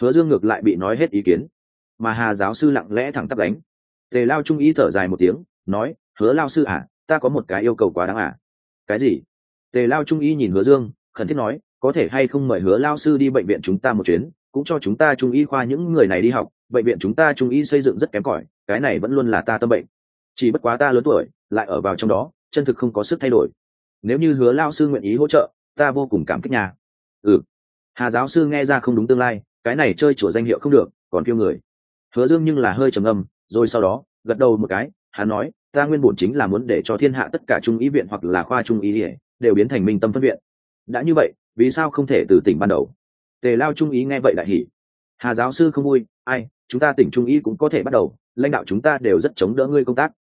hứa dương ngược lại bị nói hết ý kiến. Mà hà giáo sư lặng lẽ thẳng tắp đánh. Tề lao trung y thở dài một tiếng, nói, hứa lao sư à ta có một cái yêu cầu quá đáng à. Cái gì? Tề lao trung y nhìn hứa dương, khẩn thiết nói, có thể hay không mời hứa lao sư đi bệnh viện chúng ta một chuyến, cũng cho chúng ta trung y khoa những người này đi học, bệnh viện chúng ta trung y xây dựng rất kém cỏi, cái này vẫn luôn là ta tâm bệnh. Chỉ bất quá ta lớn tuổi, lại ở vào trong đó, chân thực không có sức thay đổi. Nếu như hứa lao sư nguyện ý hỗ trợ, ta vô cùng cảm kích nhà ừ. Hà giáo sư nghe ra không đúng tương lai cái này chơi chùa danh hiệu không được, còn phiêu người. Hứa dương nhưng là hơi trầm âm rồi sau đó, gật đầu một cái, hắn nói, ta nguyên bổn chính là muốn để cho thiên hạ tất cả trung ý viện hoặc là khoa trung ý đều biến thành minh tâm phân viện. Đã như vậy, vì sao không thể từ tỉnh ban đầu? Tề lao trung ý nghe vậy đại hỉ. Hà giáo sư không vui, ai, chúng ta tỉnh trung ý cũng có thể bắt đầu, lãnh đạo chúng ta đều rất chống đỡ ngươi công tác.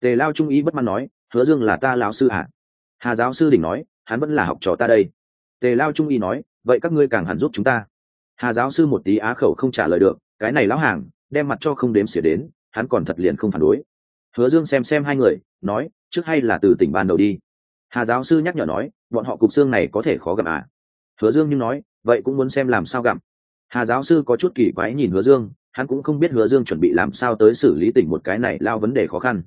Tề lao trung ý bất mãn nói, hứa dương là ta lão sư hả? Hà giáo sư đỉnh nói, hắn vẫn là học trò ta đây. Tề lao trung ý nói, vậy các ngươi càng hẳn giúp chúng ta hà giáo sư một tí á khẩu không trả lời được, cái này lão hàng, đem mặt cho không đếm xỉa đến, hắn còn thật liền không phản đối. Hứa dương xem xem hai người, nói, trước hay là từ tỉnh ban đầu đi. Hà giáo sư nhắc nhở nói, bọn họ cục xương này có thể khó gặm à. Hứa dương nhưng nói, vậy cũng muốn xem làm sao gặm hà giáo sư có chút kỳ quái nhìn hứa dương, hắn cũng không biết hứa dương chuẩn bị làm sao tới xử lý tỉnh một cái này lao vấn đề khó khăn.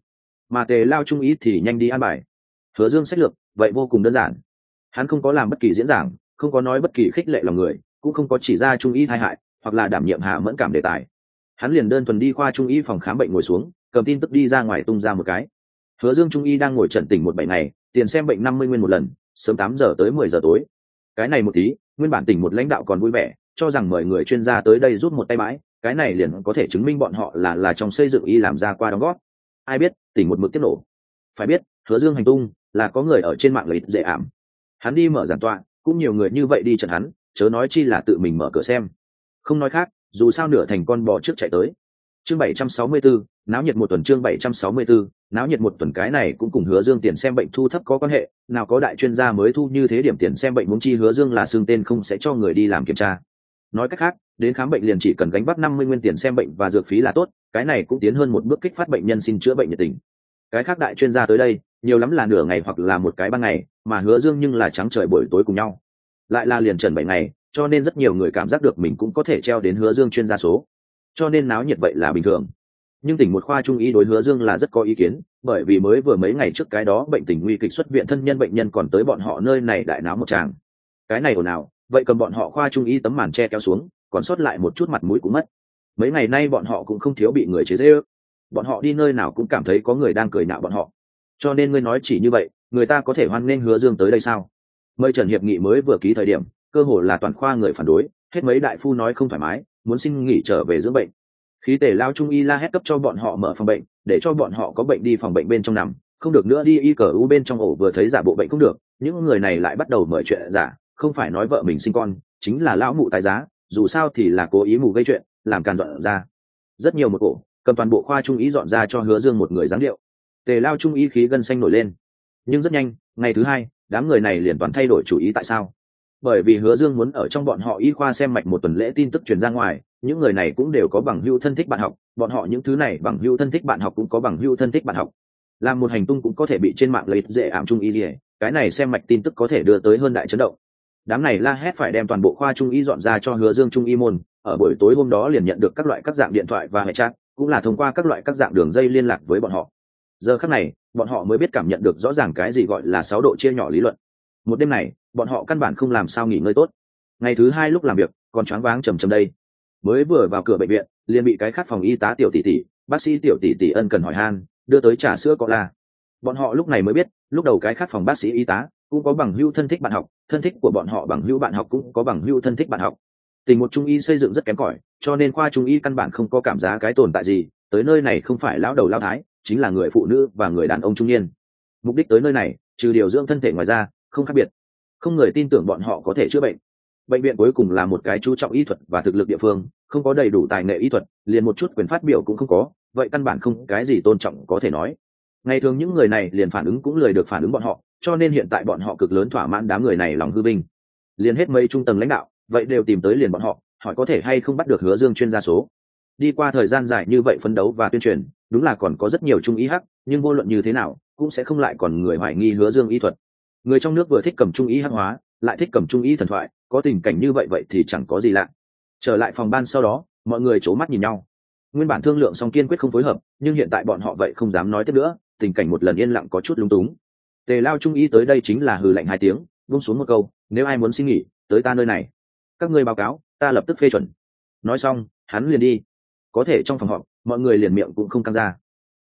Mà tề lao trung ý thì nhanh đi an bài. Hứa dương sách lược, vậy vô cùng đơn giản. Hắn không có làm bất kỳ diễn giảng, không có nói bất kỳ khích lệ lòng người cũng không có chỉ ra trung y tai hại, hoặc là đảm nhiệm hạ mẫn cảm đề tài. Hắn liền đơn thuần đi khoa trung y phòng khám bệnh ngồi xuống, cầm tin tức đi ra ngoài tung ra một cái. Hứa dương trung y đang ngồi trần tỉnh một bảy ngày, tiền xem bệnh năm mươi nguyên một lần, sớm tám giờ tới mười giờ tối. Cái này một tí, nguyên bản tỉnh một lãnh đạo còn vui vẻ, cho rằng mời người chuyên gia tới đây rút một tay mãi cái này liền có thể chứng minh bọn họ là là trong xây dựng y làm ra qua đóng góp. Ai biết, tỉnh một mực tiết nổ. Phải biết, hứa dương hành tung, là có người ở trên mạng lấy dễ ảm. Hắn đi mở giảng tọa, cũng nhiều người như vậy đi trận hắn chớ nói chi là tự mình mở cửa xem. Không nói khác dù sao nửa thành con bò trước chạy tới. Chương 764, náo nhiệt một tuần chương 764, náo nhiệt một tuần cái này cũng cùng hứa dương tiền xem bệnh thu thấp có quan hệ nào có đại chuyên gia mới thu như thế điểm tiền xem bệnh muốn chi hứa dương là xương tên không sẽ cho người đi làm kiểm tra. Nói cách khác đến khám bệnh liền chỉ cần gánh vác năm mươi nguyên tiền xem bệnh và dược phí là tốt cái này cũng tiến hơn một bước kích phát bệnh nhân xin chữa bệnh nhiệt tình. Cái khác đại chuyên gia tới đây nhiều lắm là nửa ngày hoặc là một cái ban ngày mà hứa dương nhưng là trắng trời buổi tối cùng nhau lại là liền trần bảy ngày, cho nên rất nhiều người cảm giác được mình cũng có thể treo đến hứa dương chuyên gia số. Cho nên náo nhiệt vậy là bình thường. Nhưng tỉnh một khoa trung y đối hứa dương là rất có ý kiến, bởi vì mới vừa mấy ngày trước cái đó bệnh tình nguy kịch xuất viện thân nhân bệnh nhân còn tới bọn họ nơi này đại náo một tràng. Cái này ồn ào, vậy cầm bọn họ khoa trung y tấm màn che kéo xuống, còn sót lại một chút mặt mũi cũng mất. Mấy ngày nay bọn họ cũng không thiếu bị người chế dễ ước bọn họ đi nơi nào cũng cảm thấy có người đang cười nạo bọn họ. Cho nên ngươi nói chỉ như vậy, người ta có thể hoan nghênh hứa dương tới đây sao? Mời trần hiệp nghị mới vừa ký thời điểm, cơ hội là toàn khoa người phản đối, hết mấy đại phu nói không thoải mái, muốn xin nghỉ trở về dưỡng bệnh. Khí tể lao trung y la hét cấp cho bọn họ mở phòng bệnh, để cho bọn họ có bệnh đi phòng bệnh bên trong nằm, không được nữa đi y cờ u bên trong ổ vừa thấy giả bộ bệnh không được, những người này lại bắt đầu mời chuyện giả, không phải nói vợ mình sinh con, chính là lão mụ tài giá, dù sao thì là cố ý mù gây chuyện, làm càn dọn ra. Rất nhiều một cổ, cầm toàn bộ khoa trung ý dọn ra cho hứa dương một người dáng điệu. Tề lao trung ý khí gân xanh nổi lên. Nhưng rất nhanh, ngày thứ hai đám người này liền toàn thay đổi chủ ý tại sao? Bởi vì hứa dương muốn ở trong bọn họ y khoa xem mạch một tuần lễ tin tức truyền ra ngoài, những người này cũng đều có bằng hưu thân thích bạn học, bọn họ những thứ này bằng hưu thân thích bạn học cũng có bằng hưu thân thích bạn học. Làm một hành tung cũng có thể bị trên mạng lấy dễ ảm trung y gì cái này xem mạch tin tức có thể đưa tới hơn đại chấn động. Đám này la hét phải đem toàn bộ khoa trung y dọn ra cho hứa dương trung y môn, ở buổi tối hôm đó liền nhận được các loại các dạng điện thoại và hệ chat, cũng là thông qua các loại các dạng đường dây liên lạc với bọn họ giờ khắc này, bọn họ mới biết cảm nhận được rõ ràng cái gì gọi là sáu độ chia nhỏ lý luận. Một đêm này, bọn họ căn bản không làm sao nghỉ ngơi tốt. Ngày thứ hai lúc làm việc, còn choáng váng trầm trầm đây. Mới vừa vào cửa bệnh viện, liền bị cái khát phòng y tá tiểu tỷ tỷ, bác sĩ tiểu tỷ tỷ ân cần hỏi han, đưa tới trà sữa có la. Bọn họ lúc này mới biết, lúc đầu cái khát phòng bác sĩ y tá cũng có bằng hữu thân thích bạn học, thân thích của bọn họ bằng hữu bạn học cũng có bằng hữu thân thích bạn học. Tình một trung y xây dựng rất kém cỏi, cho nên khoa trung y căn bản không có cảm giá cái tồn tại gì, tới nơi này không phải lão đầu lao thái chính là người phụ nữ và người đàn ông trung niên. Mục đích tới nơi này, trừ điều dưỡng thân thể ngoài ra, không khác biệt. Không người tin tưởng bọn họ có thể chữa bệnh. Bệnh viện cuối cùng là một cái chú trọng y thuật và thực lực địa phương, không có đầy đủ tài nghệ y thuật, liền một chút quyền phát biểu cũng không có, vậy căn bản không cái gì tôn trọng có thể nói. Ngày thường những người này liền phản ứng cũng lười được phản ứng bọn họ, cho nên hiện tại bọn họ cực lớn thỏa mãn đám người này lòng hư binh liền hết mấy trung tầng lãnh đạo, vậy đều tìm tới liền bọn họ, hỏi có thể hay không bắt được hứa dương chuyên gia số đi qua thời gian dài như vậy phấn đấu và tuyên truyền, đúng là còn có rất nhiều trung ý hắc, nhưng vô luận như thế nào, cũng sẽ không lại còn người hoài nghi hứa dương y thuật. Người trong nước vừa thích cầm trung ý hắc hóa, lại thích cầm trung ý thần thoại, có tình cảnh như vậy vậy thì chẳng có gì lạ. Trở lại phòng ban sau đó, mọi người c mắt nhìn nhau. Nguyên bản thương lượng song kiên quyết không phối hợp, nhưng hiện tại bọn họ vậy không dám nói tiếp nữa, tình cảnh một lần yên lặng có chút lung túng. Tề lao trung ý tới đây chính là hừ lạnh hai tiếng vung xuống một câu, nếu ai muốn xin nghỉ, tới ta nơi này. Các ngươi báo cáo, ta lập tức phê chuẩn. Nói xong, hắn liền đi có thể trong phòng họp, mọi người liền miệng cũng không căng ra.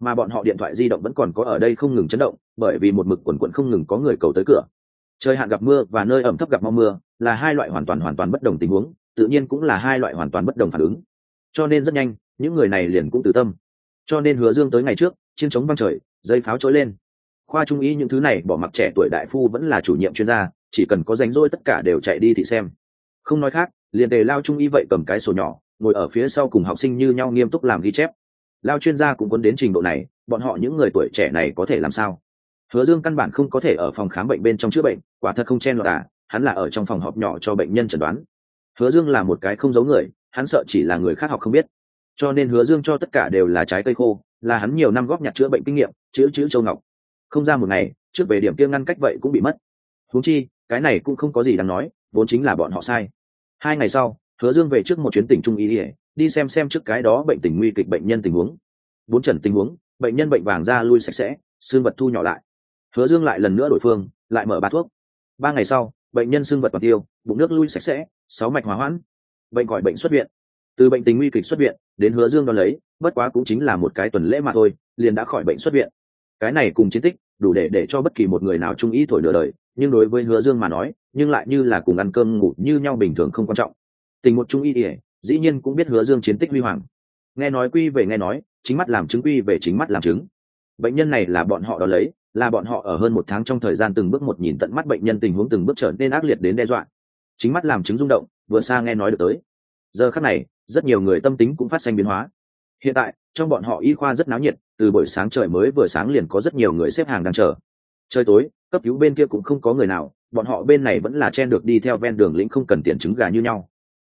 Mà bọn họ điện thoại di động vẫn còn có ở đây không ngừng chấn động, bởi vì một mực quần quận không ngừng có người cầu tới cửa. Trời hạn gặp mưa và nơi ẩm thấp gặp mau mưa là hai loại hoàn toàn hoàn toàn bất đồng tình huống, tự nhiên cũng là hai loại hoàn toàn bất đồng phản ứng. Cho nên rất nhanh, những người này liền cũng từ tâm. Cho nên hứa dương tới ngày trước, chiến chống băng trời, dây pháo trỗi lên. Khoa trung ý những thứ này, bỏ mặc trẻ tuổi đại phu vẫn là chủ nhiệm chuyên gia, chỉ cần có rảnh rỗi tất cả đều chạy đi thì xem. Không nói khác, liền đề lao trung y vậy cầm cái sổ nhỏ ngồi ở phía sau cùng học sinh như nhau nghiêm túc làm ghi chép. Lao chuyên gia cũng muốn đến trình độ này, bọn họ những người tuổi trẻ này có thể làm sao? Hứa dương căn bản không có thể ở phòng khám bệnh bên trong chữa bệnh, quả thật không chen lọt à hắn là ở trong phòng họp nhỏ cho bệnh nhân chẩn đoán. Hứa dương là một cái không giấu người, hắn sợ chỉ là người khác học không biết. Cho nên hứa dương cho tất cả đều là trái cây khô, là hắn nhiều năm góp nhặt chữa bệnh kinh nghiệm, chữ chữ châu ngọc. Không ra một ngày, trước về điểm kia ngăn cách vậy cũng bị mất. Huống chi, cái này cũng không có gì đáng nói, vốn chính là bọn họ sai. Hai ngày sau hứa dương về trước một chuyến tỉnh trung y ỉa đi xem xem trước cái đó bệnh tình nguy kịch bệnh nhân tình huống. Bốn trần tình huống, bệnh nhân bệnh vàng da lui sạch sẽ, xương vật thu nhỏ lại. Hứa dương lại lần nữa đổi phương, lại mở ba thuốc. Ba ngày sau, bệnh nhân xương vật toàn tiêu, bụng nước lui sạch sẽ, sáu mạch hóa hoãn. Bệnh khỏi bệnh xuất viện. Từ bệnh tình nguy kịch xuất viện, đến hứa dương đón lấy, bất quá cũng chính là một cái tuần lễ mà thôi, liền đã khỏi bệnh xuất viện. Cái này cùng chiến tích, đủ để để cho bất kỳ một người nào trung ý thổi nửa đời, nhưng đối với hứa dương mà nói, nhưng lại như là cùng ăn cơm ngủ như nhau bình thường không quan trọng tình một trung y ỉa, dĩ nhiên cũng biết hứa dương chiến tích huy hoàng. Nghe nói quy về nghe nói, chính mắt làm chứng quy về chính mắt làm chứng. Bệnh nhân này là bọn họ đó lấy, là bọn họ ở hơn một tháng trong thời gian từng bước một nhìn tận mắt bệnh nhân tình huống từng bước trở nên ác liệt đến đe dọa. Chính mắt làm chứng rung động, vừa xa nghe nói được tới. Giờ khắc này, rất nhiều người tâm tính cũng phát sinh biến hóa. Hiện tại, trong bọn họ y khoa rất náo nhiệt, từ buổi sáng trời mới vừa sáng liền có rất nhiều người xếp hàng đang chờ. Trời tối, cấp cứu bên kia cũng không có người nào, bọn họ bên này vẫn là chen được đi theo ven đường lĩnh không cần tiền trứng gà như nhau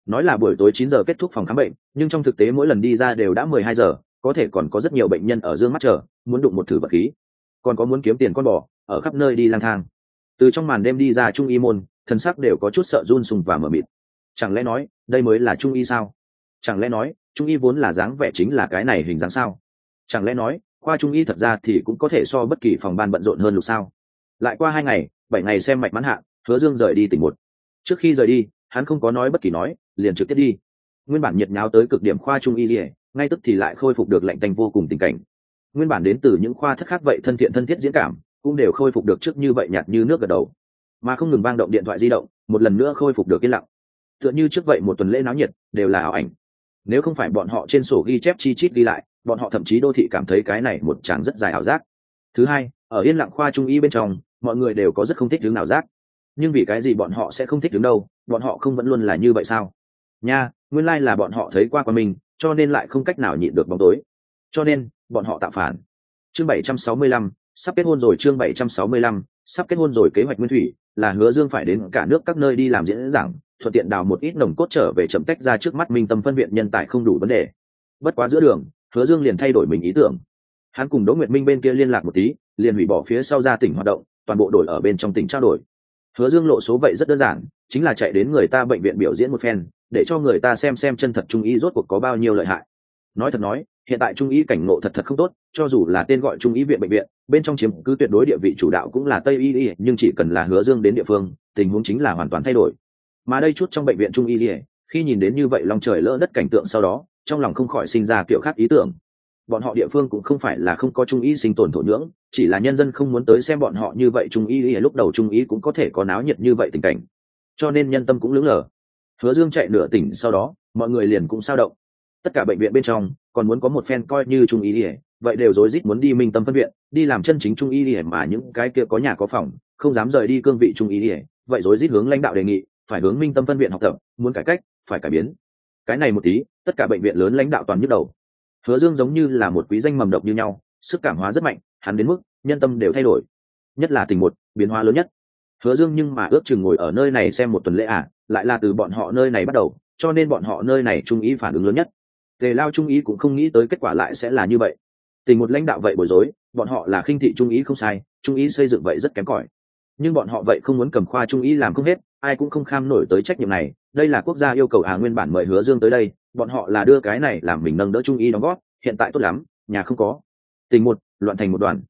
nói là buổi tối chín giờ kết thúc phòng khám bệnh, nhưng trong thực tế mỗi lần đi ra đều đã mười hai giờ, có thể còn có rất nhiều bệnh nhân ở dương mắt chờ, muốn đụng một thử vật khí. Còn có muốn kiếm tiền con bò, ở khắp nơi đi lang thang. Từ trong màn đêm đi ra trung y môn, thần sắc đều có chút sợ run sùng và mờ mịt. Chẳng lẽ nói, đây mới là trung y sao? Chẳng lẽ nói, trung y vốn là dáng vẻ chính là cái này hình dáng sao? Chẳng lẽ nói, khoa trung y thật ra thì cũng có thể so bất kỳ phòng ban bận rộn hơn lục sao? Lại qua hai ngày, bảy ngày xem mạch mãn hạ, hứa dương rời đi tỉnh một. Trước khi rời đi hắn không có nói bất kỳ nói, liền trực tiếp đi. Nguyên bản nhiệt nháo tới cực điểm khoa trung y dỉa ngay tức thì lại khôi phục được lạnh tanh vô cùng tình cảnh. Nguyên bản đến từ những khoa thất khác vậy thân thiện thân thiết diễn cảm, cũng đều khôi phục được trước như vậy nhạt như nước gật đầu. Mà không ngừng vang động điện thoại di động, một lần nữa khôi phục được yên lặng. Tựa như trước vậy một tuần lễ náo nhiệt, đều là ảo ảnh. Nếu không phải bọn họ trên sổ ghi chép chi chít đi lại, bọn họ thậm chí đô thị cảm thấy cái này một tràng rất dài ảo giác. Thứ hai, ở yên lặng khoa trung y bên trong, mọi người đều có rất không thích đứng nào giác nhưng vì cái gì bọn họ sẽ không thích đứng đâu? Bọn họ không vẫn luôn là như vậy sao? Nha, nguyên lai、like、là bọn họ thấy qua qua mình, cho nên lại không cách nào nhịn được bóng tối. Cho nên, bọn họ tạo phản. Chương bảy trăm sáu mươi lăm, sắp kết hôn rồi chương bảy trăm sáu mươi lăm, sắp kết hôn rồi kế hoạch nguyên thủy, là hứa dương phải đến cả nước các nơi đi làm diễn giảng, thuận tiện đào một ít nồng cốt trở về chậm tách ra trước mắt minh tâm phân viện nhân tài không đủ vấn đề. Bất quá giữa đường, hứa dương liền thay đổi mình ý tưởng. Hắn cùng đỗ nguyệt minh bên kia liên lạc một tí, liền hủy bỏ phía sau ra tỉnh hoạt động, toàn bộ đổi ở bên trong tỉnh trao đổi hứa dương lộ số vậy rất đơn giản, chính là chạy đến người ta bệnh viện biểu diễn một phen, để cho người ta xem xem chân thật trung y rốt cuộc có bao nhiêu lợi hại. Nói thật nói, hiện tại trung y cảnh ngộ thật thật không tốt, cho dù là tên gọi trung y viện bệnh viện, bên trong chiếm cứ tuyệt đối địa vị chủ đạo cũng là tây y y, nhưng chỉ cần là hứa dương đến địa phương, tình huống chính là hoàn toàn thay đổi. Mà đây chút trong bệnh viện trung y y, khi nhìn đến như vậy lòng trời lỡ đất cảnh tượng sau đó, trong lòng không khỏi sinh ra kiểu khác ý tưởng bọn họ địa phương cũng không phải là không có trung y sinh tồn thổ nhưỡng, chỉ là nhân dân không muốn tới xem bọn họ như vậy trung y lúc đầu trung y cũng có thể có náo nhiệt như vậy tình cảnh. Cho nên nhân tâm cũng lững lờ. Hứa dương chạy nửa tỉnh sau đó, mọi người liền cũng sao động. Tất cả bệnh viện bên trong, còn muốn có một phen coi như trung y ỉa vậy đều rối rít muốn đi minh tâm phân viện, đi làm chân chính trung y ỉa mà những cái kia có nhà có phòng, không dám rời đi cương vị trung y ỉa vậy rối rít hướng lãnh đạo đề nghị, phải hướng minh tâm phân viện học tập, muốn cải cách, phải cải biến. Cái này một tí, tất cả bệnh viện lớn lãnh đạo toàn nhức đầu hứa dương giống như là một quý danh mầm độc như nhau, sức cảm hóa rất mạnh, hắn đến mức nhân tâm đều thay đổi. Nhất là tình một, biến hóa lớn nhất. Hứa dương nhưng mà ước chừng ngồi ở nơi này xem một tuần lễ à lại là từ bọn họ nơi này bắt đầu, cho nên bọn họ nơi này trung ý phản ứng lớn nhất. Tề lao trung ý cũng không nghĩ tới kết quả lại sẽ là như vậy. Tình một lãnh đạo vậy bối rối, bọn họ là khinh thị trung ý không sai, trung ý xây dựng vậy rất kém cỏi. Nhưng bọn họ vậy không muốn cầm khoa trung ý làm không hết, ai cũng không kham nổi tới trách nhiệm này, đây là quốc gia yêu cầu à nguyên bản mời hứa dương tới đây bọn họ là đưa cái này làm mình nâng đỡ trung y đóng góp, hiện tại tốt lắm, nhà không có. Tình một, loạn thành một đoàn.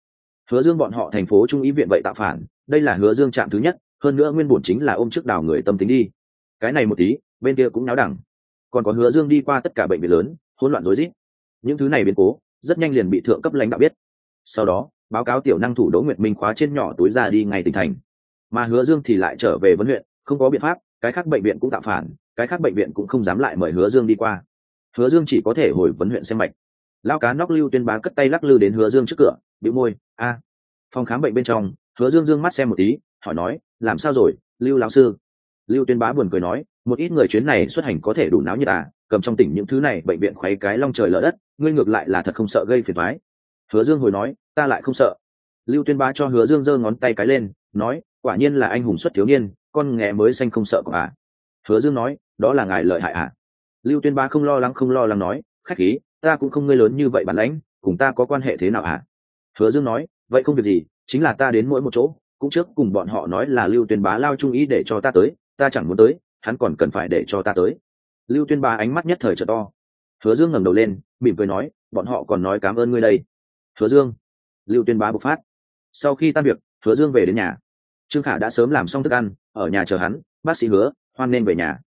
Hứa dương bọn họ thành phố trung y viện vậy tạo phản, đây là hứa dương trạm thứ nhất, hơn nữa nguyên bổn chính là ôm trước đào người tâm tính đi. Cái này một tí, bên kia cũng náo đẳng. Còn có hứa dương đi qua tất cả bệnh viện lớn, hỗn loạn rối rít. Những thứ này biến cố, rất nhanh liền bị thượng cấp lãnh đạo biết. Sau đó, báo cáo tiểu năng thủ đỗ nguyệt minh khóa trên nhỏ túi ra đi ngay tỉnh thành. Mà hứa dương thì lại trở về vấn huyện, không có biện pháp cái khác bệnh viện cũng tạo phản, cái khác bệnh viện cũng không dám lại mời hứa dương đi qua. Hứa dương chỉ có thể hồi vấn huyện xem mạch. Lao cá nóc lưu tuyên bá cất tay lắc lư đến hứa dương trước cửa bị môi, a. Phòng khám bệnh bên trong, hứa dương dương mắt xem một tí, hỏi nói, làm sao rồi, lưu lão sư? Lưu tuyên bá buồn cười nói, một ít người chuyến này xuất hành có thể đủ náo nhiệt à cầm trong tỉnh những thứ này bệnh viện khuấy cái long trời lở đất, ngươi ngược lại là thật không sợ gây phiền thoái hứa dương hồi nói, ta lại không sợ. Lưu tuyên bá cho hứa dương giơ ngón tay cái lên, nói, quả nhiên là anh hùng xuất thiếu niên con nghe mới xanh không sợ của à? Hứa dương nói, đó là ngài lợi hại à? Lưu tuyên bá không lo lắng, không lo lắng nói, khách khí, ta cũng không ngươi lớn như vậy bản lãnh, cùng ta có quan hệ thế nào à? Hứa dương nói, vậy không việc gì, chính là ta đến mỗi một chỗ, cũng trước cùng bọn họ nói là lưu tuyên bá lao trung ý để cho ta tới, ta chẳng muốn tới, hắn còn cần phải để cho ta tới. Lưu tuyên bá ánh mắt nhất thời trở to. Hứa dương ngẩng đầu lên, mỉm cười nói, bọn họ còn nói cảm ơn ngươi đây. Hứa dương. Lưu tuyên bá bộc phát. Sau khi tan việc, hứa dương về đến nhà trương khả đã sớm làm xong thức ăn, ở nhà chờ hắn, bác sĩ hứa, hoan nên về nhà.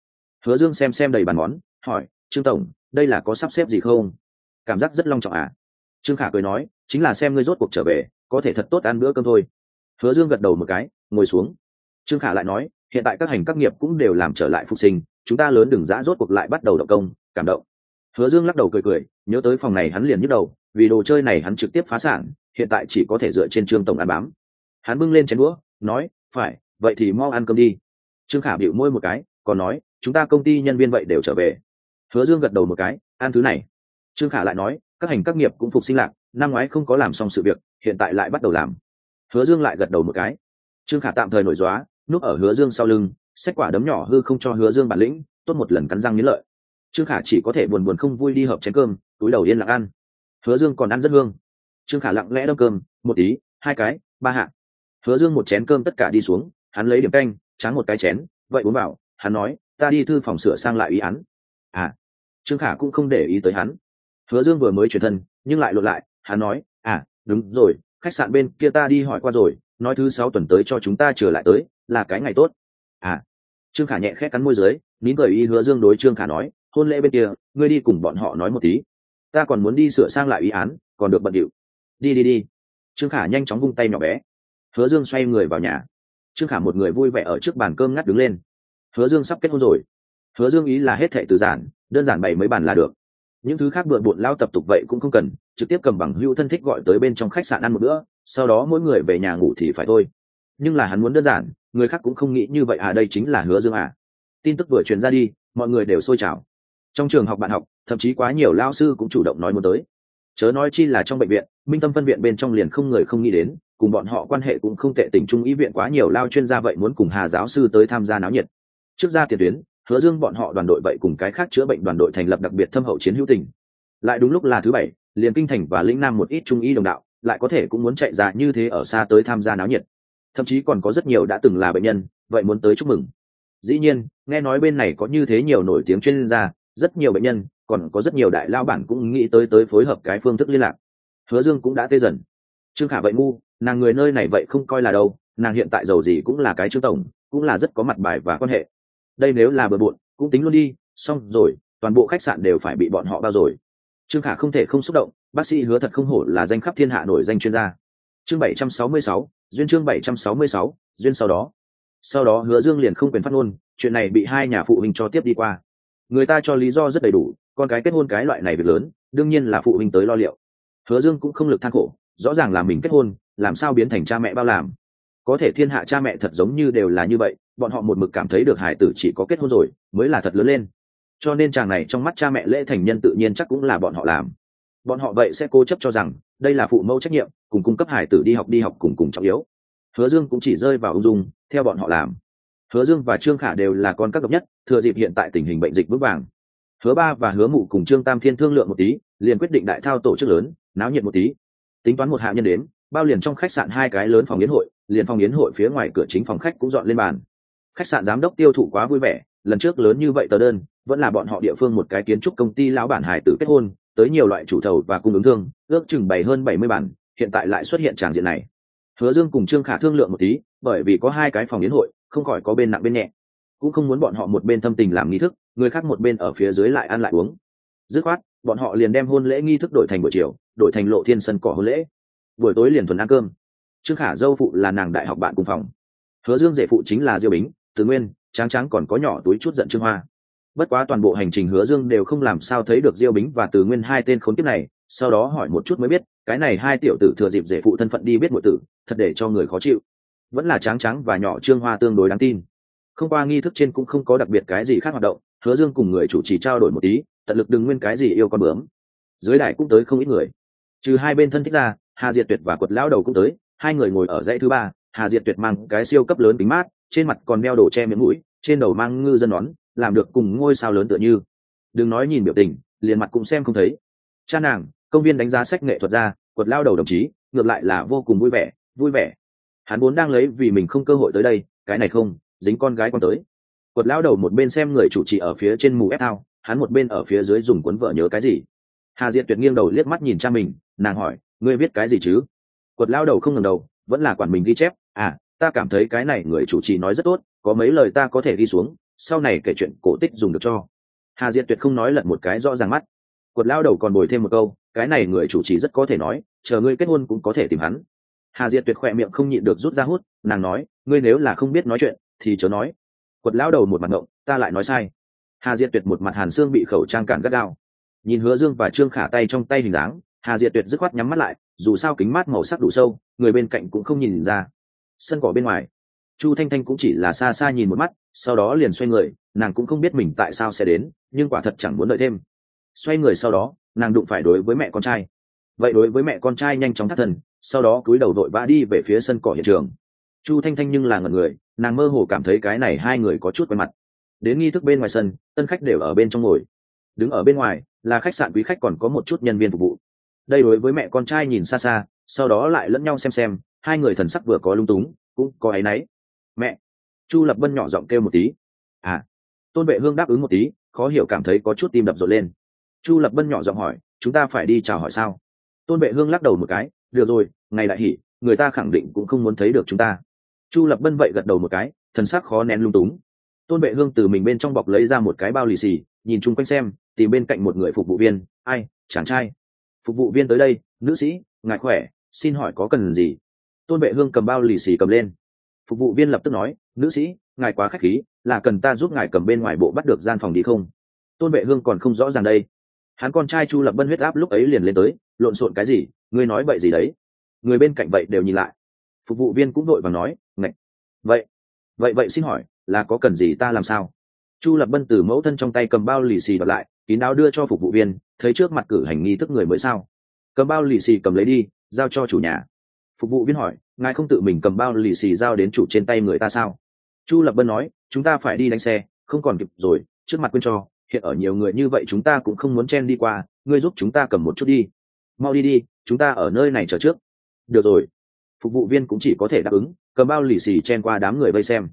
Hứa dương xem xem đầy bàn món, hỏi, trương tổng, đây là có sắp xếp gì không? Cảm giác rất long trọng à? Trương khả cười nói, chính là xem ngươi rốt cuộc trở về, có thể thật tốt ăn bữa cơm thôi. Hứa dương gật đầu một cái, ngồi xuống. Trương khả lại nói, hiện tại các hành các nghiệp cũng đều làm trở lại phục sinh, chúng ta lớn đừng giã rốt cuộc lại bắt đầu động công, cảm động. Hứa dương lắc đầu cười cười, nhớ tới phòng này hắn liền nhức đầu, vì đồ chơi này hắn trực tiếp phá sản, hiện tại chỉ có thể dựa trên trương tổng ăn bám. Hắn bưng lên chén đũa nói, phải, vậy thì mau ăn cơm đi. Trương khả bịu môi một cái, còn nói, chúng ta công ty nhân viên vậy đều trở về. Hứa dương gật đầu một cái, ăn thứ này. Trương khả lại nói, các hành các nghiệp cũng phục sinh lạc, năm ngoái không có làm xong sự việc, hiện tại lại bắt đầu làm. Hứa dương lại gật đầu một cái. Trương khả tạm thời nổi dóa núp ở hứa dương sau lưng xét quả đấm nhỏ hư không cho hứa dương bản lĩnh, tốt một lần cắn răng nghĩ lợi. Trương khả chỉ có thể buồn buồn không vui đi hợp chén cơm, túi đầu yên lặng ăn. Hứa dương còn ăn rất hương. Trương khả lặng lẽ đâm cơm, một tí, hai cái, ba hạ hứa dương một chén cơm tất cả đi xuống, hắn lấy điểm canh, tráng một cái chén, vậy uống bảo hắn nói, ta đi thư phòng sửa sang lại ý án. À trương khả cũng không để ý tới hắn. Hứa dương vừa mới chuyển thân, nhưng lại lột lại, hắn nói à đúng rồi, khách sạn bên kia ta đi hỏi qua rồi, nói thứ sáu tuần tới cho chúng ta trở lại tới, là cái ngày tốt. À trương khả nhẹ khét cắn môi dưới, nín cười y hứa dương đối trương khả nói, hôn lễ bên kia, ngươi đi cùng bọn họ nói một tí. Ta còn muốn đi sửa sang lại ý án, còn được bận điệu. Đi đi đi. Trương khả nhanh chóng vung tay nhỏ bé hứa dương xoay người vào nhà. Trương khả một người vui vẻ ở trước bàn cơm ngắt đứng lên. Hứa dương sắp kết hôn rồi. Hứa dương ý là hết thệ từ giản, đơn giản bày mấy bàn là được. Những thứ khác bừa bộn lao tập tục vậy cũng không cần, trực tiếp cầm bằng hưu thân thích gọi tới bên trong khách sạn ăn một bữa, sau đó mỗi người về nhà ngủ thì phải thôi. Nhưng là hắn muốn đơn giản, người khác cũng không nghĩ như vậy à đây chính là hứa dương à. Tin tức vừa truyền ra đi, mọi người đều sôi trào. Trong trường học bạn học, thậm chí quá nhiều lao sư cũng chủ động nói muốn tới. Chớ nói chi là trong bệnh viện, minh tâm phân viện bên trong liền không người không nghĩ đến cùng bọn họ quan hệ cũng không tệ, tình trung ý viện quá nhiều, lao chuyên gia vậy muốn cùng hà giáo sư tới tham gia náo nhiệt. Trước ra tiền tuyến, hứa dương bọn họ đoàn đội vậy cùng cái khác chữa bệnh đoàn đội thành lập đặc biệt thâm hậu chiến hữu tình. Lại đúng lúc là thứ bảy, liền kinh thành và lĩnh nam một ít trung ý đồng đạo, lại có thể cũng muốn chạy ra như thế ở xa tới tham gia náo nhiệt. Thậm chí còn có rất nhiều đã từng là bệnh nhân, vậy muốn tới chúc mừng. Dĩ nhiên, nghe nói bên này có như thế nhiều nổi tiếng chuyên gia, rất nhiều bệnh nhân, còn có rất nhiều đại lao bản cũng nghĩ tới tới phối hợp cái phương thức liên lạc. Hứa dương cũng đã tê dần. Trương khả vậy ngu nàng người nơi này vậy không coi là đâu, nàng hiện tại giàu gì cũng là cái trương tổng, cũng là rất có mặt bài và quan hệ. Đây nếu là bừa bộn, cũng tính luôn đi, xong rồi, toàn bộ khách sạn đều phải bị bọn họ bao rồi. Trương khả không thể không xúc động, bác sĩ hứa thật không hổ là danh khắp thiên hạ nổi danh chuyên gia. Chương bảy trăm sáu mươi sáu, duyên chương bảy trăm sáu mươi sáu, duyên sau đó. Sau đó hứa dương liền không quyền phát ngôn, chuyện này bị hai nhà phụ huynh cho tiếp đi qua. Người ta cho lý do rất đầy đủ, con cái kết hôn cái loại này việc lớn, đương nhiên là phụ huynh tới lo liệu. Hứa dương cũng không lực than khổ rõ ràng là mình kết hôn, làm sao biến thành cha mẹ bao làm? Có thể thiên hạ cha mẹ thật giống như đều là như vậy, bọn họ một mực cảm thấy được hải tử chỉ có kết hôn rồi, mới là thật lớn lên. Cho nên chàng này trong mắt cha mẹ lễ thành nhân tự nhiên chắc cũng là bọn họ làm. Bọn họ vậy sẽ cố chấp cho rằng, đây là phụ mẫu trách nhiệm, cùng cung cấp hải tử đi học đi học cùng cùng trọng yếu. Hứa dương cũng chỉ rơi vào ung dung, theo bọn họ làm. Hứa dương và trương khả đều là con các độc nhất, thừa dịp hiện tại tình hình bệnh dịch vững vàng. Hứa ba và hứa mụ cùng trương tam thiên thương lượng một tí, liền quyết định đại thao tổ chức lớn, náo nhiệt một tí tính toán một hạ nhân đến, bao liền trong khách sạn hai cái lớn phòng yến hội, liền phòng yến hội phía ngoài cửa chính phòng khách cũng dọn lên bàn. Khách sạn giám đốc tiêu thụ quá vui vẻ, lần trước lớn như vậy tờ đơn, vẫn là bọn họ địa phương một cái kiến trúc công ty lão bản hải tử kết hôn, tới nhiều loại chủ thầu và cung ứng thương, ước chừng bảy hơn bảy mươi bản, hiện tại lại xuất hiện tràng diện này. Hứa dương cùng trương khả thương lượng một tí, bởi vì có hai cái phòng yến hội, không khỏi có bên nặng bên nhẹ. Cũng không muốn bọn họ một bên thâm tình làm nghi thức, người khác một bên ở phía dưới lại ăn lại uống. Dứt khoát, bọn họ liền đem hôn lễ nghi thức đổi thành buổi chiều đổi thành lộ thiên sân cỏ hôn lễ. Buổi tối liền thuần ăn cơm. Trương khả dâu phụ là nàng đại học bạn cùng phòng. Hứa dương dễ phụ chính là diêu bính, từ nguyên, tráng tráng còn có nhỏ túi chút giận trương hoa. Bất quá toàn bộ hành trình hứa dương đều không làm sao thấy được diêu bính và từ nguyên hai tên khốn kiếp này, sau đó hỏi một chút mới biết, cái này hai tiểu tử thừa dịp dễ phụ thân phận đi biết một tử, thật để cho người khó chịu. Vẫn là tráng tráng và nhỏ trương hoa tương đối đáng tin. Không qua nghi thức trên cũng không có đặc biệt cái gì khác hoạt động, hứa dương cùng người chủ trì trao đổi một tí, tận lực đừng nguyên cái gì yêu con bướm. Dưới đài cũng tới không ít người trừ hai bên thân thích ra, hà diệt tuyệt và quật lão đầu cũng tới, hai người ngồi ở dãy thứ ba, hà diệt tuyệt mang cái siêu cấp lớn kính mát, trên mặt còn đeo đồ che miệng mũi, trên đầu mang ngư dân nón, làm được cùng ngôi sao lớn tựa như. Đừng nói nhìn biểu tình, liền mặt cũng xem không thấy. Cha nàng, công viên đánh giá sách nghệ thuật ra, quật lao đầu đồng chí, ngược lại là vô cùng vui vẻ vui vẻ. Hắn vốn đang lấy vì mình không cơ hội tới đây, cái này không, dính con gái con tới. Quật lao đầu một bên xem người chủ trì ở phía trên mù ép thao, hắn một bên ở phía dưới dùng cuốn vợ nhớ cái gì hà diệt tuyệt nghiêng đầu liếc mắt nhìn cha mình, nàng hỏi, ngươi biết cái gì chứ? Quật lao đầu không ngần đầu, vẫn là quản mình ghi chép à ta cảm thấy cái này người chủ trì nói rất tốt, có mấy lời ta có thể ghi xuống, sau này kể chuyện cổ tích dùng được cho. Hà diệt tuyệt không nói lận một cái rõ ràng mắt. Quật lao đầu còn bồi thêm một câu, cái này người chủ trì rất có thể nói, chờ ngươi kết hôn cũng có thể tìm hắn. Hà diệt tuyệt khỏe miệng không nhịn được rút ra hút, nàng nói, ngươi nếu là không biết nói chuyện, thì chớ nói. Quật lao đầu một mặt ngộng, ta lại nói sai. Hà diệt tuyệt một mặt hàn xương bị khẩu trang cản gắt gao nhìn hứa dương và trương khả tay trong tay hình dáng, hà diệt tuyệt dứt khoát nhắm mắt lại, dù sao kính mát màu sắc đủ sâu, người bên cạnh cũng không nhìn ra. Sân cỏ bên ngoài, chu thanh thanh cũng chỉ là xa xa nhìn một mắt, sau đó liền xoay người, nàng cũng không biết mình tại sao sẽ đến, nhưng quả thật chẳng muốn đợi thêm. Xoay người sau đó, nàng đụng phải đối với mẹ con trai. Vậy đối với mẹ con trai nhanh chóng thắt thần sau đó cúi đầu đội vã đi về phía sân cỏ hiện trường. Chu thanh thanh nhưng là ngần người, nàng mơ hồ cảm thấy cái này hai người có chút quen mặt. Đến nghi thức bên ngoài sân, tân khách đều ở bên trong ngồi đứng ở bên ngoài, là khách sạn quý khách còn có một chút nhân viên phục vụ. Đây đối với mẹ con trai nhìn xa xa, sau đó lại lẫn nhau xem xem, hai người thần sắc vừa có lung túng, cũng có áy náy. Mẹ. Chu lập bân nhỏ giọng kêu một tí. À. Tôn vệ hương đáp ứng một tí, khó hiểu cảm thấy có chút tim đập rộn lên. Chu lập bân nhỏ giọng hỏi, chúng ta phải đi chào hỏi sao? Tôn vệ hương lắc đầu một cái, được rồi, ngày đại hỉ người ta khẳng định cũng không muốn thấy được chúng ta. Chu lập bân vậy gật đầu một cái, thần sắc khó nén lung túng. Tôn vệ hương từ mình bên trong bọc lấy ra một cái bao lì xì nhìn chung quanh xem, tìm bên cạnh một người phục vụ viên. Ai, chàng trai. Phục vụ viên tới đây, nữ sĩ, ngài khỏe, xin hỏi có cần gì? Tôn vệ hương cầm bao lì xì cầm lên. Phục vụ viên lập tức nói, nữ sĩ, ngài quá k h á c h khí, là cần ta giúp ngài cầm bên ngoài bộ bắt được gian phòng đi không? Tôn vệ hương còn không rõ ràng đây. Hắn con trai chu lập bân huyết áp lúc ấy liền lên tới, lộn xộn cái gì, ngươi nói vậy gì đấy? Người bên cạnh vậy đều nhìn lại. Phục vụ viên cũng đội và nói, ngạch, vậy vậy vậy xin hỏi, là có cần gì ta làm sao? Chu lập bân từ mẫu thân trong tay cầm bao lì xì bật lại, kín đáo đưa cho phục vụ viên, thấy trước mặt cử hành nghi thức người mới sao? Cầm bao lì xì cầm lấy đi, giao cho chủ nhà. Phục vụ viên hỏi, ngài không tự mình cầm bao lì xì giao đến chủ trên tay người ta sao? Chu lập bân nói, chúng ta phải đi đánh xe, không còn kịp rồi, trước mặt quên cho, hiện ở nhiều người như vậy chúng ta cũng không muốn chen đi qua, ngươi giúp chúng ta cầm một chút đi. Mau đi đi, chúng ta ở nơi này chờ trước. Được rồi. Phục vụ viên cũng chỉ có thể đáp ứng, cầm bao lì xì chen qua đám người vây xem.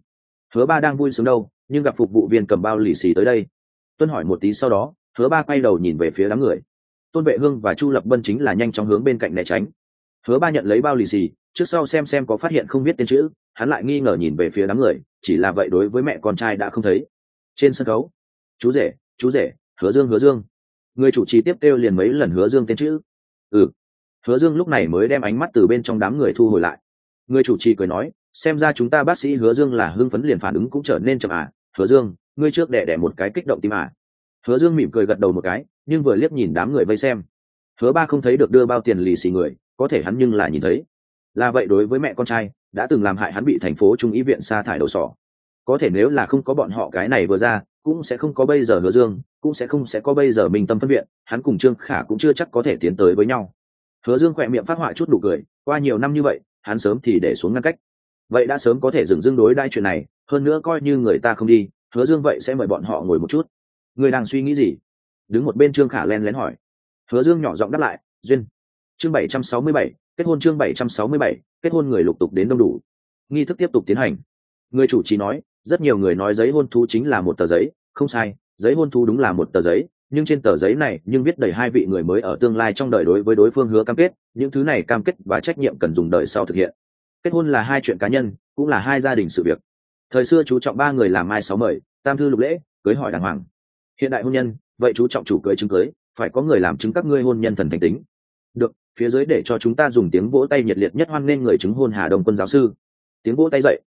Hứa ba đang vui sướng đâu? Nhưng gặp phục vụ viên cầm bao lì xì tới đây. Tuân hỏi một tí sau đó, hứa ba quay đầu nhìn về phía đám người. Tôn vệ hương và chu lập bân chính là nhanh chóng hướng bên cạnh né tránh. Hứa ba nhận lấy bao lì xì, trước sau xem xem có phát hiện không biết tên chữ, hắn lại nghi ngờ nhìn về phía đám người, chỉ là vậy đối với mẹ con trai đã không thấy. Trên sân khấu, chú rể chú rể, hứa dương hứa dương. Người chủ trì tiếp kêu liền mấy lần hứa dương tên chữ. Ừ. Hứa dương lúc này mới đem ánh mắt từ bên trong đám người thu hồi lại. Người chủ trì cười nói, xem ra chúng ta bác sĩ hứa dương là hưng phấn liền phản ứng cũng trở nên chậm à hứa dương, ngươi trước đẻ đẻ một cái kích động tim à. Hứa dương mỉm cười gật đầu một cái, nhưng vừa liếc nhìn đám người vây xem. Hứa ba không thấy được đưa bao tiền lì xì người, có thể hắn nhưng là nhìn thấy. Là vậy đối với mẹ con trai, đã từng làm hại hắn bị thành phố trung ý viện sa thải đầu sỏ có thể nếu là không có bọn họ cái này vừa ra, cũng sẽ không có bây giờ hứa dương, cũng sẽ không sẽ có bây giờ minh tâm phân viện, hắn cùng trương khả cũng chưa chắc có thể tiến tới với nhau. Hứa dương khỏe miệng phát họa chút đủ cười, qua nhiều năm như vậy, hắn sớm thì để xuống ngăn cách. Vậy đã sớm có thể dừng dưng đối đai chuyện này hơn nữa coi như người ta không đi, hứa dương vậy sẽ mời bọn họ ngồi một chút. Người đang suy nghĩ gì? Đứng một bên trương khả len lén hỏi. Hứa dương nhỏ giọng đáp lại, duyên, chương bảy trăm sáu mươi bảy, kết hôn chương bảy trăm sáu mươi bảy, kết hôn người lục tục đến đông đủ. Nghi thức tiếp tục tiến hành. Người chủ trì nói, rất nhiều người nói giấy hôn thú chính là một tờ giấy, không sai, giấy hôn thú đúng là một tờ giấy, nhưng trên tờ giấy này nhưng viết đầy hai vị người mới ở tương lai trong đời đối với đối phương hứa cam kết, những thứ này cam kết và trách nhiệm cần dùng đời sau thực hiện. Kết hôn là hai chuyện cá nhân, cũng là hai gia đình sự việc thời xưa chú trọng ba người làm mai sáu mời, tam thư lục lễ, cưới hỏi đàng hoàng. Hiện đại hôn nhân, vậy chú trọng chủ cưới chứng cưới, phải có người làm chứng các ngươi hôn nhân thần thành tính. Được, phía dưới để cho chúng ta dùng tiếng vỗ tay nhiệt liệt nhất hoan nghênh người chứng hôn hà đồng quân giáo sư. Tiếng vỗ tay dậy.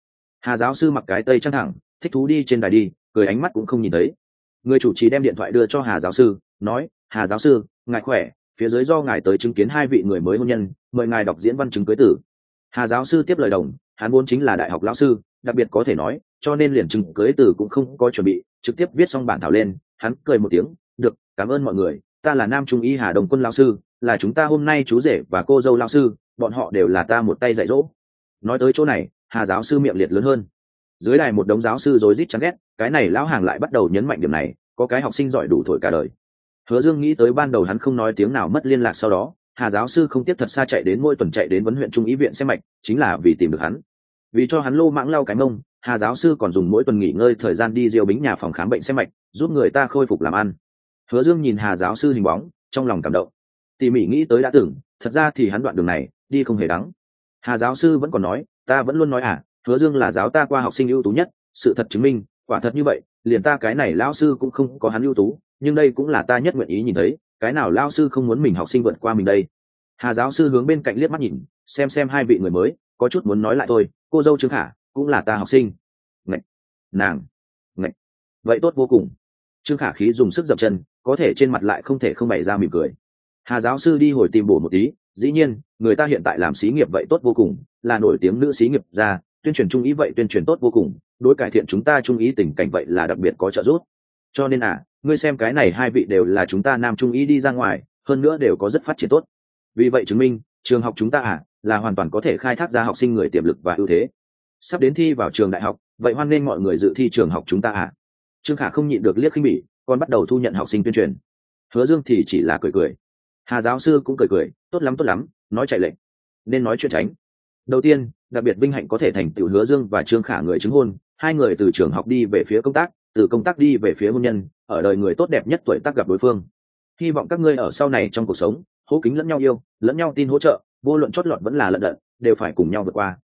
Hà giáo sư mặc cái tây trăng thẳng, thích thú đi trên đài đi, cười ánh mắt cũng không nhìn thấy. Người chủ trì đem điện thoại đưa cho hà giáo sư, nói, hà giáo sư, ngài khỏe, phía dưới do ngài tới chứng kiến hai vị người mới hôn nhân, mời ngài đọc diễn văn chứng cưới tử. Hà giáo sư tiếp lời đồng, hắn vốn chính là đại học lão sư đặc biệt có thể nói, cho nên liền chừng cưới tử cũng không có chuẩn bị, trực tiếp viết xong bản thảo lên, hắn cười một tiếng, được, cảm ơn mọi người, ta là nam trung y hà đồng quân lão sư, là chúng ta hôm nay chú rể và cô dâu lão sư, bọn họ đều là ta một tay dạy dỗ. Nói tới chỗ này, hà giáo sư miệng liệt lớn hơn. Dưới đài một đống giáo sư rối rít chán ghét, cái này lão hàng lại bắt đầu nhấn mạnh điểm này, có cái học sinh giỏi đủ thổi cả đời. Hứa dương nghĩ tới ban đầu hắn không nói tiếng nào mất liên lạc sau đó, hà giáo sư không tiếp thật xa chạy đến mỗi tuần chạy đến vấn huyện trung ý viện xem mạch, chính là vì tìm được hắn vì cho hắn lô mãng lau cái mông, hà giáo sư còn dùng mỗi tuần nghỉ ngơi thời gian đi diêu bính nhà phòng khám bệnh xem mạch, giúp người ta khôi phục làm ăn. Hứa dương nhìn hà giáo sư hình bóng, trong lòng cảm động. Tỉ mỉ nghĩ tới đã tưởng, thật ra thì hắn đoạn đường này, đi không hề đắng. Hà giáo sư vẫn còn nói, ta vẫn luôn nói à hứa dương là giáo ta qua học sinh ưu tú nhất, sự thật chứng minh, quả thật như vậy, liền ta cái này lao sư cũng không có hắn ưu tú, nhưng đây cũng là ta nhất nguyện ý nhìn thấy, cái nào lao sư không muốn mình học sinh vượt qua mình đây? Hà giáo sư hướng bên cạnh liếc mắt nhìn, xem xem hai vị người mới có chút muốn nói lại thôi, cô dâu trương khả cũng là ta học sinh. Ngạch, nàng, ngạch. Vậy tốt vô cùng. Trương khả khí dùng sức dập chân, có thể trên mặt lại không thể không bày ra mỉm cười. Hà giáo sư đi hồi tìm bổ một tí, dĩ nhiên, người ta hiện tại làm xí nghiệp vậy tốt vô cùng, là nổi tiếng nữ xí nghiệp ra, tuyên truyền trung ý vậy tuyên truyền tốt vô cùng, đối cải thiện chúng ta trung ý tình cảnh vậy là đặc biệt có trợ giúp. Cho nên à ngươi xem cái này hai vị đều là chúng ta nam trung ý đi ra ngoài, hơn nữa đều có rất phát triển tốt. Vì vậy chứng minh, trường học chúng ta à là hoàn toàn có thể khai thác ra học sinh người tiềm lực và ưu thế. Sắp đến thi vào trường đại học, vậy hoan nghênh mọi người dự thi trường học chúng ta à trương khả không nhịn được liếc khinh bỉ còn bắt đầu thu nhận học sinh tuyên truyền. Hứa dương thì chỉ là cười cười. Hà giáo sư cũng cười cười, tốt lắm tốt lắm, nói chạy lệnh. Nên nói chuyện tránh. Đầu tiên, đặc biệt vinh hạnh có thể thành tựu hứa dương và trương khả người chứng hôn, hai người từ trường học đi về phía công tác, từ công tác đi về phía hôn nhân, ở đời người tốt đẹp nhất tuổi tác gặp đối phương. Hy vọng các ngươi ở sau này trong cuộc sống hô kính lẫn nhau yêu, lẫn nhau tin hỗ trợ vô luận chót lọt vẫn là lận đận, đều phải cùng nhau vượt qua.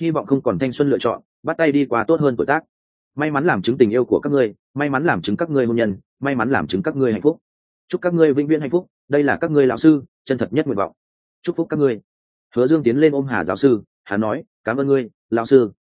Hy vọng không còn thanh xuân lựa chọn, bắt tay đi qua tốt hơn tuổi tác. May mắn làm chứng tình yêu của các ngươi, may mắn làm chứng các ngươi hôn nhân, may mắn làm chứng các ngươi hạnh phúc. Chúc các ngươi vĩnh viễn hạnh phúc, đây là các ngươi lão sư, chân thật nhất nguyện vọng. Chúc phúc các ngươi. Hứa dương tiến lên ôm hà giáo sư hắn nói, cảm ơn ngươi, lão sư.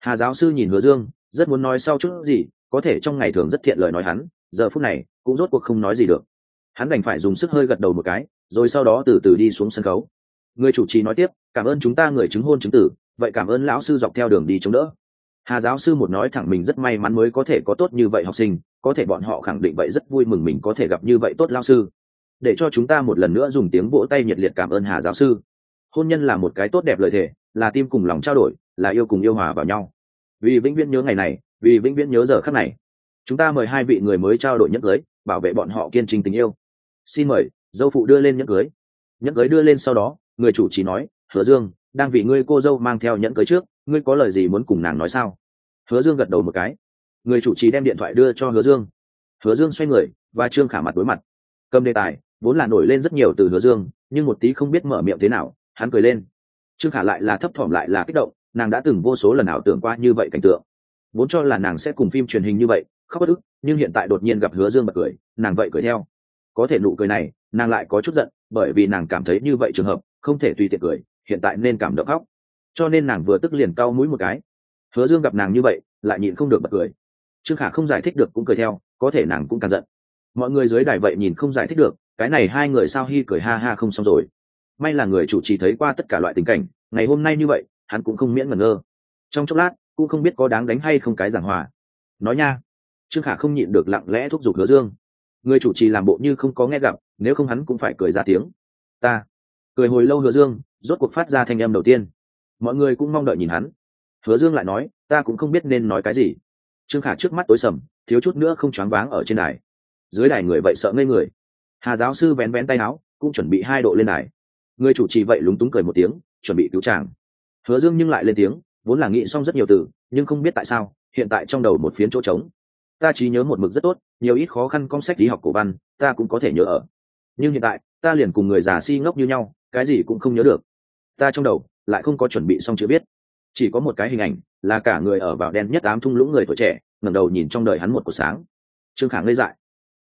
Hà giáo sư nhìn hứa dương, rất muốn nói sau chút gì, có thể trong ngày thường rất thiện lời nói hắn, giờ phút này, cũng rốt cuộc không nói gì được. Hắn đành phải dùng sức hơi gật đầu một cái, rồi sau đó từ từ đi xuống sân khấu người chủ trì nói tiếp, cảm ơn chúng ta người chứng hôn chứng tử, vậy cảm ơn lão sư dọc theo đường đi chống đỡ. Hà giáo sư một nói thẳng mình rất may mắn mới có thể có tốt như vậy học sinh, có thể bọn họ khẳng định vậy rất vui mừng mình có thể gặp như vậy tốt lao sư. Để cho chúng ta một lần nữa dùng tiếng vỗ tay nhiệt liệt cảm ơn hà giáo sư. Hôn nhân là một cái tốt đẹp lời thề, là tim cùng lòng trao đổi, là yêu cùng yêu hòa vào nhau. Vì vĩnh viễn nhớ ngày này, vì vĩnh viễn nhớ giờ khắc này, chúng ta mời hai vị người mới trao đổi nhẫn cưới, bảo vệ bọn họ kiên trình tình yêu. Xin mời, dâu phụ đưa lên nhẫn cưới. Nhẫn cưới đưa lên sau đó người chủ trì nói, hứa dương, đang vì ngươi cô dâu mang theo nhẫn cưới trước, ngươi có lời gì muốn cùng nàng nói sao? Hứa dương gật đầu một cái. Người chủ trì đem điện thoại đưa cho hứa dương. Hứa dương xoay người và trương khả mặt đối mặt. Cầm đề tài, vốn là nổi lên rất nhiều từ hứa dương, nhưng một tí không biết mở miệng thế nào, hắn cười lên. Trương khả lại là thấp thỏm lại là kích động, nàng đã từng vô số lần ảo tưởng qua như vậy cảnh tượng. Vốn cho là nàng sẽ cùng phim truyền hình như vậy, khóc bất ức, nhưng hiện tại đột nhiên gặp hứa dương bật cười, nàng vậy cười theo. Có thể nụ cười này, nàng lại có chút giận, bởi vì nàng cảm thấy như vậy trường hợp không thể tùy tiện cười, hiện tại nên cảm động khóc. Cho nên nàng vừa tức liền cau mũi một cái. Hứa dương gặp nàng như vậy, lại nhịn không được bật cười. Trương khả không giải thích được cũng cười theo, có thể nàng cũng càng giận. Mọi người dưới đài vậy nhìn không giải thích được, cái này hai người sao hy cười ha ha không xong rồi. May là người chủ trì thấy qua tất cả loại tình cảnh, ngày hôm nay như vậy, hắn cũng không miễn ngẩn ngơ. Trong chốc lát, cũng không biết có đáng đánh hay không cái giảng hòa. Nói nha. Trương khả không nhịn được lặng lẽ thúc giục hứa dương. Người chủ trì làm bộ như không có nghe gặp, nếu không hắn cũng phải cười ra tiếng. Ta cười hồi lâu hứa dương, rốt cuộc phát ra thanh âm đầu tiên. Mọi người cũng mong đợi nhìn hắn. Hứa dương lại nói, ta cũng không biết nên nói cái gì. Trương khả trước mắt tối sầm, thiếu chút nữa không choáng váng ở trên đài. Dưới đài người vậy sợ ngây người. Hà giáo sư vén vén tay áo, cũng chuẩn bị hai độ lên đài. Người chủ trì vậy lúng túng cười một tiếng, chuẩn bị cứu chàng. Hứa dương nhưng lại lên tiếng, vốn là nghĩ xong rất nhiều từ, nhưng không biết tại sao, hiện tại trong đầu một phiến chỗ trống. Ta chỉ nhớ một mực rất tốt, nhiều ít khó khăn công sách lý học cổ văn, ta cũng có thể nhớ ở. Nhưng hiện tại, ta liền cùng người già si ngốc như nhau cái gì cũng không nhớ được. Ta trong đầu lại không có chuẩn bị xong chữ biết chỉ có một cái hình ảnh là cả người ở vào đen nhất ám thung lũng người tuổi trẻ, ngẩng đầu nhìn trong đời hắn một cuộc sáng. Trương khảng lê dại.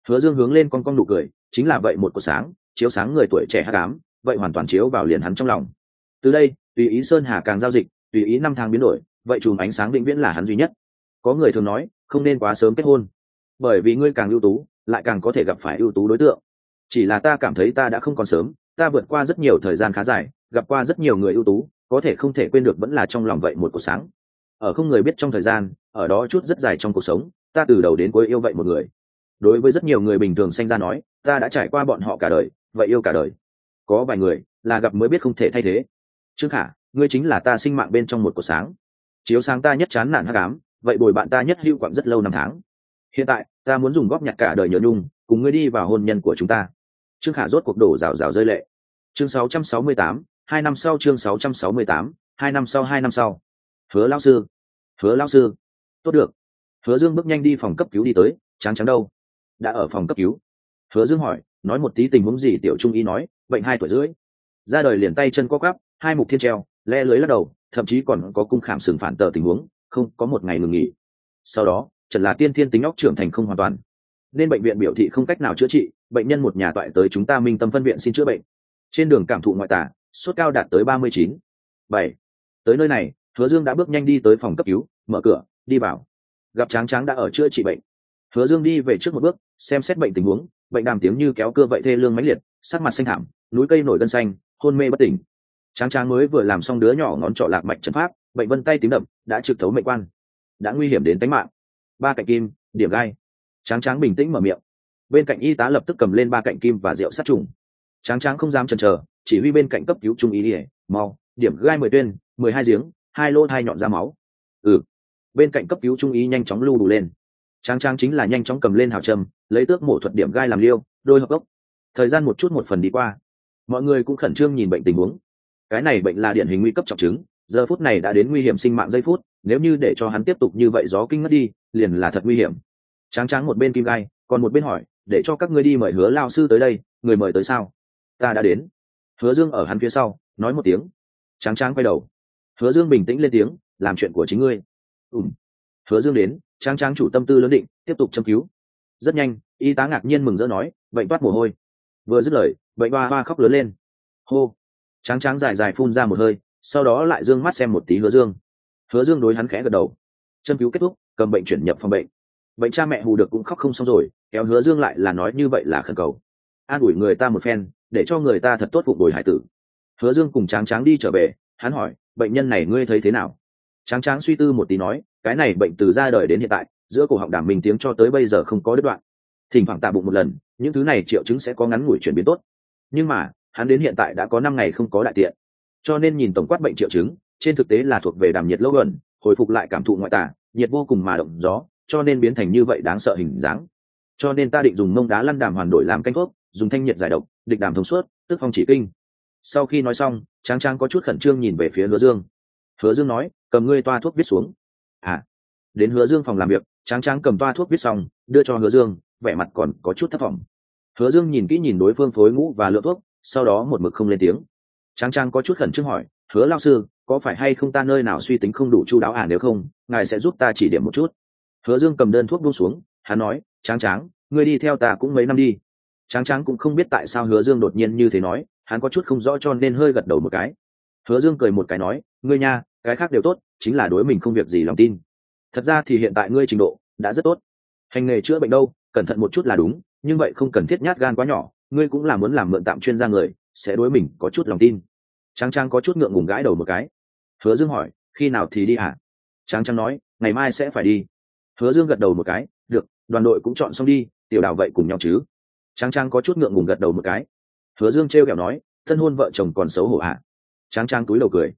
Hứa dương hướng lên con con nụ cười, chính là vậy một cuộc sáng, chiếu sáng người tuổi trẻ hát ám, vậy hoàn toàn chiếu vào liền hắn trong lòng. Từ đây, tùy ý sơn hà càng giao dịch, tùy ý năm tháng biến đổi, vậy chùm ánh sáng định viễn là hắn duy nhất. Có người thường nói, không nên quá sớm kết hôn. Bởi vì ngươi càng ưu tú, lại càng có thể gặp phải ưu tú đối tượng. Chỉ là ta cảm thấy ta đã không còn sớm ta vượt qua rất nhiều thời gian khá dài, gặp qua rất nhiều người ưu tú, có thể không thể quên được vẫn là trong lòng vậy một cuộc sáng. Ở không người biết trong thời gian, ở đó chút rất dài trong cuộc sống, ta từ đầu đến cuối yêu vậy một người. Đối với rất nhiều người bình thường sanh ra nói, ta đã trải qua bọn họ cả đời, vậy yêu cả đời. Có vài người là gặp mới biết không thể thay thế. Trương khả, ngươi chính là ta sinh mạng bên trong một cuộc sáng. Chiếu sáng ta nhất chán nản hắc ám, vậy bồi bạn ta nhất hữu quặng rất lâu năm tháng. Hiện tại, ta muốn dùng góp nhặt cả đời nhớ nhung, cùng ngươi đi vào hôn nhân của chúng ta trương khả rốt cuộc đổ rào rào rơi lệ. Chương 668, hai năm sau chương 668, hai năm sau hai năm sau. Hứa lao sư. Hứa lao sư. Tốt được. Hứa dương bước nhanh đi phòng cấp cứu đi tới trắng trắng đâu? Đã ở phòng cấp cứu. Hứa dương hỏi nói một tí tình huống gì tiểu trung y nói bệnh hai tuổi rưỡi. Ra đời liền tay chân co quắp hai mục thiên treo le lưới lắc đầu thậm chí còn có cung khảm sừng phản tờ tình huống không có một ngày ngừng nghỉ. Sau đó trần là tiên thiên tính óc trưởng thành không hoàn toàn nên bệnh viện biểu thị không cách nào chữa trị, bệnh nhân một nhà toại tới chúng ta minh tâm phân viện xin chữa bệnh. Trên đường cảm thụ ngoại tả sốt cao đạt tới ba mươi chín. Bảy. Tới nơi này, hứa dương đã bước nhanh đi tới phòng cấp cứu, mở cửa, đi vào. Gặp tráng tráng đã ở chữa trị bệnh. Hứa dương đi về trước một bước, xem xét bệnh tình huống, bệnh đàm tiếng như kéo cưa vậy thê lương mãnh liệt, sắc mặt xanh thảm núi cây nổi gân xanh, hôn mê bất tỉnh. Tráng tráng mới vừa làm xong đứa nhỏ ngón trỏ lạc mạch chân pháp, bệnh vân tay tím đậm, đã trực thấu mệnh quan. Đã nguy hiểm đến tính mạng. Ba cạnh kim, điểm gai tráng tráng bình tĩnh mở miệng. Bên cạnh y tá lập tức cầm lên ba cạnh kim và rượu sát trùng. Tráng tráng không dám chần chờ, chỉ huy bên cạnh cấp cứu trung ý ỉa mau, điểm gai mười tuyên, mười hai giếng, hai lô hai nhọn ra máu. Ừ. Bên cạnh cấp cứu trung ý nhanh chóng lưu đủ lên. Tráng tráng chính là nhanh chóng cầm lên hào trầm lấy tước mổ thuật điểm gai làm liêu, đôi hợp gốc. Thời gian một chút một phần đi qua. Mọi người cũng khẩn trương nhìn bệnh tình huống. Cái này bệnh là điển hình nguy cấp trọng chứng, giờ phút này đã đến nguy hiểm sinh mạng giây phút, nếu như để cho hắn tiếp tục như vậy gió kinh ngất đi, liền là thật nguy hiểm tráng tráng một bên kim gai, còn một bên hỏi, để cho các ngươi đi mời hứa lao sư tới đây, người mời tới sao? Ta đã đến. Hứa dương ở hắn phía sau, nói một tiếng. Tráng tráng quay đầu. Hứa dương bình tĩnh lên tiếng, làm chuyện của chính ngươi. Ùm hứa dương đến, tráng tráng chủ tâm tư lớn định, tiếp tục châm cứu. Rất nhanh, y tá ngạc nhiên mừng rỡ nói, bệnh toát mồ hôi. Vừa dứt lời, bệnh ba ba khóc lớn lên. Hô. Tráng tráng dài dài phun ra một hơi, sau đó lại d ư ơ n g mắt xem một tí hứa dương. Hứa dương đối hắn khẽ gật đầu. Châm cứu kết thúc, cầm bệnh chuyển nhập phòng bệnh bệnh cha mẹ hù được cũng khóc không xong rồi, kéo hứa dương lại là nói như vậy là khẩn cầu. An ủi người ta một phen, để cho người ta thật tốt phục hồi hải tử. Hứa dương cùng tráng tráng đi trở về, hắn hỏi, bệnh nhân này ngươi thấy thế nào? Tráng tráng suy tư một tí nói, cái này bệnh từ ra đời đến hiện tại, giữa cổ họng đảm mình tiếng cho tới bây giờ không có đứt đoạn. Thỉnh thoảng tạ bụng một lần, những thứ này triệu chứng sẽ có ngắn ngủi chuyển biến tốt. Nhưng mà, hắn đến hiện tại đã có năm ngày không có đại tiện. Cho nên nhìn tổng quát bệnh triệu chứng, trên thực tế là thuộc về đàm nhiệt lâu gần, hồi phục lại cảm thụ ngoại tả nhiệt vô cùng mà động gió cho nên biến thành như vậy đáng sợ hình dáng. Cho nên ta định dùng mông đá lăn đàm hoàn đổi làm canh thuốc dùng thanh nhiệt giải độc, địch đàm thông suốt, tức phong chỉ kinh. Sau khi nói xong trang trang có chút khẩn trương nhìn về phía hứa dương. Hứa dương nói, cầm ngươi toa thuốc viết xuống. À đến hứa dương phòng làm việc, tráng tráng cầm toa thuốc viết xong, đưa cho hứa dương, vẻ mặt còn có chút thất vọng hứa dương nhìn kỹ nhìn đối phương phối ngũ và lượng thuốc, sau đó một mực không lên tiếng. Trang trang có chút khẩn trương hỏi, hứa lao sư, có phải hay không ta nơi nào suy tính không đủ chu đáo à nếu không, ngài sẽ giúp ta chỉ điểm một chút hứa dương cầm đơn thuốc buông xuống, hắn nói, tráng tráng, ngươi đi theo ta cũng mấy năm đi. Tráng tráng cũng không biết tại sao hứa dương đột nhiên như thế nói, hắn có chút không rõ cho nên hơi gật đầu một cái. Hứa dương cười một cái nói, ngươi nha, cái khác đều tốt, chính là đối mình không việc gì lòng tin. Thật ra thì hiện tại ngươi trình độ đã rất tốt. Hành nghề chữa bệnh đâu, cẩn thận một chút là đúng, nhưng vậy không cần thiết nhát gan quá nhỏ, ngươi cũng là muốn làm mượn tạm chuyên gia người, sẽ đối mình có chút lòng tin. Tráng Tráng có chút ngượng ngùng gãi đầu một cái. Hứa dương hỏi, khi nào thì đi hả? Tráng Tráng nói, ngày mai sẽ phải đi hứa dương gật đầu một cái, được, đoàn đội cũng chọn xong đi, tiểu đào vậy cùng nhau chứ. Tráng trang có chút ngượng ngùng gật đầu một cái. Hứa dương t r kẹo nói, thân hôn vợ chồng còn xấu hổ à? Tráng trang túi đầu cười.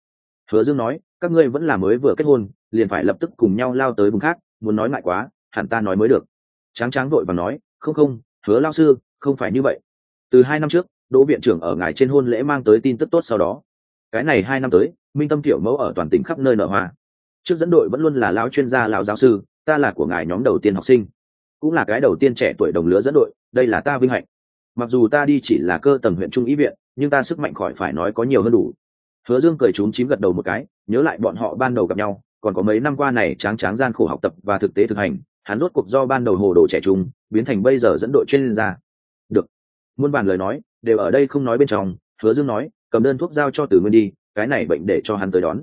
Hứa dương nói, các ngươi vẫn là mới vừa kết hôn, liền phải lập tức cùng nhau lao tới vùng khác, muốn nói ngại quá, hẳn ta nói mới được. Tráng tráng vội và nói, không không, hứa lao sư, không phải như vậy. Từ hai năm trước, đỗ viện trưởng ở ngài trên hôn lễ mang tới tin tức tốt sau đó. Cái này hai năm tới, minh tâm tiểu mẫu ở toàn tỉnh khắp nơi nở hoa. Trước dẫn đội vẫn luôn là lão chuyên gia, lão giáo sư ta là của ngài nhóm đầu tiên học sinh, cũng là cái đầu tiên trẻ tuổi đồng lứa dẫn đội, đây là ta vinh hạnh. Mặc dù ta đi chỉ là cơ tầng huyện trung ý viện, nhưng ta sức mạnh khỏi phải nói có nhiều hơn đủ. Hứa dương cười trúng chím gật đầu một cái, nhớ lại bọn họ ban đầu gặp nhau, còn có mấy năm qua này tráng tráng gian khổ học tập và thực tế thực hành, hắn rốt cuộc do ban đầu hồ đồ trẻ trung, biến thành bây giờ dẫn đội chuyên gia. Được. Muôn bàn lời nói, đều ở đây không nói bên trong, hứa dương nói, cầm đơn thuốc giao cho từ nguyên đi, cái này bệnh để cho hắn tới đón.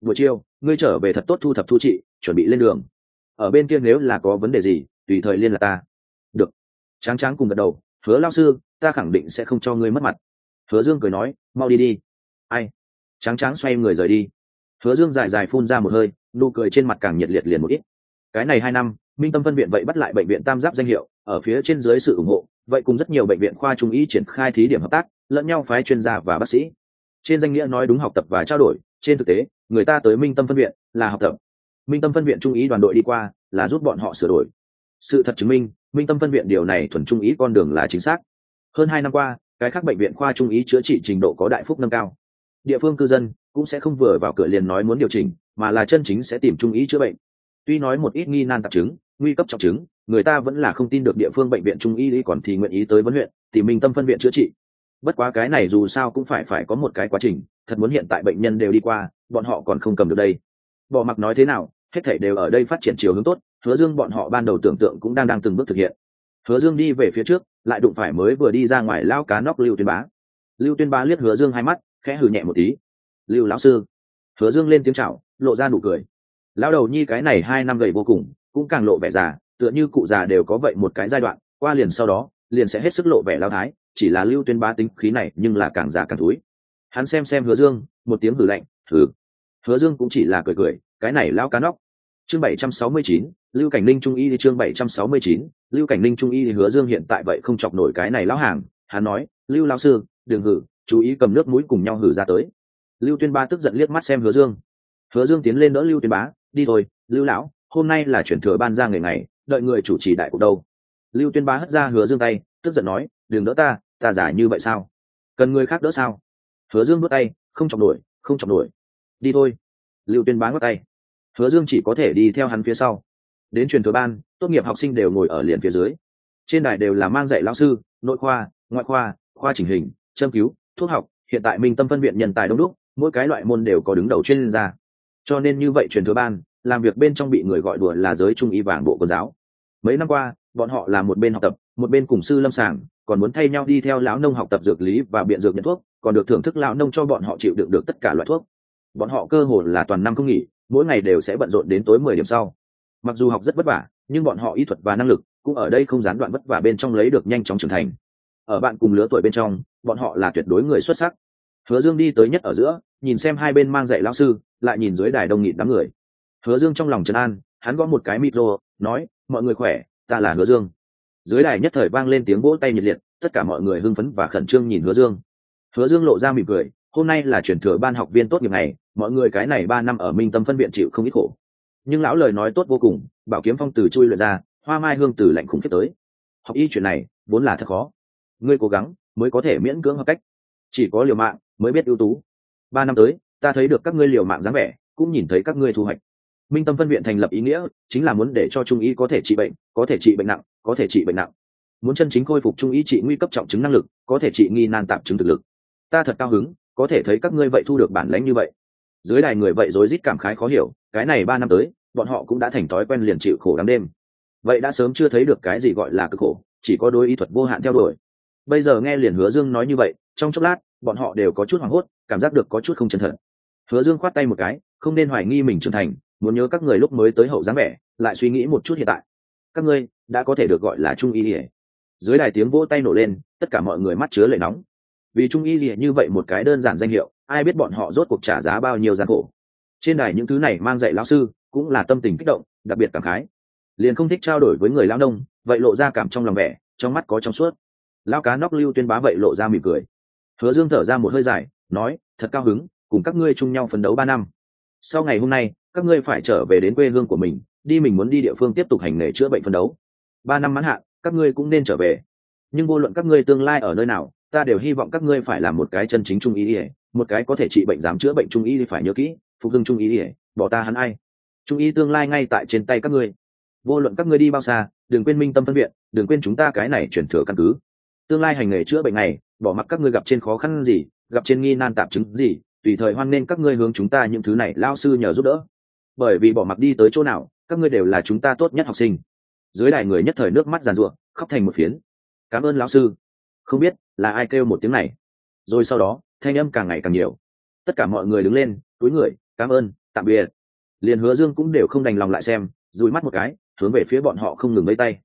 Buổi chiều, ngươi trở về thật tốt thu thập thu trị, chuẩn bị lên đường ở bên kia nếu là có vấn đề gì, tùy thời liên lạc ta. Được. Tráng tráng cùng gật đầu, hứa lao sư, ta khẳng định sẽ không cho ngươi mất mặt. Hứa dương cười nói, mau đi đi. Ai? Tráng tráng xoay người rời đi. Hứa dương dài dài phun ra một hơi, nụ cười trên mặt càng nhiệt liệt liền một ít. Cái này hai năm, minh tâm phân viện vậy bắt lại bệnh viện tam giáp danh hiệu, ở phía trên dưới sự ủng hộ, vậy cùng rất nhiều bệnh viện khoa trung y triển khai thí điểm hợp tác, lẫn nhau phái chuyên gia và bác sĩ. Trên danh nghĩa nói đúng học tập và trao đổi, trên thực tế, người ta tới minh tâm phân viện là học tập minh tâm phân viện trung ý đoàn đội đi qua là giúp bọn họ sửa đổi. Sự thật chứng minh minh tâm phân viện điều này thuần trung ý con đường là chính xác. Hơn hai năm qua, cái khác bệnh viện khoa trung ý chữa trị trình độ có đại phúc nâng cao. Địa phương cư dân cũng sẽ không vừa vào cửa liền nói muốn điều chỉnh, mà là chân chính sẽ tìm trung ý chữa bệnh. Tuy nói một ít nghi nan tạp chứng, nguy cấp trọng chứng, người ta vẫn là không tin được địa phương bệnh viện trung y lý còn thì nguyện ý tới vấn huyện, tìm minh tâm phân viện chữa trị. Bất quá cái này dù sao cũng phải phải có một cái quá trình, thật muốn hiện tại bệnh nhân đều đi qua, bọn họ còn không cầm được đây. Bỏ mặc nói thế nào hết thảy đều ở đây phát triển chiều hướng tốt, hứa dương bọn họ ban đầu tưởng tượng cũng đang đang từng bước thực hiện. Hứa dương đi về phía trước, lại đụng phải mới vừa đi ra ngoài lao cá nóc lưu tuyên bá. Lưu tuyên bá liếc hứa dương hai mắt, khẽ hừ nhẹ một tí. Lưu lão sư. Hứa dương lên tiếng chào, lộ ra nụ cười. Lão đầu nhi cái này hai năm gầy vô cùng, cũng càng lộ vẻ già, tựa như cụ già đều có vậy một cái giai đoạn, qua liền sau đó, liền sẽ hết sức lộ vẻ lao thái, chỉ là lưu tuyên bá tính khí này nhưng là càng già càng thúi. hắn xem xem hứa dương, một tiếng hử lạnh thử hứa dương cũng chỉ là cười cười, cái này lao cá nóc chương bảy trăm sáu mươi chín, lưu cảnh ninh trung y thì chương bảy trăm sáu mươi chín, lưu cảnh ninh trung y thì hứa dương hiện tại vậy không chọc nổi cái này lão hàng. Hắn nói, lưu lão sư, đừng hử, chú ý cầm nước mũi cùng nhau hử ra tới. Lưu tuyên ba tức giận liếc mắt xem hứa dương. Hứa dương tiến lên đỡ lưu tuyên bá, đi thôi, lưu lão, hôm nay là chuyển thừa ban ra ngày ngày, đợi người chủ trì đại cuộc đâu. Lưu tuyên bá hất ra hứa dương tay, tức giận nói, đừng đỡ ta ta giả như vậy sao? Cần người khác đỡ sao? Hứa dương bước tay, không chọc nổi, không chọc nổi. Đi thôi. Lưu tuyên bá ngắt tay hứa dương chỉ có thể đi theo hắn phía sau. Đến truyền thừa ban, tốt nghiệp học sinh đều ngồi ở liền phía dưới. Trên đài đều là mang dạy lão sư, nội khoa, ngoại khoa khoa chỉnh hình, châm cứu, thuốc học, hiện tại minh tâm phân viện nhân tài đông đúc, mỗi cái loại môn đều có đứng đầu chuyên gia. Cho nên như vậy truyền thừa ban, làm việc bên trong bị người gọi đùa là giới trung y vàng bộ quân giáo. Mấy năm qua, bọn họ là một bên học tập, một bên cùng sư lâm sàng, còn muốn thay nhau đi theo lão nông học tập dược lý và biện dược nhận thuốc, còn được thưởng thức lão nông cho bọn họ chịu đựng được tất cả loại thuốc. Bọn họ cơ hồ là toàn năm không nghỉ mỗi ngày đều sẽ bận rộn đến tối mười điểm sau. Mặc dù học rất vất vả, nhưng bọn họ y thuật và năng lực cũng ở đây không gián đoạn vất vả bên trong lấy được nhanh chóng trưởng thành. Ở bạn cùng lứa tuổi bên trong, bọn họ là tuyệt đối người xuất sắc. Hứa dương đi tới nhất ở giữa, nhìn xem hai bên mang dạy lão sư, lại nhìn dưới đài đông nghịt đám người. Hứa dương trong lòng trấn an, hắn gõ một cái micro, nói, mọi người khỏe, ta là hứa dương. Dưới đài nhất thời vang lên tiếng vỗ tay nhiệt liệt, tất cả mọi người hưng phấn và khẩn trương nhìn hứa dương. Hứa dương lộ ra mỉm cười, hôm nay là chuyển thừa ban học viên tốt nghiệp này mọi người cái này ba năm ở minh tâm phân viện chịu không ít khổ. Nhưng lão lời nói tốt vô cùng, bảo kiếm phong từ chui luyện ra, hoa mai hương từ lạnh khủng khiếp tới. Học y chuyện này, vốn là thật khó. Ngươi cố gắng, mới có thể miễn cưỡng hợp cách. Chỉ có liều mạng, mới biết ưu tú. Ba năm tới, ta thấy được các ngươi liều mạng dáng vẻ, cũng nhìn thấy các ngươi thu hoạch. Minh tâm phân viện thành lập ý nghĩa, chính là muốn để cho trung y có thể trị bệnh, có thể trị bệnh nặng, có thể trị bệnh nặng. Muốn chân chính khôi phục trung y trị nguy cấp trọng chứng năng lực, có thể trị nghi nan tạm chứng thực lực. Ta thật cao hứng, có thể thấy các ngươi vậy thu được bản lãnh như vậy dưới đài người vậy rối rít cảm khái khó hiểu, cái này ba năm tới, bọn họ cũng đã thành thói quen liền chịu khổ đắng đêm. Vậy đã sớm chưa thấy được cái gì gọi là cực khổ, chỉ có đôi y thuật vô hạn theo đuổi. Bây giờ nghe liền hứa dương nói như vậy, trong chốc lát, bọn họ đều có chút hoảng hốt, cảm giác được có chút không chân thật. Hứa dương khoát tay một cái, không nên hoài nghi mình trưởng thành, muốn nhớ các người lúc mới tới hậu dáng vẻ, lại suy nghĩ một chút hiện tại. Các ngươi, đã có thể được gọi là trung y ỉa dưới đài tiếng vỗ tay nổ lên, tất cả mọi người mắt chứa lệ nóng. Vì trung y ỉa như vậy một cái đơn giản danh hiệu ai biết bọn họ rốt cuộc trả giá bao nhiêu gian khổ. Trên đài những thứ này mang dạy lão sư cũng là tâm tình kích động, đặc biệt cảm khái. Liền không thích trao đổi với người lao nông, vậy lộ ra cảm trong lòng vẻ, trong mắt có trong suốt. Lao cá nóc lưu tuyên bá vậy lộ ra mỉm cười. Hứa dương thở ra một hơi dài, nói, thật cao hứng, cùng các ngươi chung nhau phấn đấu ba năm. Sau ngày hôm nay, các ngươi phải trở về đến quê hương của mình, đi mình muốn đi địa phương tiếp tục hành nghề chữa bệnh phấn đấu. Ba năm mãn hạn, các ngươi cũng nên trở về. Nhưng vô luận các ngươi tương lai ở nơi nào ta đều hy vọng các ngươi phải làm một cái chân chính trung ý ỉa một cái có thể trị bệnh dám chữa bệnh trung ý phải nhớ kỹ, phục hưng trung ý ỉa bỏ ta hắn ai. Trung ý tương lai ngay tại trên tay các ngươi. Vô luận các ngươi đi bao xa, đừng quên minh tâm phân viện đừng quên chúng ta cái này chuyển thừa căn cứ. Tương lai hành nghề chữa bệnh này, bỏ mặc các ngươi gặp trên khó khăn gì, gặp trên nghi nan tạp chứng gì, tùy thời hoan nên các ngươi hướng chúng ta những thứ này lao sư nhờ giúp đỡ. Bởi vì bỏ mặc đi tới chỗ nào, các ngươi đều là chúng ta tốt nhất học sinh. Dưới đài người nhất thời nước mắt giàn ruộng khóc thành một phiến. Cảm ơn lão sư không biết là ai kêu một tiếng này. Rồi sau đó, thanh âm càng ngày càng nhiều. Tất cả mọi người đứng lên, túi người, cảm ơn, tạm biệt. Liền hứa dương cũng đều không đành lòng lại xem, dùi mắt một cái, hướng về phía bọn họ không ngừng lấy tay.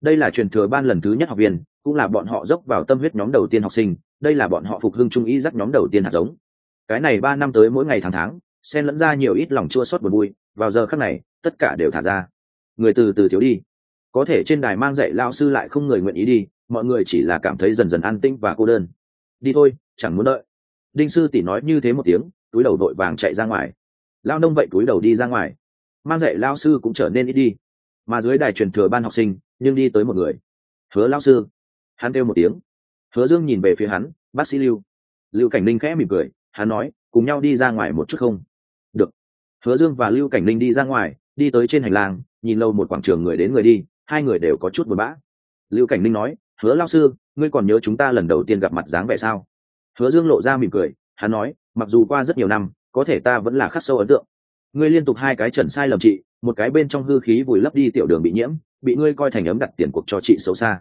Đây là truyền thừa ban lần thứ nhất học viên, cũng là bọn họ dốc vào tâm huyết nhóm đầu tiên học sinh, đây là bọn họ phục hưng trung ý dắt nhóm đầu tiên hạt giống. Cái này ba năm tới mỗi ngày tháng tháng, xen lẫn ra nhiều ít lòng chua xót buồn vui, vào giờ khắc này, tất cả đều thả ra. Người từ từ thiếu đi. Có thể trên đài mang dạy lao sư lại không người nguyện ý đi mọi người chỉ là cảm thấy dần dần an tĩnh và cô đơn. Đi thôi, chẳng muốn đợi. Đinh sư tỷ nói như thế một tiếng, túi đầu đội vàng chạy ra ngoài. Lao nông vậy túi đầu đi ra ngoài. Mang dạy lao sư cũng trở nên ít đi. Mà dưới đài truyền thừa ban học sinh, nhưng đi tới một người. Hứa lao sư. Hắn kêu một tiếng. Hứa dương nhìn về phía hắn, bác sĩ lưu. Lưu cảnh linh khẽ mỉm cười, hắn nói, cùng nhau đi ra ngoài một chút không? Được. Hứa dương và lưu cảnh linh đi ra ngoài, đi tới trên hành lang, nhìn lâu một quảng trường người đến người đi, hai người đều có chút buồn bã. Lưu cảnh linh nói hứa lao sư, ngươi còn nhớ chúng ta lần đầu tiên gặp mặt dáng vẻ sao? Hứa dương lộ ra mỉm cười, hắn nói, mặc dù qua rất nhiều năm, có thể ta vẫn là khắc sâu ấn tượng. Ngươi liên tục hai cái trần sai lầm chị một cái bên trong hư khí vùi lấp đi tiểu đường bị nhiễm, bị ngươi coi thành ấm đặt tiền cuộc cho chị xấu xa.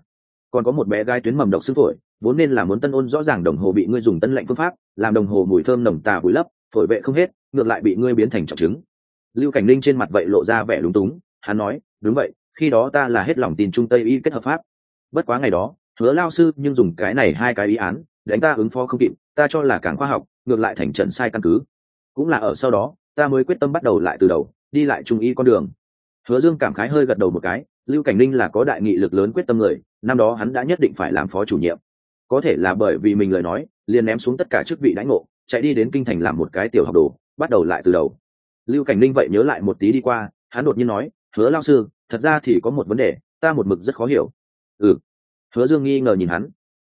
Còn có một bé gái tuyến mầm độc sức phổi, vốn nên là muốn tân ôn rõ ràng đồng hồ bị ngươi dùng tân lệnh phương pháp, làm đồng hồ mùi thơm nồng tà vùi lấp, phổi vệ không hết, ngược lại bị ngươi biến thành trọng chứng. Lưu cảnh linh trên mặt vậy lộ ra vẻ lúng túng, hắn nói, đúng vậy, khi đó ta là hết lòng tin trung tây y kết hợp pháp bất quá ngày đó, hứa lao sư nhưng dùng cái này hai cái ý án đánh ta ứng phó không kịp, ta cho là càng khoa học, ngược lại thành trận sai căn cứ. Cũng là ở sau đó, ta mới quyết tâm bắt đầu lại từ đầu, đi lại trung y con đường. Hứa dương cảm khái hơi gật đầu một cái, lưu cảnh ninh là có đại nghị lực lớn quyết tâm người, năm đó hắn đã nhất định phải làm phó chủ nhiệm. Có thể là bởi vì mình lời nói, liền ném xuống tất cả chức vị đánh ngộ, chạy đi đến kinh thành làm một cái tiểu học đồ, bắt đầu lại từ đầu. Lưu cảnh ninh vậy nhớ lại một tí đi qua, hắn đột nhiên nói, hứa lao sư, thật ra thì có một vấn đề, ta một mực rất khó hiểu ừ. Hứa dương nghi ngờ nhìn hắn.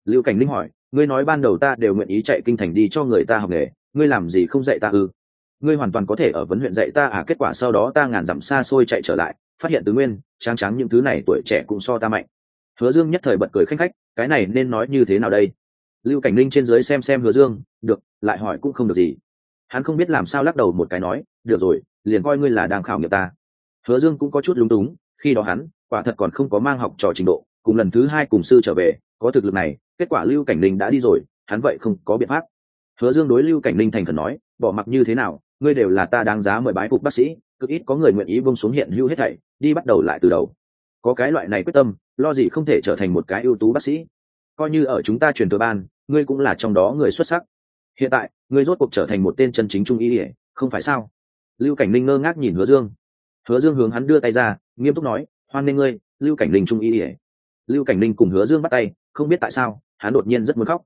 Lưu cảnh Linh hỏi, ngươi nói ban đầu ta đều nguyện ý chạy kinh thành đi cho người ta học nghề, ngươi làm gì không dạy ta ư? Ngươi hoàn toàn có thể ở vấn huyện dạy ta à kết quả sau đó ta ngàn dặm xa xôi chạy trở lại, phát hiện tứ nguyên, tráng tráng những thứ này tuổi trẻ cũng so ta mạnh. Hứa dương nhất thời bật cười khanh khách, cái này nên nói như thế nào đây? Lưu cảnh linh trên dưới xem xem hứa dương, được, lại hỏi cũng không được gì. Hắn không biết làm sao lắc đầu một cái nói, được rồi, liền coi ngươi là đang khảo nghiệm ta. Hứa dương cũng có chút lúng túng, khi đó hắn, quả thật còn không có mang học trò trình độ cùng lần thứ hai cùng sư trở về, có thực lực này, kết quả lưu cảnh linh đã đi rồi, hắn vậy không có biện pháp. Hứa dương đối lưu cảnh linh thành khẩn nói, bỏ mặc như thế nào, ngươi đều là ta đáng giá mời bái phục bác sĩ, cực ít có người nguyện ý bông xuống hiện lưu hết thảy, đi bắt đầu lại từ đầu. Có cái loại này quyết tâm, lo gì không thể trở thành một cái ưu tú bác sĩ. Coi như ở chúng ta truyền thừa ban, ngươi cũng là trong đó người xuất sắc. Hiện tại, ngươi rốt cuộc trở thành một tên chân chính trung y ỉa không phải sao? Lưu cảnh linh ngơ ngác nhìn hứa dương. Hứa dương hướng hắn đưa tay ra, nghiêm túc nói, hoan nghênh ngươi, lưu cảnh linh trung y ỉa lưu cảnh linh cùng hứa dương bắt tay, không biết tại sao, hắn đột nhiên rất muốn khóc.